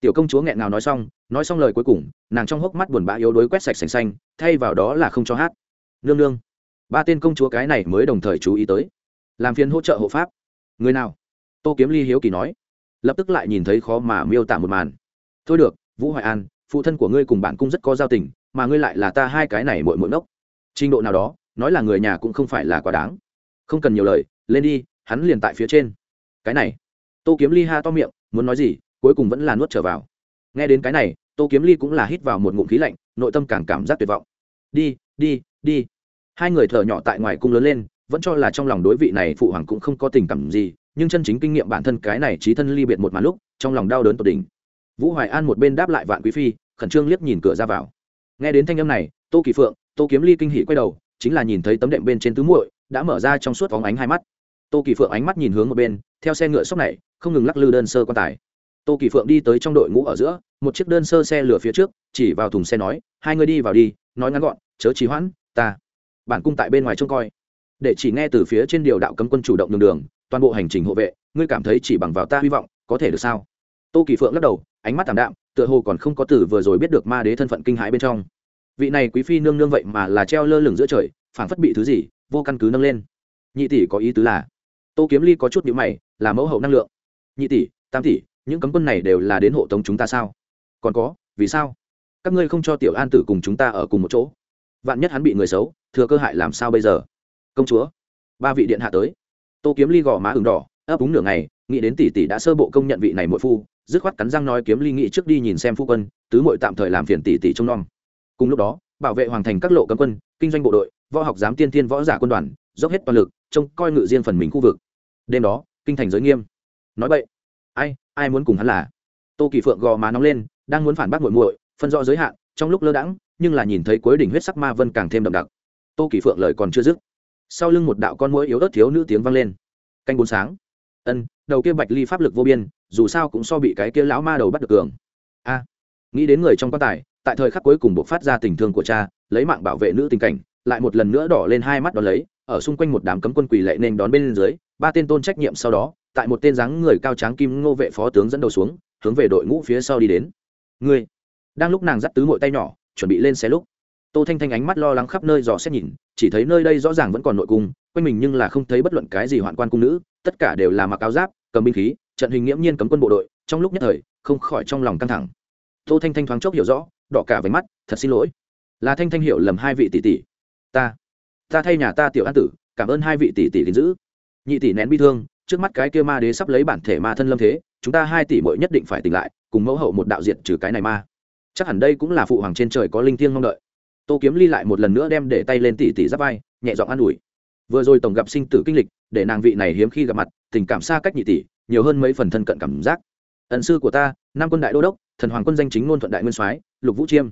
Tiểu công chúa nghẹn ngào nói xong nói xong lời cuối cùng, nàng trong hốc mắt buồn bã yếu đuối quét sạch sành xanh, thay vào đó là không cho hát. Nương nương. Ba tên công chúa cái này mới đồng thời chú ý tới. Làm phiền hỗ trợ hộ pháp. Người nào? Tô kiếm ly hiếu kỳ nói. Lập tức lại nhìn thấy khó mà miêu tả một màn. Thôi được, vũ hoài an, phụ thân của ngươi cùng bạn cũng rất có giao tình, mà ngươi lại là ta hai cái này mội mội nốc trình độ nào đó nói là người nhà cũng không phải là quá đáng. Không cần nhiều lời, lên đi, hắn liền tại phía trên. Cái này, tô kiếm ly ha to miệng, muốn nói gì, cuối cùng vẫn là nuốt trở vào. Nghe đến cái này, tô kiếm ly cũng là hít vào một ngụm khí lạnh, nội tâm càng cảm giác tuyệt vọng. Đi đi đi. Hai người thở nhỏ tại ngoài cung lớn lên, vẫn cho là trong lòng đối vị này phụ hoàng cũng không có tình cảm gì, nhưng chân chính kinh nghiệm bản thân cái này trí thân ly biệt một màn lúc, trong lòng đau đớn tột đỉnh. Vũ hoài an một bên đáp lại vạn quý phi, khẩn trương liếc nhìn cửa ra vào. Nghe đến thanh âm này, tô kỳ phượng, tô kiếm ly kinh hỉ quay đầu chính là nhìn thấy tấm đệm bên trên tứ muội, đã mở ra trong suốt vóng ánh hai mắt. Tô kỳ phượng ánh mắt nhìn hướng một bên, theo xe ngựa sốc này, không ngừng lắc lư đơn sơ quan tài. Tô kỳ phượng đi tới trong đội ngũ ở giữa, một chiếc đơn sơ xe lửa phía trước, chỉ vào thùng xe nói, hai người đi vào đi, nói ngắn gọn, chớ trì hoãn, ta, bản cung tại bên ngoài trông coi. Để chỉ nghe từ phía trên điều đạo cấm quân chủ động đường đường, toàn bộ hành trình hộ vệ, ngươi cảm thấy chỉ bằng vào ta hy vọng, có thể được sao? Tô kỳ phượng lắc đầu, ánh mắt t ạ m đạm, tựa hồ còn không có từ vừa rồi biết được ma đế thân phận kinh hãi bên trong vị này quý phi nương nương vậy mà là treo lơ lửng giữa trời phản phất bị thứ gì, vô căn cứ nâng lên. Nhị tỷ có ý tứ là, tô kiếm ly có chút nhữ mày, là mẫu hậu năng lượng. Nhị tỷ, tam tỷ, những cấm quân này đều là đến hộ tống chúng ta sao? Còn có, vì sao? Các ngươi không cho tiểu an tử cùng chúng ta ở cùng một chỗ? Vạn nhất hắn bị người xấu, thừa cơ hại làm sao bây giờ? Công chúa, ba vị điện hạ tới. Tô kiếm ly gò má ửng đỏ, ấp úng nửa ngày, nghĩ đến tỷ tỷ đã sơ bộ công nhận vị này mỗi phu, dứt khoát cắn răng nói kiếm ly nghĩ trước đi nhìn xem phu quân, tứ mội tạm thời làm phiền tỷ tỷ trông nom cùng lúc đó, bảo vệ hoàng thành các lộ cấm quân, kinh doanh bộ đội, võ học giám tiên thiên võ giả quân đoàn, dốc hết toàn lực, trông coi ngự riêng phần mình khu vực. Đêm đó, kinh thành giới nghiêm. Nói vậy ai ai muốn cùng hắn là? Tô kỳ phượng gò má nóng lên, đang muốn phản bác muội muội, phân rõ giới hạn, trong lúc lơ đãng, nhưng là nhìn thấy cuối đỉnh huyết sắc ma vân càng thêm đậm đặc. Tô kỳ phượng lời còn chưa dứt, sau lưng một đạo con mũi yếu ớt thiếu nữ tiếng vang lên. Canh bốn sáng. Ân, đầu kia bạch ly pháp lực vô biên, dù sao cũng so bị cái kia lão ma đầu bắt được cường. A, nghĩ đến người trong quan tài tại thời khắc cuối cùng buộc phát ra tình thương của cha, lấy mạng bảo vệ nữ tình cảnh, lại một lần nữa đỏ lên hai mắt đón lấy, ở xung quanh một đám cấm quân quỳ lệ nên đón bên dưới, ba tên tôn trách nhiệm sau đó, tại một tên dáng người cao tráng kim ngô vệ phó tướng dẫn đầu xuống, hướng về đội ngũ phía sau đi đến. Ngươi. Đang lúc nàng dắt tứ mội tay nhỏ, chuẩn bị lên xe lúc, tô thanh thanh ánh mắt lo lắng khắp nơi dò xét nhìn, chỉ thấy nơi đây rõ ràng vẫn còn nội cung, quanh mình nhưng là không thấy bất luận cái gì hoạn quan cung nữ, tất cả đều là mặc áo giáp, cầm binh khí, trận hình nghiễm nhiên cấm quân bộ đội, trong lúc nhất thời, không khỏi trong lòng căng thẳng. Tô thanh thanh thoáng chốc hiểu rõ đỏ cả váy mắt, thật xin lỗi. Là thanh thanh hiểu lầm hai vị tỷ tỷ. Ta ta thay nhà ta tiểu an tử, cảm ơn hai vị tỷ tỷ gìn giữ. Nhị tỷ nén bi thương, trước mắt cái kia ma đế sắp lấy bản thể ma thân lâm thế, chúng ta hai tỷ mỗi nhất định phải tỉnh lại, cùng mẫu hậu một đạo diện trừ cái này ma. Chắc hẳn đây cũng là phụ hoàng trên trời có linh thiêng mong đợi. Tô kiếm ly lại một lần nữa đem để tay lên tỷ tỷ giáp vai, nhẹ giọng an ủi. Vừa rồi tổng gặp sinh tử kinh lịch, để nàng vị này hiếm khi gặp mặt, tình cảm xa cách nhị tỷ, nhiều hơn mấy phần thân cận cảm giác. Ẩn sư của ta nam quân đại đô đốc, thần hoàng quân danh chính ngôn thuận đại nguyên soái, lục vũ chiêm.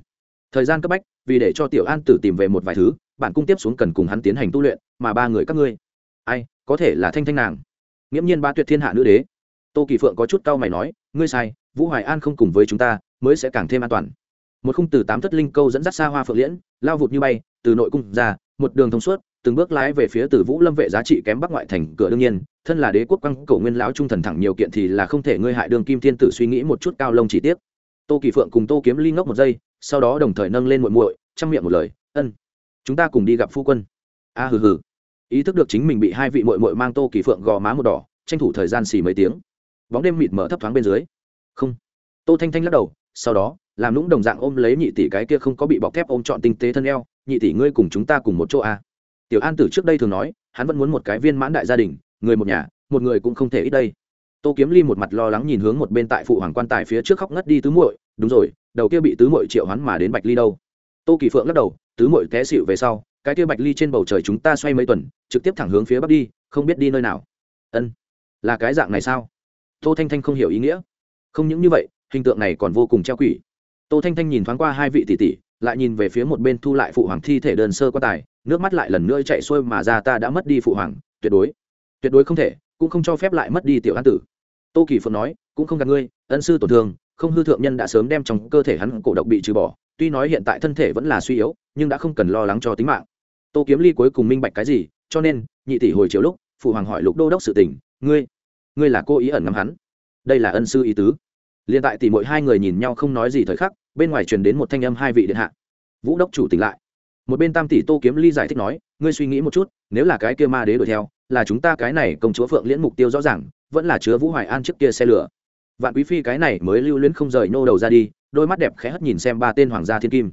Thời gian cấp bách, vì để cho tiểu an tử tìm về một vài thứ, bản cung tiếp xuống cần cùng hắn tiến hành tu luyện, mà ba người các ngươi. Ai, có thể là thanh thanh nàng. Nghiễm nhiên ba tuyệt thiên hạ nữ đế. Tô kỳ phượng có chút cau mày nói, ngươi sai, vũ hoài an không cùng với chúng ta, mới sẽ càng thêm an toàn. Một khung từ tám thất linh câu dẫn dắt xa hoa phượng liễn, lao vụt như bay, từ nội cung ra, một đường thông suốt, từng bước lái về phía từ vũ lâm vệ giá trị kém bắc ngoại thành, cửa đương nhiên thân là đế quốc quăng cổ nguyên lão trung thần thẳng nhiều kiện thì là không thể ngươi hại đường kim thiên tử suy nghĩ một chút cao lông chỉ tiếc. Tô kỳ phượng cùng tô kiếm ly ngốc một giây, sau đó đồng thời nâng lên muội muội, chăm miệng một lời, ân, chúng ta cùng đi gặp phu quân. A, hừ hừ. Ý thức được chính mình bị hai vị muội muội mang tô kỳ phượng gò má một đỏ, tranh thủ thời gian xì mấy tiếng. Bóng đêm mịt mở thấp thoáng bên dưới. Không. Tô thanh thanh lắc đầu, sau đó, làm lũng đồng dạng ôm lấy nhị tỷ cái kia không có bị bọc thép ôm trọn tinh tế thân eo, nhị tỷ ngươi cùng chúng ta cùng một chỗ a tiểu an tử trước đây thường nói, hắn vẫn muốn một cái viên mãn đại gia đình người một nhà, một người cũng không thể ít đây. Tô kiếm ly một mặt lo lắng nhìn hướng một bên tại phụ hoàng quan tài phía trước khóc ngất đi tứ muội, đúng rồi, đầu kia bị tứ muội triệu hoán mà đến bạch ly đâu. Tô kỳ phượng lắc đầu, tứ muội té xịu về sau, cái kia bạch ly trên bầu trời chúng ta xoay mấy tuần, trực tiếp thẳng hướng phía bắc đi, không biết đi nơi nào. Ân, là cái dạng này sao? Tô thanh thanh không hiểu ý nghĩa. Không những như vậy, hình tượng này còn vô cùng treo quỷ. Tô thanh thanh nhìn thoáng qua hai vị tỷ tỷ, lại nhìn về phía một bên thu lại phụ hoàng thi thể đơn sơ quan tài, nước mắt lại lần nữa chạy xuôi mà ra ta đã mất đi phụ hoàng, tuyệt đối tuyệt đối không thể, cũng không cho phép lại mất đi tiểu an tử. Tô kỳ phượng nói, cũng không gạt ngươi, ân sư tổn thương, không hư thượng nhân đã sớm đem trong cơ thể hắn cổ độc bị trừ bỏ, tuy nói hiện tại thân thể vẫn là suy yếu, nhưng đã không cần lo lắng cho tính mạng. Tô kiếm ly cuối cùng minh bạch cái gì, cho nên, nhị tỷ hồi chiều lúc, phụ hoàng hỏi lục đô đốc sự tình, ngươi ngươi là cô ý ẩn ngắm hắn? Đây là ân sư ý tứ. Liền tại tỷ mỗi hai người nhìn nhau không nói gì thời khắc, bên ngoài truyền đến một thanh âm hai vị điện hạ. Vũ đốc chủ tỉnh lại. Một bên tam tỷ tô kiếm ly giải thích nói, ngươi suy nghĩ một chút, nếu là cái kia ma đế đuổi theo là chúng ta cái này công chúa phượng liễn mục tiêu rõ ràng, vẫn là chứa vũ hoài an trước kia xe lửa. Vạn quý phi cái này mới lưu luyến không rời nô đầu ra đi, đôi mắt đẹp khẽ hất nhìn xem ba tên hoàng gia thiên kim.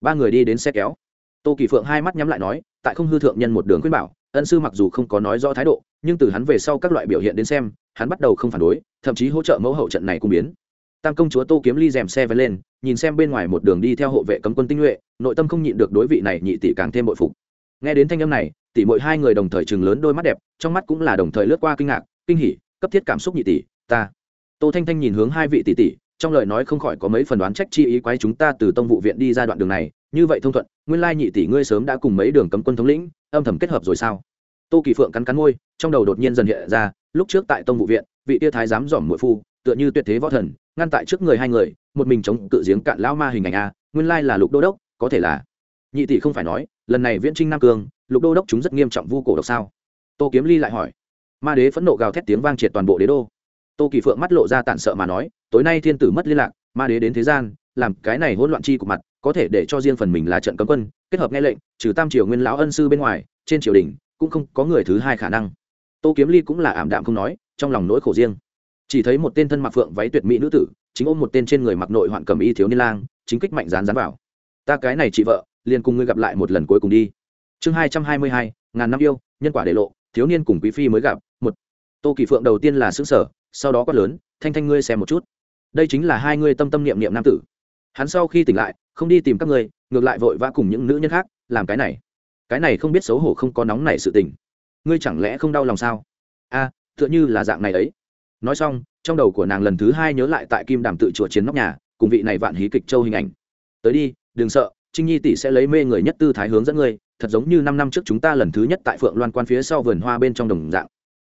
Ba người đi đến xe kéo. Tô kỳ phượng hai mắt nhắm lại nói, tại không hư thượng nhân một đường khuyên bảo, ân sư mặc dù không có nói rõ thái độ, nhưng từ hắn về sau các loại biểu hiện đến xem, hắn bắt đầu không phản đối, thậm chí hỗ trợ mẫu hậu trận này cung biến. Tam công chúa tô kiếm ly rèm xe vén lên, nhìn xem bên ngoài một đường đi theo hộ vệ cấm quân tinh nhuệ, nội tâm không nhịn được đối vị này nhị tỷ càng thêm bội phục. Nghe đến thanh âm này tỷ mỗi hai người đồng thời chừng lớn đôi mắt đẹp, trong mắt cũng là đồng thời lướt qua kinh ngạc, kinh hỉ, cấp thiết cảm xúc nhị tỷ, ta. Tô thanh thanh nhìn hướng hai vị tỷ tỷ, trong lời nói không khỏi có mấy phần đoán trách chi ý quái chúng ta từ tông vụ viện đi ra đoạn đường này, như vậy thông thuận, nguyên lai nhị tỷ ngươi sớm đã cùng mấy đường cấm quân thống lĩnh, âm thầm kết hợp rồi sao? Tô kỳ phượng cắn cắn môi, trong đầu đột nhiên dần hiện ra, lúc trước tại tông vụ viện, vị tia thái giám dòm mũi phu, tựa như tuyệt thế võ thần, ngăn tại trước người hai người, một mình chống cự giếng cạn lão ma hình ảnh a, nguyên lai là lục đô đốc, có thể là nhị tỷ không phải nói, lần này viễn trinh nam cương, lục đô đốc chúng rất nghiêm trọng vu cổ độc sao? Tô kiếm ly lại hỏi. Ma đế phẫn nộ gào thét tiếng vang triệt toàn bộ đế đô. Tô kỳ phượng mắt lộ ra tản sợ mà nói, tối nay thiên tử mất liên lạc, ma đế đến thế gian, làm cái này hỗn loạn chi của mặt, có thể để cho riêng phần mình là trận cấm quân, kết hợp nghe lệnh, trừ tam triều nguyên lão ân sư bên ngoài, trên triều đình, cũng không có người thứ hai khả năng. Tô kiếm ly cũng là ảm đạm không nói, trong lòng nỗi khổ riêng. Chỉ thấy một tên thân mặc phượng váy tuyệt mỹ nữ tử, chính ôm một tên trên người mặc nội hoạn cầm y thiếu niên lang, chính kích mạnh dán dán vào. Ta cái này chị vợ liền cùng ngươi gặp lại một lần cuối cùng đi. Chương hai trăm hai mươi hai ngàn năm yêu nhân quả để lộ thiếu niên cùng quý phi mới gặp một. Tô kỳ phượng đầu tiên là xứ sở sau đó quát lớn thanh thanh ngươi xem một chút. Đây chính là hai ngươi tâm tâm niệm niệm nam tử. Hắn sau khi tỉnh lại không đi tìm các ngươi ngược lại vội vã cùng những nữ nhân khác làm cái này. Cái này không biết xấu hổ không có nóng này sự tình. Ngươi chẳng lẽ không đau lòng sao? A à, tựa như là dạng này ấy. Nói xong trong đầu của nàng lần thứ hai nhớ lại tại kim đàm tự chùa chiến nóc nhà cùng vị này vạn hí kịch châu hình ảnh. Tới đi đừng sợ trinh nhi tỷ sẽ lấy mê người nhất tư thái hướng dẫn ngươi, thật giống như năm năm trước chúng ta lần thứ nhất tại phượng loan quan phía sau vườn hoa bên trong đồng dạng.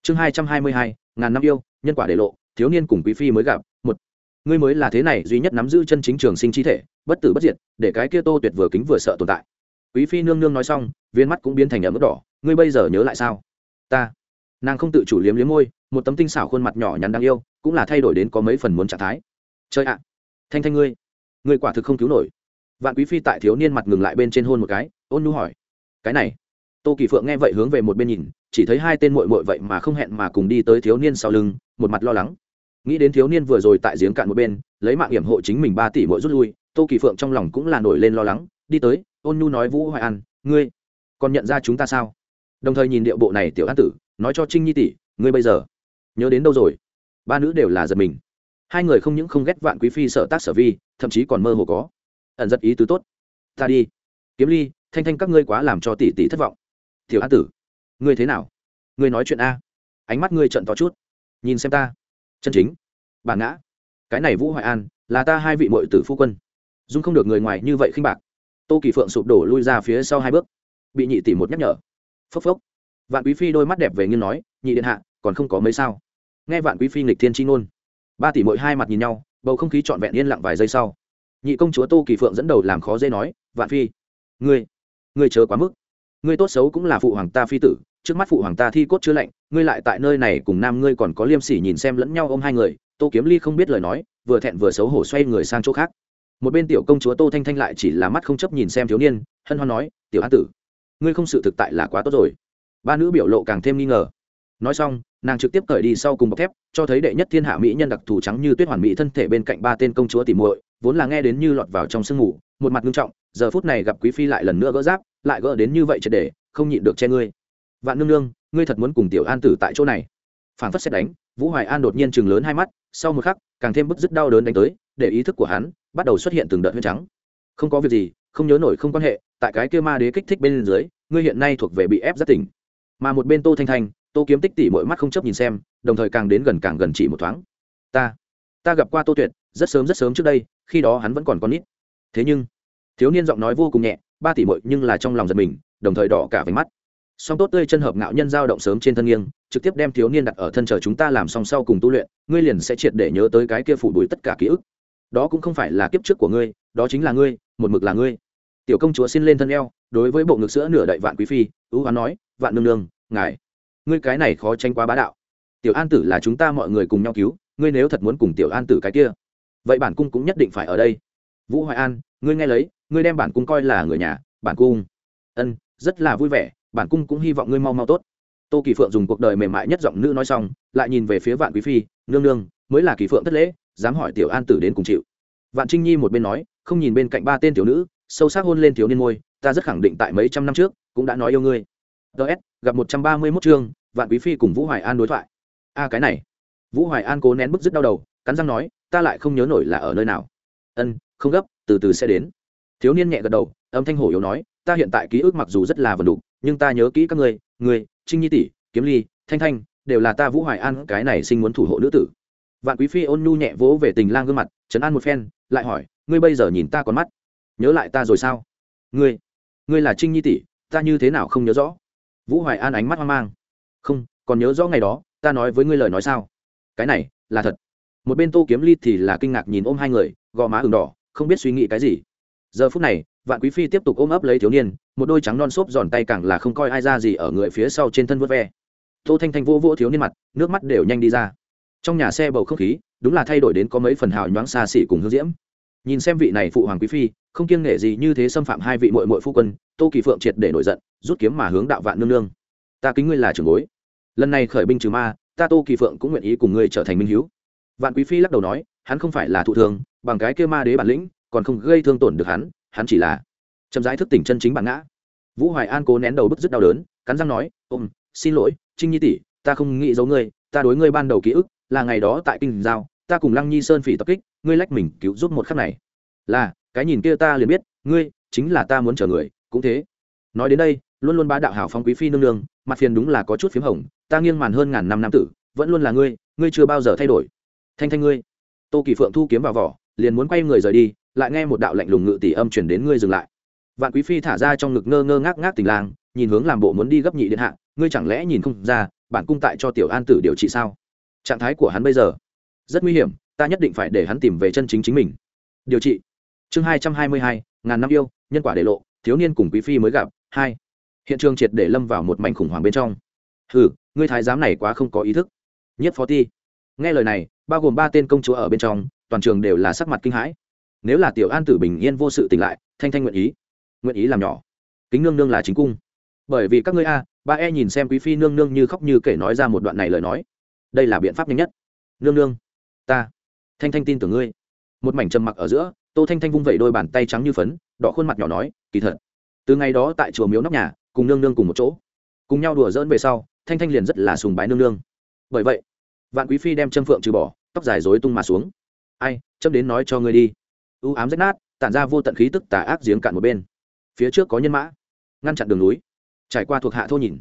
Chương hai trăm hai mươi hai, ngàn năm yêu, nhân quả để lộ, thiếu niên cùng quý phi mới gặp, một. Ngươi mới là thế này duy nhất nắm giữ chân chính trường sinh chi thể, bất tử bất diệt, để cái kia tô tuyệt vừa kính vừa sợ tồn tại. Quý phi nương nương nói xong, viên mắt cũng biến thành ấm ướt đỏ, ngươi bây giờ nhớ lại sao? Ta. Nàng không tự chủ liếm liếm môi, một tấm tinh xảo khuôn mặt nhỏ nhắn đáng yêu, cũng là thay đổi đến có mấy phần muốn trạng thái. Chơi ạ. Thanh thanh ngươi ngươi quả thực không cứu nổi vạn quý phi tại thiếu niên mặt ngừng lại bên trên hôn một cái, ôn nhu hỏi, cái này? Tô kỳ phượng nghe vậy hướng về một bên nhìn, chỉ thấy hai tên mội mội vậy mà không hẹn mà cùng đi tới thiếu niên sau lưng, một mặt lo lắng. Nghĩ đến thiếu niên vừa rồi tại giếng cạn một bên, lấy mạng hiểm hộ chính mình ba tỷ mỗi rút lui, tô kỳ phượng trong lòng cũng là nổi lên lo lắng, đi tới, ôn nhu nói, vũ hoài an, ngươi còn nhận ra chúng ta sao? Đồng thời nhìn điệu bộ này tiểu an tử, nói cho trinh nhi tỷ, ngươi bây giờ nhớ đến đâu rồi? Ba nữ đều là giật mình. Hai người không những không ghét vạn quý phi sợ tác sở vi, thậm chí còn mơ hồ có ẩn giật ý tứ tốt. Ta đi. Kiếm ly, thanh thanh các ngươi quá làm cho tỷ tỷ thất vọng. Thiểu an tử, ngươi thế nào? Ngươi nói chuyện a. Ánh mắt ngươi trận to chút. Nhìn xem ta. Chân chính. Bản ngã. Cái này vũ hoài an, là ta hai vị mội tử phu quân. Dung không được người ngoài như vậy khinh bạc. Tô kỳ phượng sụp đổ lui ra phía sau hai bước. Bị nhị tỷ một nhắc nhở. Phốc phốc. Vạn quý phi đôi mắt đẹp về nghiêng nói, nhị điện hạ, còn không có mấy sao? Nghe vạn quý phi nghịch thiên chi ngôn, ba tỷ mỗi hai mặt nhìn nhau, bầu không khí trọn vẹn yên lặng vài giây sau nhị công chúa tô kỳ phượng dẫn đầu làm khó dễ nói, vạn phi, ngươi ngươi chờ quá mức. Ngươi tốt xấu cũng là phụ hoàng ta phi tử, trước mắt phụ hoàng ta thi cốt chưa lạnh, ngươi lại tại nơi này cùng nam ngươi còn có liêm sỉ nhìn xem lẫn nhau ôm hai người. Tô kiếm ly không biết lời nói, vừa thẹn vừa xấu hổ xoay người sang chỗ khác. Một bên tiểu công chúa tô thanh thanh lại chỉ là mắt không chấp nhìn xem thiếu niên, hân hoan nói, tiểu an tử, ngươi không sự thực tại là quá tốt rồi. Ba nữ biểu lộ càng thêm nghi ngờ. Nói xong, nàng trực tiếp cởi đi sau cùng bọc thép, cho thấy đệ nhất thiên hạ mỹ nhân đặc thù trắng như tuyết hoàn mỹ thân thể bên cạnh ba tên công chúa tỉ muội vốn là nghe đến như lọt vào trong sương ngủ, một mặt nghiêm trọng, giờ phút này gặp quý phi lại lần nữa gỡ giáp, lại gỡ đến như vậy triệt để, không nhịn được che ngươi. Vạn nương nương, ngươi thật muốn cùng tiểu an tử tại chỗ này. Phản phất xét đánh, vũ hoài an đột nhiên chừng lớn hai mắt, sau một khắc, càng thêm bức dứt đau đớn đánh tới, để ý thức của hắn bắt đầu xuất hiện từng đợt huyết trắng. Không có việc gì, không nhớ nổi không quan hệ, tại cái kia ma đế kích thích bên dưới, ngươi hiện nay thuộc về bị ép rất tỉnh. Mà một bên tô thanh thanh, tô kiếm tích tỉ mỗi mắt không chấp nhìn xem, đồng thời càng đến gần càng gần chỉ một thoáng. Ta ta gặp qua tô tuyệt, rất sớm rất sớm trước đây, khi đó hắn vẫn còn con nít. Thế nhưng, thiếu niên giọng nói vô cùng nhẹ, ba tỷ mội nhưng là trong lòng giật mình, đồng thời đỏ cả váy mắt. Song tốt tươi chân hợp ngạo nhân giao động sớm trên thân nghiêng, trực tiếp đem thiếu niên đặt ở thân chờ chúng ta làm song sau cùng tu luyện, ngươi liền sẽ triệt để nhớ tới cái kia phủ đuổi tất cả ký ức. Đó cũng không phải là kiếp trước của ngươi, đó chính là ngươi, một mực là ngươi. Tiểu công chúa xin lên thân eo, đối với bộ ngực sữa nửa đậy vạn quý phi, ưu hoán nói, vạn nương nương, ngài, ngươi cái này khó tranh quá bá đạo. Tiểu an tử là chúng ta mọi người cùng nhau cứu ngươi nếu thật muốn cùng tiểu an tử cái kia, vậy bản cung cũng nhất định phải ở đây. Vũ hoài an, ngươi nghe lấy, ngươi đem bản cung coi là người nhà, bản cung. Ân, rất là vui vẻ, bản cung cũng hy vọng ngươi mau mau tốt. Tô kỳ phượng dùng cuộc đời mềm mại nhất giọng nữ nói xong, lại nhìn về phía vạn quý phi, nương nương, mới là kỳ phượng thất lễ, dám hỏi tiểu an tử đến cùng chịu. Vạn trinh nhi một bên nói, không nhìn bên cạnh ba tên tiểu nữ, sâu sắc hôn lên thiếu niên môi, ta rất khẳng định tại mấy trăm năm trước, cũng đã nói yêu ngươi. Ts gặp một trăm ba mươi mốt chương, vạn quý phi cùng vũ hoài an đối thoại. A, cái này vũ hoài an cố nén bức dứt đau đầu, cắn răng nói, ta lại không nhớ nổi là ở nơi nào. Ân, không gấp, từ từ sẽ đến. Thiếu niên nhẹ gật đầu, âm thanh hổ yếu nói, ta hiện tại ký ức mặc dù rất là vần đục, nhưng ta nhớ kỹ các ngươi ngươi, trinh nhi tỷ, kiếm ly, thanh thanh, đều là ta vũ hoài an cái này sinh muốn thủ hộ nữ tử. Vạn quý phi ôn nhu nhẹ vỗ về tình lang gương mặt, trấn an một phen, lại hỏi, ngươi bây giờ nhìn ta còn mắt, nhớ lại ta rồi sao? Ngươi ngươi là trinh nhi tỷ, ta như thế nào không nhớ rõ? Vũ hoài an ánh mắt hoang mang. Không, còn nhớ rõ ngày đó, ta nói với ngươi lời nói sao? Cái này là thật. Một bên tô kiếm ly thì là kinh ngạc nhìn ôm hai người, gò má ừng đỏ, không biết suy nghĩ cái gì. Giờ phút này, vạn quý phi tiếp tục ôm ấp lấy thiếu niên, một đôi trắng non xốp giòn tay càng là không coi ai ra gì ở người phía sau trên thân vớt ve. Tô thanh thanh vô vô thiếu niên mặt, nước mắt đều nhanh đi ra. Trong nhà xe bầu không khí, đúng là thay đổi đến có mấy phần hào nhoáng xa xỉ cùng hương diễm. Nhìn xem vị này phụ hoàng quý phi, không kiêng nể gì như thế xâm phạm hai vị mội mội phu quân, tô kỳ phượng triệt để nổi giận, rút kiếm mà hướng đạo vạn nương nương. Ta kính ngươi là trường bối. Lần này khởi binh trừ ma ta tô kỳ phượng cũng nguyện ý cùng ngươi trở thành minh hiếu. Vạn quý phi lắc đầu nói, hắn không phải là thụ thường, bằng cái kia ma đế bản lĩnh, còn không gây thương tổn được hắn hắn chỉ là chậm rãi thức tỉnh chân chính bản ngã. Vũ hoài an cố nén đầu bức rất đau đớn, cắn răng nói ôm xin lỗi, trinh nhi tỷ, ta không nghĩ giấu ngươi, ta đối ngươi ban đầu ký ức, là ngày đó tại kinh giao, ta cùng lăng nhi sơn phỉ tập kích, ngươi lách mình cứu giúp một khắc này. Là, cái nhìn kia ta liền biết, ngươi chính là ta muốn chờ người, cũng thế. Nói đến đây, luôn luôn bá đạo hảo phong quý phi nương nương, mặt phiền đúng là có chút p h í m hồng ta nghiêng màn hơn ngàn năm nam tử, vẫn luôn là ngươi ngươi chưa bao giờ thay đổi. Thanh thanh ngươi, tô kỳ phượng thu kiếm vào vỏ, liền muốn quay người rời đi, lại nghe một đạo lạnh lùng ngự tỷ âm chuyển đến ngươi dừng lại. Vạn quý phi thả ra trong ngực ngơ ngơ ngác ngác tình lang, nhìn hướng làm bộ muốn đi gấp nhị điện hạ, ngươi chẳng lẽ nhìn không ra, bản cung tại cho tiểu an tử điều trị sao? Trạng thái của hắn bây giờ, rất nguy hiểm, ta nhất định phải để hắn tìm về chân chính chính mình. Điều trị. Chương hai trăm hai mươi hai, ngàn năm yêu, nhân quả để lộ, thiếu niên cùng quý phi mới gặp, hai. Hiện trường triệt để lâm vào một mảnh khủng hoảng bên trong. Ừ ngươi thái giám này quá không có ý thức. Nhất phó ti. Nghe lời này, bao gồm ba tên công chúa ở bên trong, toàn trường đều là sắc mặt kinh hãi. Nếu là tiểu an tử bình yên vô sự tỉnh lại, thanh thanh nguyện ý. Nguyện ý làm nhỏ. Kính nương nương là chính cung. Bởi vì các ngươi a, ba e nhìn xem quý phi nương nương như khóc như kể nói ra một đoạn này lời nói. Đây là biện pháp nhanh nhất. Nương nương, ta. Thanh thanh tin tưởng ngươi. Một mảnh trầm mặc ở giữa, tô thanh thanh vung vẩy đôi bàn tay trắng như phấn, đỏ khuôn mặt nhỏ nói, kỳ thật, từ ngày đó tại chùa miếu nóc nhà, cùng nương nương cùng một chỗ. Cùng nhau đùa dỡn về sau thanh thanh liền rất là sùng bái nương nương. Bởi vậy, vạn quý phi đem châm phượng trừ bỏ, tóc dài dối tung mà xuống. Ai châm đến nói cho ngươi đi. U ám rách nát, tản ra vô tận khí tức tà ác giếng cạn một bên. Phía trước có nhân mã, ngăn chặn đường núi, trải qua thuộc hạ thô nhìn,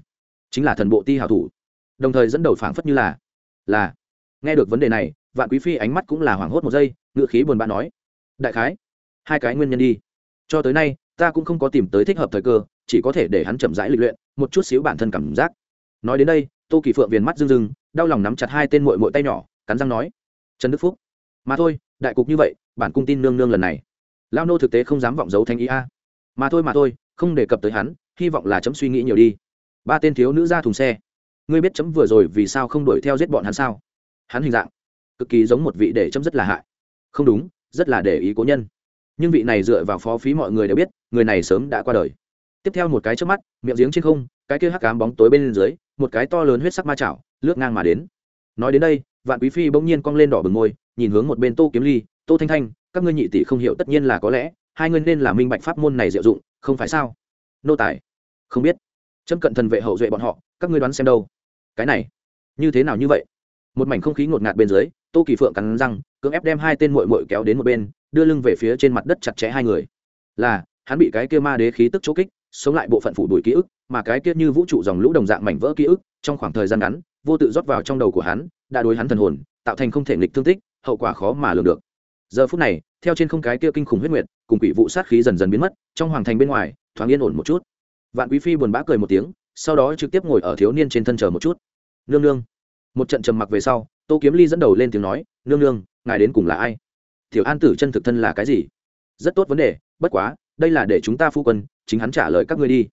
chính là thần bộ ti hảo thủ. Đồng thời dẫn đầu phảng phất như là là, nghe được vấn đề này, vạn quý phi ánh mắt cũng là hoảng hốt một giây, ngựa khí buồn bã nói, đại khái, hai cái nguyên nhân đi. Cho tới nay, ta cũng không có tìm tới thích hợp thời cơ, chỉ có thể để hắn chậm rãi lịch luyện, một chút xíu bản thân cảm giác nói đến đây, tô kỳ phượng viền mắt rưng rưng, đau lòng nắm chặt hai tên mội mội tay nhỏ, cắn răng nói, trần đức phúc, mà thôi, đại cục như vậy, bản cung tin nương nương lần này. Lao nô thực tế không dám vọng giấu thanh ý a. Mà thôi mà thôi, không đề cập tới hắn, hy vọng là chấm suy nghĩ nhiều đi. Ba tên thiếu nữ ra thùng xe. Ngươi biết chấm vừa rồi vì sao không đuổi theo giết bọn hắn sao? Hắn hình dạng, cực kỳ giống một vị để chấm rất là hại. Không đúng, rất là để ý cố nhân. Nhưng vị này dựa vào phó phí mọi người đều biết, người này sớm đã qua đời. Tiếp theo một cái trước mắt, miệng giếng trên không cái kia hắc cám bóng tối bên dưới, một cái to lớn huyết sắc ma chảo, lướt ngang mà đến. Nói đến đây, vạn quý phi bỗng nhiên cong lên đỏ bừng môi, nhìn hướng một bên tô kiếm ly, tô thanh thanh, các ngươi nhị tỷ không hiểu tất nhiên là có lẽ, hai ngươi nên là minh bạch pháp môn này diệu dụng, không phải sao? Nô tài. Không biết. Chấm cận thần vệ hậu duệ bọn họ, các ngươi đoán xem đâu. Cái này, như thế nào như vậy? Một mảnh không khí ngột ngạt bên dưới, tô kỳ phượng cắn răng, cưỡng ép đem hai tên mội mội kéo đến một bên, đưa lưng về phía trên mặt đất chặt chẽ hai người. Là, hắn bị cái kia ma đế khí tức chỗ kích, sống lại bộ phận phủ đuổi ký ức mà cái kia như vũ trụ dòng lũ đồng dạng mảnh vỡ ký ức, trong khoảng thời gian ngắn, vô tự rót vào trong đầu của hắn, đã đối hắn thần hồn, tạo thành không thể nghịch thương tích, hậu quả khó mà lường được. Giờ phút này, theo trên không cái kia kinh khủng huyết nguyệt, cùng quỷ vụ sát khí dần dần biến mất, trong hoàng thành bên ngoài, thoáng yên ổn một chút. Vạn quý phi buồn bã cười một tiếng, sau đó trực tiếp ngồi ở thiếu niên trên thân chờ một chút. Nương nương. Một trận trầm mặc về sau, tô kiếm ly dẫn đầu lên tiếng nói, nương nương, ngài đến cùng là ai? Tiểu an tử chân thực thân là cái gì? Rất tốt vấn đề, bất quá, đây là để chúng ta phu quân, chính hắn trả lời các ngươi đi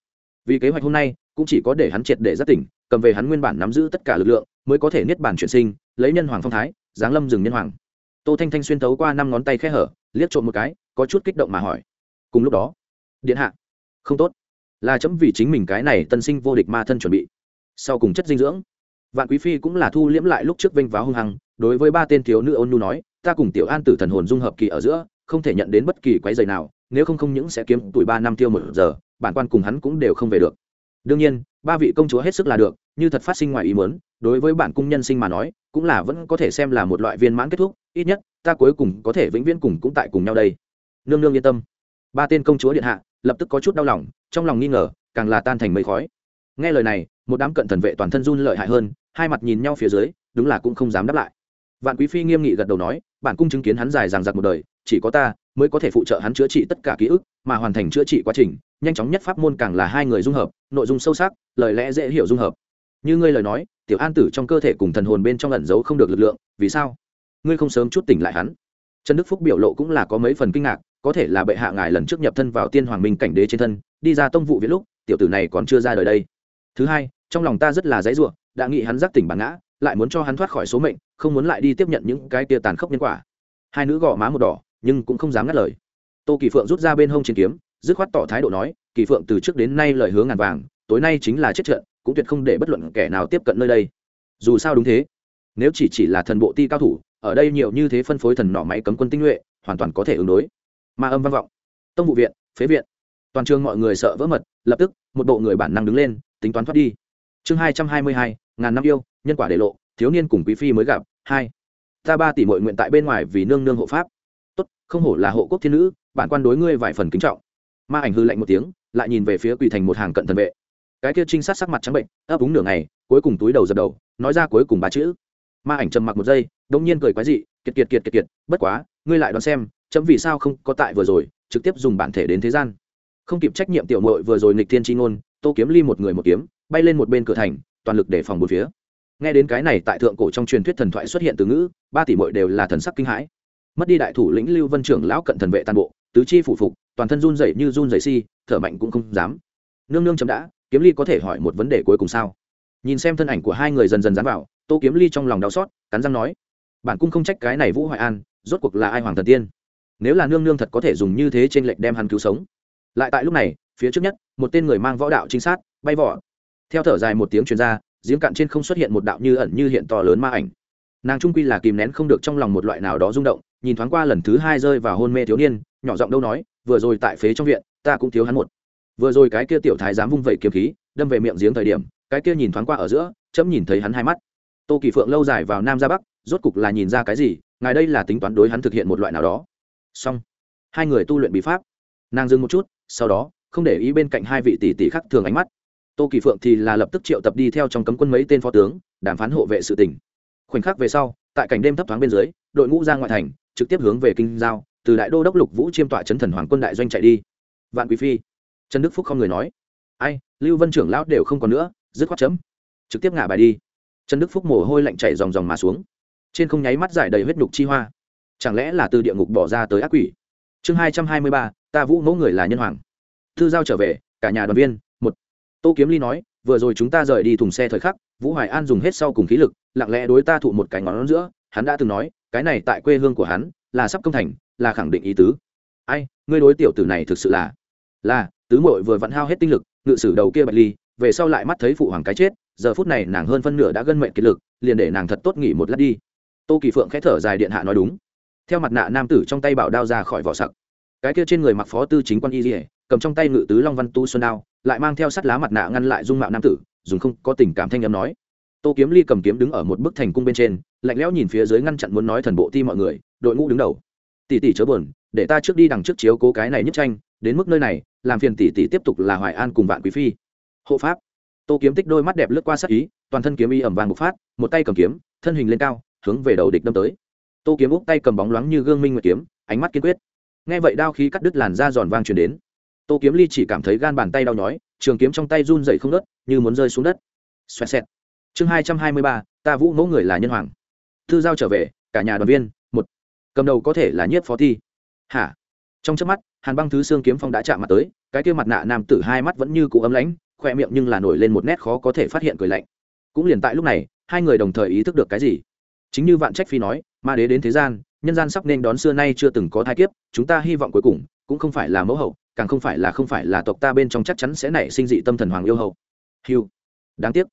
vì kế hoạch hôm nay cũng chỉ có để hắn triệt để giác tỉnh, cầm về hắn nguyên bản nắm giữ tất cả lực lượng, mới có thể niết bản chuyển sinh, lấy nhân hoàng phong thái, giáng lâm rừng nhân hoàng. Tô thanh thanh xuyên tấu qua năm ngón tay khe hở, liếc trộm một cái, có chút kích động mà hỏi. Cùng lúc đó, điện hạ. Không tốt. Là chấm vì chính mình cái này tân sinh vô địch ma thân chuẩn bị. Sau cùng chất dinh dưỡng. Vạn quý phi cũng là thu liễm lại lúc trước vinh váo hung hăng, đối với ba tên thiếu nữ ôn nhu nói, ta cùng tiểu an tử thần hồn dung hợp kỳ ở giữa, không thể nhận đến bất kỳ quái dày nào, nếu không không những sẽ kiếm tuổi ba năm tiêu một giờ bản quan cùng hắn cũng đều không về được. Đương nhiên, ba vị công chúa hết sức là được, như thật phát sinh ngoài ý muốn, đối với bản cung nhân sinh mà nói, cũng là vẫn có thể xem là một loại viên mãn kết thúc, ít nhất, ta cuối cùng có thể vĩnh viễn cùng cũng tại cùng nhau đây. Nương nương yên tâm. Ba tên công chúa điện hạ, lập tức có chút đau lòng, trong lòng nghi ngờ, càng là tan thành mây khói. Nghe lời này, một đám cận thần vệ toàn thân run lợi hại hơn, hai mặt nhìn nhau phía dưới, đúng là cũng không dám đáp lại. Vạn quý phi nghiêm nghị gật đầu nói, bản cung chứng kiến hắn dài dằng dặc một đời, chỉ có ta mới có thể phụ trợ hắn chữa trị tất cả ký ức, mà hoàn thành chữa trị quá trình nhanh chóng nhất pháp môn càng là hai người dung hợp, nội dung sâu sắc, lời lẽ dễ hiểu dung hợp. Như ngươi lời nói, tiểu an tử trong cơ thể cùng thần hồn bên trong ẩn giấu không được lực lượng, vì sao? Ngươi không sớm chút tỉnh lại hắn. Trần đức phúc biểu lộ cũng là có mấy phần kinh ngạc, có thể là bệ hạ ngài lần trước nhập thân vào tiên hoàng minh cảnh đế trên thân, đi ra tông vụ viết lúc, tiểu tử này còn chưa ra đời đây. Thứ hai, trong lòng ta rất là dãy ruộng, đã nghĩ hắn giác tỉnh bản ngã, lại muốn cho hắn thoát khỏi số mệnh, không muốn lại đi tiếp nhận những cái tia tàn khốc nhân quả. Hai nữ gò má một đỏ, nhưng cũng không dám ngắt lời. Tô kỳ phượng rút ra bên hông chiến kiếm dứt khoát tỏ thái độ nói, kỳ phượng từ trước đến nay lời hướng ngàn vàng, tối nay chính là chết trận, cũng tuyệt không để bất luận kẻ nào tiếp cận nơi đây. Dù sao đúng thế. Nếu chỉ chỉ là thần bộ ti cao thủ, ở đây nhiều như thế phân phối thần nỏ máy cấm quân tinh nhuệ, hoàn toàn có thể ứng đối. Ma âm vang vọng. Tông vụ viện, phế viện. Toàn trường mọi người sợ vỡ mật, lập tức, một bộ người bản năng đứng lên, tính toán thoát đi. Chương hai trăm hai mươi hai, ngàn năm yêu, nhân quả để lộ, thiếu niên cùng quý phi mới gặp, hai. Ta ba tỷ mội nguyện tại bên ngoài vì nương nương hộ pháp. Tốt, không hổ là hộ quốc thiên nữ, bản quan đối ngươi vài phần kính trọng ma ảnh hư lạnh một tiếng, lại nhìn về phía quỳ thành một hàng cận thần vệ. Cái kia trinh sát sắc mặt trắng bệnh, ấp úng nửa ngày, cuối cùng túi đầu dập đầu, nói ra cuối cùng ba chữ. Ma ảnh trầm mặc một giây đông nhiên cười quái dị, kiệt kiệt kiệt kiệt kiệt, bất quá, ngươi lại đoán xem, chấm vì sao không có tại vừa rồi, trực tiếp dùng bản thể đến thế gian. Không kịp trách nhiệm tiểu mội vừa rồi nghịch thiên tri ngôn, tô kiếm ly một người một kiếm, bay lên một bên cửa thành, toàn lực để phòng một phía. Nghe đến cái này, tại thượng cổ trong truyền thuyết thần thoại xuất hiện từ ngữ, ba tỷ mội đều là thần sắc kinh hãi. Mất đi đại thủ lĩnh lưu vân trưởng lão cận thần vệ toàn bộ tứ chi phủ phục, toàn thân run dậy như run dậy si, thở mạnh cũng không dám. Nương nương chấm đã, kiếm ly có thể hỏi một vấn đề cuối cùng sao? Nhìn xem thân ảnh của hai người dần dần dán vào, tô kiếm ly trong lòng đau xót, cắn răng nói bản cung không trách cái này vũ hoài an, rốt cuộc là ai hoàng thần tiên? Nếu là nương nương thật có thể dùng như thế trên lệnh đem hắn cứu sống. Lại tại lúc này, phía trước nhất, một tên người mang võ đạo trinh sát, bay vỏ theo thở dài một tiếng chuyên r a giếng cạn trên không xuất hiện một đạo như ẩn như hiện to lớn ma ảnh. Nàng trung quy là kìm nén không được trong lòng một loại nào đó rung động, nhìn thoáng qua lần thứ hai rơi vào hôn mê thiếu niên nhỏ giọng đâu nói, vừa rồi tại phế trong viện, ta cũng thiếu hắn một. Vừa rồi cái kia tiểu thái dám vung vẩy kiếm khí, đâm về miệng giếng thời điểm, cái kia nhìn thoáng qua ở giữa, chấm nhìn thấy hắn hai mắt. Tô kỳ phượng lâu dài vào nam ra bắc, rốt cục là nhìn ra cái gì, ngài đây là tính toán đối hắn thực hiện một loại nào đó. Xong. Hai người tu luyện bí pháp. Nàng dừng một chút, sau đó, không để ý bên cạnh hai vị tỷ tỷ khác thường ánh mắt. Tô kỳ phượng thì là lập tức triệu tập đi theo trong cấm quân mấy tên phó tướng, đàm phán hộ vệ sự tỉnh khoảnh khắc về sau, tại cảnh đêm thấp thoáng bên dưới, đội ngũ ra ngoại thành, trực tiếp hướng về kinh giao từ đại đô đốc lục vũ chiêm tọa chấn thần hoàng quân đại doanh chạy đi. Vạn quý phi, trần đức phúc không người nói. Ai, lưu vân trưởng lão đều không còn nữa, dứt khoát chấm. Trực tiếp ngả bài đi. Trần đức phúc mồ hôi lạnh chảy dòng dòng mà xuống. Trên không nháy mắt giải đầy huyết nhục chi hoa. Chẳng lẽ là từ địa ngục bỏ ra tới ác quỷ? Chương hai trăm hai mươi ba, ta vũ mẫu người là nhân hoàng. Thư giao trở về, cả nhà đoàn viên, một. Tô kiếm ly nói, vừa rồi chúng ta rời đi thùng xe thời khắc, vũ hoài an dùng hết sau cùng khí lực, lặng lẽ đối ta thụ một cái ngón giữa, hắn đã từng nói, cái này tại quê hương của hắn, là sắp công thành là khẳng định ý tứ. Ai, ngươi đối tiểu tử này thực sự là? Là, tứ mội vừa vặn hao hết tinh lực, ngự sử đầu kia bạch ly, về sau lại mắt thấy phụ hoàng cái chết, giờ phút này nàng hơn phân nửa đã gân mệnh kiệt lực, liền để nàng thật tốt nghỉ một lát đi. Tô kỳ phượng khẽ thở dài điện hạ nói đúng. Theo mặt nạ nam tử trong tay bảo đao ra khỏi vỏ sặc. Cái kia trên người mặc phó tư chính quan y dỉa cầm trong tay ngự tứ long văn tu xuân đao, lại mang theo sắt lá mặt nạ ngăn lại dung mạo nam tử, dùng không có tình cảm thanh âm nói. Tô kiếm ly cầm kiếm đứng ở một bức thành cung bên trên, lạnh lẽo nhìn phía dưới ngăn chặn muốn nói thần bộ ti mọi người, đội ngũ đứng đầu tỷ tỷ chớ buồn, để ta trước đi đằng trước chiếu cố cái này nhất tranh, đến mức nơi này, làm phiền tỷ tỷ tiếp tục là hoài an cùng vạn quý phi. Hộ pháp. Tô kiếm tích đôi mắt đẹp lướt qua sát ý, toàn thân kiếm y ẩm vàng bộc phát, một tay cầm kiếm, thân hình lên cao, hướng về đầu địch đâm tới. Tô kiếm úp tay cầm bóng loáng như gương minh nguyệt kiếm, ánh mắt kiên quyết. Nghe vậy đao khí cắt đứt làn da giòn vang truyền đến. Tô kiếm ly chỉ cảm thấy gan bàn tay đau nhói, trường kiếm trong tay run dậy không đất như muốn rơi xuống đất. Xoẹt xẹt. Chương hai trăm hai mươi ba, ta vũ mẫu người là nhân hoàng. Thư giao trở về, cả nhà đoàn viên cầm đầu có thể là nhiếp phó thi. Hả? Trong trước mắt, hàn băng thứ xương kiếm phong đã chạm mặt tới, cái kia mặt nạ nam tử hai mắt vẫn như cụ ấm lãnh khoe miệng nhưng là nổi lên một nét khó có thể phát hiện cười lạnh. Cũng liền tại lúc này, hai người đồng thời ý thức được cái gì? Chính như vạn trách phi nói, ma đế đến thế gian, nhân gian sắp nên đón xưa nay chưa từng có thai kiếp, chúng ta hy vọng cuối cùng cũng không phải là mẫu hậu, càng không phải là không phải là tộc ta bên trong chắc chắn sẽ nảy sinh dị tâm thần hoàng yêu hậu. Hiu đáng tiếc.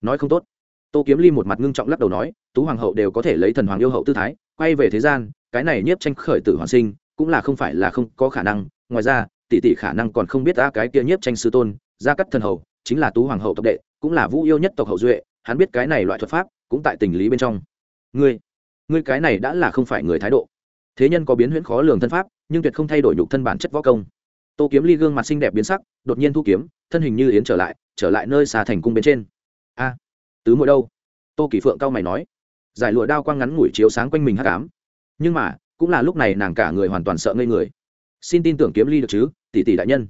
Nói không tốt. Tô kiếm ly một mặt ngưng trọng lắc đầu nói, tú hoàng hậu đều có thể lấy thần hoàng yêu hậu tư thái, quay về thế gian cái này nhiếp tranh khởi tử hoàn sinh, cũng là không phải là không có khả năng. Ngoài ra, tỷ tỷ khả năng còn không biết ta cái kia nhiếp tranh sư tôn, gia cắt thần hậu chính là tú hoàng hậu tộc đệ, cũng là vũ yêu nhất tộc hậu duệ, hắn biết cái này loại thuật pháp, cũng tại tình lý bên trong. Ngươi ngươi cái này đã là không phải người thái độ. Thế nhân có biến huyễn khó lường thân pháp, nhưng tuyệt không thay đổi nhục thân bản chất võ công. Tô kiếm ly gương mặt xinh đẹp biến sắc, đột nhiên thu kiếm, thân hình như yến trở lại trở lại nơi xà thành cung bên trên. A, tứ mỗi đâu? Tô kỳ phượng cao mày nói. Giải lụa đao quang ngắn ngủi chiếu sáng quanh mình hắc ám nhưng mà, cũng là lúc này nàng cả người hoàn toàn sợ ngây người. Xin tin tưởng kiếm ly được chứ, tỷ tỷ đại nhân.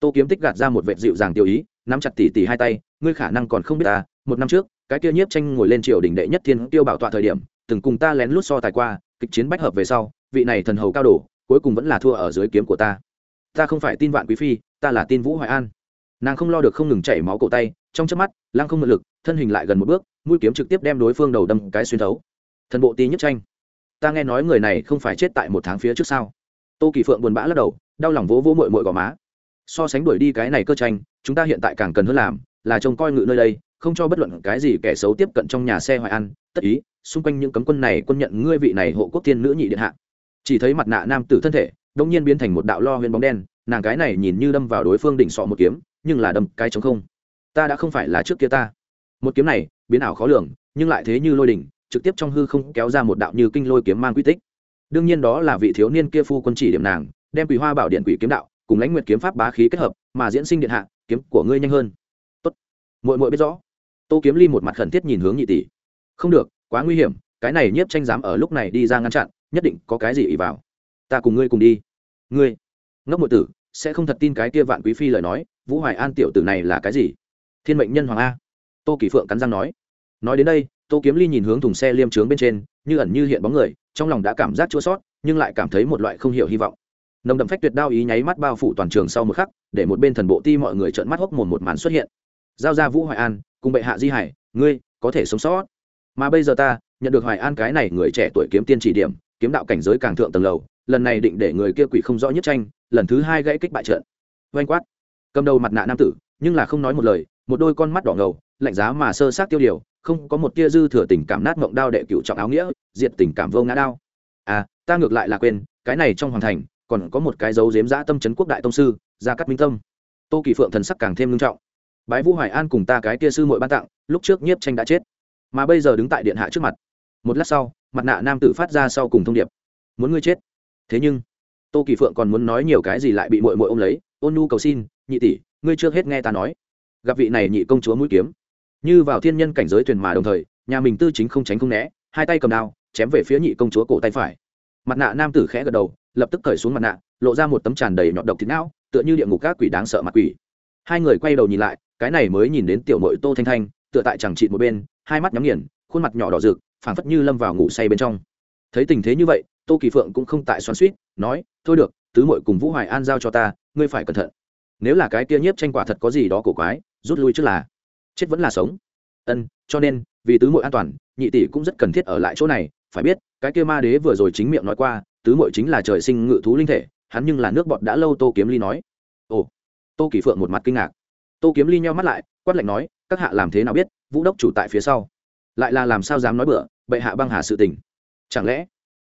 Tô kiếm tích gạt ra một vệ dịu dàng tiêu ý, nắm chặt tỷ tỷ hai tay, ngươi khả năng còn không biết ta, một năm trước, cái kia nhiếp tranh ngồi lên triều đình đệ nhất thiên tiêu bảo tọa thời điểm, từng cùng ta lén lút so tài qua, kịch chiến bách hợp về sau, vị này thần hầu cao đổ cuối cùng vẫn là thua ở dưới kiếm của ta. Ta không phải tin vạn quý phi, ta là tin vũ hoài an. Nàng không lo được không ngừng chảy máu cổ tay, trong chớp mắt, lăng không mượn lực, thân hình lại gần một bước, mũi kiếm trực tiếp đem đối phương đầu đâm cái xuyên thấu. Thần bộ ti nhất tranh ta nghe nói người này không phải chết tại một tháng phía trước sau tô kỳ phượng buồn bã lắc đầu, đau lòng vỗ vỗ mội mội gò má. So sánh đuổi đi cái này cơ tranh, chúng ta hiện tại càng cần hơn làm là trông coi ngự nơi đây, không cho bất luận cái gì kẻ xấu tiếp cận trong nhà xe hoài ăn. Tất ý, xung quanh những cấm quân này quân nhận ngươi vị này hộ quốc tiên nữ nhị điện hạ. Chỉ thấy mặt nạ nam tử thân thể đông nhiên biến thành một đạo lo huyền bóng đen, nàng cái này nhìn như đâm vào đối phương đỉnh sọ một kiếm, nhưng là đâm cái chống không. Ta đã không phải là trước kia ta. Một kiếm này, biến ảo khó lường, nhưng lại thế như lôi đỉnh trực tiếp trong hư không kéo ra một đạo như kinh lôi kiếm mang quy tích. Đương nhiên đó là vị thiếu niên kia phu quân chỉ điểm nàng, đem quỷ hoa bảo điện quỷ kiếm đạo cùng lãnh nguyệt kiếm pháp bá khí kết hợp, mà diễn sinh điện hạ, kiếm của ngươi nhanh hơn. Tốt. Muội muội biết rõ. Tô kiếm ly một mặt khẩn thiết nhìn hướng nhị tỷ. Không được, quá nguy hiểm, cái này nhiếp tranh dám ở lúc này đi ra ngăn chặn, nhất định có cái gì ỉ vào. Ta cùng ngươi cùng đi. Ngươi. Ngốc muội tử, sẽ không thật tin cái kia vạn quý phi lời nói, vũ hoài an tiểu tử này là cái gì? Thiên mệnh nhân hoàng a. Tô kỳ phượng cắn răng nói. Nói đến đây tô kiếm ly nhìn hướng thùng xe liêm trướng bên trên, như ẩn như hiện bóng người, trong lòng đã cảm giác chua sót, nhưng lại cảm thấy một loại không hiểu hy vọng. Nồng đậm phách tuyệt đao ý nháy mắt bao phủ toàn trường sau một khắc, để một bên thần bộ ti mọi người trợn mắt hốc mồm một màn xuất hiện. Giao ra vũ hoài an, cùng bệ hạ di hải, ngươi, có thể sống sót. Mà bây giờ ta, nhận được hoài an cái này người trẻ tuổi kiếm tiên chỉ điểm, kiếm đạo cảnh giới càng thượng tầng lầu, lần này định để người kia quỷ không rõ nhất tranh, lần thứ hai gãy kích bại trận. Oanh quát. Cầm đầu mặt nạ nam tử, nhưng là không nói một lời, một đôi con mắt đỏ ngầu, lạnh giá mà sơ sát tiêu điều không có một tia dư thừa tình cảm nát mộng đao đệ cựu trọng áo nghĩa, diệt tình cảm vô ngã đao. À ta ngược lại là quên, cái này trong hoàng thành, còn có một cái dấu dếm dã tâm trấn quốc đại tông sư, gia cắt minh tâm. Tô kỳ phượng thần sắc càng thêm nghiêm trọng. Bái vũ hoài an cùng ta cái tia sư mội ban tặng, lúc trước nhiếp tranh đã chết. Mà bây giờ đứng tại điện hạ trước mặt. Một lát sau, mặt nạ nam tử phát ra sau cùng thông điệp. Muốn ngươi chết. Thế nhưng, tô kỳ phượng còn muốn nói nhiều cái gì lại bị mội mội ôm lấy. Ôn nu cầu xin, nhị tỷ, ngươi chưa hết nghe ta nói. Gặp vị này nhị công chúa mũi kiếm như vào thiên nhân cảnh giới thuyền mà đồng thời, nhà mình tư chính không tránh không né, hai tay cầm đao, chém về phía nhị công chúa cổ tay phải. Mặt nạ nam tử khẽ gật đầu, lập tức cởi xuống mặt nạ, lộ ra một tấm tràn đầy nhọn độc thịt não, tựa như địa ngục các quỷ đáng sợ mặt quỷ. Hai người quay đầu nhìn lại, cái này mới nhìn đến tiểu mội tô thanh thanh, tựa tại chẳng trị một bên, hai mắt nhắm nghiền, khuôn mặt nhỏ đỏ rực, phảng phất như lâm vào ngủ say bên trong. Thấy tình thế như vậy, tô kỳ phượng cũng không tại xoắn suýt nói, thôi được, tứ mội cùng vũ hoài an giao cho ta, ngươi phải cẩn thận. Nếu là cái kia nhiếp tranh quả thật có gì đó cổ quái, rút lui trước là chết vẫn là sống. Ân, cho nên, vì tứ mội an toàn, nhị tỷ cũng rất cần thiết ở lại chỗ này, phải biết, cái kia ma đế vừa rồi chính miệng nói qua, tứ mội chính là trời sinh ngự thú linh thể, hắn nhưng là nước bọt đã lâu tô kiếm ly nói. Ồ, tô kỳ phượng một mặt kinh ngạc. Tô kiếm ly nheo mắt lại, quát lạnh nói, các hạ làm thế nào biết, vũ đốc chủ tại phía sau. Lại là làm sao dám nói bựa bệ hạ băng hà sự tình. Chẳng lẽ,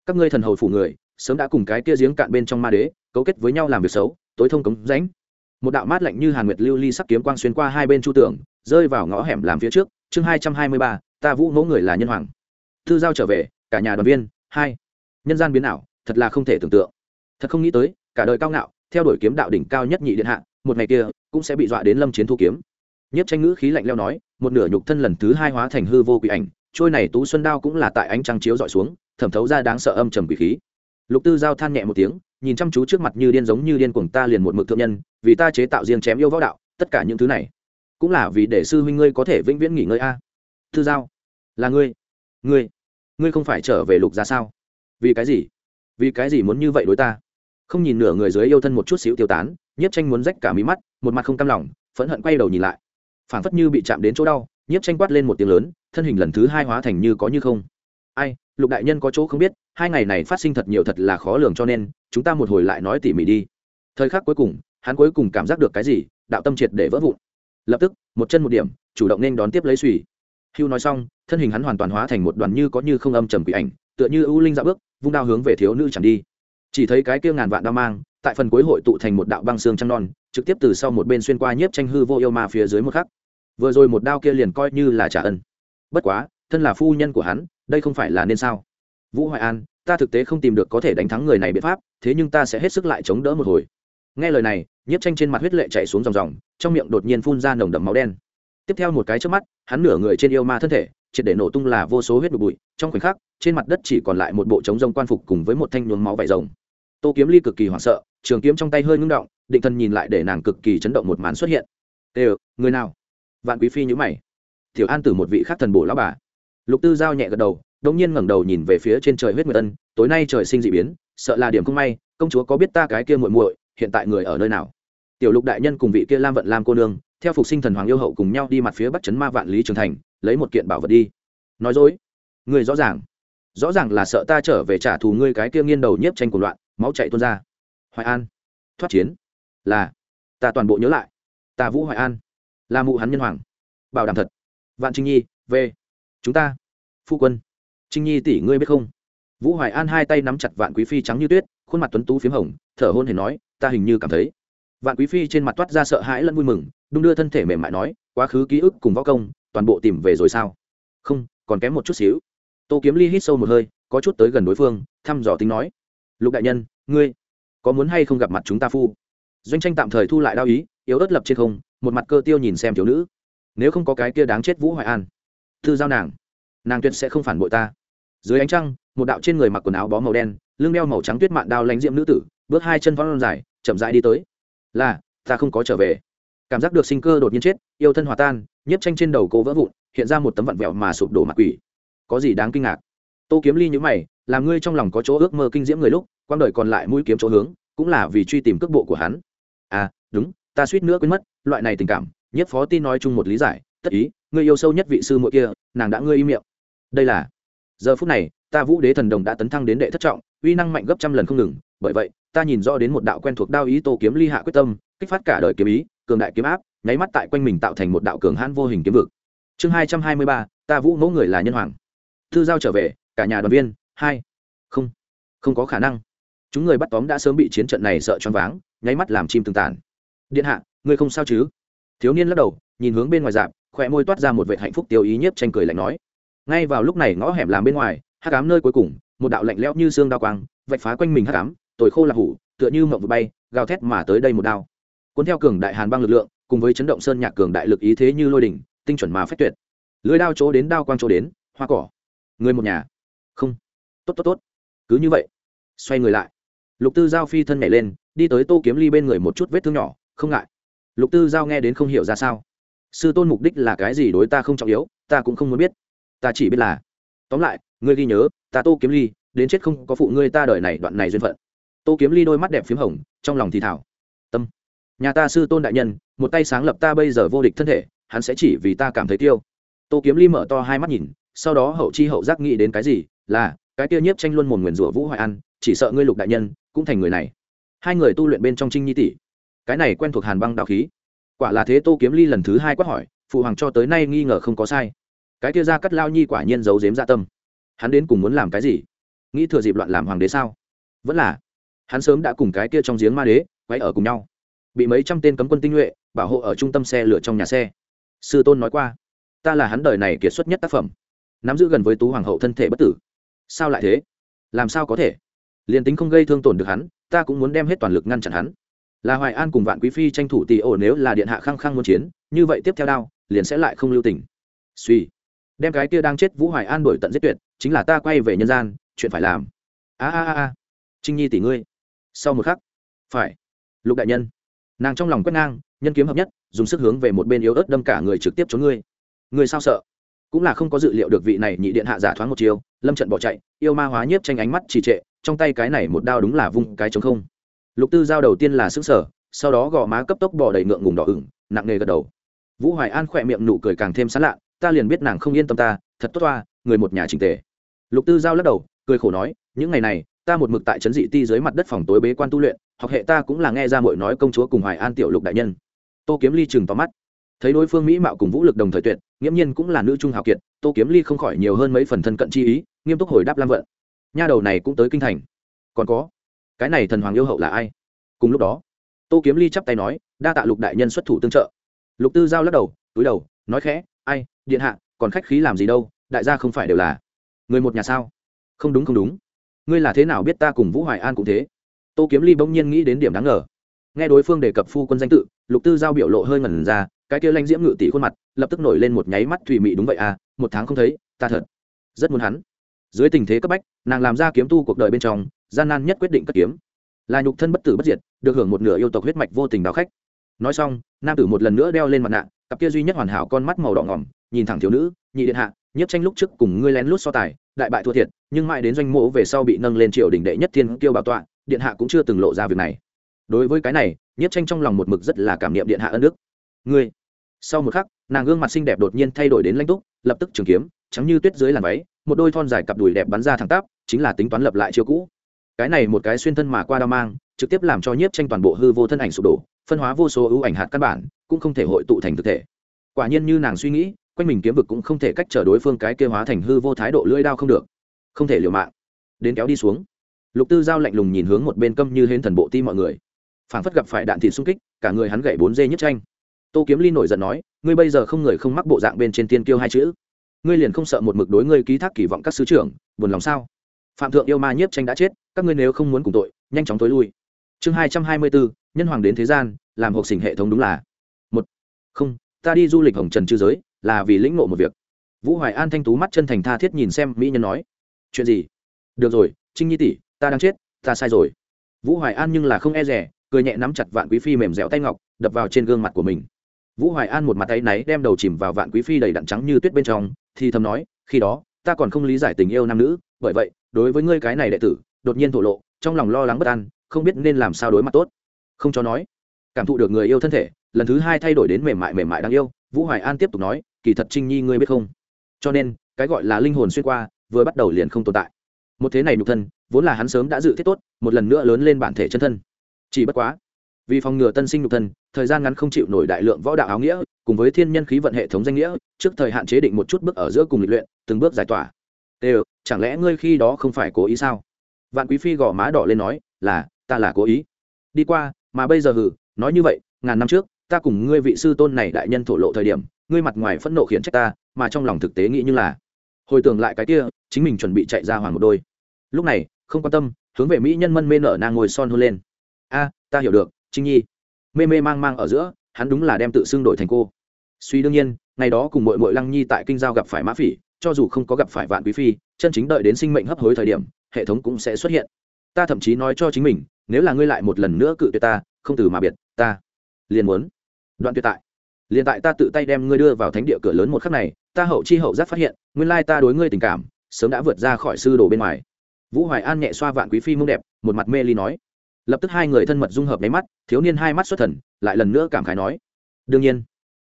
các ngươi thần hầu phủ người, sớm đã cùng cái kia giếng cạn bên trong ma đế, cấu kết với nhau làm việc xấu, tối thông cống rãnh. Một đạo mát lạnh như hàn nguyệt lưu ly sắc kiếm quang xuyên qua hai bên chu tường rơi vào ngõ hẻm làm phía trước, chương hai trăm hai mươi ba, ta vũ mẫu người là nhân hoàng. Thư giao trở về, cả nhà đoàn viên, hai. Nhân gian biến ảo, thật là không thể tưởng tượng. Thật không nghĩ tới, cả đời cao ngạo, theo đuổi kiếm đạo đỉnh cao nhất nhị điện hạ, một ngày kia, cũng sẽ bị dọa đến lâm chiến thu kiếm. Nhất tranh ngữ khí lạnh leo nói, một nửa nhục thân lần thứ hai hóa thành hư vô quỷ ảnh, trôi này tú xuân đao cũng là tại ánh trăng chiếu dọi xuống, thẩm thấu ra đáng sợ âm trầm quỷ khí. Lục tư giao than nhẹ một tiếng, nhìn chăm chú trước mặt như điên giống như điên cuồng ta liền một mực thượng nhân, vì ta chế tạo riêng chém yêu võ đạo, tất cả những thứ này cũng là vì để sư huynh ngươi có thể vĩnh viễn nghỉ ngơi a. Thư giao, là ngươi ngươi ngươi không phải trở về lục ra sao? Vì cái gì? Vì cái gì muốn như vậy đối ta? Không nhìn nửa người dưới yêu thân một chút xíu tiêu tán, nhiếp tranh muốn rách cả mí mắt, một mặt không cam lòng, phẫn hận quay đầu nhìn lại. Phảng phất như bị chạm đến chỗ đau, nhiếp tranh quát lên một tiếng lớn, thân hình lần thứ hai hóa thành như có như không. Ai, lục đại nhân có chỗ không biết, hai ngày này phát sinh thật nhiều thật là khó lường cho nên, chúng ta một hồi lại nói tỉ mỉ đi. Thời khắc cuối cùng, hắn cuối cùng cảm giác được cái gì, đạo tâm triệt để vỡ vụn lập tức, một chân một điểm, chủ động nên đón tiếp lấy suy. Hưu nói xong, thân hình hắn hoàn toàn hóa thành một đoàn như có như không âm trầm quỷ ảnh, tựa như ưu linh dạo bước, vung đao hướng về thiếu nữ chẳng đi. Chỉ thấy cái kia ngàn vạn đao mang, tại phần cuối hội tụ thành một đạo băng xương trăng non, trực tiếp từ sau một bên xuyên qua nhiếp tranh hư vô yêu ma phía dưới một khắc. Vừa rồi một đao kia liền coi như là trả ân. Bất quá, thân là phu nhân của hắn, đây không phải là nên sao? Vũ hoài an, ta thực tế không tìm được có thể đánh thắng người này biện pháp, thế nhưng ta sẽ hết sức lại chống đỡ một hồi nghe lời này, nhiếp tranh trên mặt huyết lệ chạy xuống dòng dòng trong miệng đột nhiên phun ra nồng đậm máu đen. Tiếp theo một cái trước mắt, hắn nửa người trên yêu ma thân thể, triệt để nổ tung là vô số huyết bụi bụi, trong khoảnh khắc, trên mặt đất chỉ còn lại một bộ trống rông quan phục cùng với một thanh nhuốm máu vải rồng. Tô kiếm ly cực kỳ hoảng sợ, trường kiếm trong tay hơi ngưng động, định thần nhìn lại để nàng cực kỳ chấn động một màn xuất hiện. Ê người nào? Vạn quý phi nhữ mày. Tiểu an tử một vị khác thần bổ lão bà. Lục tư giao nhẹ gật đầu đông nhiên ngẩng đầu nhìn về phía trên trời huyết nguyệt ân, tối nay trời sinh dị biến, sợ là điểm không may, công chúa có biết ta cái kia muội muội hiện tại người ở nơi nào? Tiểu lục đại nhân cùng vị kia lam vận lam cô nương, theo phục sinh thần hoàng yêu hậu cùng nhau đi mặt phía bắc trấn ma vạn lý trường thành, lấy một kiện bảo vật đi. Nói dối. Người rõ ràng. Rõ ràng là sợ ta trở về trả thù ngươi cái kia nghiên đầu nhiếp tranh cuộc loạn, máu chạy tuôn ra. Hoài an. Thoát chiến. Là. Ta toàn bộ nhớ lại. Ta vũ hoài an. Là mụ hắn nhân hoàng. Bảo đảm thật. Vạn trinh nhi về chúng ta. Phu quân. Trinh nhi tỷ ngươi biết không? Vũ hoài an hai tay nắm chặt vạn quý phi trắng như tuyết, khuôn mặt tuấn tú p h í m hồng, thở hôn hề nói ta hình như cảm thấy. Vạn quý phi trên mặt toát ra sợ hãi lẫn vui mừng, đung đưa thân thể mềm mại nói, quá khứ ký ức cùng võ công, toàn bộ tìm về rồi sao? Không, còn kém một chút xíu. Tô kiếm ly hít sâu một hơi, có chút tới gần đối phương, thăm dò tính nói. Lục đại nhân, ngươi, có muốn hay không gặp mặt chúng ta phu? Doanh tranh tạm thời thu lại đao ý, yếu ớt lập trên không, một mặt cơ tiêu nhìn xem thiếu nữ. Nếu không có cái kia đáng chết vũ hoài an, thư giao nàng. Nàng tuyệt sẽ không phản bội ta. Dưới ánh trăng, một đạo trên người mặc quần áo bó màu đen, lưng đeo màu trắng tuyết mạn đao lãnh diệm nữ tử bước hai chân võ dài, chậm rãi đi tới. Là, ta không có trở về. Cảm giác được sinh cơ đột nhiên chết, yêu thân hòa tan, nhiếp tranh trên đầu cô vỡ vụn, hiện ra một tấm vặn vẹo mà sụp đổ mặt quỷ. Có gì đáng kinh ngạc? Tô kiếm ly nhữ mày, làm ngươi trong lòng có chỗ ước mơ kinh diễm người lúc, quang đời còn lại mũi kiếm chỗ hướng, cũng là vì truy tìm cước bộ của hắn. À đúng, ta suýt nữa quên mất, loại này tình cảm nhất phó tin nói chung một lý giải, tất ý, ngươi yêu sâu nhất vị sư muội kia, nàng đã ngươi im miệng. Đây là, giờ phút này, ta vũ đế thần đồng đã tấn thăng đến đệ thất trọng, uy năng mạnh gấp trăm lần không ngừng bởi vậy, ta nhìn rõ đến một đạo quen thuộc đao ý tô kiếm ly hạ quyết tâm, kích phát cả đời kiếm ý, cường đại kiếm áp, nháy mắt tại quanh mình tạo thành một đạo cường hãn vô hình kiếm vực. Chương hai trăm hai mươi ba, ta vũ mẫu người là nhân hoàng. Thư giao trở về, cả nhà đoàn viên, hai. Không không có khả năng. Chúng người bắt tóm đã sớm bị chiến trận này sợ choáng váng, nháy mắt làm chim tương tàn. Điện hạ, ngươi không sao chứ? Thiếu niên lắc đầu, nhìn hướng bên ngoài dạp, khỏe môi toát ra một vệ hạnh phúc tiêu ý nhiếp tranh cười lạnh nói. Ngay vào lúc này ngõ hẻm làm bên ngoài hát cám nơi cuối cùng, một đạo lạnh lẽo như xương đao quang, vạch phá quanh mình hát cám tồi khô là hủ, tựa như mộng vừa bay, gào thét mà tới đây một đao. Cuốn theo cường đại hàn băng lực lượng, cùng với chấn động sơn nhạc cường đại lực ý thế như lôi đỉnh, tinh chuẩn mà phách tuyệt. Lưới đao chỗ đến đao quang chỗ đến, hoa cỏ. Người một nhà. Không. Tốt tốt tốt. Cứ như vậy. Xoay người lại. Lục tư giao phi thân nhảy lên, đi tới tô kiếm ly bên người một chút vết thương nhỏ, không ngại. Lục tư giao nghe đến không hiểu ra sao. Sư tôn mục đích là cái gì đối ta không trọng yếu, ta cũng không muốn biết. Ta chỉ biết là, tóm lại, ngươi ghi nhớ, ta tô kiếm ly, đến chết không có phụ ngươi ta đời này đoạn này duyên phận tô kiếm ly đôi mắt đẹp p h í m hồng, trong lòng thì thảo. Tâm. Nhà ta sư tôn đại nhân, một tay sáng lập ta bây giờ vô địch thân thể, hắn sẽ chỉ vì ta cảm thấy tiêu. Tô kiếm ly mở to hai mắt nhìn, sau đó hậu chi hậu giác nghĩ đến cái gì, là, cái kia nhiếp tranh luôn một nguyền rủa vũ hoài an, chỉ sợ ngươi lục đại nhân, cũng thành người này. Hai người tu luyện bên trong trinh nhi tỷ. Cái này quen thuộc hàn băng đạo khí. Quả là thế tô kiếm ly lần thứ hai quát hỏi, phụ hoàng cho tới nay nghi ngờ không có sai. Cái kia ra cắt lao nhi quả nhiên giấu giếm dạ tâm. Hắn đến cùng muốn làm cái gì? Nghĩ thừa dịp loạn làm hoàng đế sao? Vẫn là hắn sớm đã cùng cái kia trong giếng ma đế quay ở cùng nhau. Bị mấy trăm tên cấm quân tinh nhuệ bảo hộ ở trung tâm xe lửa trong nhà xe. Sư tôn nói qua, ta là hắn đời này kiệt xuất nhất tác phẩm, nắm giữ gần với tú hoàng hậu thân thể bất tử. Sao lại thế? Làm sao có thể? Liền tính không gây thương tổn được hắn, ta cũng muốn đem hết toàn lực ngăn chặn hắn. Là hoài an cùng vạn quý phi tranh thủ tỷ ổ nếu là điện hạ khăng khăng muốn chiến, như vậy tiếp theo đao, liền sẽ lại không lưu tình. Suy. Đem cái kia đang chết vũ hoài an đổi tận giết tuyệt, chính là ta quay về nhân gian, chuyện phải làm. A a a a. Trinh nhi tỷ ngươi sau một khắc, phải, lục đại nhân. Nàng trong lòng quét ngang, nhân kiếm hợp nhất, dùng sức hướng về một bên yếu ớt đâm cả người trực tiếp trốn ngươi. Ngươi sao sợ? Cũng là không có dự liệu được vị này nhị điện hạ giả thoáng một chiều lâm trận bỏ chạy, yêu ma hóa nhiếp tranh ánh mắt trì trệ, trong tay cái này một đao đúng là vung cái chống không. Lục tư giao đầu tiên là xứng sở sau đó gò má cấp tốc bỏ đầy ngượng ngùng đỏ ửng, nặng nề gật đầu. Vũ hoài an khỏe miệng nụ cười càng thêm sán lạ, ta liền biết nàng không yên tâm ta, thật tốt toa người một nhà trình tề. Lục tư giao lắc đầu, cười khổ nói, những ngày này ta một mực tại trấn dị ti dưới mặt đất phòng tối bế quan tu luyện, học hệ ta cũng là nghe ra mội nói công chúa cùng hoài an tiểu lục đại nhân. Tô kiếm ly chừng tóm mắt. Thấy đối phương mỹ mạo cùng vũ lực đồng thời tuyệt, nghiễm nhiên cũng là nữ trung hào kiệt, tô kiếm ly không khỏi nhiều hơn mấy phần thân cận chi ý, nghiêm túc hồi đáp lam vận. Nha đầu này cũng tới kinh thành. Còn có, cái này thần hoàng yêu hậu là ai? Cùng lúc đó, tô kiếm ly chắp tay nói, đa tạ lục đại nhân xuất thủ tương trợ. Lục tư giao lắc đầu, túi đầu, nói khẽ, ai, điện hạ, còn khách khí làm gì đâu, đại gia không phải đều là người một nhà sao? Không đúng không đúng ngươi là thế nào biết ta cùng vũ hoài an cũng thế? Tô kiếm ly bỗng nhiên nghĩ đến điểm đáng ngờ. Nghe đối phương đề cập phu quân danh tự, lục tư giao biểu lộ hơi ngẩn ra, cái kia lanh diễm ngự tỷ khuôn mặt, lập tức nổi lên một nháy mắt thùy mị đúng vậy à một tháng không thấy, ta thật rất muốn hắn. Dưới tình thế cấp bách, nàng làm ra kiếm tu cuộc đời bên trong, gian nan nhất quyết định cất kiếm. Là nhục thân bất tử bất diệt, được hưởng một nửa yêu tộc huyết mạch vô tình đào khách. Nói xong, nam tử một lần nữa đeo lên mặt nạ, cặp kia duy nhất hoàn hảo con mắt màu đỏ ngỏm, nhìn thẳng thiếu nữ, nhị điện hạ nhất tranh lúc trước cùng ngươi lén lút so tài đại bại thua thiệt, nhưng mãi đến doanh mộ về sau bị nâng lên triều đình đệ nhất thiên kiêu bảo tọa, điện hạ cũng chưa từng lộ ra việc này. Đối với cái này nhất tranh trong lòng một mực rất là cảm niệm điện hạ ân đức. Ngươi, sau một khắc, nàng gương mặt xinh đẹp đột nhiên thay đổi đến lãnh túc, lập tức trường kiếm, trắng như tuyết dưới làn váy, một đôi thon dài cặp đùi đẹp bắn ra thẳng tắp, chính là tính toán lập lại chiêu cũ. Cái này một cái xuyên thân mà qua đao mang, trực tiếp làm cho nhiếp tranh toàn bộ hư vô thân ảnh sụp đổ, phân hóa vô số ưu ảnh hạt căn bản, cũng không thể hội tụ thành thực thể. Quả nhiên như nàng suy nghĩ quanh mình kiếm vực cũng không thể cách trở đối phương cái kia hóa thành hư vô thái độ lưỡi đao không được. Không thể liều mạng. Đến kéo đi xuống. Lục tư giao lạnh lùng nhìn hướng một bên câm như hến thần bộ ti mọi người. Phảng phất gặp phải đạn thịt xung kích, cả người hắn gậy bốn dê nhất tranh. Tô kiếm ly nổi giận nói, ngươi bây giờ không người không mắc bộ dạng bên trên tiên kiêu hai chữ. Ngươi liền không sợ một mực đối ngươi ký thác kỳ vọng các sứ trưởng, buồn lòng sao? Phạm thượng yêu ma nhiếp tranh đã chết, các ngươi nếu không muốn cùng tội, nhanh chóng tối lui. Chương hai trăm hai mươi bốn, nhân hoàng đến thế gian, làm hộp xỉnh hệ thống đúng là. Một, không, ta đi du lịch hồng trần chư giới là vì lĩnh ngộ một việc. Vũ hoài an thanh tú mắt chân thành tha thiết nhìn xem mỹ nhân nói, chuyện gì? Được rồi, trinh nhi tỷ, ta đang chết, ta sai rồi. Vũ hoài an nhưng là không e rẻ cười nhẹ nắm chặt vạn quý phi mềm dẻo tay ngọc, đập vào trên gương mặt của mình. Vũ hoài an một mặt tay náy đem đầu chìm vào vạn quý phi đầy đặn trắng như tuyết bên trong, thì thầm nói, khi đó, ta còn không lý giải tình yêu nam nữ, bởi vậy, đối với ngươi cái này đệ tử, đột nhiên thổ lộ, trong lòng lo lắng bất an, không biết nên làm sao đối mặt tốt. Không cho nói, cảm thụ được người yêu thân thể, lần thứ hai thay đổi đến mềm mại mềm mại đáng yêu, vũ hoài an tiếp tục nói kỳ thật trinh nhi ngươi biết không? Cho nên, cái gọi là linh hồn xuyên qua, vừa bắt đầu liền không tồn tại. Một thế này nhục thân, vốn là hắn sớm đã dự thiết tốt, một lần nữa lớn lên bản thể chân thân. Chỉ bất quá, vì phòng ngừa tân sinh nhục thân, thời gian ngắn không chịu nổi đại lượng võ đạo áo nghĩa, cùng với thiên nhân khí vận hệ thống danh nghĩa, trước thời hạn chế định một chút bước ở giữa cùng lịch luyện, từng bước giải tỏa. Đều, chẳng lẽ ngươi khi đó không phải cố ý sao? Vạn quý phi gõ má đỏ lên nói, là, ta là cố ý. Đi qua, mà bây giờ hử nói như vậy, ngàn năm trước, ta cùng ngươi vị sư tôn này đại nhân thổ lộ thời điểm ngươi mặt ngoài phẫn nộ khiển trách ta, mà trong lòng thực tế nghĩ như là, hồi tưởng lại cái kia, chính mình chuẩn bị chạy ra hoàng một đôi. Lúc này, không quan tâm, hướng về mỹ nhân mân mê nở nàng ngồi son hôn lên. A, ta hiểu được, trinh nhi. Mê mê mang mang ở giữa, hắn đúng là đem tự xưng đổi thành cô. Suy đương nhiên, ngày đó cùng mội mội lăng nhi tại kinh giao gặp phải mã phỉ, cho dù không có gặp phải vạn quý phi, chân chính đợi đến sinh mệnh hấp hối thời điểm, hệ thống cũng sẽ xuất hiện. Ta thậm chí nói cho chính mình, nếu là ngươi lại một lần nữa cự tuyệt ta, không từ mà biệt, ta liền muốn đoạn tuyệt tại liền tại ta tự tay đem ngươi đưa vào thánh địa cửa lớn một khắc này, ta hậu chi hậu giác phát hiện, nguyên lai ta đối ngươi tình cảm, sớm đã vượt ra khỏi sư đồ bên ngoài. Vũ hoài an nhẹ xoa vạn quý phi mông đẹp, một mặt mê ly nói. Lập tức hai người thân mật dung hợp nháy mắt, thiếu niên hai mắt xuất thần, lại lần nữa cảm khái nói. Đương nhiên,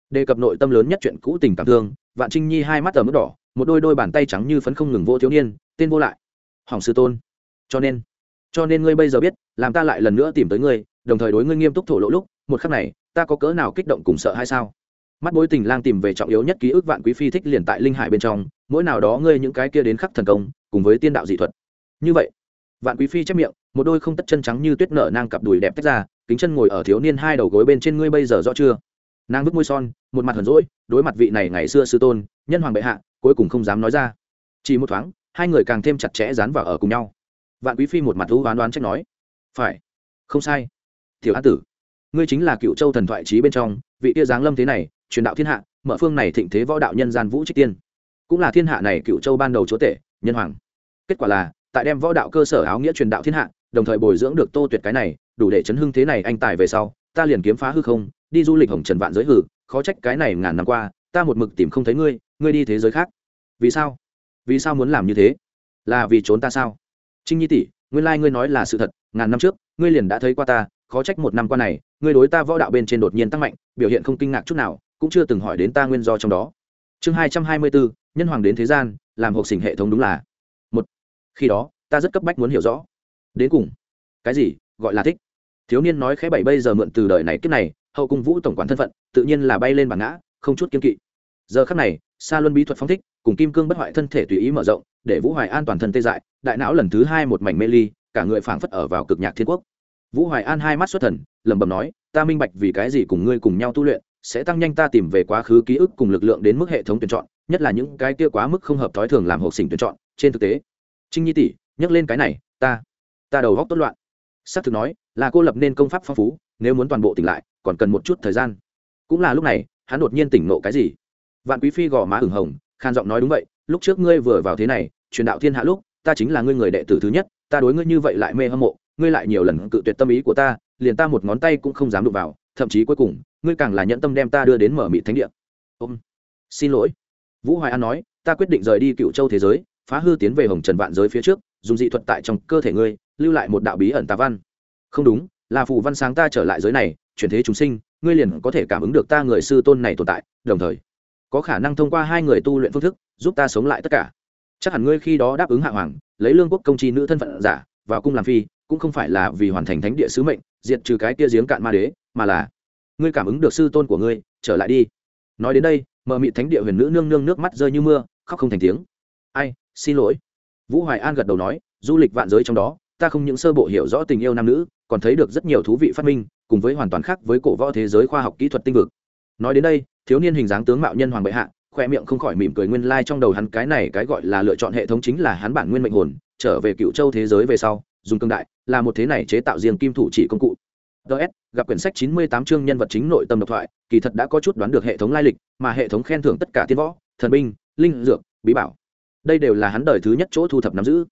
đề cập nội tâm lớn nhất chuyện cũ tình cảm thương, vạn trinh nhi hai mắt ở mức đỏ, một đôi đôi bàn tay trắng như phấn không ngừng vô thiếu niên, tên vô lại. Hỏng sư tôn. Cho nên cho nên ngươi bây giờ biết, làm ta lại lần nữa tìm tới ngươi, đồng thời đối ngươi nghiêm túc thổ lỗ lúc, một khắc này ta có cỡ nào kích động cùng sợ hay sao? Mắt bối tình lang tìm về trọng yếu nhất ký ức vạn quý phi thích liền tại linh hải bên trong, mỗi nào đó ngươi những cái kia đến khắc thần công, cùng với tiên đạo dị thuật. Như vậy, vạn quý phi chép miệng, một đôi không tất chân trắng như tuyết nở nang cặp đùi đẹp tách ra, kính chân ngồi ở thiếu niên hai đầu gối bên trên ngươi bây giờ rõ chưa? Nàng vứt môi son, một mặt hờn rỗi đối mặt vị này ngày xưa sư tôn, nhân hoàng bệ hạ, cuối cùng không dám nói ra. Chỉ một thoáng, hai người càng thêm chặt chẽ dán vào ở cùng nhau. Vạn quý phi một mặt thú oán đoán trách nói, phải, không sai. Tiểu an tử ngươi chính là cựu châu thần thoại trí bên trong, vị tia giáng lâm thế này, truyền đạo thiên hạ, mở phương này thịnh thế võ đạo nhân gian vũ trích tiên. Cũng là thiên hạ này cựu châu ban đầu chúa tể, nhân hoàng. Kết quả là, tại đem võ đạo cơ sở áo nghĩa truyền đạo thiên hạ, đồng thời bồi dưỡng được tô tuyệt cái này, đủ để chấn hưng thế này anh tài về sau, ta liền kiếm phá hư không, đi du lịch hồng trần vạn giới hử, khó trách cái này ngàn năm qua, ta một mực tìm không thấy ngươi ngươi đi thế giới khác. Vì sao? Vì sao muốn làm như thế? Là vì trốn ta sao? Trinh nhi tỷ, nguyên lai ngươi nói là sự thật, ngàn năm trước, ngươi liền đã thấy qua ta, khó trách một năm qua này ngươi đối ta võ đạo bên trên đột nhiên tăng mạnh, biểu hiện không kinh ngạc chút nào, cũng chưa từng hỏi đến ta nguyên do trong đó. Chương hai trăm hai mươi bốn, nhân hoàng đến thế gian, làm hộp xỉnh hệ thống đúng là một. Khi đó, ta rất cấp bách muốn hiểu rõ. Đến cùng, cái gì gọi là thích? Thiếu niên nói khẽ bảy bây giờ mượn từ đời này kiếp này, hậu cung vũ tổng quản thân phận, tự nhiên là bay lên bản ngã, không chút kiên kỵ. Giờ khắc này xa luân bí thuật phong thích, cùng kim cương bất hoại thân thể tùy ý mở rộng, để vũ hoài an toàn thân tê dại, đại não lần thứ hai một mảnh mê ly, cả người phảng phất ở vào cực nhạc thiên quốc vũ hoài an hai mắt xuất thần, lẩm bẩm nói, ta minh bạch vì cái gì cùng ngươi cùng nhau tu luyện, sẽ tăng nhanh ta tìm về quá khứ ký ức cùng lực lượng đến mức hệ thống tuyển chọn, nhất là những cái kia quá mức không hợp thói thường làm hộp xỉnh tuyển chọn, trên thực tế. Trinh nhi tỷ, nhắc lên cái này, ta ta đầu góc tốt loạn. Xác thực nói, là cô lập nên công pháp phong phú, nếu muốn toàn bộ tỉnh lại, còn cần một chút thời gian. Cũng là lúc này, hắn đột nhiên tỉnh nộ cái gì? Vạn quý phi gò má ửng hồng, khan giọng nói, đúng vậy, lúc trước ngươi vừa vào thế này, truyền đạo thiên hạ lúc, ta chính là ngươi người đệ tử thứ nhất, ta đối ngươi như vậy lại mê hâm mộ ngươi lại nhiều lần cự tuyệt tâm ý của ta, liền ta một ngón tay cũng không dám đụng vào, thậm chí cuối cùng, ngươi càng là nhẫn tâm đem ta đưa đến mở mị thánh địa. Ôm. Xin lỗi. Vũ hoài an nói, ta quyết định rời đi cựu châu thế giới, phá hư tiến về hồng trần vạn giới phía trước, dùng dị thuật tại trong cơ thể ngươi, lưu lại một đạo bí ẩn tà văn. Không đúng, là phù văn sáng ta trở lại giới này, chuyển thế chúng sinh, ngươi liền có thể cảm ứng được ta người sư tôn này tồn tại, đồng thời, có khả năng thông qua hai người tu luyện phương thức, giúp ta sống lại tất cả. Chắc hẳn ngươi khi đó đáp ứng hạ hoàng, lấy lương quốc công chi nữ thân phận giả, vào cung làm phi cũng không phải là vì hoàn thành thánh địa sứ mệnh, diệt trừ cái kia giếng cạn ma đế, mà là, ngươi cảm ứng được sư tôn của ngươi, trở lại đi. Nói đến đây, mờ mị thánh địa huyền nữ nương nương nước mắt rơi như mưa, khóc không thành tiếng. Ai, xin lỗi. Vũ hoài an gật đầu nói, du lịch vạn giới trong đó, ta không những sơ bộ hiểu rõ tình yêu nam nữ, còn thấy được rất nhiều thú vị phát minh, cùng với hoàn toàn khác với cổ võ thế giới khoa học kỹ thuật tinh vực. Nói đến đây, thiếu niên hình dáng tướng mạo nhân hoàng bệ hạ, khoe miệng không khỏi mỉm cười nguyên lai、like、trong đầu hắn cái này cái gọi là lựa chọn hệ thống chính là hắn bản nguyên mệnh hồn, trở về cựu châu thế giới về sau dùng cương đại, là một thế này chế tạo riêng kim thủ chỉ công cụ. Ts gặp quyển sách chín mươi tám chương nhân vật chính nội tâm độc thoại, kỳ thật đã có chút đoán được hệ thống lai lịch, mà hệ thống khen thưởng tất cả tiên võ, thần binh, linh dược, bí bảo. Đây đều là hắn đời thứ nhất chỗ thu thập nắm giữ.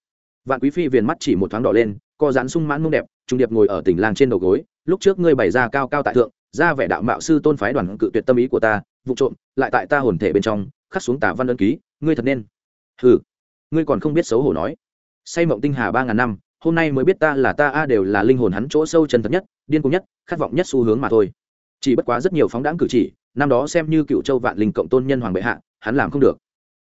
Vạn quý phi viền mắt chỉ một thoáng đỏ lên, co rán sung mãn mông đẹp, trung điệp ngồi ở tỉnh làng trên đầu gối, lúc trước ngươi bày ra cao cao tại thượng, ra vẻ đạo mạo sư tôn phái đoàn cự tuyệt tâm ý của ta, vụ trộm, lại tại ta hồn thể bên trong, khắc xuống tả văn ân ký, ngươi thật nên. Hừ, ngươi còn không biết xấu hổ nói. Say mộng tinh hà ba ngàn năm hôm nay mới biết ta là ta, a, đều là linh hồn hắn chỗ sâu chân thật nhất, điên cuồng nhất, khát vọng nhất xu hướng mà thôi. Chỉ bất quá rất nhiều phóng đãng cử chỉ, năm đó xem như cựu châu vạn linh cộng tôn nhân hoàng bệ hạ, hắn làm không được.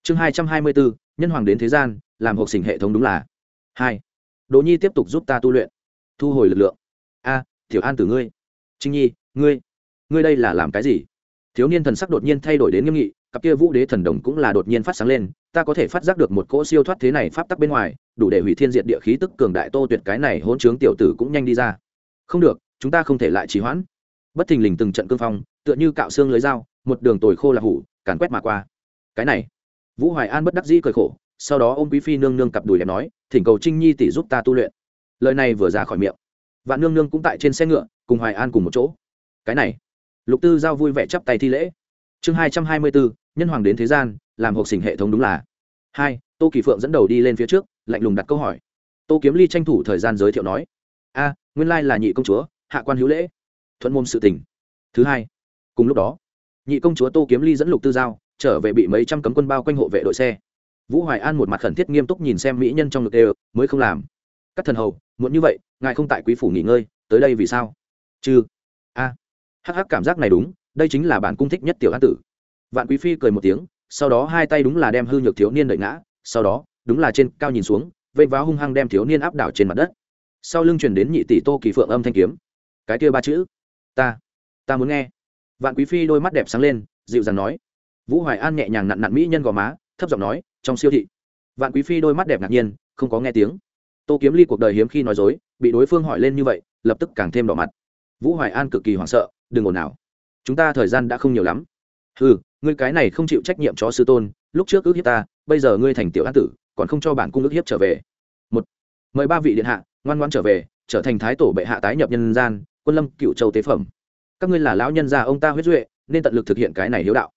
Chương hai trăm hai mươi bốn, nhân hoàng đến thế gian, làm hộp xình hệ thống đúng là. Hai, đỗ nhi tiếp tục giúp ta tu luyện. Thu hồi lực lượng. A, tiểu an tử ngươi. Trinh nhi, ngươi ngươi đây là làm cái gì? Thiếu niên thần sắc đột nhiên thay đổi đến nghiêm nghị, cặp kia vũ đế thần đồng cũng là đột nhiên phát sáng lên ta có thể phát giác được một cỗ siêu thoát thế này pháp tắc bên ngoài, đủ để hủy thiên diệt địa khí tức cường đại tô tuyệt cái này hỗn trướng tiểu tử cũng nhanh đi ra. Không được, chúng ta không thể lại trì hoãn. Bất thình lình từng trận cương phong, tựa như cạo xương lưới dao, một đường tồi khô là hủ, càn quét mà qua. Cái này, vũ hoài an bất đắc dĩ cười khổ, sau đó ô m quý phi nương nương cặp đùi đẹp nói, thỉnh cầu trinh nhi tỷ giúp ta tu luyện. Lời này vừa ra khỏi miệng, vạn nương nương cũng tại trên xe ngựa, cùng hoài an cùng một chỗ. Cái này, lục tư giao vui vẻ chắp tay thi lễ. Chương hai trăm hai mươi bốn nhân hoàng đến thế gian làm hộp xình hệ thống đúng là. Hai, tô kỳ phượng dẫn đầu đi lên phía trước, lạnh lùng đặt câu hỏi. Tô kiếm ly tranh thủ thời gian giới thiệu nói. A, nguyên lai là nhị công chúa, hạ quan hữu lễ. Thuận môn sự tình. Thứ hai, cùng lúc đó, nhị công chúa tô kiếm ly dẫn lục tư giao trở về bị mấy trăm cấm quân bao quanh hộ vệ đội xe. Vũ hoài an một mặt khẩn thiết nghiêm túc nhìn xem mỹ nhân trong ngực đều, mới không làm. Các thần hầu muốn như vậy, ngài không tại quý phủ nghỉ ngơi, tới đây vì sao? Chứ a. Hắc hắc cảm giác này đúng, đây chính là bản cung thích nhất tiểu an tử. Vạn quý phi cười một tiếng sau đó hai tay đúng là đem hư nhược thiếu niên đợi ngã, sau đó, đúng là trên cao nhìn xuống vây váo hung hăng đem thiếu niên áp đảo trên mặt đất. Sau lưng truyền đến nhị tỷ tô kỳ phượng âm thanh kiếm. Cái kia ba chữ, ta ta muốn nghe. Vạn quý phi đôi mắt đẹp sáng lên, dịu dàng nói. Vũ hoài an nhẹ nhàng nặn nặn mỹ nhân gò má, thấp giọng nói, trong siêu thị. Vạn quý phi đôi mắt đẹp ngạc nhiên, không có nghe tiếng. Tô kiếm ly cuộc đời hiếm khi nói dối, bị đối phương hỏi lên như vậy, lập tức càng thêm đỏ mặt. Vũ hoài an cực kỳ hoảng sợ, đừng ồn nào chúng ta thời gian đã không nhiều lắm. Ừ ngươi cái này không chịu trách nhiệm cho sư tôn, lúc trước ước hiếp ta, bây giờ ngươi thành tiểu an tử, còn không cho bản cung ước hiếp trở về. Một, mời ba vị điện hạ, ngoan ngoan trở về, trở thành thái tổ bệ hạ tái nhập nhân gian, quân lâm cựu châu tế phẩm. Các ngươi là lão nhân gia ông ta huyết duệ, nên tận lực thực hiện cái này hiếu đạo.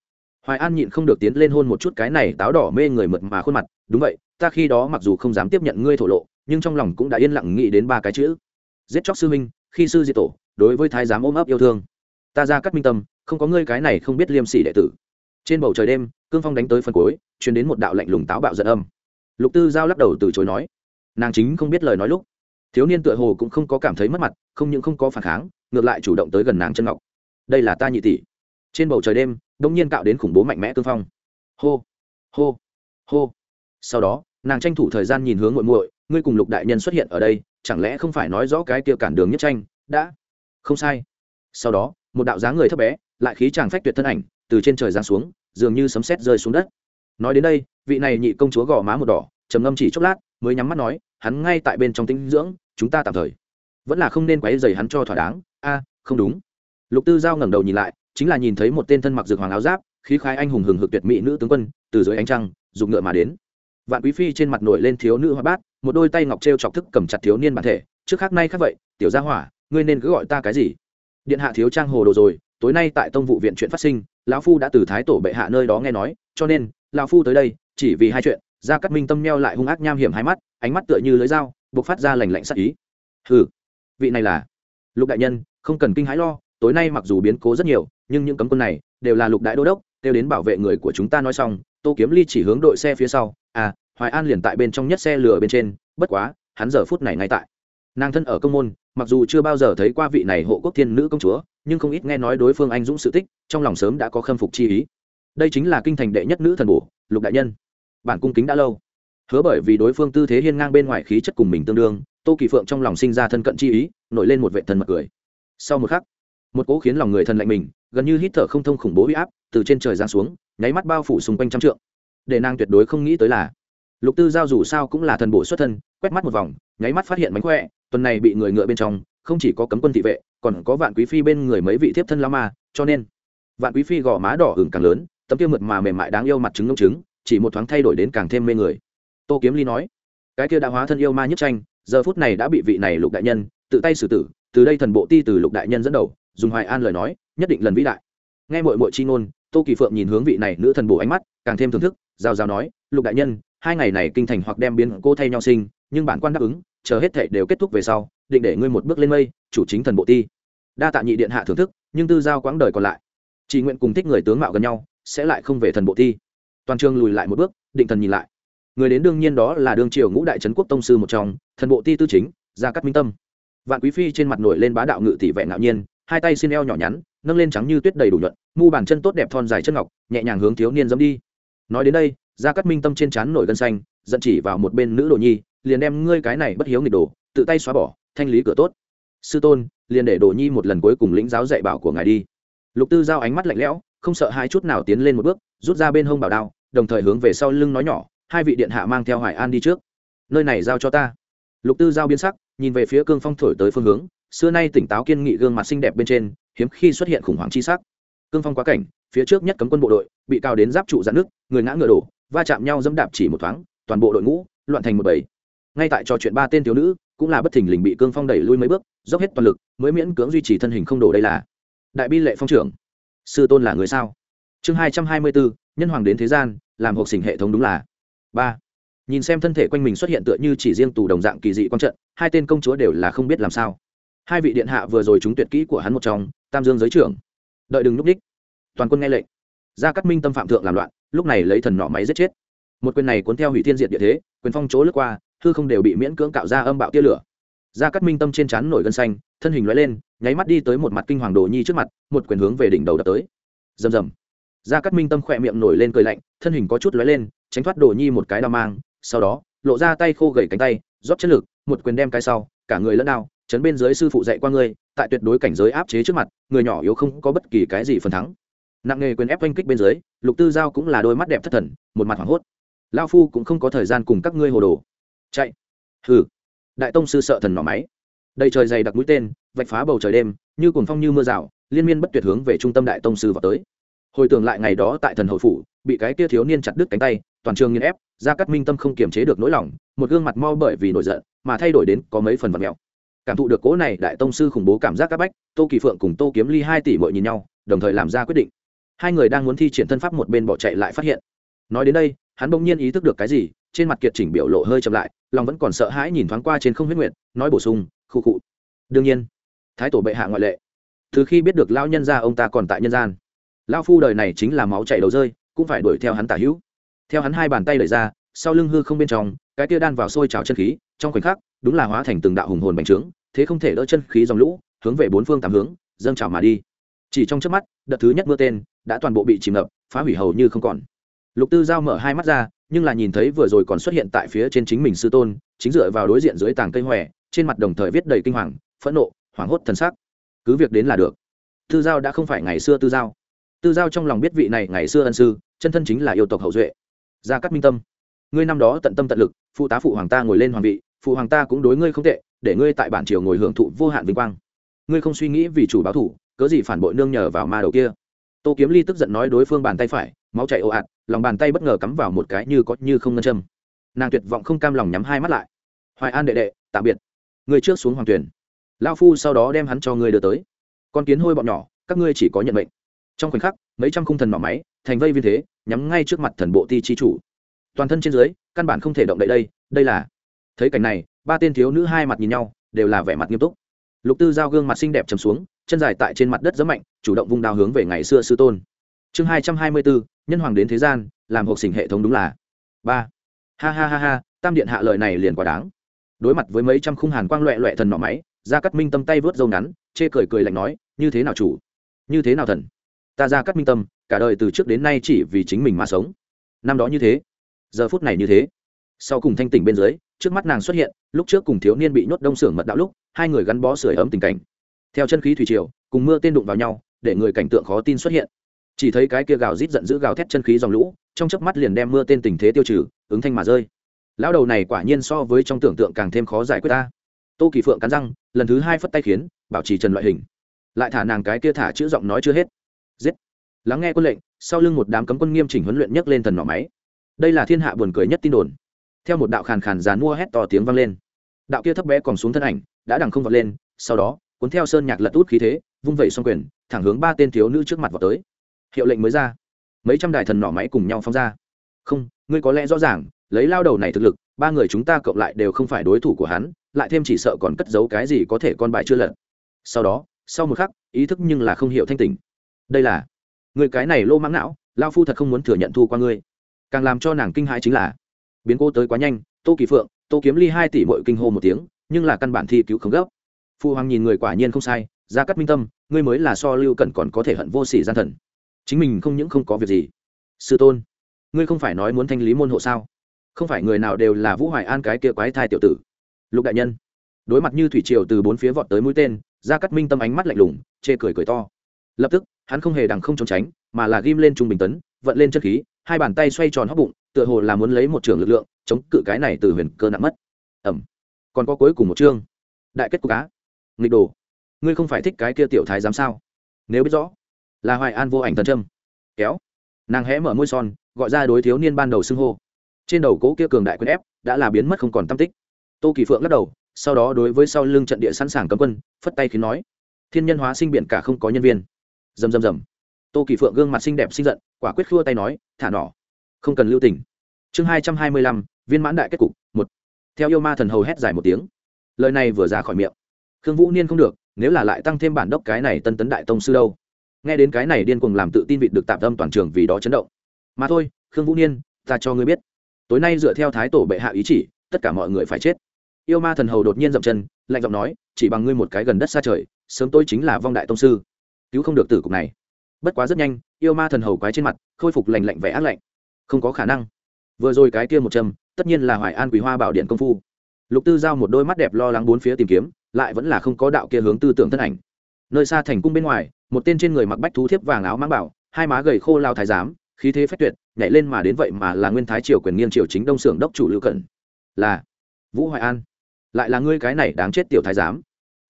Hoài an nhịn không được tiến lên hôn một chút cái này táo đỏ mê người mượt mà khuôn mặt, đúng vậy, ta khi đó mặc dù không dám tiếp nhận ngươi thổ lộ, nhưng trong lòng cũng đã yên lặng nghĩ đến ba cái chữ. Giết chóc sư minh khi sư diệt tổ, đối với thái giám ôm ấp yêu thương. Ta ra cắt minh tâm, không có ngươi cái này không biết liêm sỉ đệ tử trên bầu trời đêm, cương phong đánh tới phần cuối chuyển đến một đạo lạnh lùng táo bạo giận âm. Lục tư giao lắc đầu từ chối nói. Nàng chính không biết lời nói lúc. Thiếu niên tựa hồ cũng không có cảm thấy mất mặt, không những không có phản kháng, ngược lại chủ động tới gần nàng chân ngọc. Đây là ta nhị tỷ. Trên bầu trời đêm đông nhiên cạo đến khủng bố mạnh mẽ cương phong. Hô hô hô. Sau đó, nàng tranh thủ thời gian nhìn hướng muội muội, ngươi cùng lục đại nhân xuất hiện ở đây, chẳng lẽ không phải nói rõ cái kia cản đường nhất tranh, đã? Không sai. Sau đó, một đạo dáng người thấp bé, lại khí chàng phách tuyệt thân ảnh, từ trên trời giáng xuống dường như sấm sét rơi xuống đất. Nói đến đây, vị này nhị công chúa gò má một đỏ, trầm ngâm chỉ chốc lát, mới nhắm mắt nói, hắn ngay tại bên trong tinh dưỡng, chúng ta tạm thời. Vẫn là không nên quấy rầy hắn cho thỏa đáng. A, không đúng. Lục tư giao ngẩng đầu nhìn lại, chính là nhìn thấy một tên thân mặc dược hoàng áo giáp, khí khái anh hùng hừng hực tuyệt mỹ nữ tướng quân, từ dưới ánh trăng dùng ngựa mà đến. Vạn quý phi trên mặt nổi lên thiếu nữ hoa bát, một đôi tay ngọc t chọc thức cầm chặt thiếu niên bản thể, trước khác nay khác vậy, tiểu gia hỏa, ngươi nên cứ gọi ta cái gì? Điện hạ thiếu trang hồ đồ rồi, tối nay tại tông vụ viện chuyện phát sinh lão phu đã từ thái tổ bệ hạ nơi đó nghe nói, cho nên, lão phu tới đây, chỉ vì hai chuyện, gia cắt minh tâm neo lại hung ác nham hiểm hai mắt, ánh mắt tựa như lưới dao, buộc phát ra lành lạnh sắc ý. Hừ, vị này là lục đại nhân, không cần kinh hãi lo, tối nay mặc dù biến cố rất nhiều, nhưng những cấm quân này đều là lục đại đô đốc kêu đến bảo vệ người của chúng ta nói xong, tô kiếm ly chỉ hướng đội xe phía sau à hoài an liền tại bên trong nhất xe lửa bên trên, bất quá, hắn giờ phút này ngay tại. Nàng thân ở công môn, mặc dù chưa bao giờ thấy qua vị này hộ quốc thiên nữ công chúa nhưng không ít nghe nói đối phương anh dũng sự tích, trong lòng sớm đã có khâm phục chi ý. Đây chính là kinh thành đệ nhất nữ thần bổ, lục đại nhân. Bản cung kính đã lâu. Hứa bởi vì đối phương tư thế hiên ngang bên ngoài khí chất cùng mình tương đương, tô kỳ phượng trong lòng sinh ra thân cận chi ý, nổi lên một vệ thần mật cười. Sau một khắc, một cỗ khiến lòng người thần lạnh mình, gần như hít thở không thông khủng bố huy áp, từ trên trời giáng xuống, nháy mắt bao phủ xung quanh trăm trượng. Để nàng tuyệt đối không nghĩ tới là, lục tư giao dù sao cũng là thần bổ xuất thân, quét mắt một vòng, nháy mắt phát hiện mánh khỏe, tuần này bị người ngựa bên trong, không chỉ có cấm quân thị vệ còn có vạn quý phi bên người mấy vị thiếp thân lao ma, cho nên, vạn quý phi gò má đỏ hừng càng lớn, tấm kia mượt mà mềm mại đáng yêu mặt trứng ngông trứng, chỉ một thoáng thay đổi đến càng thêm mê người. Tô kiếm ly nói, cái kia đã hóa thân yêu ma nhất tranh, giờ phút này đã bị vị này lục đại nhân, tự tay xử tử, từ đây thần bộ ti từ lục đại nhân dẫn đầu, dùng hoài an lời nói, nhất định lần vĩ đại. Nghe mội mội chi ngôn, tô kỳ phượng nhìn hướng vị này nữ thần bộ ánh mắt, càng thêm thưởng thức giao giao nói, lục đại nhân, hai ngày này kinh thành hoặc đem biến cô thay nhau sinh, nhưng bản quan đáp ứng, chờ hết thệ đều kết thúc về sau định để ngươi một bước lên mây, chủ chính thần bộ ti. Đa tạ nhị điện hạ thưởng thức, nhưng tư giao quãng đời còn lại. Chỉ nguyện cùng thích người tướng mạo gần nhau, sẽ lại không về thần bộ ti. Toàn trường lùi lại một bước, định thần nhìn lại. Người đến đương nhiên đó là đương triều ngũ đại trấn quốc tông sư một trong, thần bộ ti tư chính, gia cát minh tâm. Vạn quý phi trên mặt nổi lên bá đạo ngự tỷ vẻ ngạo nhiên, hai tay xin eo nhỏ nhắn, nâng lên trắng như tuyết đầy đủ nhuận, mu bàn chân tốt đẹp thon dài chân ngọc, nhẹ nhàng hướng thiếu niên dẫm đi. Nói đến đây, gia cát minh tâm trên trán nổi gân xanh, giận chỉ vào một bên nữ đồ nhi, liền đem ngươi cái này bất hiếu nghịch đồ, tự tay xóa bỏ thanh lý cửa tốt. Sư tôn, liền để đồ nhi một lần cuối cùng lĩnh giáo dạy bảo của ngài đi. Lục tư giao ánh mắt lạnh lẽo, không sợ hai chút nào tiến lên một bước, rút ra bên hông bảo đao, đồng thời hướng về sau lưng nói nhỏ, hai vị điện hạ mang theo hoài an đi trước. Nơi này giao cho ta. Lục tư giao biến sắc, nhìn về phía cương phong thổi tới phương hướng, xưa nay tỉnh táo kiên nghị gương mặt xinh đẹp bên trên, hiếm khi xuất hiện khủng hoảng chi sắc. Cương phong quá cảnh, phía trước nhất cấm quân bộ đội, bị cao đến giáp trụ dạn nước, người ngã ngựa đổ, va chạm nhau dẫm đạp chỉ một thoáng, toàn bộ đội ngũ, loạn thành một bầy. Ngay tại trò chuyện ba tên thiếu nữ cũng là bất thình lình bị cương phong đẩy lui mấy bước, dốc hết toàn lực, mới miễn cưỡng duy trì thân hình không đổ đây là. Đại bi lệ phong trưởng, sư tôn là người sao? Chương hai trăm hai mươi bốn, nhân hoàng đến thế gian, làm hộp xỉnh hệ thống đúng là. Ba, nhìn xem thân thể quanh mình xuất hiện tựa như chỉ riêng tù đồng dạng kỳ dị quang trận, hai tên công chúa đều là không biết làm sao. Hai vị điện hạ vừa rồi chúng tuyệt kỹ của hắn một trong, tam dương giới trưởng. Đợi đừng núp đích. Toàn quân nghe lệnh. Ra cắt minh tâm phạm thượng làm loạn, lúc này lấy thần nọ máy giết chết. Một quyền này cuốn theo hủy thiên diệt địa thế, quyền phong chỗ lướt qua hư không đều bị miễn cưỡng cạo ra âm bạo tia lửa. Gia cát minh tâm trên trán nổi gân xanh, thân hình lóe lên, nháy mắt đi tới một mặt kinh hoàng đồ nhi trước mặt, một quyền hướng về đỉnh đầu đập tới. Rầm rầm. Gia cát minh tâm khỏe miệng nổi lên cười lạnh, thân hình có chút lóe lên, tránh thoát đồ nhi một cái đao mang, sau đó, lộ ra tay khô gầy cánh tay, rót chất lực, một quyền đem cái sau, cả người lẫn đao, chấn bên dưới sư phụ dạy qua ngươi, tại tuyệt đối cảnh giới áp chế trước mặt, người nhỏ yếu không có bất kỳ cái gì phần thắng. Nặng nghề quyền ép oanh kích bên dưới, lục tư giao cũng là đôi mắt đẹp thất thần, một mặt hoảng hốt. Lao phu cũng không có thời gian cùng các ngươi hồ đồ chạy. Hừ. Đại tông sư sợ thần nỏ máy. Đầy trời dày đặc mũi tên, vạch phá bầu trời đêm, như cuồng phong như mưa rào, liên miên bất tuyệt hướng về trung tâm đại tông sư vào tới. Hồi tưởng lại ngày đó tại thần hội phủ, bị cái kia thiếu niên chặt đứt cánh tay, toàn trường nghiên ép ra cắt minh tâm không kiềm chế được nỗi lòng, một gương mặt mo bởi vì nổi giận, mà thay đổi đến có mấy phần vật mẹo. Cảm thụ được cố này đại tông sư khủng bố cảm giác các bách, tô kỳ phượng cùng tô kiếm ly hai tỷ mội nhìn nhau, đồng thời làm ra quyết định. Hai người đang muốn thi triển thân pháp một bên bỏ chạy lại phát hiện. Nói đến đây, hắn bỗng nhiên ý thức được cái gì trên mặt kiệt chỉnh biểu lộ hơi chậm lại, lòng vẫn còn sợ hãi nhìn thoáng qua trên không huyết nguyện nói bổ sung khu khụ. Đương nhiên. Thái tổ bệ hạ ngoại lệ. Từ khi biết được lao nhân ra ông ta còn tại nhân gian lao phu đời này chính là máu chảy đầu rơi, cũng phải đuổi theo hắn tả hữu. Theo hắn hai bàn tay đẩy ra, sau lưng hư không bên trong, cái tia đan vào sôi trào chân khí, trong khoảnh khắc, đúng là hóa thành từng đạo hùng hồn bành trướng, thế không thể đỡ chân khí dòng lũ, hướng về bốn phương tám hướng, dâng trào mà đi. Chỉ trong chớp mắt, đợt thứ nhất mưa tên, đã toàn bộ bị chìm ngập, phá hủy hầu như không còn. Lục tư giao mở hai mắt ra nhưng là nhìn thấy vừa rồi còn xuất hiện tại phía trên chính mình sư tôn, chính dựa vào đối diện dưới tàng cây hòe, trên mặt đồng thời viết đầy kinh hoàng, phẫn nộ, hoảng hốt thần sắc. Cứ việc đến là được. Tư giao đã không phải ngày xưa tư giao. Tư giao trong lòng biết vị này ngày xưa ân sư, chân thân chính là yêu tộc hậu duệ. Gia cát minh tâm, ngươi năm đó tận tâm tận lực, phụ tá phụ hoàng ta ngồi lên hoàng vị, phụ hoàng ta cũng đối ngươi không tệ, để ngươi tại bản triều ngồi hưởng thụ vô hạn vinh quang. Ngươi không suy nghĩ vì chủ báo thủ, cớ gì phản bội nương nhờ vào ma đầu kia. Tô kiếm ly tức giận nói đối phương bàn tay phải, máu chảy ồ ạt lòng bàn tay bất ngờ cắm vào một cái như có như không ngân châm. Nàng tuyệt vọng không cam lòng nhắm hai mắt lại. Hoài an đệ đệ, tạm biệt. Người trước xuống hoàng tuyển. Lao phu sau đó đem hắn cho người đưa tới. Con kiến hôi bọn nhỏ, các ngươi chỉ có nhận mệnh. Trong khoảnh khắc, mấy trăm khung thần nỏ máy, thành vây viên thế, nhắm ngay trước mặt thần bộ ti chi chủ. Toàn thân trên dưới, căn bản không thể động đậy đây đây là. Thấy cảnh này, ba tên thiếu nữ hai mặt nhìn nhau, đều là vẻ mặt nghiêm túc. Lục tư giao gương mặt xinh đẹp chầm xuống, chân dài tại trên mặt đất rất mạnh, chủ động vung đao hướng về ngày xưa sư tôn. Chương hai trăm hai mươi bốn nhân hoàng đến thế gian, làm hộp xỉnh hệ thống đúng là. Ba. Ha ha ha ha, tam điện hạ lời này liền quá đáng. Đối mặt với mấy trăm khung hàn quang loẹ loẹ thần nọ máy, gia cắt minh tâm tay vớt dâu ngắn, chê cười cười lạnh nói, như thế nào chủ? Như thế nào thần? Ta gia cắt minh tâm, cả đời từ trước đến nay chỉ vì chính mình mà sống. Năm đó như thế, giờ phút này như thế. Sau cùng thanh tỉnh bên dưới, trước mắt nàng xuất hiện, lúc trước cùng thiếu niên bị nhốt đông xưởng mật đạo lúc, hai người gắn bó sưởi ấm tình cảnh. Theo chân khí thủy triều, cùng mưa tên đụng vào nhau, để người cảnh tượng khó tin xuất hiện chỉ thấy cái kia gào rít giận dữ gào thét chân khí dòng lũ, trong chớp mắt liền đem mưa tên tình thế tiêu trừ, ứng thanh mà rơi. Lão đầu này quả nhiên so với trong tưởng tượng càng thêm khó giải quyết ta. Tô kỳ phượng cắn răng, lần thứ hai phất tay khiến, bảo trì trần loại hình. Lại thả nàng cái kia thả chữ giọng nói chưa hết. Giết. Lắng nghe quân lệnh, sau lưng một đám cấm quân nghiêm chỉnh huấn luyện nhấc lên thần nỏ máy. Đây là thiên hạ buồn cười nhất tin đồn. Theo một đạo khàn khàn dán mua hét to tiếng vang lên. Đạo kia thấp bé còn xuống thân ảnh, đã đằng không vọt lên, sau đó, cuốn theo sơn nhạc lật út khí thế, vung vẩy xong quyền, thẳng hướng ba tên thiếu nữ trước mặt vào tới hiệu lệnh mới ra. Mấy trăm đài thần nỏ máy cùng nhau phóng ra. Không, ngươi có lẽ rõ ràng, lấy lao đầu này thực lực, ba người chúng ta cộng lại đều không phải đối thủ của hắn, lại thêm chỉ sợ còn cất giấu cái gì có thể con bài chưa lật. Sau đó, sau một khắc, ý thức nhưng là không hiểu thanh tình đây là, người cái này lô mãng não, lao phu thật không muốn thừa nhận thu qua ngươi. Càng làm cho nàng kinh hãi chính là, biến cô tới quá nhanh, tô kỳ phượng, tô kiếm ly hai tỷ bội kinh hô một tiếng, nhưng là căn bản thi cứu không gấp. Phu hoàng nhìn người quả nhiên không sai ra cắt minh tâm, ngươi mới là so lưu cẩn còn có thể hận vô sỉ gian thần chính mình không những không có việc gì. Sư tôn, ngươi không phải nói muốn thanh lý môn hộ sao? Không phải người nào đều là vũ hoài an cái kia quái thai tiểu tử. Lục đại nhân, đối mặt như thủy triều từ bốn phía vọt tới mũi tên ra cắt minh tâm ánh mắt lạnh lùng, chê cười cười to. Lập tức, hắn không hề đằng không trốn tránh, mà là ghim lên trung bình tấn, vận lên chân khí, hai bàn tay xoay tròn hóc bụng, tựa hồ là muốn lấy một trường lực lượng, chống cự cái này từ huyền cơ nặng mất. Ẩm. Còn có cuối cùng một chương. Đại kết cục á. Nghịch đồ. Ngươi không phải thích cái kia tiểu thái giám sao? Nếu biết rõ là hoài an vô ảnh thần trâm kéo. Nàng hé mở môi son, gọi ra đối thiếu niên ban đầu xưng hô. Trên đầu cỗ kia cường đại quyền ép đã là biến mất không còn tam tích. Tô kỳ phượng lắc đầu, sau đó đối với sau lưng trận địa sẵn sàng cấm quân, phất tay khiến nói. Thiên nhân hóa sinh biển cả không có nhân viên. Rầm rầm rầm. Tô kỳ phượng gương mặt xinh đẹp sinh giận, quả quyết khua tay nói, thả nỏ. Không cần lưu tình. Chương hai trăm hai mươi lăm, viên mãn đại kết cục, một. Theo yêu ma thần hầu hét dài một tiếng. Lời này vừa ra khỏi miệng. Khương vũ niên không được, nếu là lại tăng thêm bản đốc cái này tân tấn đại tông sư đâu nghe đến cái này điên cuồng làm tự tin vịt được tạm tâm toàn trường vì đó chấn động. Mà thôi, khương vũ niên, ta cho ngươi biết. Tối nay dựa theo thái tổ bệ hạ ý chỉ, tất cả mọi người phải chết. Yêu ma thần hầu đột nhiên dậm chân, lạnh giọng nói, chỉ bằng ngươi một cái gần đất xa trời, sớm tôi chính là vong đại tông sư. Cứu không được tử cục này. Bất quá rất nhanh, yêu ma thần hầu quái trên mặt, khôi phục lành lạnh vẻ ác lạnh. Không có khả năng. Vừa rồi cái kia một châm, tất nhiên là hoài an quý hoa bảo điện công phu. Lục tư giao một đôi mắt đẹp lo lắng bốn phía tìm kiếm, lại vẫn là không có đạo kia hướng tư tưởng thân ảnh nơi xa thành cung bên ngoài, một tên trên người mặc bách thú thiếp vàng áo mang bảo, hai má gầy khô lao thái giám, khí thế phách tuyệt, nhảy lên mà đến vậy mà là nguyên thái triều quyền nghiêng triều chính đông xưởng đốc chủ lưu cẩn. Là vũ hoài an. Lại là ngươi cái này đáng chết tiểu thái giám.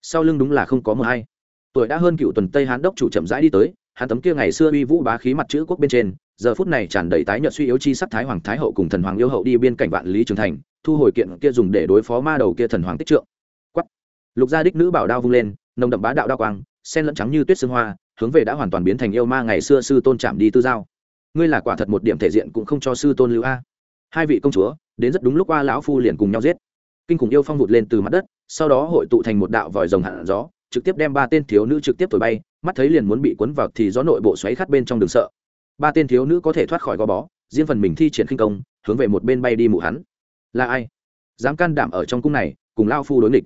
Sau lưng đúng là không có mờ hay. Tuổi đã hơn cựu tuần tây hán đốc chủ chậm rãi đi tới, hắn tấm kia ngày xưa uy vũ bá khí mặt chữ quốc bên trên, giờ phút này tràn đầy tái nhợt suy yếu chi sắc thái hoàng thái hậu cùng thần hoàng yêu hậu đi biên cảnh vạn lý trường thành, thu hồi kiện kia dùng để đối phó ma đầu kia thần hoàng tích trượng. Quắt lục gia đích nữ bảo đao vung lên nồng đậm bá đạo đao quang, sen lẫn trắng như tuyết sương hoa, hướng về đã hoàn toàn biến thành yêu ma ngày xưa sư tôn chạm đi tư giao. Ngươi là quả thật một điểm thể diện cũng không cho sư tôn lưu a. Hai vị công chúa, đến rất đúng lúc qua lão phu liền cùng nhau giết. Kinh khủng yêu phong vụt lên từ mặt đất, sau đó hội tụ thành một đạo vòi rồng hạn gió, trực tiếp đem ba tên thiếu nữ trực tiếp thổi bay, mắt thấy liền muốn bị cuốn vào thì gió nội bộ xoáy khát bên trong đường sợ. Ba tên thiếu nữ có thể thoát khỏi gò bó, riêng phần mình thi triển khinh công, hướng về một bên bay đi mụ hắn. Là ai? Dám can đảm ở trong cung này, cùng lao phu đối nghịch.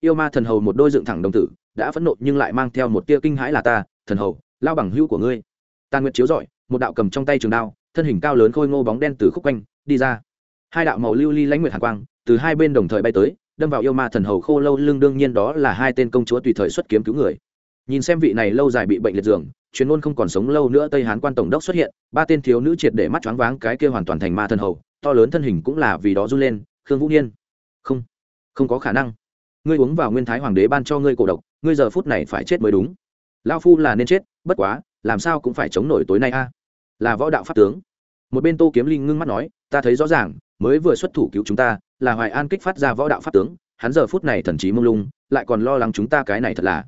Yêu ma thần hầu một đôi dựng thẳng đồng tử đã phẫn nộ nhưng lại mang theo một tia kinh hãi là ta, thần hầu, lao bằng hữu của ngươi. Tàn nguyệt chiếu rọi, một đạo cầm trong tay trường đao, thân hình cao lớn khôi ngô bóng đen từ khúc quanh, đi ra. Hai đạo màu lưu ly lãnh nguyệt hàn quang, từ hai bên đồng thời bay tới, đâm vào yêu ma thần hầu khô lâu lưng, đương nhiên đó là hai tên công chúa tùy thời xuất kiếm cứu người. Nhìn xem vị này lâu dài bị bệnh liệt giường, chuyên môn không còn sống lâu nữa tây hán quan tổng đốc xuất hiện, ba tên thiếu nữ triệt để mắt choáng váng, cái kia hoàn toàn thành ma thần hầu, to lớn thân hình cũng là vì đó run lên, khương vũ niên. Không không có khả năng ngươi uống vào nguyên thái hoàng đế ban cho ngươi cổ độc, ngươi giờ phút này phải chết mới đúng. Lao phu là nên chết, bất quá, làm sao cũng phải chống nổi tối nay a. Là võ đạo pháp tướng. Một bên tô kiếm linh ngưng mắt nói, ta thấy rõ ràng, mới vừa xuất thủ cứu chúng ta, là hoài an kích phát ra võ đạo pháp tướng, hắn giờ phút này thần trí mông lung, lại còn lo lắng chúng ta cái này thật là.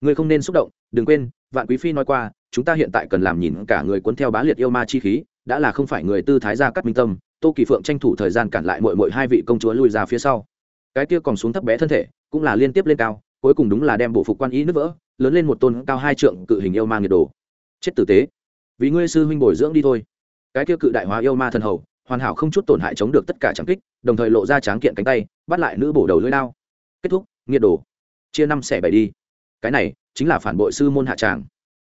Ngươi không nên xúc động, đừng quên, vạn quý phi nói qua, chúng ta hiện tại cần làm nhìn cả người cuốn theo bá liệt yêu ma chi khí, đã là không phải người tư thái gia cắt minh tâm, tô kỳ phượng tranh thủ thời gian cản lại mội mội hai vị công chúa lui ra phía sau. Cái kia còn xuống thấp bé thân thể cũng là liên tiếp lên cao, cuối cùng đúng là đem bộ phục quan ý nứt vỡ, lớn lên một tôn cao hai trượng cự hình yêu ma nhiệt đồ. Chết tử tế. Vì ngươi sư huynh bồi dưỡng đi thôi. Cái kia cự đại hóa yêu ma thần hầu, hoàn hảo không chút tổn hại chống được tất cả trắng kích, đồng thời lộ ra tráng kiện cánh tay, bắt lại nữ bổ đầu lưỡi lao kết thúc, nghiệt đồ. Chia năm xẻ bảy đi. Cái này, chính là phản bội sư môn hạ tràng.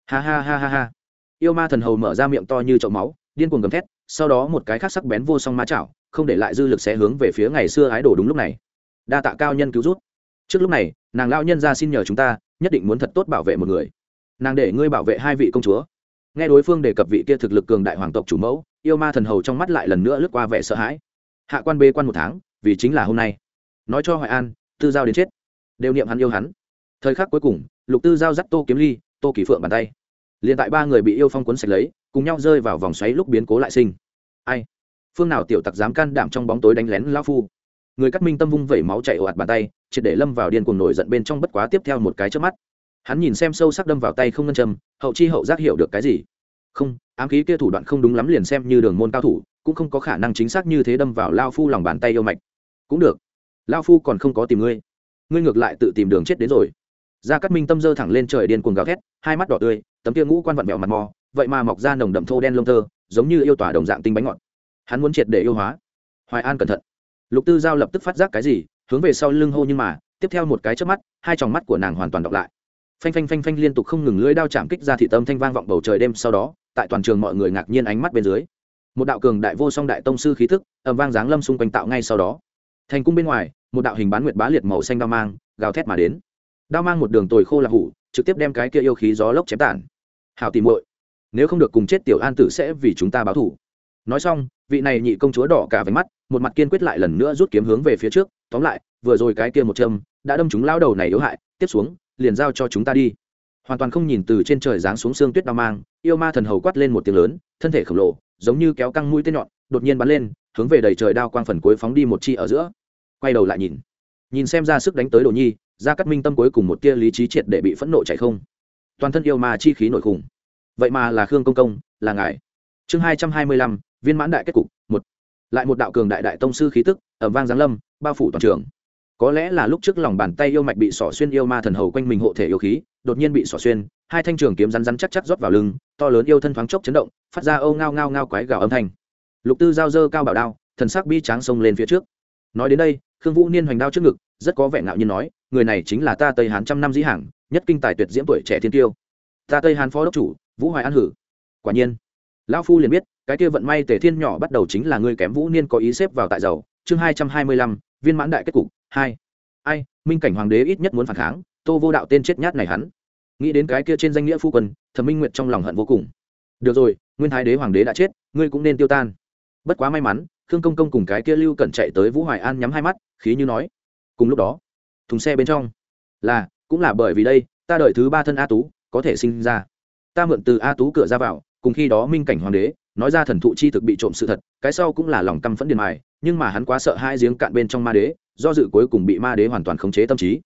Ha ha ha ha ha. Yêu ma thần hầu mở ra miệng to như chậu máu, điên cuồng gầm thét, sau đó một cái khác sắc bén vô song ma chảo, không để lại dư lực sẽ hướng về phía ngày xưa ái đồ đúng lúc này. Đa tạ cao nhân cứu rút trước lúc này, nàng lao nhân ra xin nhờ chúng ta, nhất định muốn thật tốt bảo vệ một người. Nàng để ngươi bảo vệ hai vị công chúa. Nghe đối phương đề cập vị kia thực lực cường đại hoàng tộc chủ mẫu, yêu ma thần hầu trong mắt lại lần nữa lướt qua vẻ sợ hãi. Hạ quan bê quan một tháng, vì chính là hôm nay. Nói cho hoài an, tư giao đến chết. Đều niệm hắn yêu hắn. Thời khắc cuối cùng, lục tư giao dắt tô kiếm ly, tô kỳ phượng bàn tay. Liền tại ba người bị yêu phong cuốn sạch lấy, cùng nhau rơi vào vòng xoáy lúc biến cố lại sinh. Ai? Phương nào tiểu tặc dám can đảm trong bóng tối đánh lén lao phu? Người cắt minh tâm vung vẩy máu chạy ồ ạt bàn tay triệt để lâm vào điên cuồng nổi giận bên trong bất quá tiếp theo một cái trước mắt. Hắn nhìn xem sâu sắc đâm vào tay không ngân châm, hậu chi hậu giác hiểu được cái gì? Không, ám khí kia thủ đoạn không đúng lắm liền xem như đường môn cao thủ, cũng không có khả năng chính xác như thế đâm vào lao phu lòng bàn tay yêu mạch. Cũng được. Lao phu còn không có tìm ngươi. Ngươi ngược lại tự tìm đường chết đến rồi. Gia cát minh tâm dơ thẳng lên trời điên cuồng gào thét, hai mắt đỏ tươi, tấm kia ngũ quan vặn vẹo mặt mò, vậy mà mọc ra nồng đậm thô đen lông thơ giống như yêu tỏa đồng dạng tinh bánh ngọt. Hắn muốn triệt để yêu hóa. Hoài an cẩn thận. Lục tư giao lập tức phát giác cái gì hướng về sau lưng hô nhưng mà, tiếp theo một cái trước mắt, hai tròng mắt của nàng hoàn toàn đọc lại. Phanh phanh phanh phanh liên tục không ngừng lưỡi đao chạm kích ra thị tâm thanh vang vọng bầu trời đêm sau đó, tại toàn trường mọi người ngạc nhiên ánh mắt bên dưới, một đạo cường đại vô song đại tông sư khí thức ầm vang giáng lâm xung quanh tạo ngay sau đó. Thành cung bên ngoài, một đạo hình bán nguyệt bá liệt màu xanh đao mang, gào thét mà đến. Đao mang một đường tồi khô là hủ, trực tiếp đem cái kia yêu khí gió lốc chém tản. Hào tìm muội, nếu không được cùng chết tiểu an tử sẽ vì chúng ta báo thủ nói xong, vị này nhị công chúa đỏ cả váy mắt một mặt kiên quyết lại lần nữa rút kiếm hướng về phía trước, tóm lại, vừa rồi cái kia một châm đã đâm chúng lao đầu này yếu hại, tiếp xuống, liền giao cho chúng ta đi. Hoàn toàn không nhìn từ trên trời giáng xuống xương tuyết đao mang, yêu ma thần hầu quát lên một tiếng lớn, thân thể khổng lồ, giống như kéo căng mũi tên nhọn, đột nhiên bắn lên, hướng về đầy trời đao quang phần cuối phóng đi một chi ở giữa. Quay đầu lại nhìn nhìn xem ra sức đánh tới đồ nhi, ra cắt minh tâm cuối cùng một tia lý trí triệt để bị phẫn nộ chạy không. Toàn thân yêu ma chi khí nổi khủng. Vậy mà là khương công công, là ngài. Chương hai trăm hai mươi lăm, viên mãn đại kết cục, một lại một đạo cường đại đại tông sư khí tức ẩm vang giáng lâm, bao phủ toàn trường. Có lẽ là lúc trước lòng bàn tay yêu mạch bị sỏ xuyên yêu ma thần hầu quanh mình hộ thể yêu khí, đột nhiên bị sỏ xuyên, hai thanh trường kiếm rắn rắn chắc chắc rót vào lưng, to lớn yêu thân thoáng chốc chấn động, phát ra âu ngao ngao ngao quái gào âm thanh. Lục tư giao dơ cao bảo đao, thần sắc bi tráng xông lên phía trước. Nói đến đây, khương vũ niên hoành đao trước ngực, rất có vẻ ngạo nhiên nói, người này chính là ta tây hán trăm năm dĩ hàng nhất kinh tài tuyệt diễm tuổi trẻ thiên tiêu. Ta tây hán phó đốc chủ, vũ hoài an hử. Quả nhiên, lão phu liền biết cái kia vận may tề thiên nhỏ bắt đầu chính là ngươi kém vũ niên có ý xếp vào tại dầu chương hai trăm hai mươi lăm, viên mãn đại kết cục, hai. Ai, minh cảnh hoàng đế ít nhất muốn phản kháng, tô vô đạo tên chết nhát này hắn. Nghĩ đến cái kia trên danh nghĩa phu quân, thẩm minh nguyệt trong lòng hận vô cùng. Được rồi, nguyên thái đế hoàng đế đã chết, ngươi cũng nên tiêu tan. Bất quá may mắn, khương công công cùng cái kia lưu cẩn chạy tới vũ hoài an nhắm hai mắt, khí như nói. Cùng lúc đó, thùng xe bên trong, là, cũng là bởi vì đây, ta đợi thứ ba thân a tú có thể sinh ra. Ta mượn từ a tú cửa ra vào, cùng khi đó minh cảnh hoàng đế nói ra thần thụ chi thực bị trộm sự thật, cái sau cũng là lòng căm phẫn điền mài nhưng mà hắn quá sợ hai giếng cạn bên trong ma đế, do dự cuối cùng bị ma đế hoàn toàn khống chế tâm trí.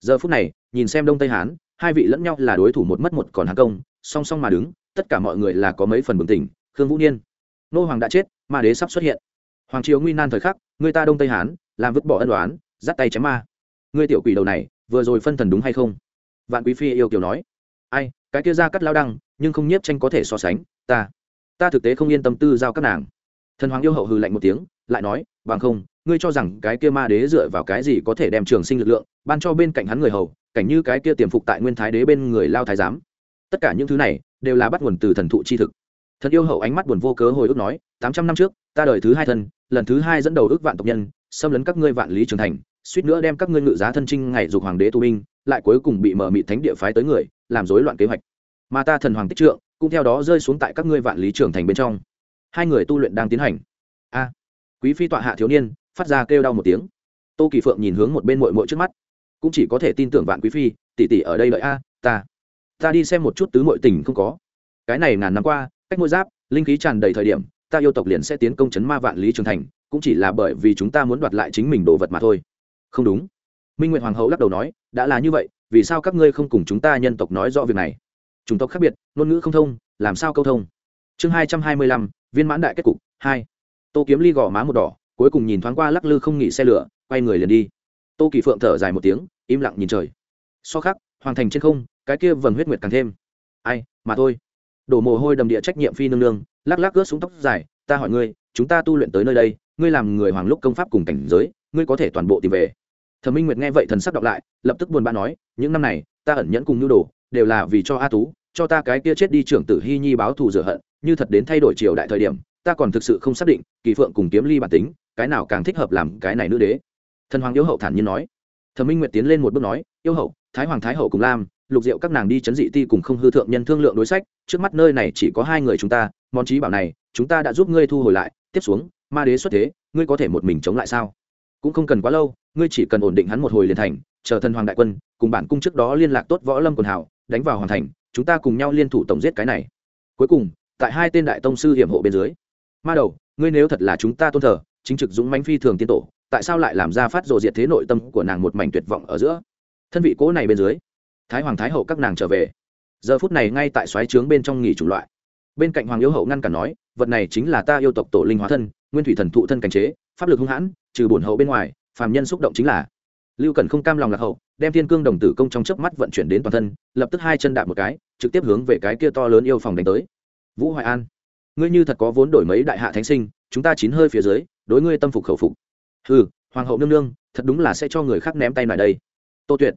Giờ phút này, nhìn xem đông tây hán, hai vị lẫn nhau là đối thủ một mất một còn hàng công, song song mà đứng, tất cả mọi người là có mấy phần bừng tỉnh. Khương vũ niên, nô hoàng đã chết, ma đế sắp xuất hiện. Hoàng triều nguy nan thời khắc, người ta đông tây hán, làm vứt bỏ ân đoán dắt tay chém ma. Người tiểu quỷ đầu này, vừa rồi phân thần đúng hay không? Vạn quý phi yêu kiều nói. Ai, cái kia ra cắt lao đăng, nhưng không nhiếp tranh có thể so sánh, ta ta thực tế không yên tâm tư giao các nàng. Thần hoàng yêu hậu hừ lạnh một tiếng, lại nói, bằng không, ngươi cho rằng cái kia ma đế dựa vào cái gì có thể đem trường sinh lực lượng ban cho bên cạnh hắn người hầu, cảnh như cái kia tiềm phục tại nguyên thái đế bên người lao thái giám? Tất cả những thứ này đều là bắt nguồn từ thần thụ chi thực. Thần yêu hậu ánh mắt buồn vô cớ hồi ức nói, tám trăm năm trước, ta đời thứ hai thân, lần thứ hai dẫn đầu ước vạn tộc nhân, xâm lấn các ngươi vạn lý trường thành, suýt nữa đem các ngươi ngự giá thân trinh ngày dục hoàng đế tu binh, lại cuối cùng bị mở mị thánh địa phái tới người, làm rối loạn kế hoạch mà ta thần hoàng tích trượng, cũng theo đó rơi xuống tại các ngươi vạn lý trường thành bên trong. Hai người tu luyện đang tiến hành. A, quý phi tọa hạ thiếu niên, phát ra kêu đau một tiếng. Tô kỳ phượng nhìn hướng một bên mội mội trước mắt. Cũng chỉ có thể tin tưởng vạn quý phi, tỷ tỷ ở đây lợi a, ta ta đi xem một chút tứ mội tình không có. Cái này ngàn năm qua, cách ngôi giáp, linh khí tràn đầy thời điểm, ta yêu tộc liền sẽ tiến công chấn ma vạn lý trường thành, cũng chỉ là bởi vì chúng ta muốn đoạt lại chính mình đồ vật mà thôi. Không đúng. Minh nguyện hoàng hậu lắc đầu nói, đã là như vậy, vì sao các ngươi không cùng chúng ta nhân tộc nói rõ việc này? Chủng tộc khác biệt, ngôn ngữ không thông, làm sao câu thông? Chương hai trăm hai mươi lăm, viên mãn đại kết cục, hai. Tô kiếm ly gò má một đỏ, cuối cùng nhìn thoáng qua lắc lư không nghỉ xe lửa, quay người liền đi. Tô kỳ phượng thở dài một tiếng, im lặng nhìn trời. So khắc, hoàng thành trên không, cái kia vầng huyết nguyệt càng thêm. Ai, mà thôi. Đổ mồ hôi đầm địa trách nhiệm phi nương nương, lắc lắc ướt xuống tóc dài, ta hỏi ngươi, chúng ta tu luyện tới nơi đây, ngươi làm người hoàng lúc công pháp cùng cảnh giới, ngươi có thể toàn bộ tìm về. Thẩm minh nguyệt nghe vậy thần sắc đọc lại, lập tức buồn bã nói, những năm này, ta ẩn nhẫn cùng nhu đồ đều là vì cho a tú, cho ta cái kia chết đi trưởng tử hy nhi báo thù rửa hận, như thật đến thay đổi triều đại thời điểm, ta còn thực sự không xác định, kỳ phượng cùng kiếm ly bản tính, cái nào càng thích hợp làm cái này nữ đế. Thần hoàng yêu hậu thản nhiên nói. Thẩm minh nguyệt tiến lên một bước nói, yêu hậu, thái hoàng thái hậu cùng lam, lục diệu các nàng đi chấn dị ti cùng không hư thượng nhân thương lượng đối sách, trước mắt nơi này chỉ có hai người chúng ta, món trí bảo này, chúng ta đã giúp ngươi thu hồi lại, tiếp xuống, ma đế xuất thế, ngươi có thể một mình chống lại sao? Cũng không cần quá lâu, ngươi chỉ cần ổn định hắn một hồi liền thành, chờ thần hoàng đại quân, cùng bản cung trước đó liên lạc tốt võ lâm quần hảo đánh vào hoàn thành, chúng ta cùng nhau liên thủ tổng giết cái này. Cuối cùng, tại hai tên đại tông sư hiểm hộ bên dưới. Ma đầu, ngươi nếu thật là chúng ta tôn thờ, chính trực dũng mãnh phi thường tiên tổ, tại sao lại làm ra phát rộ diệt thế nội tâm của nàng một mảnh tuyệt vọng ở giữa? Thân vị cố này bên dưới, thái hoàng thái hậu các nàng trở về. Giờ phút này ngay tại xoáy trướng bên trong nghỉ chủng loại. Bên cạnh hoàng yêu hậu ngăn cản nói, vật này chính là ta yêu tộc tổ linh hóa thân, nguyên thủy thần thụ thân cảnh chế, pháp lực hung hãn, trừ bổn hậu bên ngoài, phàm nhân xúc động chính là lưu cần không cam lòng lạc hậu, đem thiên cương đồng tử công trong chớp mắt vận chuyển đến toàn thân, lập tức hai chân đạp một cái, trực tiếp hướng về cái kia to lớn yêu phòng đánh tới. Vũ hoài an, ngươi như thật có vốn đổi mấy đại hạ thánh sinh, chúng ta chín hơi phía dưới, đối ngươi tâm phục khẩu phục. Ừ hoàng hậu nương nương, thật đúng là sẽ cho người khác ném tay lại đây. Tô tuyệt,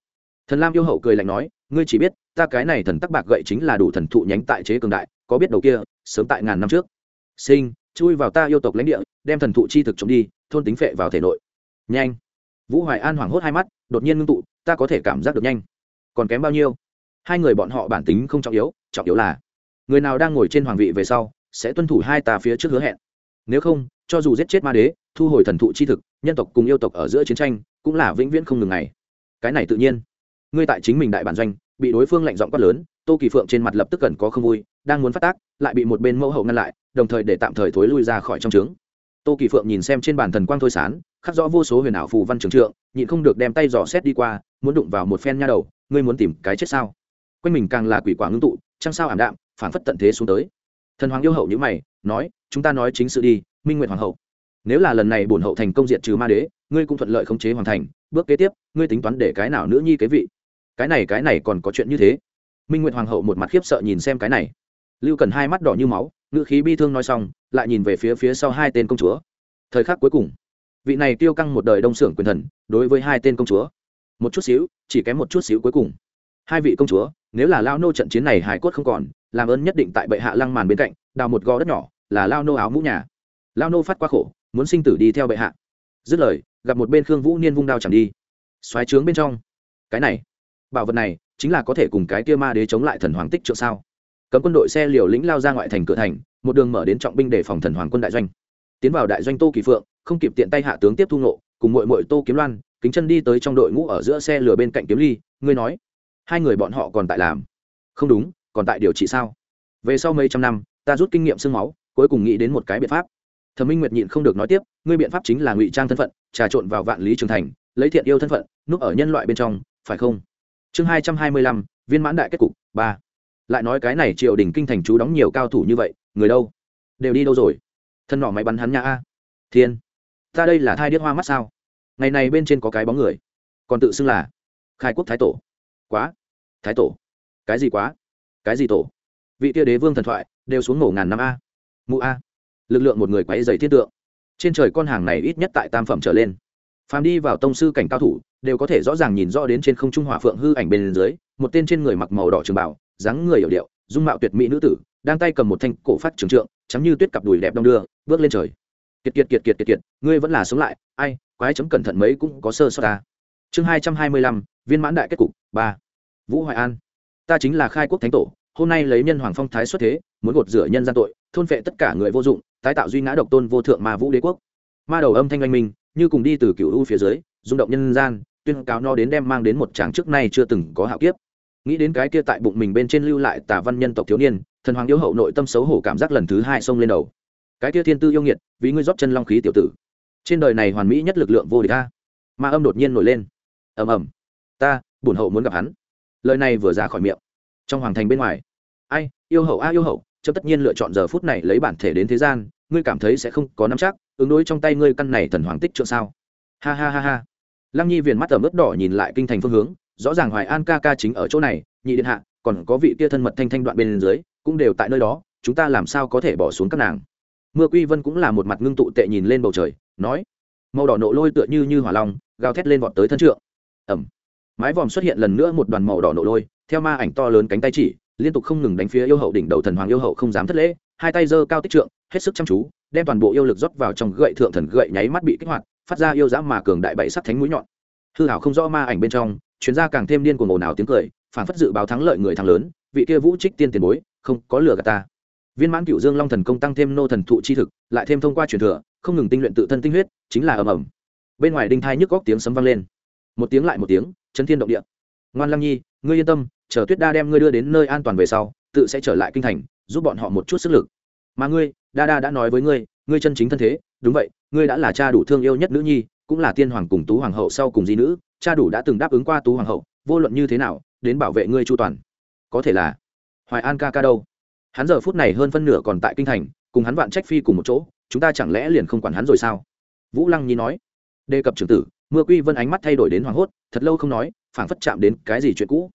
thần lam yêu hậu cười lạnh nói, ngươi chỉ biết, ta cái này thần tắc bạc gậy chính là đủ thần thụ nhánh tại chế cường đại, có biết đầu kia, sớm tại ngàn năm trước. Sinh, chui vào ta yêu tộc lãnh địa, đem thần thụ chi thực chống đi, thôn tính phệ vào thể nội. Nhanh vũ hoài an hoảng hốt hai mắt, đột nhiên ngưng tụ, ta có thể cảm giác được nhanh. Còn kém bao nhiêu? Hai người bọn họ bản tính không trọng yếu trọng yếu là, người nào đang ngồi trên hoàng vị về sau, sẽ tuân thủ hai tà phía trước hứa hẹn. Nếu không, cho dù giết chết ma đế, thu hồi thần thụ chi thực, nhân tộc cùng yêu tộc ở giữa chiến tranh, cũng là vĩnh viễn không ngừng ngày. Cái này tự nhiên. Ngươi tại chính mình đại bản doanh, bị đối phương lạnh giọng quát lớn, tô kỳ phượng trên mặt lập tức cần có không vui, đang muốn phát tác, lại bị một bên mẫu hậu ngăn lại, đồng thời để tạm thời thối lui ra khỏi trong trướng tô kỳ phượng nhìn xem trên bàn thần quang thôi sán, khắc rõ vô số huyền ảo phù văn trường trượng, nhịn không được đem tay dò xét đi qua, muốn đụng vào một phen nha đầu, ngươi muốn tìm cái chết sao? Quanh mình càng là quỷ quả ngưng tụ, trăng sao ảm đạm phản phất tận thế xuống tới. Thần hoàng yêu hậu như mày, nói, chúng ta nói chính sự đi, minh nguyện hoàng hậu. Nếu là lần này bổn hậu thành công diện trừ ma đế, ngươi cũng thuận lợi khống chế hoàn thành, bước kế tiếp, ngươi tính toán để cái nào nữ nhi kế vị? Cái này cái này còn có chuyện như thế. Minh nguyện hoàng hậu một mặt khiếp sợ nhìn xem cái này. Lưu cần hai mắt đỏ như máu ngữ khí bi thương nói xong, lại nhìn về phía phía sau hai tên công chúa. Thời khắc cuối cùng, vị này tiêu căng một đời đông xưởng quyền thần, đối với hai tên công chúa. Một chút xíu, chỉ kém một chút xíu cuối cùng. Hai vị công chúa, nếu là lao nô trận chiến này hài cốt không còn, làm ơn nhất định tại bệ hạ lăng màn bên cạnh, đào một gò đất nhỏ, là lao nô áo mũ nhà. Lao nô phát qua khổ, muốn sinh tử đi theo bệ hạ. Dứt lời, gặp một bên khương vũ niên vung đao chẳng đi. Xoáy trướng bên trong. Cái này, bảo vật này, chính là có thể cùng cái kia ma đế chống lại thần hoàng tích trượng sao? Cấm quân đội xe liều lĩnh lao ra ngoại thành cửa thành, một đường mở đến trọng binh để phòng thần hoàng quân đại doanh. Tiến vào đại doanh tô kỳ phượng, không kịp tiện tay hạ tướng tiếp thu nộ cùng mội mội tô kiếm loan, kính chân đi tới trong đội ngũ ở giữa xe lửa bên cạnh kiếm ly, ngươi nói, hai người bọn họ còn tại làm? Không đúng, còn tại điều trị sao? Về sau mấy trăm năm, ta rút kinh nghiệm sương máu, cuối cùng nghĩ đến một cái biện pháp. Thẩm minh nguyệt nhịn không được nói tiếp, ngươi biện pháp chính là ngụy trang thân phận, trà trộn vào vạn lý trường thành, lấy thiện yêu thân phận, núp ở nhân loại bên trong, phải không? Chương hai trăm hai mươi lăm, viên mãn đại kết cục, ba lại nói cái này triều đình kinh thành chú đóng nhiều cao thủ như vậy, người đâu? Đều đi đâu rồi? Thân nọ máy bắn hắn nha a. Thiên, ta đây là thai điếc hoa mắt sao? Ngày này bên trên có cái bóng người, còn tự xưng là khai quốc thái tổ. Quá, thái tổ. Cái gì quá? Cái gì tổ? Vị tia đế vương thần thoại, đều xuống ngổ ngàn năm a. Mụ a. Lực lượng một người quáy dày thiết tượng. Trên trời con hàng này ít nhất tại tam phẩm trở lên. Phàm đi vào tông sư cảnh cao thủ, đều có thể rõ ràng nhìn rõ đến trên không trung hỏa phượng hư ảnh bên dưới, một tên trên người mặc màu đỏ trường bảo dáng người hiểu điệu, dung mạo tuyệt mỹ nữ tử, đang tay cầm một thanh cổ phát trường trượng, chấm như tuyết cặp đùi đẹp đong đưa, bước lên trời. Kiệt kiệt kiệt kiệt kiệt kiệt, ngươi vẫn là sống lại, ai, quái chấm cẩn thận mấy cũng có sơ sót ta. Chương hai trăm hai mươi lăm, viên mãn đại kết cục, ba. Vũ hoài an. Ta chính là khai quốc thánh tổ, hôm nay lấy nhân hoàng phong thái xuất thế, muốn gột rửa nhân gian tội, thôn phệ tất cả người vô dụng, tái tạo duy ngã độc tôn vô thượng ma vũ đế quốc. Ma đầu âm thanh oanh minh, như cùng đi từ cựu u phía dưới, rung động nhân gian, tuyên cáo no đến đem mang đến một tràng trước nay chưa từng có hạo kiếp nghĩ đến cái kia tại bụng mình bên trên lưu lại tà văn nhân tộc thiếu niên, thần hoàng yêu hậu nội tâm xấu hổ cảm giác lần thứ hai xông lên đầu. Cái kia thiên tư yêu nghiệt, vì ngươi rót chân long khí tiểu tử. Trên đời này hoàn mỹ nhất lực lượng vô địch ta ma âm đột nhiên nổi lên. Ầm ầm. Ta, bổn hậu muốn gặp hắn. Lời này vừa ra khỏi miệng. Trong hoàng thành bên ngoài. Ai, yêu hậu a, yêu hậu, chấm tất nhiên lựa chọn giờ phút này lấy bản thể đến thế gian, ngươi cảm thấy sẽ không có nắm chắc, ứng đối trong tay ngươi căn này thần hoàng tích trượng sao? Ha ha ha ha. Lăng nhi viền mắt ở mức đỏ nhìn lại kinh thành phương hướng rõ ràng hoài an ca ca chính ở chỗ này, nhị điện hạ, còn có vị kia thân mật thanh thanh đoạn bên dưới, cũng đều tại nơi đó, chúng ta làm sao có thể bỏ xuống các nàng? Mưa quy vân cũng là một mặt ngưng tụ tệ nhìn lên bầu trời, nói, màu đỏ nộ lôi tựa như như hỏa long, gào thét lên vọt tới thân trượng. Ẩm mái vòm xuất hiện lần nữa một đoàn màu đỏ nộ lôi, theo ma ảnh to lớn cánh tay chỉ, liên tục không ngừng đánh phía yêu hậu đỉnh đầu thần hoàng yêu hậu không dám thất lễ, hai tay giơ cao tích trượng, hết sức chăm chú, đem toàn bộ yêu lực rót vào trong gậy thượng thần gậy nháy mắt bị kích hoạt, phát ra yêu dã mà cường đại bảy sắc thánh mũi nhọn. Hư hảo không rõ ma ảnh bên trong chuyến ra càng thêm điên cuồng ồn ào tiếng cười phản phất dự báo thắng lợi người thắng lớn, vị kia vũ trích tiên tiền bối, không có lừa gạt ta. Viên mãn cựu dương long thần công tăng thêm nô thần thụ chi thực, lại thêm thông qua truyền thừa, không ngừng tinh luyện tự thân tinh huyết, chính là ầm ầm. Bên ngoài đinh thai nhức góc tiếng sấm vang lên. Một tiếng lại một tiếng, chấn thiên động địa. Ngoan lăng nhi, ngươi yên tâm, chờ tuyết đa đem ngươi đưa đến nơi an toàn về sau, tự sẽ trở lại kinh thành, giúp bọn họ một chút sức lực. Mà ngươi, đa đa đã nói với ngươi ngươi chân chính thân thế, đúng vậy, ngươi đã là cha đủ thương yêu nhất nữ nhi, cũng là tiên hoàng cùng tú hoàng hậu sau cùng di nữ cha đủ đã từng đáp ứng qua tú hoàng hậu, vô luận như thế nào, đến bảo vệ ngươi chu toàn. Có thể là, hoài an ca ca đâu? Hắn giờ phút này hơn phân nửa còn tại kinh thành, cùng hắn vạn trách phi cùng một chỗ, chúng ta chẳng lẽ liền không quản hắn rồi sao? Vũ lăng nhi nói. Đề cập trưởng tử, mưa quy vân ánh mắt thay đổi đến hoảng hốt, thật lâu không nói, phảng phất chạm đến cái gì chuyện cũ.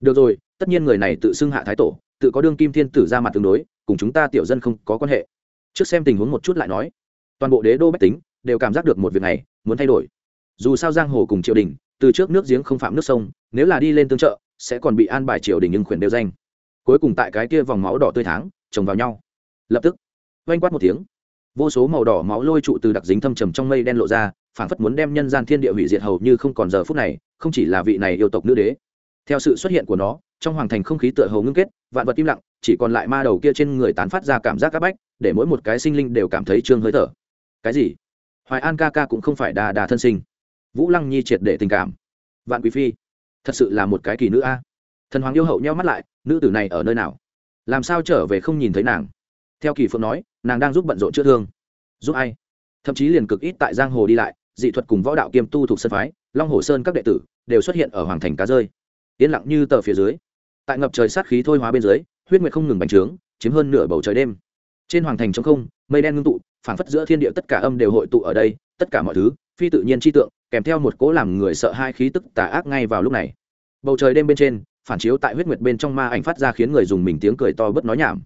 Được rồi, tất nhiên người này tự xưng hạ thái tổ, tự có đương kim thiên tử ra mặt tương đối, cùng chúng ta tiểu dân không có quan hệ. Trước xem tình huống một chút lại nói. Toàn bộ đế đô bách tính, đều cảm giác được một việc này, muốn thay đổi. Dù sao giang hồ cùng triều đình từ trước nước giếng không phạm nước sông, nếu là đi lên tương trợ, sẽ còn bị an bài triều đình nhưng khuyển đều danh. Cuối cùng tại cái kia vòng máu đỏ tươi tháng, chồng vào nhau. Lập tức, oanh quát một tiếng. Vô số màu đỏ máu lôi trụ từ đặc dính thâm trầm trong mây đen lộ ra phản phất muốn đem nhân gian thiên địa hủy diệt hầu như không còn giờ phút này, không chỉ là vị này yêu tộc nữ đế. Theo sự xuất hiện của nó, trong hoàng thành không khí tựa hầu ngưng kết, vạn vật im lặng, chỉ còn lại ma đầu kia trên người tán phát ra cảm giác áp bách, để mỗi một cái sinh linh đều cảm thấy trương hơi thở. Cái gì? Hoài an ca ca cũng không phải đà đà thân sinh vũ lăng nhi triệt để tình cảm. Vạn quý phi, thật sự là một cái kỳ nữ a. Thần hoàng yêu hậu nheo mắt lại, nữ tử này ở nơi nào? Làm sao trở về không nhìn thấy nàng? Theo kỳ phượng nói, nàng đang giúp bận rộn chữa thương. Giúp ai? Thậm chí liền cực ít tại giang hồ đi lại, dị thuật cùng võ đạo kiêm tu thuộc sân phái, long hồ sơn các đệ tử đều xuất hiện ở hoàng thành cá rơi. Yên lặng như tờ phía dưới. Tại ngập trời sát khí thôi hóa bên dưới, huyết nguyệt không ngừng bành trướng, chiếm hơn nửa bầu trời đêm. Trên hoàng thành trong không, mây đen ngưng tụ, phảng phất giữa thiên địa tất cả âm đều hội tụ ở đây, tất cả mọi thứ phi tự nhiên chi tượng, kèm theo một cỗ làm người sợ hai khí tức tà ác ngay vào lúc này. Bầu trời đêm bên trên, phản chiếu tại huyết nguyệt bên trong ma ảnh phát ra khiến người dùng mình tiếng cười to bớt nói nhảm.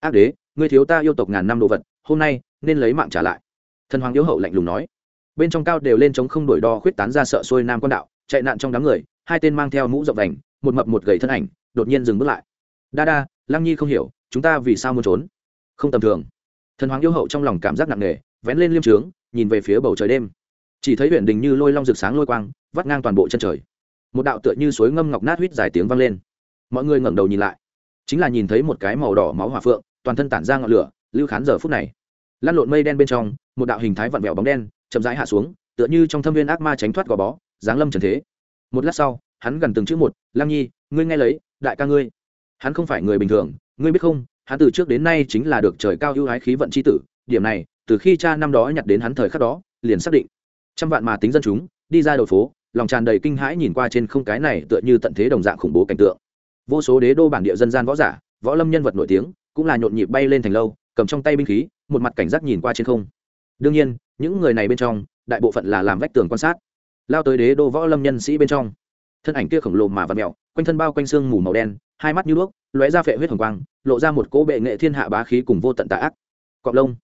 Ác đế, ngươi thiếu ta yêu tộc ngàn năm đồ vật, hôm nay nên lấy mạng trả lại. Thần hoàng yêu hậu lạnh lùng nói. Bên trong cao đều lên chống không đổi đo khuyết tán ra sợ xuôi nam quan đạo, chạy nạn trong đám người, hai tên mang theo mũ rộng đành một mập một gầy thân ảnh, đột nhiên dừng bước lại. Đa đa, lăng nhi không hiểu, chúng ta vì sao muốn trốn? Không tầm thường. Thần hoàng yêu hậu trong lòng cảm giác nặng nề, vén lên liêm trướng, nhìn về phía bầu trời đêm chỉ thấy huyện đình như lôi long rực sáng lôi quang, vắt ngang toàn bộ chân trời. Một đạo tựa như suối ngâm ngọc nát huýt dài tiếng vang lên. Mọi người ngẩng đầu nhìn lại. Chính là nhìn thấy một cái màu đỏ máu hỏa phượng, toàn thân tản ra ngọn lửa, lưu khán giờ phút này. Lăn lộn mây đen bên trong, một đạo hình thái vặn vẹo bóng đen, chậm rãi hạ xuống, tựa như trong thâm viên ác ma tránh thoát gò bó, giáng lâm trần thế. Một lát sau, hắn gần từng chữ một, lăng nhi, ngươi nghe lấy, đại ca ngươi. Hắn không phải người bình thường, ngươi biết không, hắn từ trước đến nay chính là được trời cao ưu ái khí vận c h i tử, điểm này, từ khi cha năm đó nhặt đến hắn thời khắc đó, liền xác định trăm vạn mà tính dân chúng, đi ra đầu phố, lòng tràn đầy kinh hãi nhìn qua trên không cái này tựa như tận thế đồng dạng khủng bố cảnh tượng. Vô số đế đô bản địa dân gian võ giả, võ lâm nhân vật nổi tiếng, cũng là nhộn nhịp bay lên thành lâu, cầm trong tay binh khí, một mặt cảnh giác nhìn qua trên không. Đương nhiên, những người này bên trong, đại bộ phận là làm vách tường quan sát. Lao tới đế đô võ lâm nhân sĩ bên trong. Thân ảnh kia khổng lồ mà và mẹo quanh thân bao quanh xương mù màu đen, hai mắt như đuốc, lóe ra phệ huyết hồng quang, lộ ra một cỗ bệ nghệ thiên hạ bá khí cùng vô tận tà ác. Cọp lông.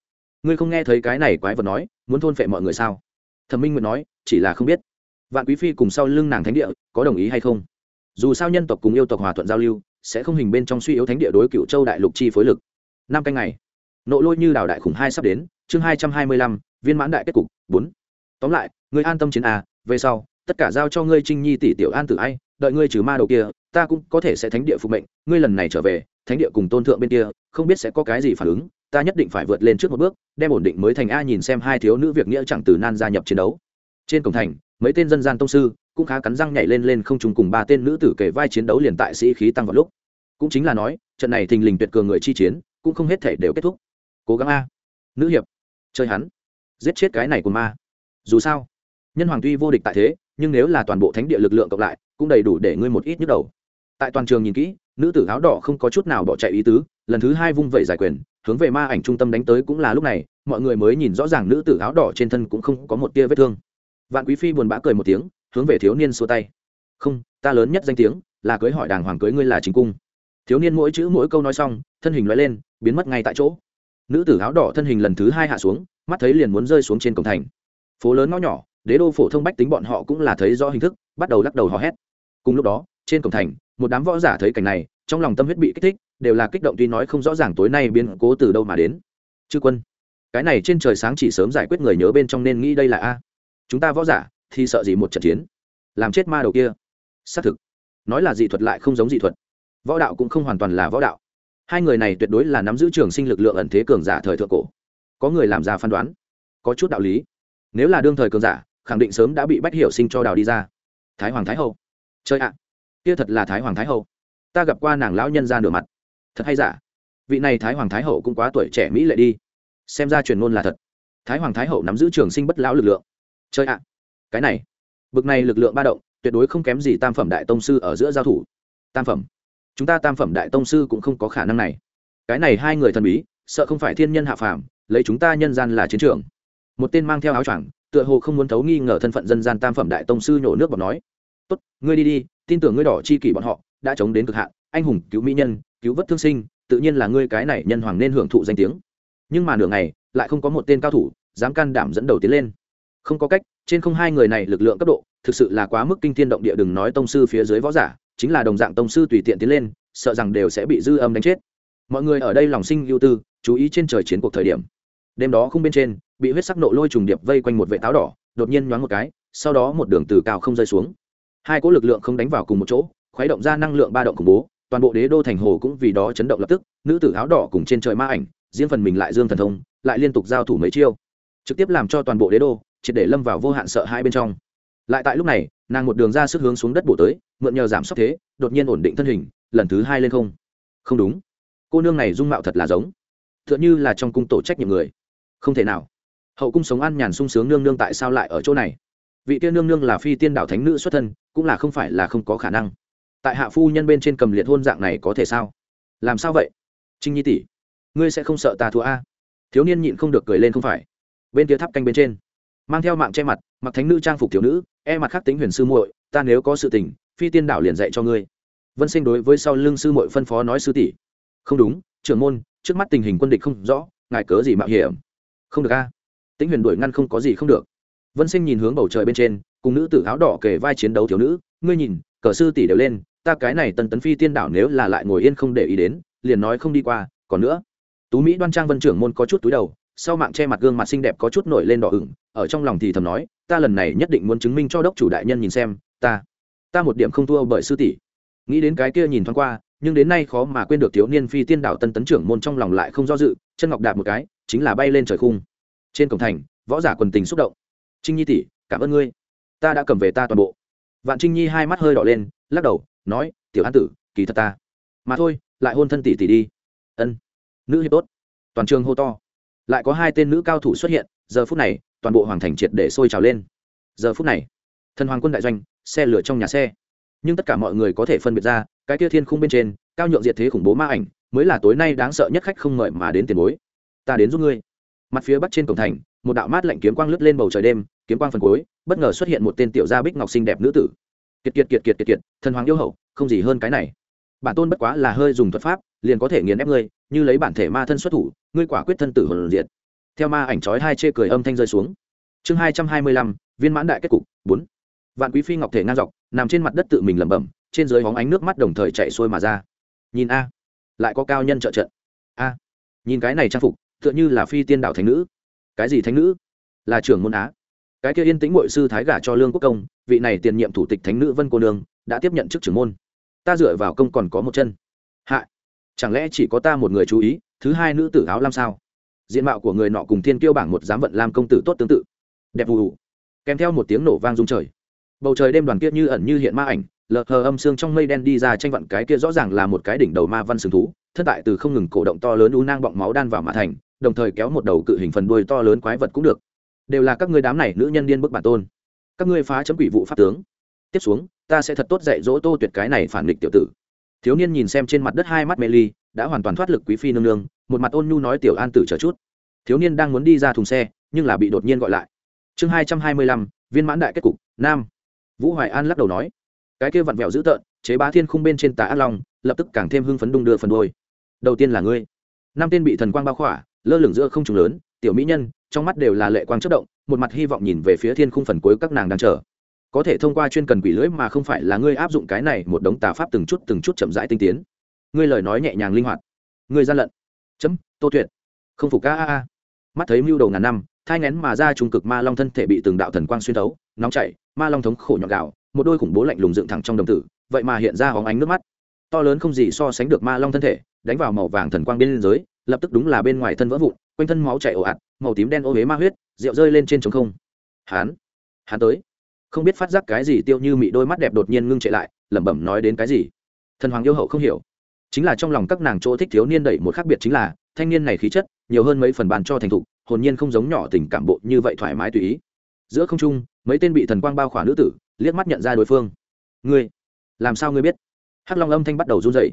Ngươi không nghe thấy cái này quái vật nói, muốn thôn phệ mọi người sao? Thẩm minh nguyện nói, chỉ là không biết. Vạn quý phi cùng sau lưng nàng thánh địa, có đồng ý hay không? Dù sao nhân tộc cùng yêu tộc hòa thuận giao lưu, sẽ không hình bên trong suy yếu thánh địa đối cựu châu đại lục chi phối lực. Năm canh ngày, nộ lôi như đào đại khủng hai sắp đến, chương hai trăm hai mươi lăm, viên mãn đại kết cục, bốn. Tóm lại ngươi an tâm chiến a, về sau, tất cả giao cho ngươi trinh nhi tỷ tiểu an tử ai, đợi ngươi trừ ma đầu kia, ta cũng có thể sẽ thánh địa phục mệnh, ngươi lần này trở về, thánh địa cùng tôn thượng bên kia, không biết sẽ có cái gì phản ứng ta nhất định phải vượt lên trước một bước, đem ổn định mới thành a nhìn xem hai thiếu nữ việc nghĩa chẳng từ nan gia nhập chiến đấu. Trên cổng thành, mấy tên dân gian tông sư cũng khá cắn răng nhảy lên lên không trùng cùng ba tên nữ tử kể vai chiến đấu liền tại sĩ khí tăng vào lúc. Cũng chính là nói, trận này thình lình tuyệt cường người chi chiến cũng không hết thể đều kết thúc. Cố gắng a. Nữ hiệp. Chơi hắn. Giết chết cái này của ma. Dù sao, nhân hoàng tuy vô địch tại thế, nhưng nếu là toàn bộ thánh địa lực lượng cộng lại, cũng đầy đủ để ngươi một ít nhức đầu. Tại toàn trường nhìn kỹ, nữ tử áo đỏ không có chút nào bỏ chạy ý tứ, lần thứ hai vung vẩy giải quyền hướng về ma ảnh trung tâm đánh tới cũng là lúc này, mọi người mới nhìn rõ ràng nữ tử áo đỏ trên thân cũng không có một tia vết thương. Vạn quý phi buồn bã cười một tiếng, hướng về thiếu niên xua tay. Không, ta lớn nhất danh tiếng là cưới hỏi đàng hoàng cưới ngươi là chính cung. Thiếu niên mỗi chữ mỗi câu nói xong, thân hình loại lên, biến mất ngay tại chỗ. Nữ tử áo đỏ thân hình lần thứ hai hạ xuống, mắt thấy liền muốn rơi xuống trên cổng thành. Phố lớn ngõ nhỏ, đế đô phổ thông bách tính bọn họ cũng là thấy rõ hình thức, bắt đầu lắc đầu hò hét. Cùng lúc đó, trên cổng thành, một đám võ giả thấy cảnh này, trong lòng tâm huyết bị kích thích đều là kích động tuy nói không rõ ràng tối nay biến cố từ đâu mà đến. Chư quân, cái này trên trời sáng chỉ sớm giải quyết người nhớ bên trong nên nghĩ đây là a. Chúng ta võ giả, thì sợ gì một trận chiến? Làm chết ma đầu kia. Xác thực. Nói là dị thuật lại không giống dị thuật. Võ đạo cũng không hoàn toàn là võ đạo. Hai người này tuyệt đối là nắm giữ trường sinh lực lượng ẩn thế cường giả thời thượng cổ. Có người làm ra phán đoán. Có chút đạo lý. Nếu là đương thời cường giả, khẳng định sớm đã bị bách hiểu sinh cho đào đi ra. Thái hoàng thái hậu. Chơi ạ. Kia thật là thái hoàng thái hậu. Ta gặp qua nàng lão nhân ra nửa mặt thật hay giả? Vị này thái hoàng thái hậu cũng quá tuổi trẻ mỹ lệ đi. Xem ra truyền ngôn là thật. Thái hoàng thái hậu nắm giữ trường sinh bất lão lực lượng. Chơi ạ, cái này. Bực này lực lượng ba động, tuyệt đối không kém gì tam phẩm đại tông sư ở giữa giao thủ. Tam phẩm. Chúng ta tam phẩm đại tông sư cũng không có khả năng này. Cái này hai người thần bí, sợ không phải thiên nhân hạ phàm, lấy chúng ta nhân gian là chiến trường. Một tên mang theo áo choàng, tựa hồ không muốn thấu nghi ngờ thân phận dân gian tam phẩm đại tông sư nhổ nước bọt nói. Tốt, ngươi đi đi, tin tưởng ngươi đỏ chi kỷ bọn họ, đã chống đến cực hạn, anh hùng cứu mỹ nhân cứu vớt thương sinh, tự nhiên là ngươi cái này nhân hoàng nên hưởng thụ danh tiếng. Nhưng mà nửa ngày, lại không có một tên cao thủ dám can đảm dẫn đầu tiến lên. Không có cách, trên không hai người này lực lượng cấp độ, thực sự là quá mức kinh thiên động địa, đừng nói tông sư phía dưới võ giả, chính là đồng dạng tông sư tùy tiện tiến lên, sợ rằng đều sẽ bị dư âm đánh chết. Mọi người ở đây lòng sinh ưu tư, chú ý trên trời chiến cuộc thời điểm. Đêm đó không bên trên, bị huyết sắc nộ lôi trùng điệp vây quanh một vệ táo đỏ, đột nhiên nhoáng một cái, sau đó một đường từ cao không rơi xuống. Hai cỗ lực lượng không đánh vào cùng một chỗ, khuấy động ra năng lượng ba động khủng bố toàn bộ đế đô thành hồ cũng vì đó chấn động lập tức, nữ tử áo đỏ cùng trên trời ma ảnh, riêng phần mình lại dương thần thông, lại liên tục giao thủ mấy chiêu, trực tiếp làm cho toàn bộ đế đô triệt để lâm vào vô hạn sợ hai bên trong. Lại tại lúc này, nàng một đường ra sức hướng xuống đất bổ tới, mượn nhờ giảm sốc thế, đột nhiên ổn định thân hình, lần thứ hai lên không. Không đúng. Cô nương này dung mạo thật là giống. T h ư ợ n h ư là trong cung tổ trách nhiệm người. Không thể nào. Hậu cung sống an nhàn sung sướng nương nương tại sao lại ở chỗ này? Vị tiên nương nương là phi tiên đạo thánh nữ xuất thân, cũng là không phải là không có khả năng tại hạ phu nhân bên trên cầm liệt hôn dạng này có thể sao? Làm sao vậy? Trinh nhi tỷ, ngươi sẽ không sợ ta thua a? Thiếu niên nhịn không được cười lên không phải. Bên kia tháp canh bên trên, mang theo mạng che mặt, mặc thánh nữ trang phục thiếu nữ e mặt khắc tính huyền sư muội, ta nếu có sự tình, phi tiên đảo liền dạy cho ngươi. Vân sinh đối với sau lưng sư muội phân phó nói sư tỷ. Không đúng, trưởng môn, trước mắt tình hình quân địch không rõ, ngài cớ gì mạo hiểm? Không được a. À? tính huyền đuổi ngăn không có gì không được. Vân sinh nhìn hướng bầu trời bên trên, cùng nữ tử áo đỏ kề vai chiến đấu thiếu nữ, ngươi nhìn, cờ sư tỷ đều lên ta cái này tần tấn phi tiên đảo nếu là lại ngồi yên không để ý đến, liền nói không đi qua, còn nữa. Tú mỹ đoan trang vân trưởng môn có chút túi đầu, sau mạng che mặt gương mặt xinh đẹp có chút nổi lên đỏ ửng, ở trong lòng thì thầm nói, ta lần này nhất định muốn chứng minh cho đốc chủ đại nhân nhìn xem, ta ta một điểm không thua bởi sư tỷ. Nghĩ đến cái kia nhìn thoáng qua, nhưng đến nay khó mà quên được thiếu niên phi tiên đảo tân tấn trưởng môn trong lòng lại không do dự, chân ngọc đạp một cái, chính là bay lên trời khung. Trên cổng thành, võ giả quần tình xúc động. Trinh nhi tỷ, cảm ơn ngươi. Ta đã cầm về ta toàn bộ. Vạn trinh nhi hai mắt hơi đỏ lên, lắc đầu nói, tiểu an tử, kỳ thật ta. Mà thôi, lại hôn thân tỷ tỷ đi. Ân. Nữ hiệp tốt. Toàn trường hô to. Lại có hai tên nữ cao thủ xuất hiện, giờ phút này, toàn bộ hoàng thành triệt để sôi trào lên. Giờ phút này, thần hoàng quân đại doanh, xe lửa trong nhà xe. Nhưng tất cả mọi người có thể phân biệt ra, cái kia thiên khung bên trên, cao nhượng diệt thế khủng bố ma ảnh, mới là tối nay đáng sợ nhất khách không ngợi mà đến tiền bối. Ta đến giúp ngươi. Mặt phía bắc trên cổng thành, một đạo mát lạnh kiếm quang lướt lên bầu trời đêm, kiếm quang phần cuối, bất ngờ xuất hiện một tên tiểu gia bích ngọc xinh đẹp nữ tử kiệt kiệt kiệt kiệt kiệt kiệt, thần hoàng yêu hậu, không gì hơn cái này. Bản tôn bất quá là hơi dùng thuật pháp, liền có thể nghiền ép ngươi, như lấy bản thể ma thân xuất thủ, ngươi quả quyết thân tử hồn diệt. Theo ma ảnh chói hai chê cười âm thanh rơi xuống. Chương hai trăm hai mươi lăm, viên mãn đại kết cục, bốn. Vạn quý phi ngọc thể ngang dọc, nằm trên mặt đất tự mình lẩm bẩm, trên dưới hóng ánh nước mắt đồng thời chạy xuôi mà ra. Nhìn a, lại có cao nhân trợ trận. A, nhìn cái này trang phục, tựa như là phi tiên đạo thánh nữ. Cái gì thánh nữ? Là trưởng môn á cái kia yên tĩnh mội sư thái gả cho lương quốc công, vị này tiền nhiệm thủ tịch thánh nữ vân cô nương, đã tiếp nhận chức trưởng môn. Ta dựa vào công còn có một chân. Hạ, chẳng lẽ chỉ có ta một người chú ý, thứ hai nữ tử áo lam sao? Diện mạo của người nọ cùng thiên kiêu bảng một giám vận lam công tử tốt tương tự. Đẹp vụ kèm theo một tiếng nổ vang rung trời. Bầu trời đêm đoàn kia như ẩn như hiện ma ảnh, lờ hờ âm xương trong mây đen đi ra tranh vận cái kia rõ ràng là một cái đỉnh đầu ma văn sừng thú thất tại từ không ngừng cổ động to lớn u nang bọng máu đan vào mã thành, đồng thời kéo một đầu cự hình phần đuôi to lớn quái vật cũng được đều là các ngươi đám này nữ nhân điên bức bản tôn. Các ngươi phá chấm quỷ vụ pháp tướng. Tiếp xuống, ta sẽ thật tốt dạy dỗ tô tuyệt cái này phản nghịch tiểu tử. Thiếu niên nhìn xem trên mặt đất hai mắt mê ly, đã hoàn toàn thoát lực quý phi nương nương, một mặt ôn nhu nói tiểu an tử chờ chút. Thiếu niên đang muốn đi ra thùng xe, nhưng là bị đột nhiên gọi lại. Chương hai trăm hai mươi lăm, viên mãn đại kết cục, nam. Vũ hoài an lắc đầu nói, cái kia vặn vẹo dữ tợn, chế bá thiên khung bên trên tà ác long, lập tức càng thêm hưng phấn đung đưa phần đôi đầu tiên là ngươi. Năm tên bị thần quang bao khỏa, lơ lửng giữa không trùng lớn tiểu mỹ nhân, trong mắt đều là lệ quang chất động, một mặt hy vọng nhìn về phía thiên khung phần cuối các nàng đang chờ. Có thể thông qua chuyên cần quỷ lưỡi mà không phải là ngươi áp dụng cái này, một đống tà pháp từng chút từng chút chậm rãi tinh tiến. Ngươi lời nói nhẹ nhàng linh hoạt. Ngươi gian lận. Chấm, tô tuyệt. Không phục ca a a. Mắt thấy mưu đầu ngàn năm, thai ngén mà ra trung cực ma long thân thể bị từng đạo thần quang xuyên thấu, nóng chảy, ma long thống khổ nhọn gạo, một đôi khủng bố lạnh lùng dựng thẳng trong đồng tử, vậy mà hiện ra hóng ánh nước mắt. To lớn không gì so sánh được ma long thân thể, đánh vào màu vàng thần quang bên giới lập tức đúng là bên ngoài thân vỡ vụn quanh thân máu chảy ồ ạt, màu tím đen ô huế ma huyết, rượu rơi lên trên trống không. Hán hán tới. Không biết phát giác cái gì tiêu như mị đôi mắt đẹp đột nhiên ngưng chạy lại, lẩm bẩm nói đến cái gì? Thần hoàng yêu hậu không hiểu. Chính là trong lòng các nàng chỗ thích thiếu niên đẩy một khác biệt chính là, thanh niên này khí chất, nhiều hơn mấy phần bàn cho thành thục, hồn nhiên không giống nhỏ tình cảm bộ như vậy thoải mái tùy ý. Giữa không trung, mấy tên bị thần quang bao khỏa nữ tử, liếc mắt nhận ra đối phương. Ngươi, làm sao ngươi biết? Hắc long âm thanh bắt đầu run dậy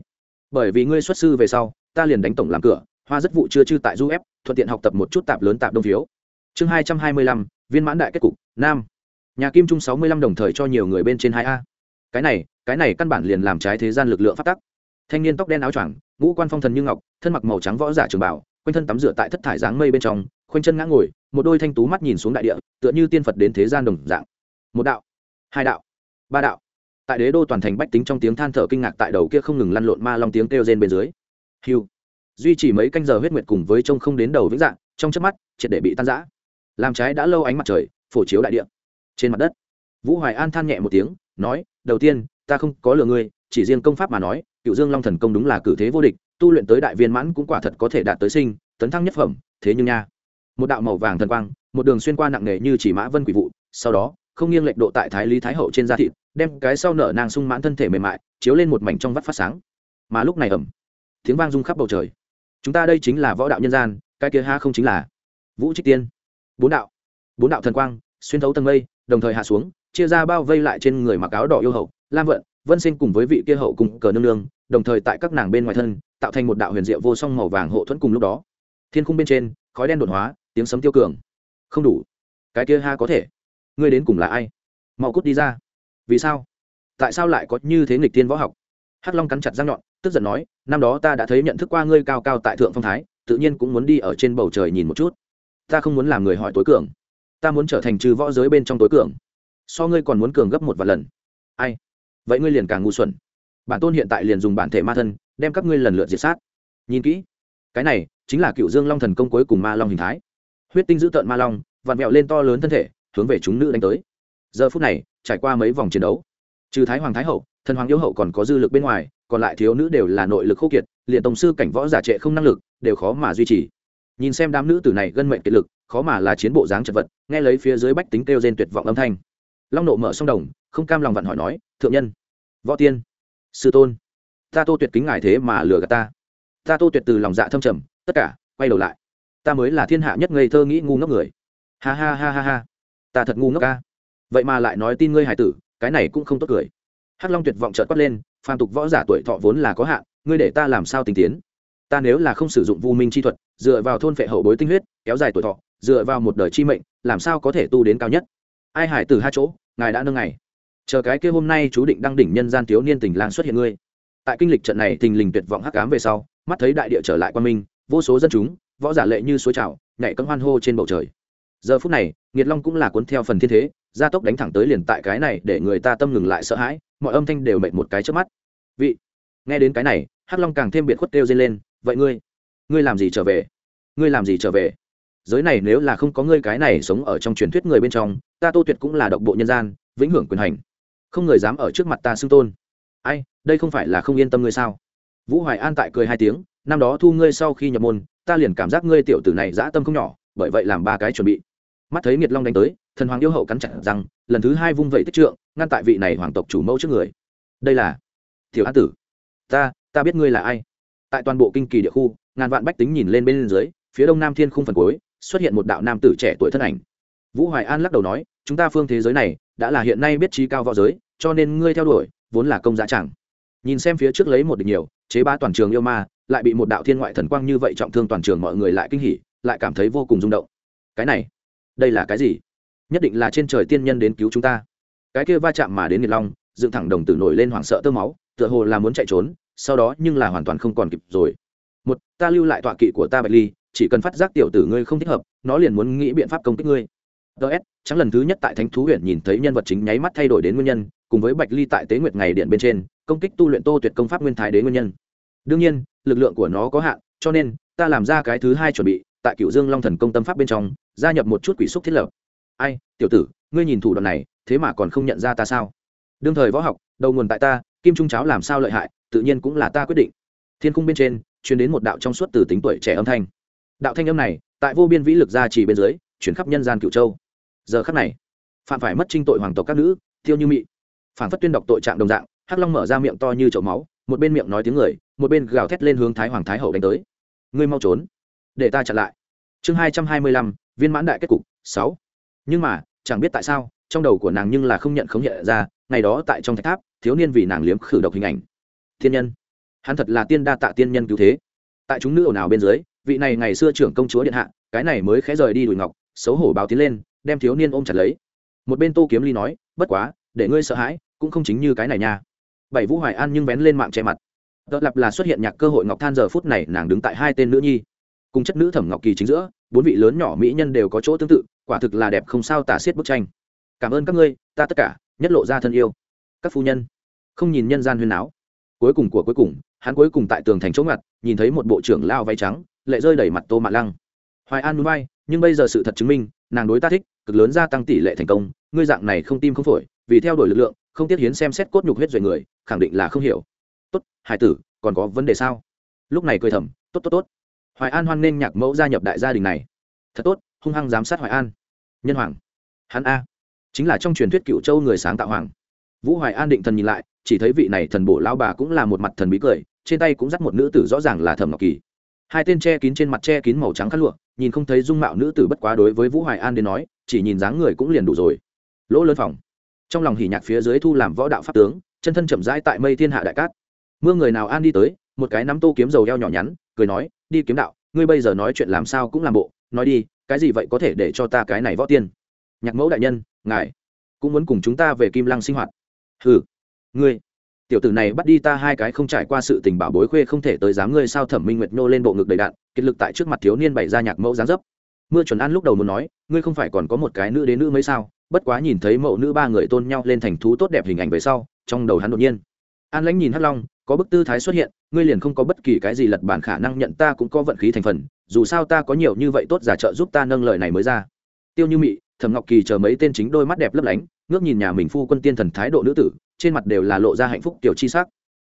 bởi vì ngươi xuất sư về sau, ta liền đánh tổng làm cửa, hoa rất vụ chưa chư tại du ép thuận tiện học tập một chút tạp lớn tạp đông phiếu. Chương hai trăm hai mươi lăm, viên mãn đại kết cục, nam. Nhà kim trung sáu mươi lăm đồng thời cho nhiều người bên trên hai a. Cái này cái này căn bản liền làm trái thế gian lực lượng phát tắc. Thanh niên tóc đen áo choàng, ngũ quan phong thần như ngọc, thân mặc màu trắng võ giả trường bảo quanh thân tắm rửa tại thất thải dáng mây bên trong, khoanh chân ngã ngồi, một đôi thanh tú mắt nhìn xuống đại địa, tựa như tiên phật đến thế gian đồng dạng. Một đạo, hai đạo, ba đạo. Tại đế đô toàn thành bách tính trong tiếng than thở kinh ngạc tại đầu kia không ngừng lăn lộn ma long tiếng kêu rên bên dưới. Hiu duy trì mấy canh giờ huyết nguyệt cùng với trông không đến đầu vĩnh dạng, trong chớp mắt, triệt để bị tan rã. Làm trái đã lâu ánh mặt trời, phổ chiếu đại địa. Trên mặt đất, vũ hoài an than nhẹ một tiếng, nói, đầu tiên, ta không có lừa ngươi, chỉ riêng công pháp mà nói cựu dương long thần công đúng là cử thế vô địch, tu luyện tới đại viên mãn cũng quả thật có thể đạt tới sinh, tấn thăng nhất phẩm, thế nhưng nha. Một đạo màu vàng thần quang, một đường xuyên qua nặng nề như chỉ mã vân quỷ vụ, sau đó, không nghiêng lệch độ tại thái lý thái hậu trên da thịt, đem cái sau nở nàng sung mãn thân thể mềm mại, chiếu lên một mảnh trong vắt phát sáng. Mà lúc này ẩm tiếng vang rung khắp bầu trời chúng ta đây chính là võ đạo nhân gian, cái kia ha không chính là vũ trích tiên. Bốn đạo. Bốn đạo thần quang, xuyên thấu tầng mây, đồng thời hạ xuống, chia ra bao vây lại trên người mặc áo đỏ yêu hậu, lam vận, vân sinh cùng với vị kia hậu cùng cờ nương nương, đồng thời tại các nàng bên ngoài thân, tạo thành một đạo huyền diệu vô song màu vàng hộ thuẫn cùng lúc đó. Thiên khung bên trên, khói đen đột hóa, tiếng sấm tiêu cường. Không đủ. Cái kia ha có thể. Ngươi đến cùng là ai? Mau cút đi ra. Vì sao? Tại sao lại có như thế nghịch tiên võ học? Hắc long cắn chặt răng nhọn tức giận nói, năm đó ta đã thấy nhận thức qua ngươi cao cao tại thượng phong thái, tự nhiên cũng muốn đi ở trên bầu trời nhìn một chút. Ta không muốn làm người hỏi tối cường. Ta muốn trở thành trừ võ giới bên trong tối cường. So ngươi còn muốn cường gấp một vài lần. Ai? Vậy ngươi liền càng ngu xuẩn. Bản tôn hiện tại liền dùng bản thể ma thân, đem các ngươi lần lượt diệt sát. Nhìn kỹ. Cái này chính là cựu dương long thần công cuối cùng ma long hình thái. Huyết tinh giữ tợn ma long, vặn vẹo lên to lớn thân thể, hướng về chúng nữ đánh tới. Giờ phút này, trải qua mấy vòng chiến đấu, trừ thái hoàng thái hậu, thần hoàng yêu hậu còn có dư lực bên ngoài còn lại thiếu nữ đều là nội lực khô kiệt, liền tổng sư cảnh võ giả trệ không năng lực, đều khó mà duy trì. Nhìn xem đám nữ tử này gân mệnh kiệt lực, khó mà là chiến bộ dáng chật vật, nghe lấy phía dưới bách tính kêu trên tuyệt vọng âm thanh. Long nộ mở sông đồng, không cam lòng vặn hỏi nói, thượng nhân, võ tiên, sư tôn, ta tô tuyệt kính ngài thế mà lừa gạt ta. Ta tô tuyệt từ lòng dạ thâm trầm, tất cả, quay đầu lại. Ta mới là thiên hạ nhất ngây thơ nghĩ ngu ngốc người. Ha ha ha ha ha, ta thật ngu ngốc ca vậy mà lại nói tin ngươi hải tử, cái này cũng không tốt cười. Hắc long tuyệt vọng trợt quát lên phàm tục võ giả tuổi thọ vốn là có hạn, ngươi để ta làm sao tình tiến? Ta nếu là không sử dụng vu minh chi thuật, dựa vào thôn phệ hậu bối tinh huyết, kéo dài tuổi thọ, dựa vào một đời chi mệnh, làm sao có thể tu đến cao nhất? Ai hải tử hai chỗ, ngài đã nâng ngày. Chờ cái kia hôm nay chú định đăng đỉnh nhân gian thiếu niên tình lang xuất hiện ngươi. Tại kinh lịch trận này, tình lình tuyệt vọng hắc ám về sau, mắt thấy đại địa trở lại quan minh, vô số dân chúng, võ giả lệ như suối trào, nhảy cấm hoan hô trên bầu trời giờ phút này, nghiệt long cũng là cuốn theo phần thiên thế, gia tốc đánh thẳng tới liền tại cái này để người ta tâm ngừng lại sợ hãi, mọi âm thanh đều mệt một cái trước mắt. Vị, nghe đến cái này, hắc long càng thêm biệt khuất kêu dây lên, vậy ngươi ngươi làm gì trở về? Ngươi làm gì trở về? Giới này nếu là không có ngươi cái này sống ở trong truyền thuyết người bên trong, ta tô tuyệt cũng là độc bộ nhân gian, vĩnh hưởng quyền hành. Không người dám ở trước mặt ta xưng tôn. Ai, đây không phải là không yên tâm ngươi sao? Vũ hoài an tại cười hai tiếng, năm đó thu ngươi sau khi nhập môn, ta liền cảm giác ngươi tiểu tử này dã tâm không nhỏ bởi vậy làm ba cái chuẩn bị. Mắt thấy nghiệt long đánh tới, thần hoàng yêu hậu cắn chặt rằng lần thứ hai vung vẩy tích trượng, ngăn tại vị này hoàng tộc chủ mẫu trước người. Đây là tiểu an tử. Ta ta biết ngươi là ai. Tại toàn bộ kinh kỳ địa khu, ngàn vạn bách tính nhìn lên bên dưới, phía đông nam thiên khung phần cuối, xuất hiện một đạo nam tử trẻ tuổi thân ảnh. Vũ hoài an lắc đầu nói, chúng ta phương thế giới này, đã là hiện nay biết trí cao võ giới, cho nên ngươi theo đuổi, vốn là công giá chẳng. Nhìn xem phía trước lấy một địch nhiều, chế ba toàn trường yêu ma, lại bị một đạo thiên ngoại thần quang như vậy trọng thương toàn trường mọi người lại kinh hỉ lại cảm thấy vô cùng rung động. Cái này, đây là cái gì? Nhất định là trên trời tiên nhân đến cứu chúng ta. Cái kia va chạm mà đến nghiệt long, dựng thẳng đồng tử nổi lên hoảng sợ tơ máu, tựa hồ là muốn chạy trốn, sau đó nhưng là hoàn toàn không còn kịp rồi. Một, ta lưu lại tọa kỵ của ta bạch ly, chỉ cần phát giác tiểu tử ngươi không thích hợp, nó liền muốn nghĩ biện pháp công kích ngươi. Ts chẳng lần thứ nhất tại thánh thú huyện nhìn thấy nhân vật chính nháy mắt thay đổi đến nguyên nhân, cùng với bạch ly tại tế nguyệt ngày điện bên trên, công kích tu luyện tô tuyệt công pháp nguyên thái đế nguyên nhân. Đương nhiên, lực lượng của nó có hạn, cho nên, ta làm ra cái thứ hai chuẩn bị tại cựu dương long thần công tâm pháp bên trong, gia nhập một chút quỷ xúc thiết lập. Ai, tiểu tử, ngươi nhìn thủ đoạn này, thế mà còn không nhận ra ta sao? Đương thời võ học, đầu nguồn tại ta, kim trung cháo làm sao lợi hại, tự nhiên cũng là ta quyết định. Thiên cung bên trên chuyển đến một đạo trong suốt từ tính tuổi trẻ âm thanh. Đạo thanh âm này, tại vô biên vĩ lực gia trì bên dưới, chuyển khắp nhân gian cựu châu. Giờ khắc này, phạm phải mất trinh tội hoàng tộc các nữ tiêu như mị. Phản phất tuyên đọc tội trạng đồng dạng, hắc long mở ra miệng to như chậu máu, một bên miệng nói tiếng người, một bên gào thét lên hướng thái hoàng thái hậu đánh tới. Ngươi mau trốn để ta chặn lại. Chương hai trăm hai mươi lăm, viên mãn đại kết cục, sáu. Nhưng mà, chẳng biết tại sao, trong đầu của nàng nhưng là không nhận không nhận ra, ngày đó tại trong thạch tháp, thiếu niên vì nàng liếm khử độc hình ảnh. Thiên nhân. Hắn thật là tiên đa tạ tiên nhân cứu thế. Tại chúng nữ ồn ào bên dưới, vị này ngày xưa trưởng công chúa điện hạ, cái này mới khẽ rời đi đùi ngọc, xấu hổ báo tiến lên, đem thiếu niên ôm chặt lấy. Một bên tô kiếm ly nói, bất quá, để ngươi sợ hãi, cũng không chính như cái này nha. Bảy vũ hoài an nhưng vén lên mạng che mặt. Đợt lặp là xuất hiện nhạc cơ hội ngọc than giờ phút này nàng đứng tại hai tên nữ nhi cùng chất nữ thẩm ngọc kỳ chính giữa, bốn vị lớn nhỏ mỹ nhân đều có chỗ tương tự, quả thực là đẹp không sao tả xiết bức tranh. Cảm ơn các ngươi, ta tất cả, nhất lộ ra thân yêu. Các phu nhân, không nhìn nhân gian huyên áo. Cuối cùng của cuối cùng, hắn cuối cùng tại tường thành chỗ ngặt, nhìn thấy một bộ trưởng lao váy trắng, lệ rơi đẩy mặt tô mạ lăng. Hoài an núi bay, nhưng bây giờ sự thật chứng minh, nàng đối ta thích, cực lớn gia tăng tỷ lệ thành công, ngươi dạng này không tim không phổi, vì theo đuổi lực lượng, không tiết hiến xem xét cốt nhục huyết duệ người, khẳng định là không hiểu. Tốt, hải tử, còn có vấn đề sao? Lúc này cười thầm, tốt tốt tốt hoài an hoan nghênh nhạc mẫu gia nhập đại gia đình này. Thật tốt, hung hăng giám sát hoài an. Nhân hoàng. Hắn a. Chính là trong truyền thuyết cựu châu người sáng tạo hoàng. Vũ hoài an định thần nhìn lại, chỉ thấy vị này thần bổ lao bà cũng là một mặt thần bí cười, trên tay cũng dắt một nữ tử rõ ràng là thẩm ngọc kỳ. Hai tên che kín trên mặt che kín màu trắng khăn lụa, nhìn không thấy dung mạo nữ tử bất quá đối với vũ hoài an đến nói, chỉ nhìn dáng người cũng liền đủ rồi. Lỗ lớn phòng. Trong lòng hỉ nhạc phía dưới thu làm võ đạo pháp tướng, chân thân chậm rãi tại mây thiên hạ đại cát. Mưa người nào an đi tới, một cái nắm tô kiếm dầu eo nhỏ nhắn, cười nói đi kiếm đạo, ngươi bây giờ nói chuyện làm sao cũng làm bộ, nói đi, cái gì vậy có thể để cho ta cái này võ tiên? Nhạc mẫu đại nhân, ngài cũng muốn cùng chúng ta về kim lăng sinh hoạt. Ừ ngươi, tiểu tử này bắt đi ta hai cái không trải qua sự tình bảo bối khuê không thể tới dám ngươi sao thẩm minh nguyệt nô lên bộ ngực đầy đạn, kiệt lực tại trước mặt thiếu niên bày ra nhạc mẫu dáng dấp. Mưa chuẩn an lúc đầu muốn nói, ngươi không phải còn có một cái nữ đến nữ mấy sao? Bất quá nhìn thấy mẫu nữ ba người tôn nhau lên thành thú tốt đẹp hình ảnh về sau, trong đầu hắn đột nhiên. An lãnh nhìn hắc long có bức tư thái xuất hiện, ngươi liền không có bất kỳ cái gì lật bản khả năng nhận ta cũng có vận khí thành phần, dù sao ta có nhiều như vậy tốt giả trợ giúp ta nâng lời này mới ra. Tiêu như mị, thẩm ngọc kỳ chờ mấy tên chính đôi mắt đẹp lấp lánh, ngước nhìn nhà mình phu quân tiên thần thái độ nữ tử, trên mặt đều là lộ ra hạnh phúc tiểu chi sắc.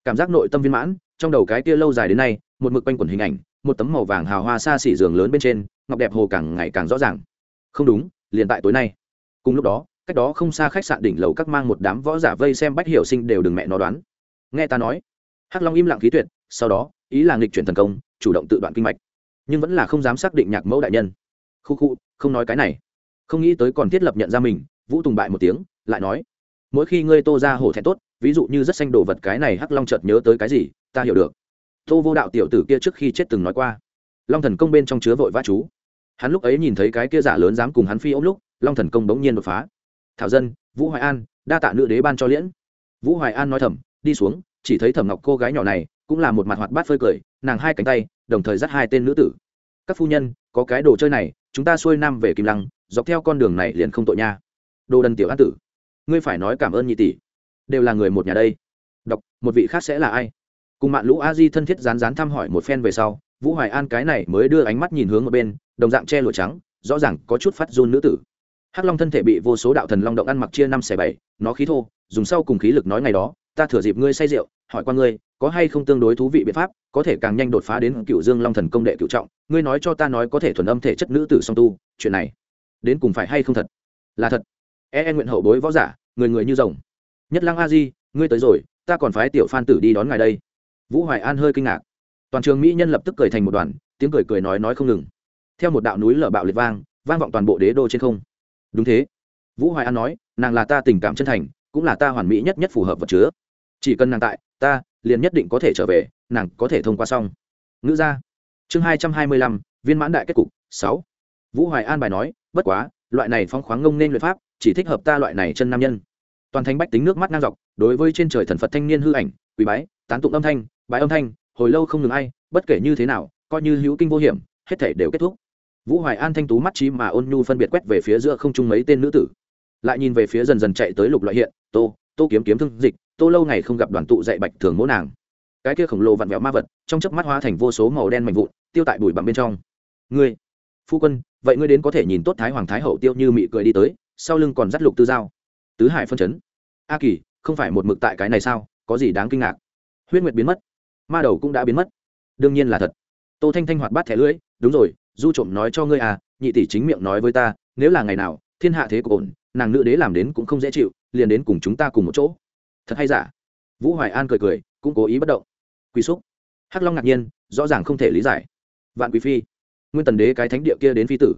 Cảm giác nội tâm viên mãn, trong đầu cái kia lâu dài đến nay, một mực quanh quẩn hình ảnh, một tấm màu vàng hào hoa xa xỉ giường lớn bên trên, ngọc đẹp hồ càng ngày càng rõ ràng. Không đúng, liền tại tối nay. Cùng lúc đó, cách đó không xa khách sạn đỉnh lầu các mang một đám võ giả vây xem bách hiểu sinh đều đừng mẹ nó đoán. Nghe ta nói hắc long im lặng khí tuyệt, sau đó, ý là nghịch chuyển thần công, chủ động tự đoạn kinh mạch. Nhưng vẫn là không dám xác định nhạc mẫu đại nhân. Khu khu, không nói cái này. Không nghĩ tới còn thiết lập nhận ra mình, vũ tùng bại một tiếng, lại nói, mỗi khi ngươi tô ra hổ thẹn tốt, ví dụ như rất xanh đồ vật cái này hắc long chợt nhớ tới cái gì, ta hiểu được. Tô vô đạo tiểu tử kia trước khi chết từng nói qua, long thần công bên trong chứa vội vã chú. Hắn lúc ấy nhìn thấy cái kia giả lớn dám cùng hắn phi ống lúc, long thần công bỗng nhiên đột phá. Thảo dân, vũ hoài an, đa tạ nữ đế ban cho liễn. Vũ hoài an nói thầm, đi xuống chỉ thấy thẩm ngọc cô gái nhỏ này cũng là một mặt hoạt bát phơi cười, nàng hai cánh tay, đồng thời dắt hai tên nữ tử. Các phu nhân, có cái đồ chơi này, chúng ta xuôi nam về kim lăng, dọc theo con đường này liền không tội nha. Đồ đần tiểu an tử, ngươi phải nói cảm ơn nhị tỷ. Đều là người một nhà đây. Đọc một vị khác sẽ là ai? Cùng mạng lũ a di thân thiết rán rán thăm hỏi một phen về sau, vũ hoài an cái này mới đưa ánh mắt nhìn hướng ở bên, đồng dạng che lụa trắng, rõ ràng có chút phát run nữ tử. Hắc long thân thể bị vô số đạo thần long động ăn mặc chia năm xẻ bảy, nó khí thô, dùng sau cùng khí lực nói ngày đó ta thừa dịp ngươi say rượu hỏi qua ngươi có hay không tương đối thú vị biện pháp có thể càng nhanh đột phá đến cựu dương long thần công đệ cựu trọng ngươi nói cho ta nói có thể thuần âm thể chất nữ tử song tu chuyện này đến cùng phải hay không thật? Là thật. E, e nguyện hậu bối võ giả người người như rồng. Nhất lăng a di ngươi tới rồi ta còn phái tiểu phan tử đi đón ngài đây. Vũ hoài an hơi kinh ngạc. Toàn trường mỹ nhân lập tức cười thành một đoàn tiếng cười cười nói nói không ngừng. Theo một đạo núi lở bạo liệt vang vang vọng toàn bộ đế đô trên không. Đúng thế. Vũ hoài an nói nàng là ta tình cảm chân thành cũng là ta hoàn mỹ nhất nhất phù hợp vật chứa chỉ cần nàng tại, ta liền nhất định có thể trở về, nàng có thể thông qua xong. Ngữ ra chương hai trăm hai mươi lăm, viên mãn đại kết cục, sáu. Vũ hoài an bài nói, bất quá, loại này phong khoáng ngông nên luyện pháp, chỉ thích hợp ta loại này chân nam nhân. Toàn thành bách tính nước mắt ngang dọc, đối với trên trời thần phật thanh niên hư ảnh quý bái, tán tụng âm thanh bài âm thanh, hồi lâu không ngừng ai, bất kể như thế nào, coi như hữu kinh vô hiểm, hết thể đều kết thúc. Vũ hoài an thanh tú mắt trí mà ôn nhu phân biệt quét về phía giữa không trung mấy tên nữ tử. Lại nhìn về phía dần dần chạy tới lục loại hiện, tô tô kiếm kiếm thương dịch tô lâu ngày không gặp đoàn tụ dạy bạch thường mỗ nàng. Cái kia khổng lồ vặn vẹo ma vật, trong chớp mắt hóa thành vô số màu đen mạnh vụn, tiêu tại bụi bặm bên trong. Ngươi, phu quân, vậy ngươi đến có thể nhìn tốt thái hoàng thái hậu tiêu như mị cười đi tới, sau lưng còn dắt lục tư giao tứ hải phân chấn. A kỳ, không phải một mực tại cái này sao? Có gì đáng kinh ngạc? Huyết nguyệt biến mất. Ma đầu cũng đã biến mất. Đương nhiên là thật. Tô thanh thanh hoạt bát thẻ lưỡi, đúng rồi, du trộm nói cho ngươi à nhị tỷ chính miệng nói với ta, nếu là ngày nào, thiên hạ thế của ổn, nàng nữ đế làm đến cũng không dễ chịu, liền đến cùng chúng ta cùng một chỗ thật hay giả? Vũ hoài an cười cười, cũng cố ý bất động. Quý xúc. Hắc long ngạc nhiên, rõ ràng không thể lý giải. Vạn quý phi. Nguyên tần đế cái thánh địa kia đến phi tử.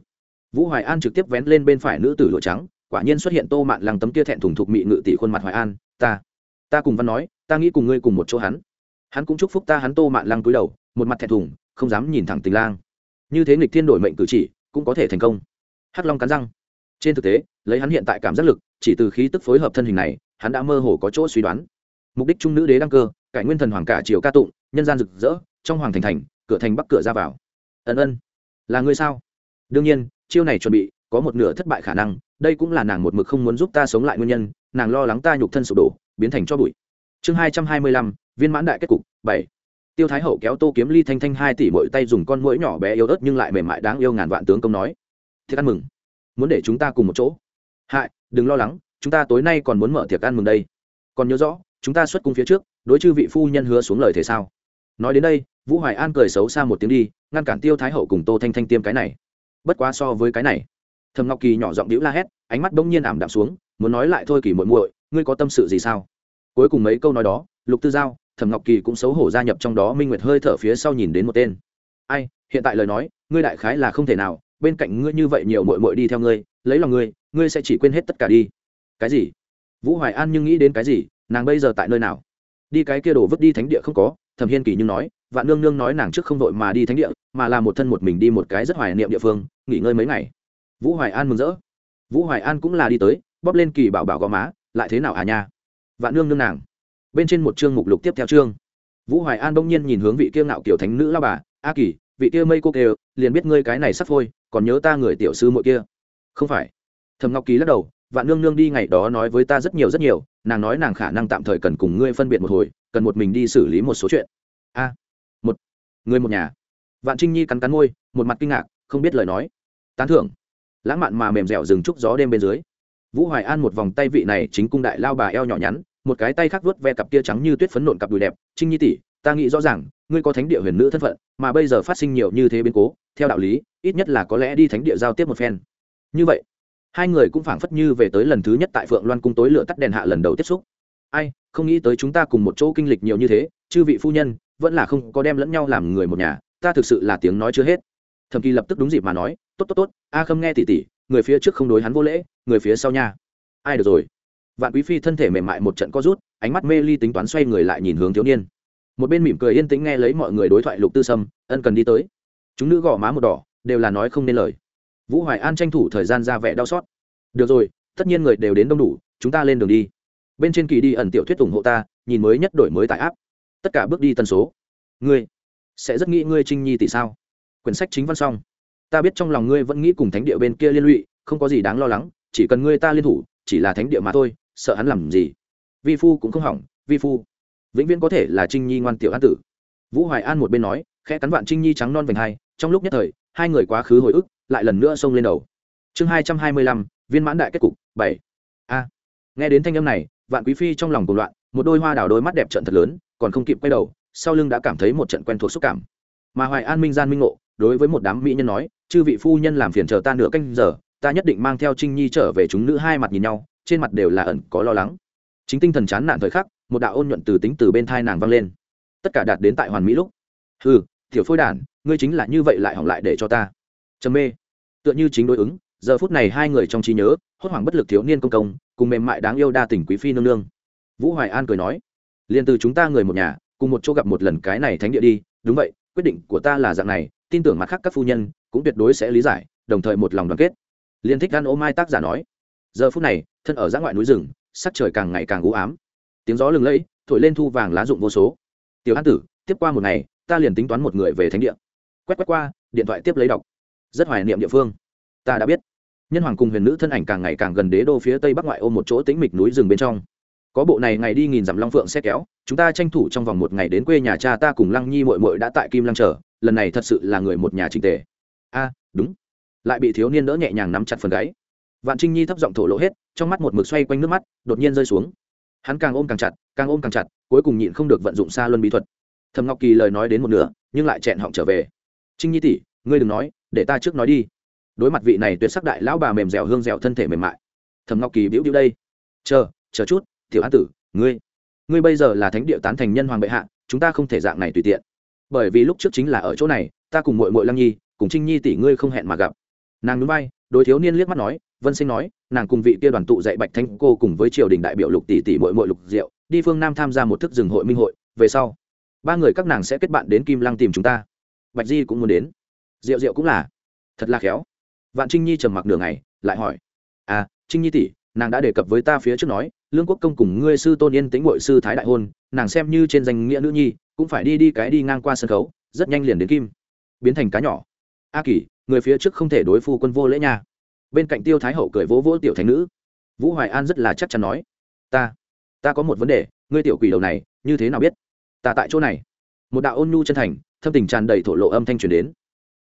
Vũ hoài an trực tiếp vén lên bên phải nữ tử lụa trắng, quả nhiên xuất hiện tô mạn lăng tấm kia thẹn thùng thục mị ngự tỷ khuôn mặt hoài an, ta ta cùng văn nói, ta nghĩ cùng ngươi cùng một chỗ hắn. Hắn cũng chúc phúc ta hắn tô mạn lăng cúi đầu, một mặt thẹn thùng, không dám nhìn thẳng tình lang. Như thế nghịch thiên đổi mệnh cử chỉ, cũng có thể thành công. Hắc long cắn răng. Trên thực tế lấy hắn hiện tại cảm giác lực, chỉ từ khí tức phối hợp thân hình này, hắn đã mơ hồ có chỗ suy đoán. Mục đích trung nữ đế đăng cơ, cải nguyên thần hoàng cả triều ca tụng, nhân gian rực rỡ, trong hoàng thành thành, cửa thành bắc cửa ra vào. Ân ân, là ngươi sao? Đương nhiên, chiêu này chuẩn bị, có một nửa thất bại khả năng, đây cũng là nàng một mực không muốn giúp ta sống lại nguyên nhân, nàng lo lắng ta nhục thân sụp đổ, biến thành cho bụi. Chương hai trăm hai mươi lăm, viên mãn đại kết cục, bảy. Tiêu thái hậu kéo tô kiếm ly thanh thanh hai tỷ mỗi tay dùng con mũi nhỏ bé yếu ớt nhưng lại mềm mại đáng yêu ngàn vạn tướng công nói. Thiệt ăn mừng. Muốn để chúng ta cùng một chỗ hại, đừng lo lắng, chúng ta tối nay còn muốn mở tiệc ăn mừng đây. Còn nhớ rõ, chúng ta xuất cung phía trước, đối chư vị phu nhân hứa xuống lời thế sao? Nói đến đây, vũ hoài an cười xấu xa một tiếng đi, ngăn cản tiêu thái hậu cùng tô thanh thanh tiêm cái này. Bất quá so với cái này thầm ngọc kỳ nhỏ giọng đĩu la hét, ánh mắt bỗng nhiên ảm đạm xuống, muốn nói lại thôi kỳ muội muội, ngươi có tâm sự gì sao? Cuối cùng mấy câu nói đó, lục tư giao, thẩm ngọc kỳ cũng xấu hổ gia nhập trong đó, minh nguyệt hơi thở phía sau nhìn đến một tên. Ai, hiện tại lời nói, ngươi đại khái là không thể nào, bên cạnh ngươi như vậy nhiều mội mội đi theo ngươi, lấy lòng ngươi ngươi sẽ chỉ quên hết tất cả đi. Cái gì? Vũ hoài an nhưng nghĩ đến cái gì? Nàng bây giờ tại nơi nào? Đi cái kia đổ vứt đi thánh địa không có, thẩm hiên kỳ nhưng nói, vạn nương nương nói nàng trước không đội mà đi thánh địa, mà là một thân một mình đi một cái rất hoài niệm địa phương, nghỉ ngơi mấy ngày. Vũ hoài an mừng rỡ. Vũ hoài an cũng là đi tới, bóp lên kỳ bảo bảo gò má, lại thế nào à nha? Vạn nương nương nàng. Bên trên một chương mục lục tiếp theo chương. Vũ hoài an bỗng nhiên nhìn hướng vị kia ngạo kiểu thánh nữ lao bà, a kỳ, vị kia mây cô kêu, liền biết ngươi cái này sắp phôi, còn nhớ ta người tiểu sư muội kia. Không phải thầm ngọc kỳ lắc đầu, vạn nương nương đi ngày đó nói với ta rất nhiều rất nhiều, nàng nói nàng khả năng tạm thời cần cùng ngươi phân biệt một hồi, cần một mình đi xử lý một số chuyện. A, một người một nhà. Vạn trinh nhi cắn cắn môi, một mặt kinh ngạc, không biết lời nói. Tán thưởng. Lãng mạn mà mềm dẻo rừng trúc gió đêm bên dưới. Vũ hoài an một vòng tay vị này chính cung đại lao bà eo nhỏ nhắn, một cái tay khác vuốt ve cặp tia trắng như tuyết phấn nộn cặp đùi đẹp. Trinh nhi tỷ, ta nghĩ rõ ràng, ngươi có thánh địa huyền nữ thân phận, mà bây giờ phát sinh nhiều như thế biến cố, theo đạo lý, ít nhất là có lẽ đi thánh địa giao tiếp một phen. Như vậy hai người cũng phảng phất như về tới lần thứ nhất tại phượng loan cung tối lửa tắt đèn hạ lần đầu tiếp xúc. Ai, không nghĩ tới chúng ta cùng một chỗ kinh lịch nhiều như thế, chư vị phu nhân, vẫn là không có đem lẫn nhau làm người một nhà, ta thực sự là tiếng nói chưa hết. Thầm kỳ lập tức đúng dịp mà nói, tốt tốt tốt, a không nghe tỉ tỉ, người phía trước không đối hắn vô lễ, người phía sau nha. Ai được rồi. Vạn quý phi thân thể mềm mại một trận co rút, ánh mắt mê ly tính toán xoay người lại nhìn hướng thiếu niên. Một bên mỉm cười yên tĩnh nghe lấy mọi người đối thoại lục tư sâm, ân cần đi tới. Chúng nữ gõ má một đỏ, đều là nói không nên lời vũ hoài an tranh thủ thời gian ra vẻ đau xót. Được rồi, tất nhiên người đều đến đông đủ, chúng ta lên đường đi. Bên trên kỳ đi ẩn tiểu thuyết ủng hộ ta, nhìn mới nhất đổi mới tại áp tất cả bước đi tần số. Ngươi sẽ rất nghĩ ngươi trinh nhi tỷ sao? Quyển sách chính văn xong. Ta biết trong lòng ngươi vẫn nghĩ cùng thánh địa bên kia liên lụy, không có gì đáng lo lắng, chỉ cần ngươi ta liên thủ, chỉ là thánh địa mà thôi, sợ hắn làm gì? Vi phu cũng không hỏng. Vi phu, vĩnh viễn có thể là trinh nhi ngoan tiểu an tử. Vũ hoài an một bên nói, khẽ cắn vạn trinh nhi trắng non vành hai, trong lúc nhất thời, hai người quá khứ hồi ức lại lần nữa xông lên đầu. Chương hai trăm hai mươi lăm, viên mãn đại kết cục, bảy. A. Nghe đến thanh âm này, vạn quý phi trong lòng cùng loạn, một đôi hoa đào đôi mắt đẹp trận thật lớn, còn không kịp quay đầu, sau lưng đã cảm thấy một trận quen thuộc xúc cảm. Mà hoài an minh gian minh ngộ, đối với một đám mỹ nhân nói, chư vị phu nhân làm phiền chờ ta nửa canh giờ, ta nhất định mang theo trinh nhi trở về chúng nữ hai mặt nhìn nhau, trên mặt đều là ẩn có lo lắng. Chính tinh thần chán nản thời khắc, một đạo ôn nhuận từ tính từ bên thai nàng vang lên. Tất cả đạt đến tại hoàn mỹ lúc. Ừ tiểu phôi đản ngươi chính là như vậy lại hỏng lại để cho ta trầm mê. Tựa như chính đối ứng, giờ phút này hai người trong trí nhớ, hốt hoảng bất lực thiếu niên công công, cùng mềm mại đáng yêu đa tình quý phi nương nương. Vũ hoài an cười nói liền từ chúng ta người một nhà, cùng một chỗ gặp một lần cái này thánh địa đi, đúng vậy, quyết định của ta là dạng này, tin tưởng mặt khác các phu nhân cũng tuyệt đối sẽ lý giải, đồng thời một lòng đoàn kết. Liên thích gan ô mai tác giả nói, giờ phút này, thân ở giã ngoại núi rừng, sắc trời càng ngày càng u ám. Tiếng gió lừng lẫy, thổi lên thu vàng lá rụng vô số. Tiểu an tử, tiếp qua một ngày, ta liền tính toán một người về thánh địa. Quét quét qua, điện thoại tiếp lấy đọc rất hoài niệm địa phương. Ta đã biết. Nhân hoàng cùng huyền nữ thân ảnh càng ngày càng gần đế đô phía tây bắc ngoại ô một chỗ tĩnh mịch núi rừng bên trong. Có bộ này ngày đi nghìn dặm long phượng xe kéo, chúng ta tranh thủ trong vòng một ngày đến quê nhà cha ta cùng lăng nhi mội mội đã tại kim lăng chờ, lần này thật sự là người một nhà trình tề. A, đúng. Lại bị thiếu niên đỡ nhẹ nhàng nắm chặt phần gáy. Vạn trinh nhi thấp giọng thổ lộ hết, trong mắt một mực xoay quanh nước mắt, đột nhiên rơi xuống. Hắn càng ôm càng chặt, càng ôm càng chặt, cuối cùng nhịn không được vận dụng xa luân bí thuật. Thầm ngọc kỳ lời nói đến một nửa, nhưng lại chẹn họng trở về. Trinh nhi tỷ, ngươi đừng nói để ta trước nói đi. Đối mặt vị này tuyệt sắc đại lão bà mềm dẻo hương dẻo thân thể mềm mại. Thầm ngọc kỳ biểu biểu đây. Chờ chờ chút, tiểu an tử, ngươi ngươi bây giờ là thánh địa tán thành nhân hoàng bệ hạ, chúng ta không thể dạng này tùy tiện. Bởi vì lúc trước chính là ở chỗ này, ta cùng mội mội lăng nhi, cùng trinh nhi tỷ ngươi không hẹn mà gặp. Nàng núi bay đối thiếu niên liếc mắt nói, vân sinh nói, nàng cùng vị kia đoàn tụ dạy bạch thanh cô cùng với triều đình đại biểu lục tỷ tỷ mội mội lục diệu, đi phương nam tham gia một thức rừng hội minh hội. Về sau, ba người các nàng sẽ kết bạn đến kim lăng tìm chúng ta. Bạch di cũng muốn đến rượu rượu cũng là. Thật là khéo. Vạn trinh nhi trầm mặc nửa ngày, lại hỏi. À trinh nhi tỷ, nàng đã đề cập với ta phía trước nói, lương quốc công cùng ngươi sư tôn yên tính ngội sư thái đại hôn, nàng xem như trên danh nghĩa nữ nhi, cũng phải đi đi cái đi ngang qua sân khấu, rất nhanh liền đến kim. Biến thành cá nhỏ. A kỳ, người phía trước không thể đối phu quân vô lễ nha. Bên cạnh tiêu thái hậu cười vỗ vỗ tiểu thánh nữ. Vũ hoài an rất là chắc chắn nói. Ta ta có một vấn đề, ngươi tiểu quỷ đầu này, như thế nào biết? Ta tại chỗ này. Một đạo ôn nhu chân thành, thâm tình tràn đầy thổ lộ âm thanh truyền đến.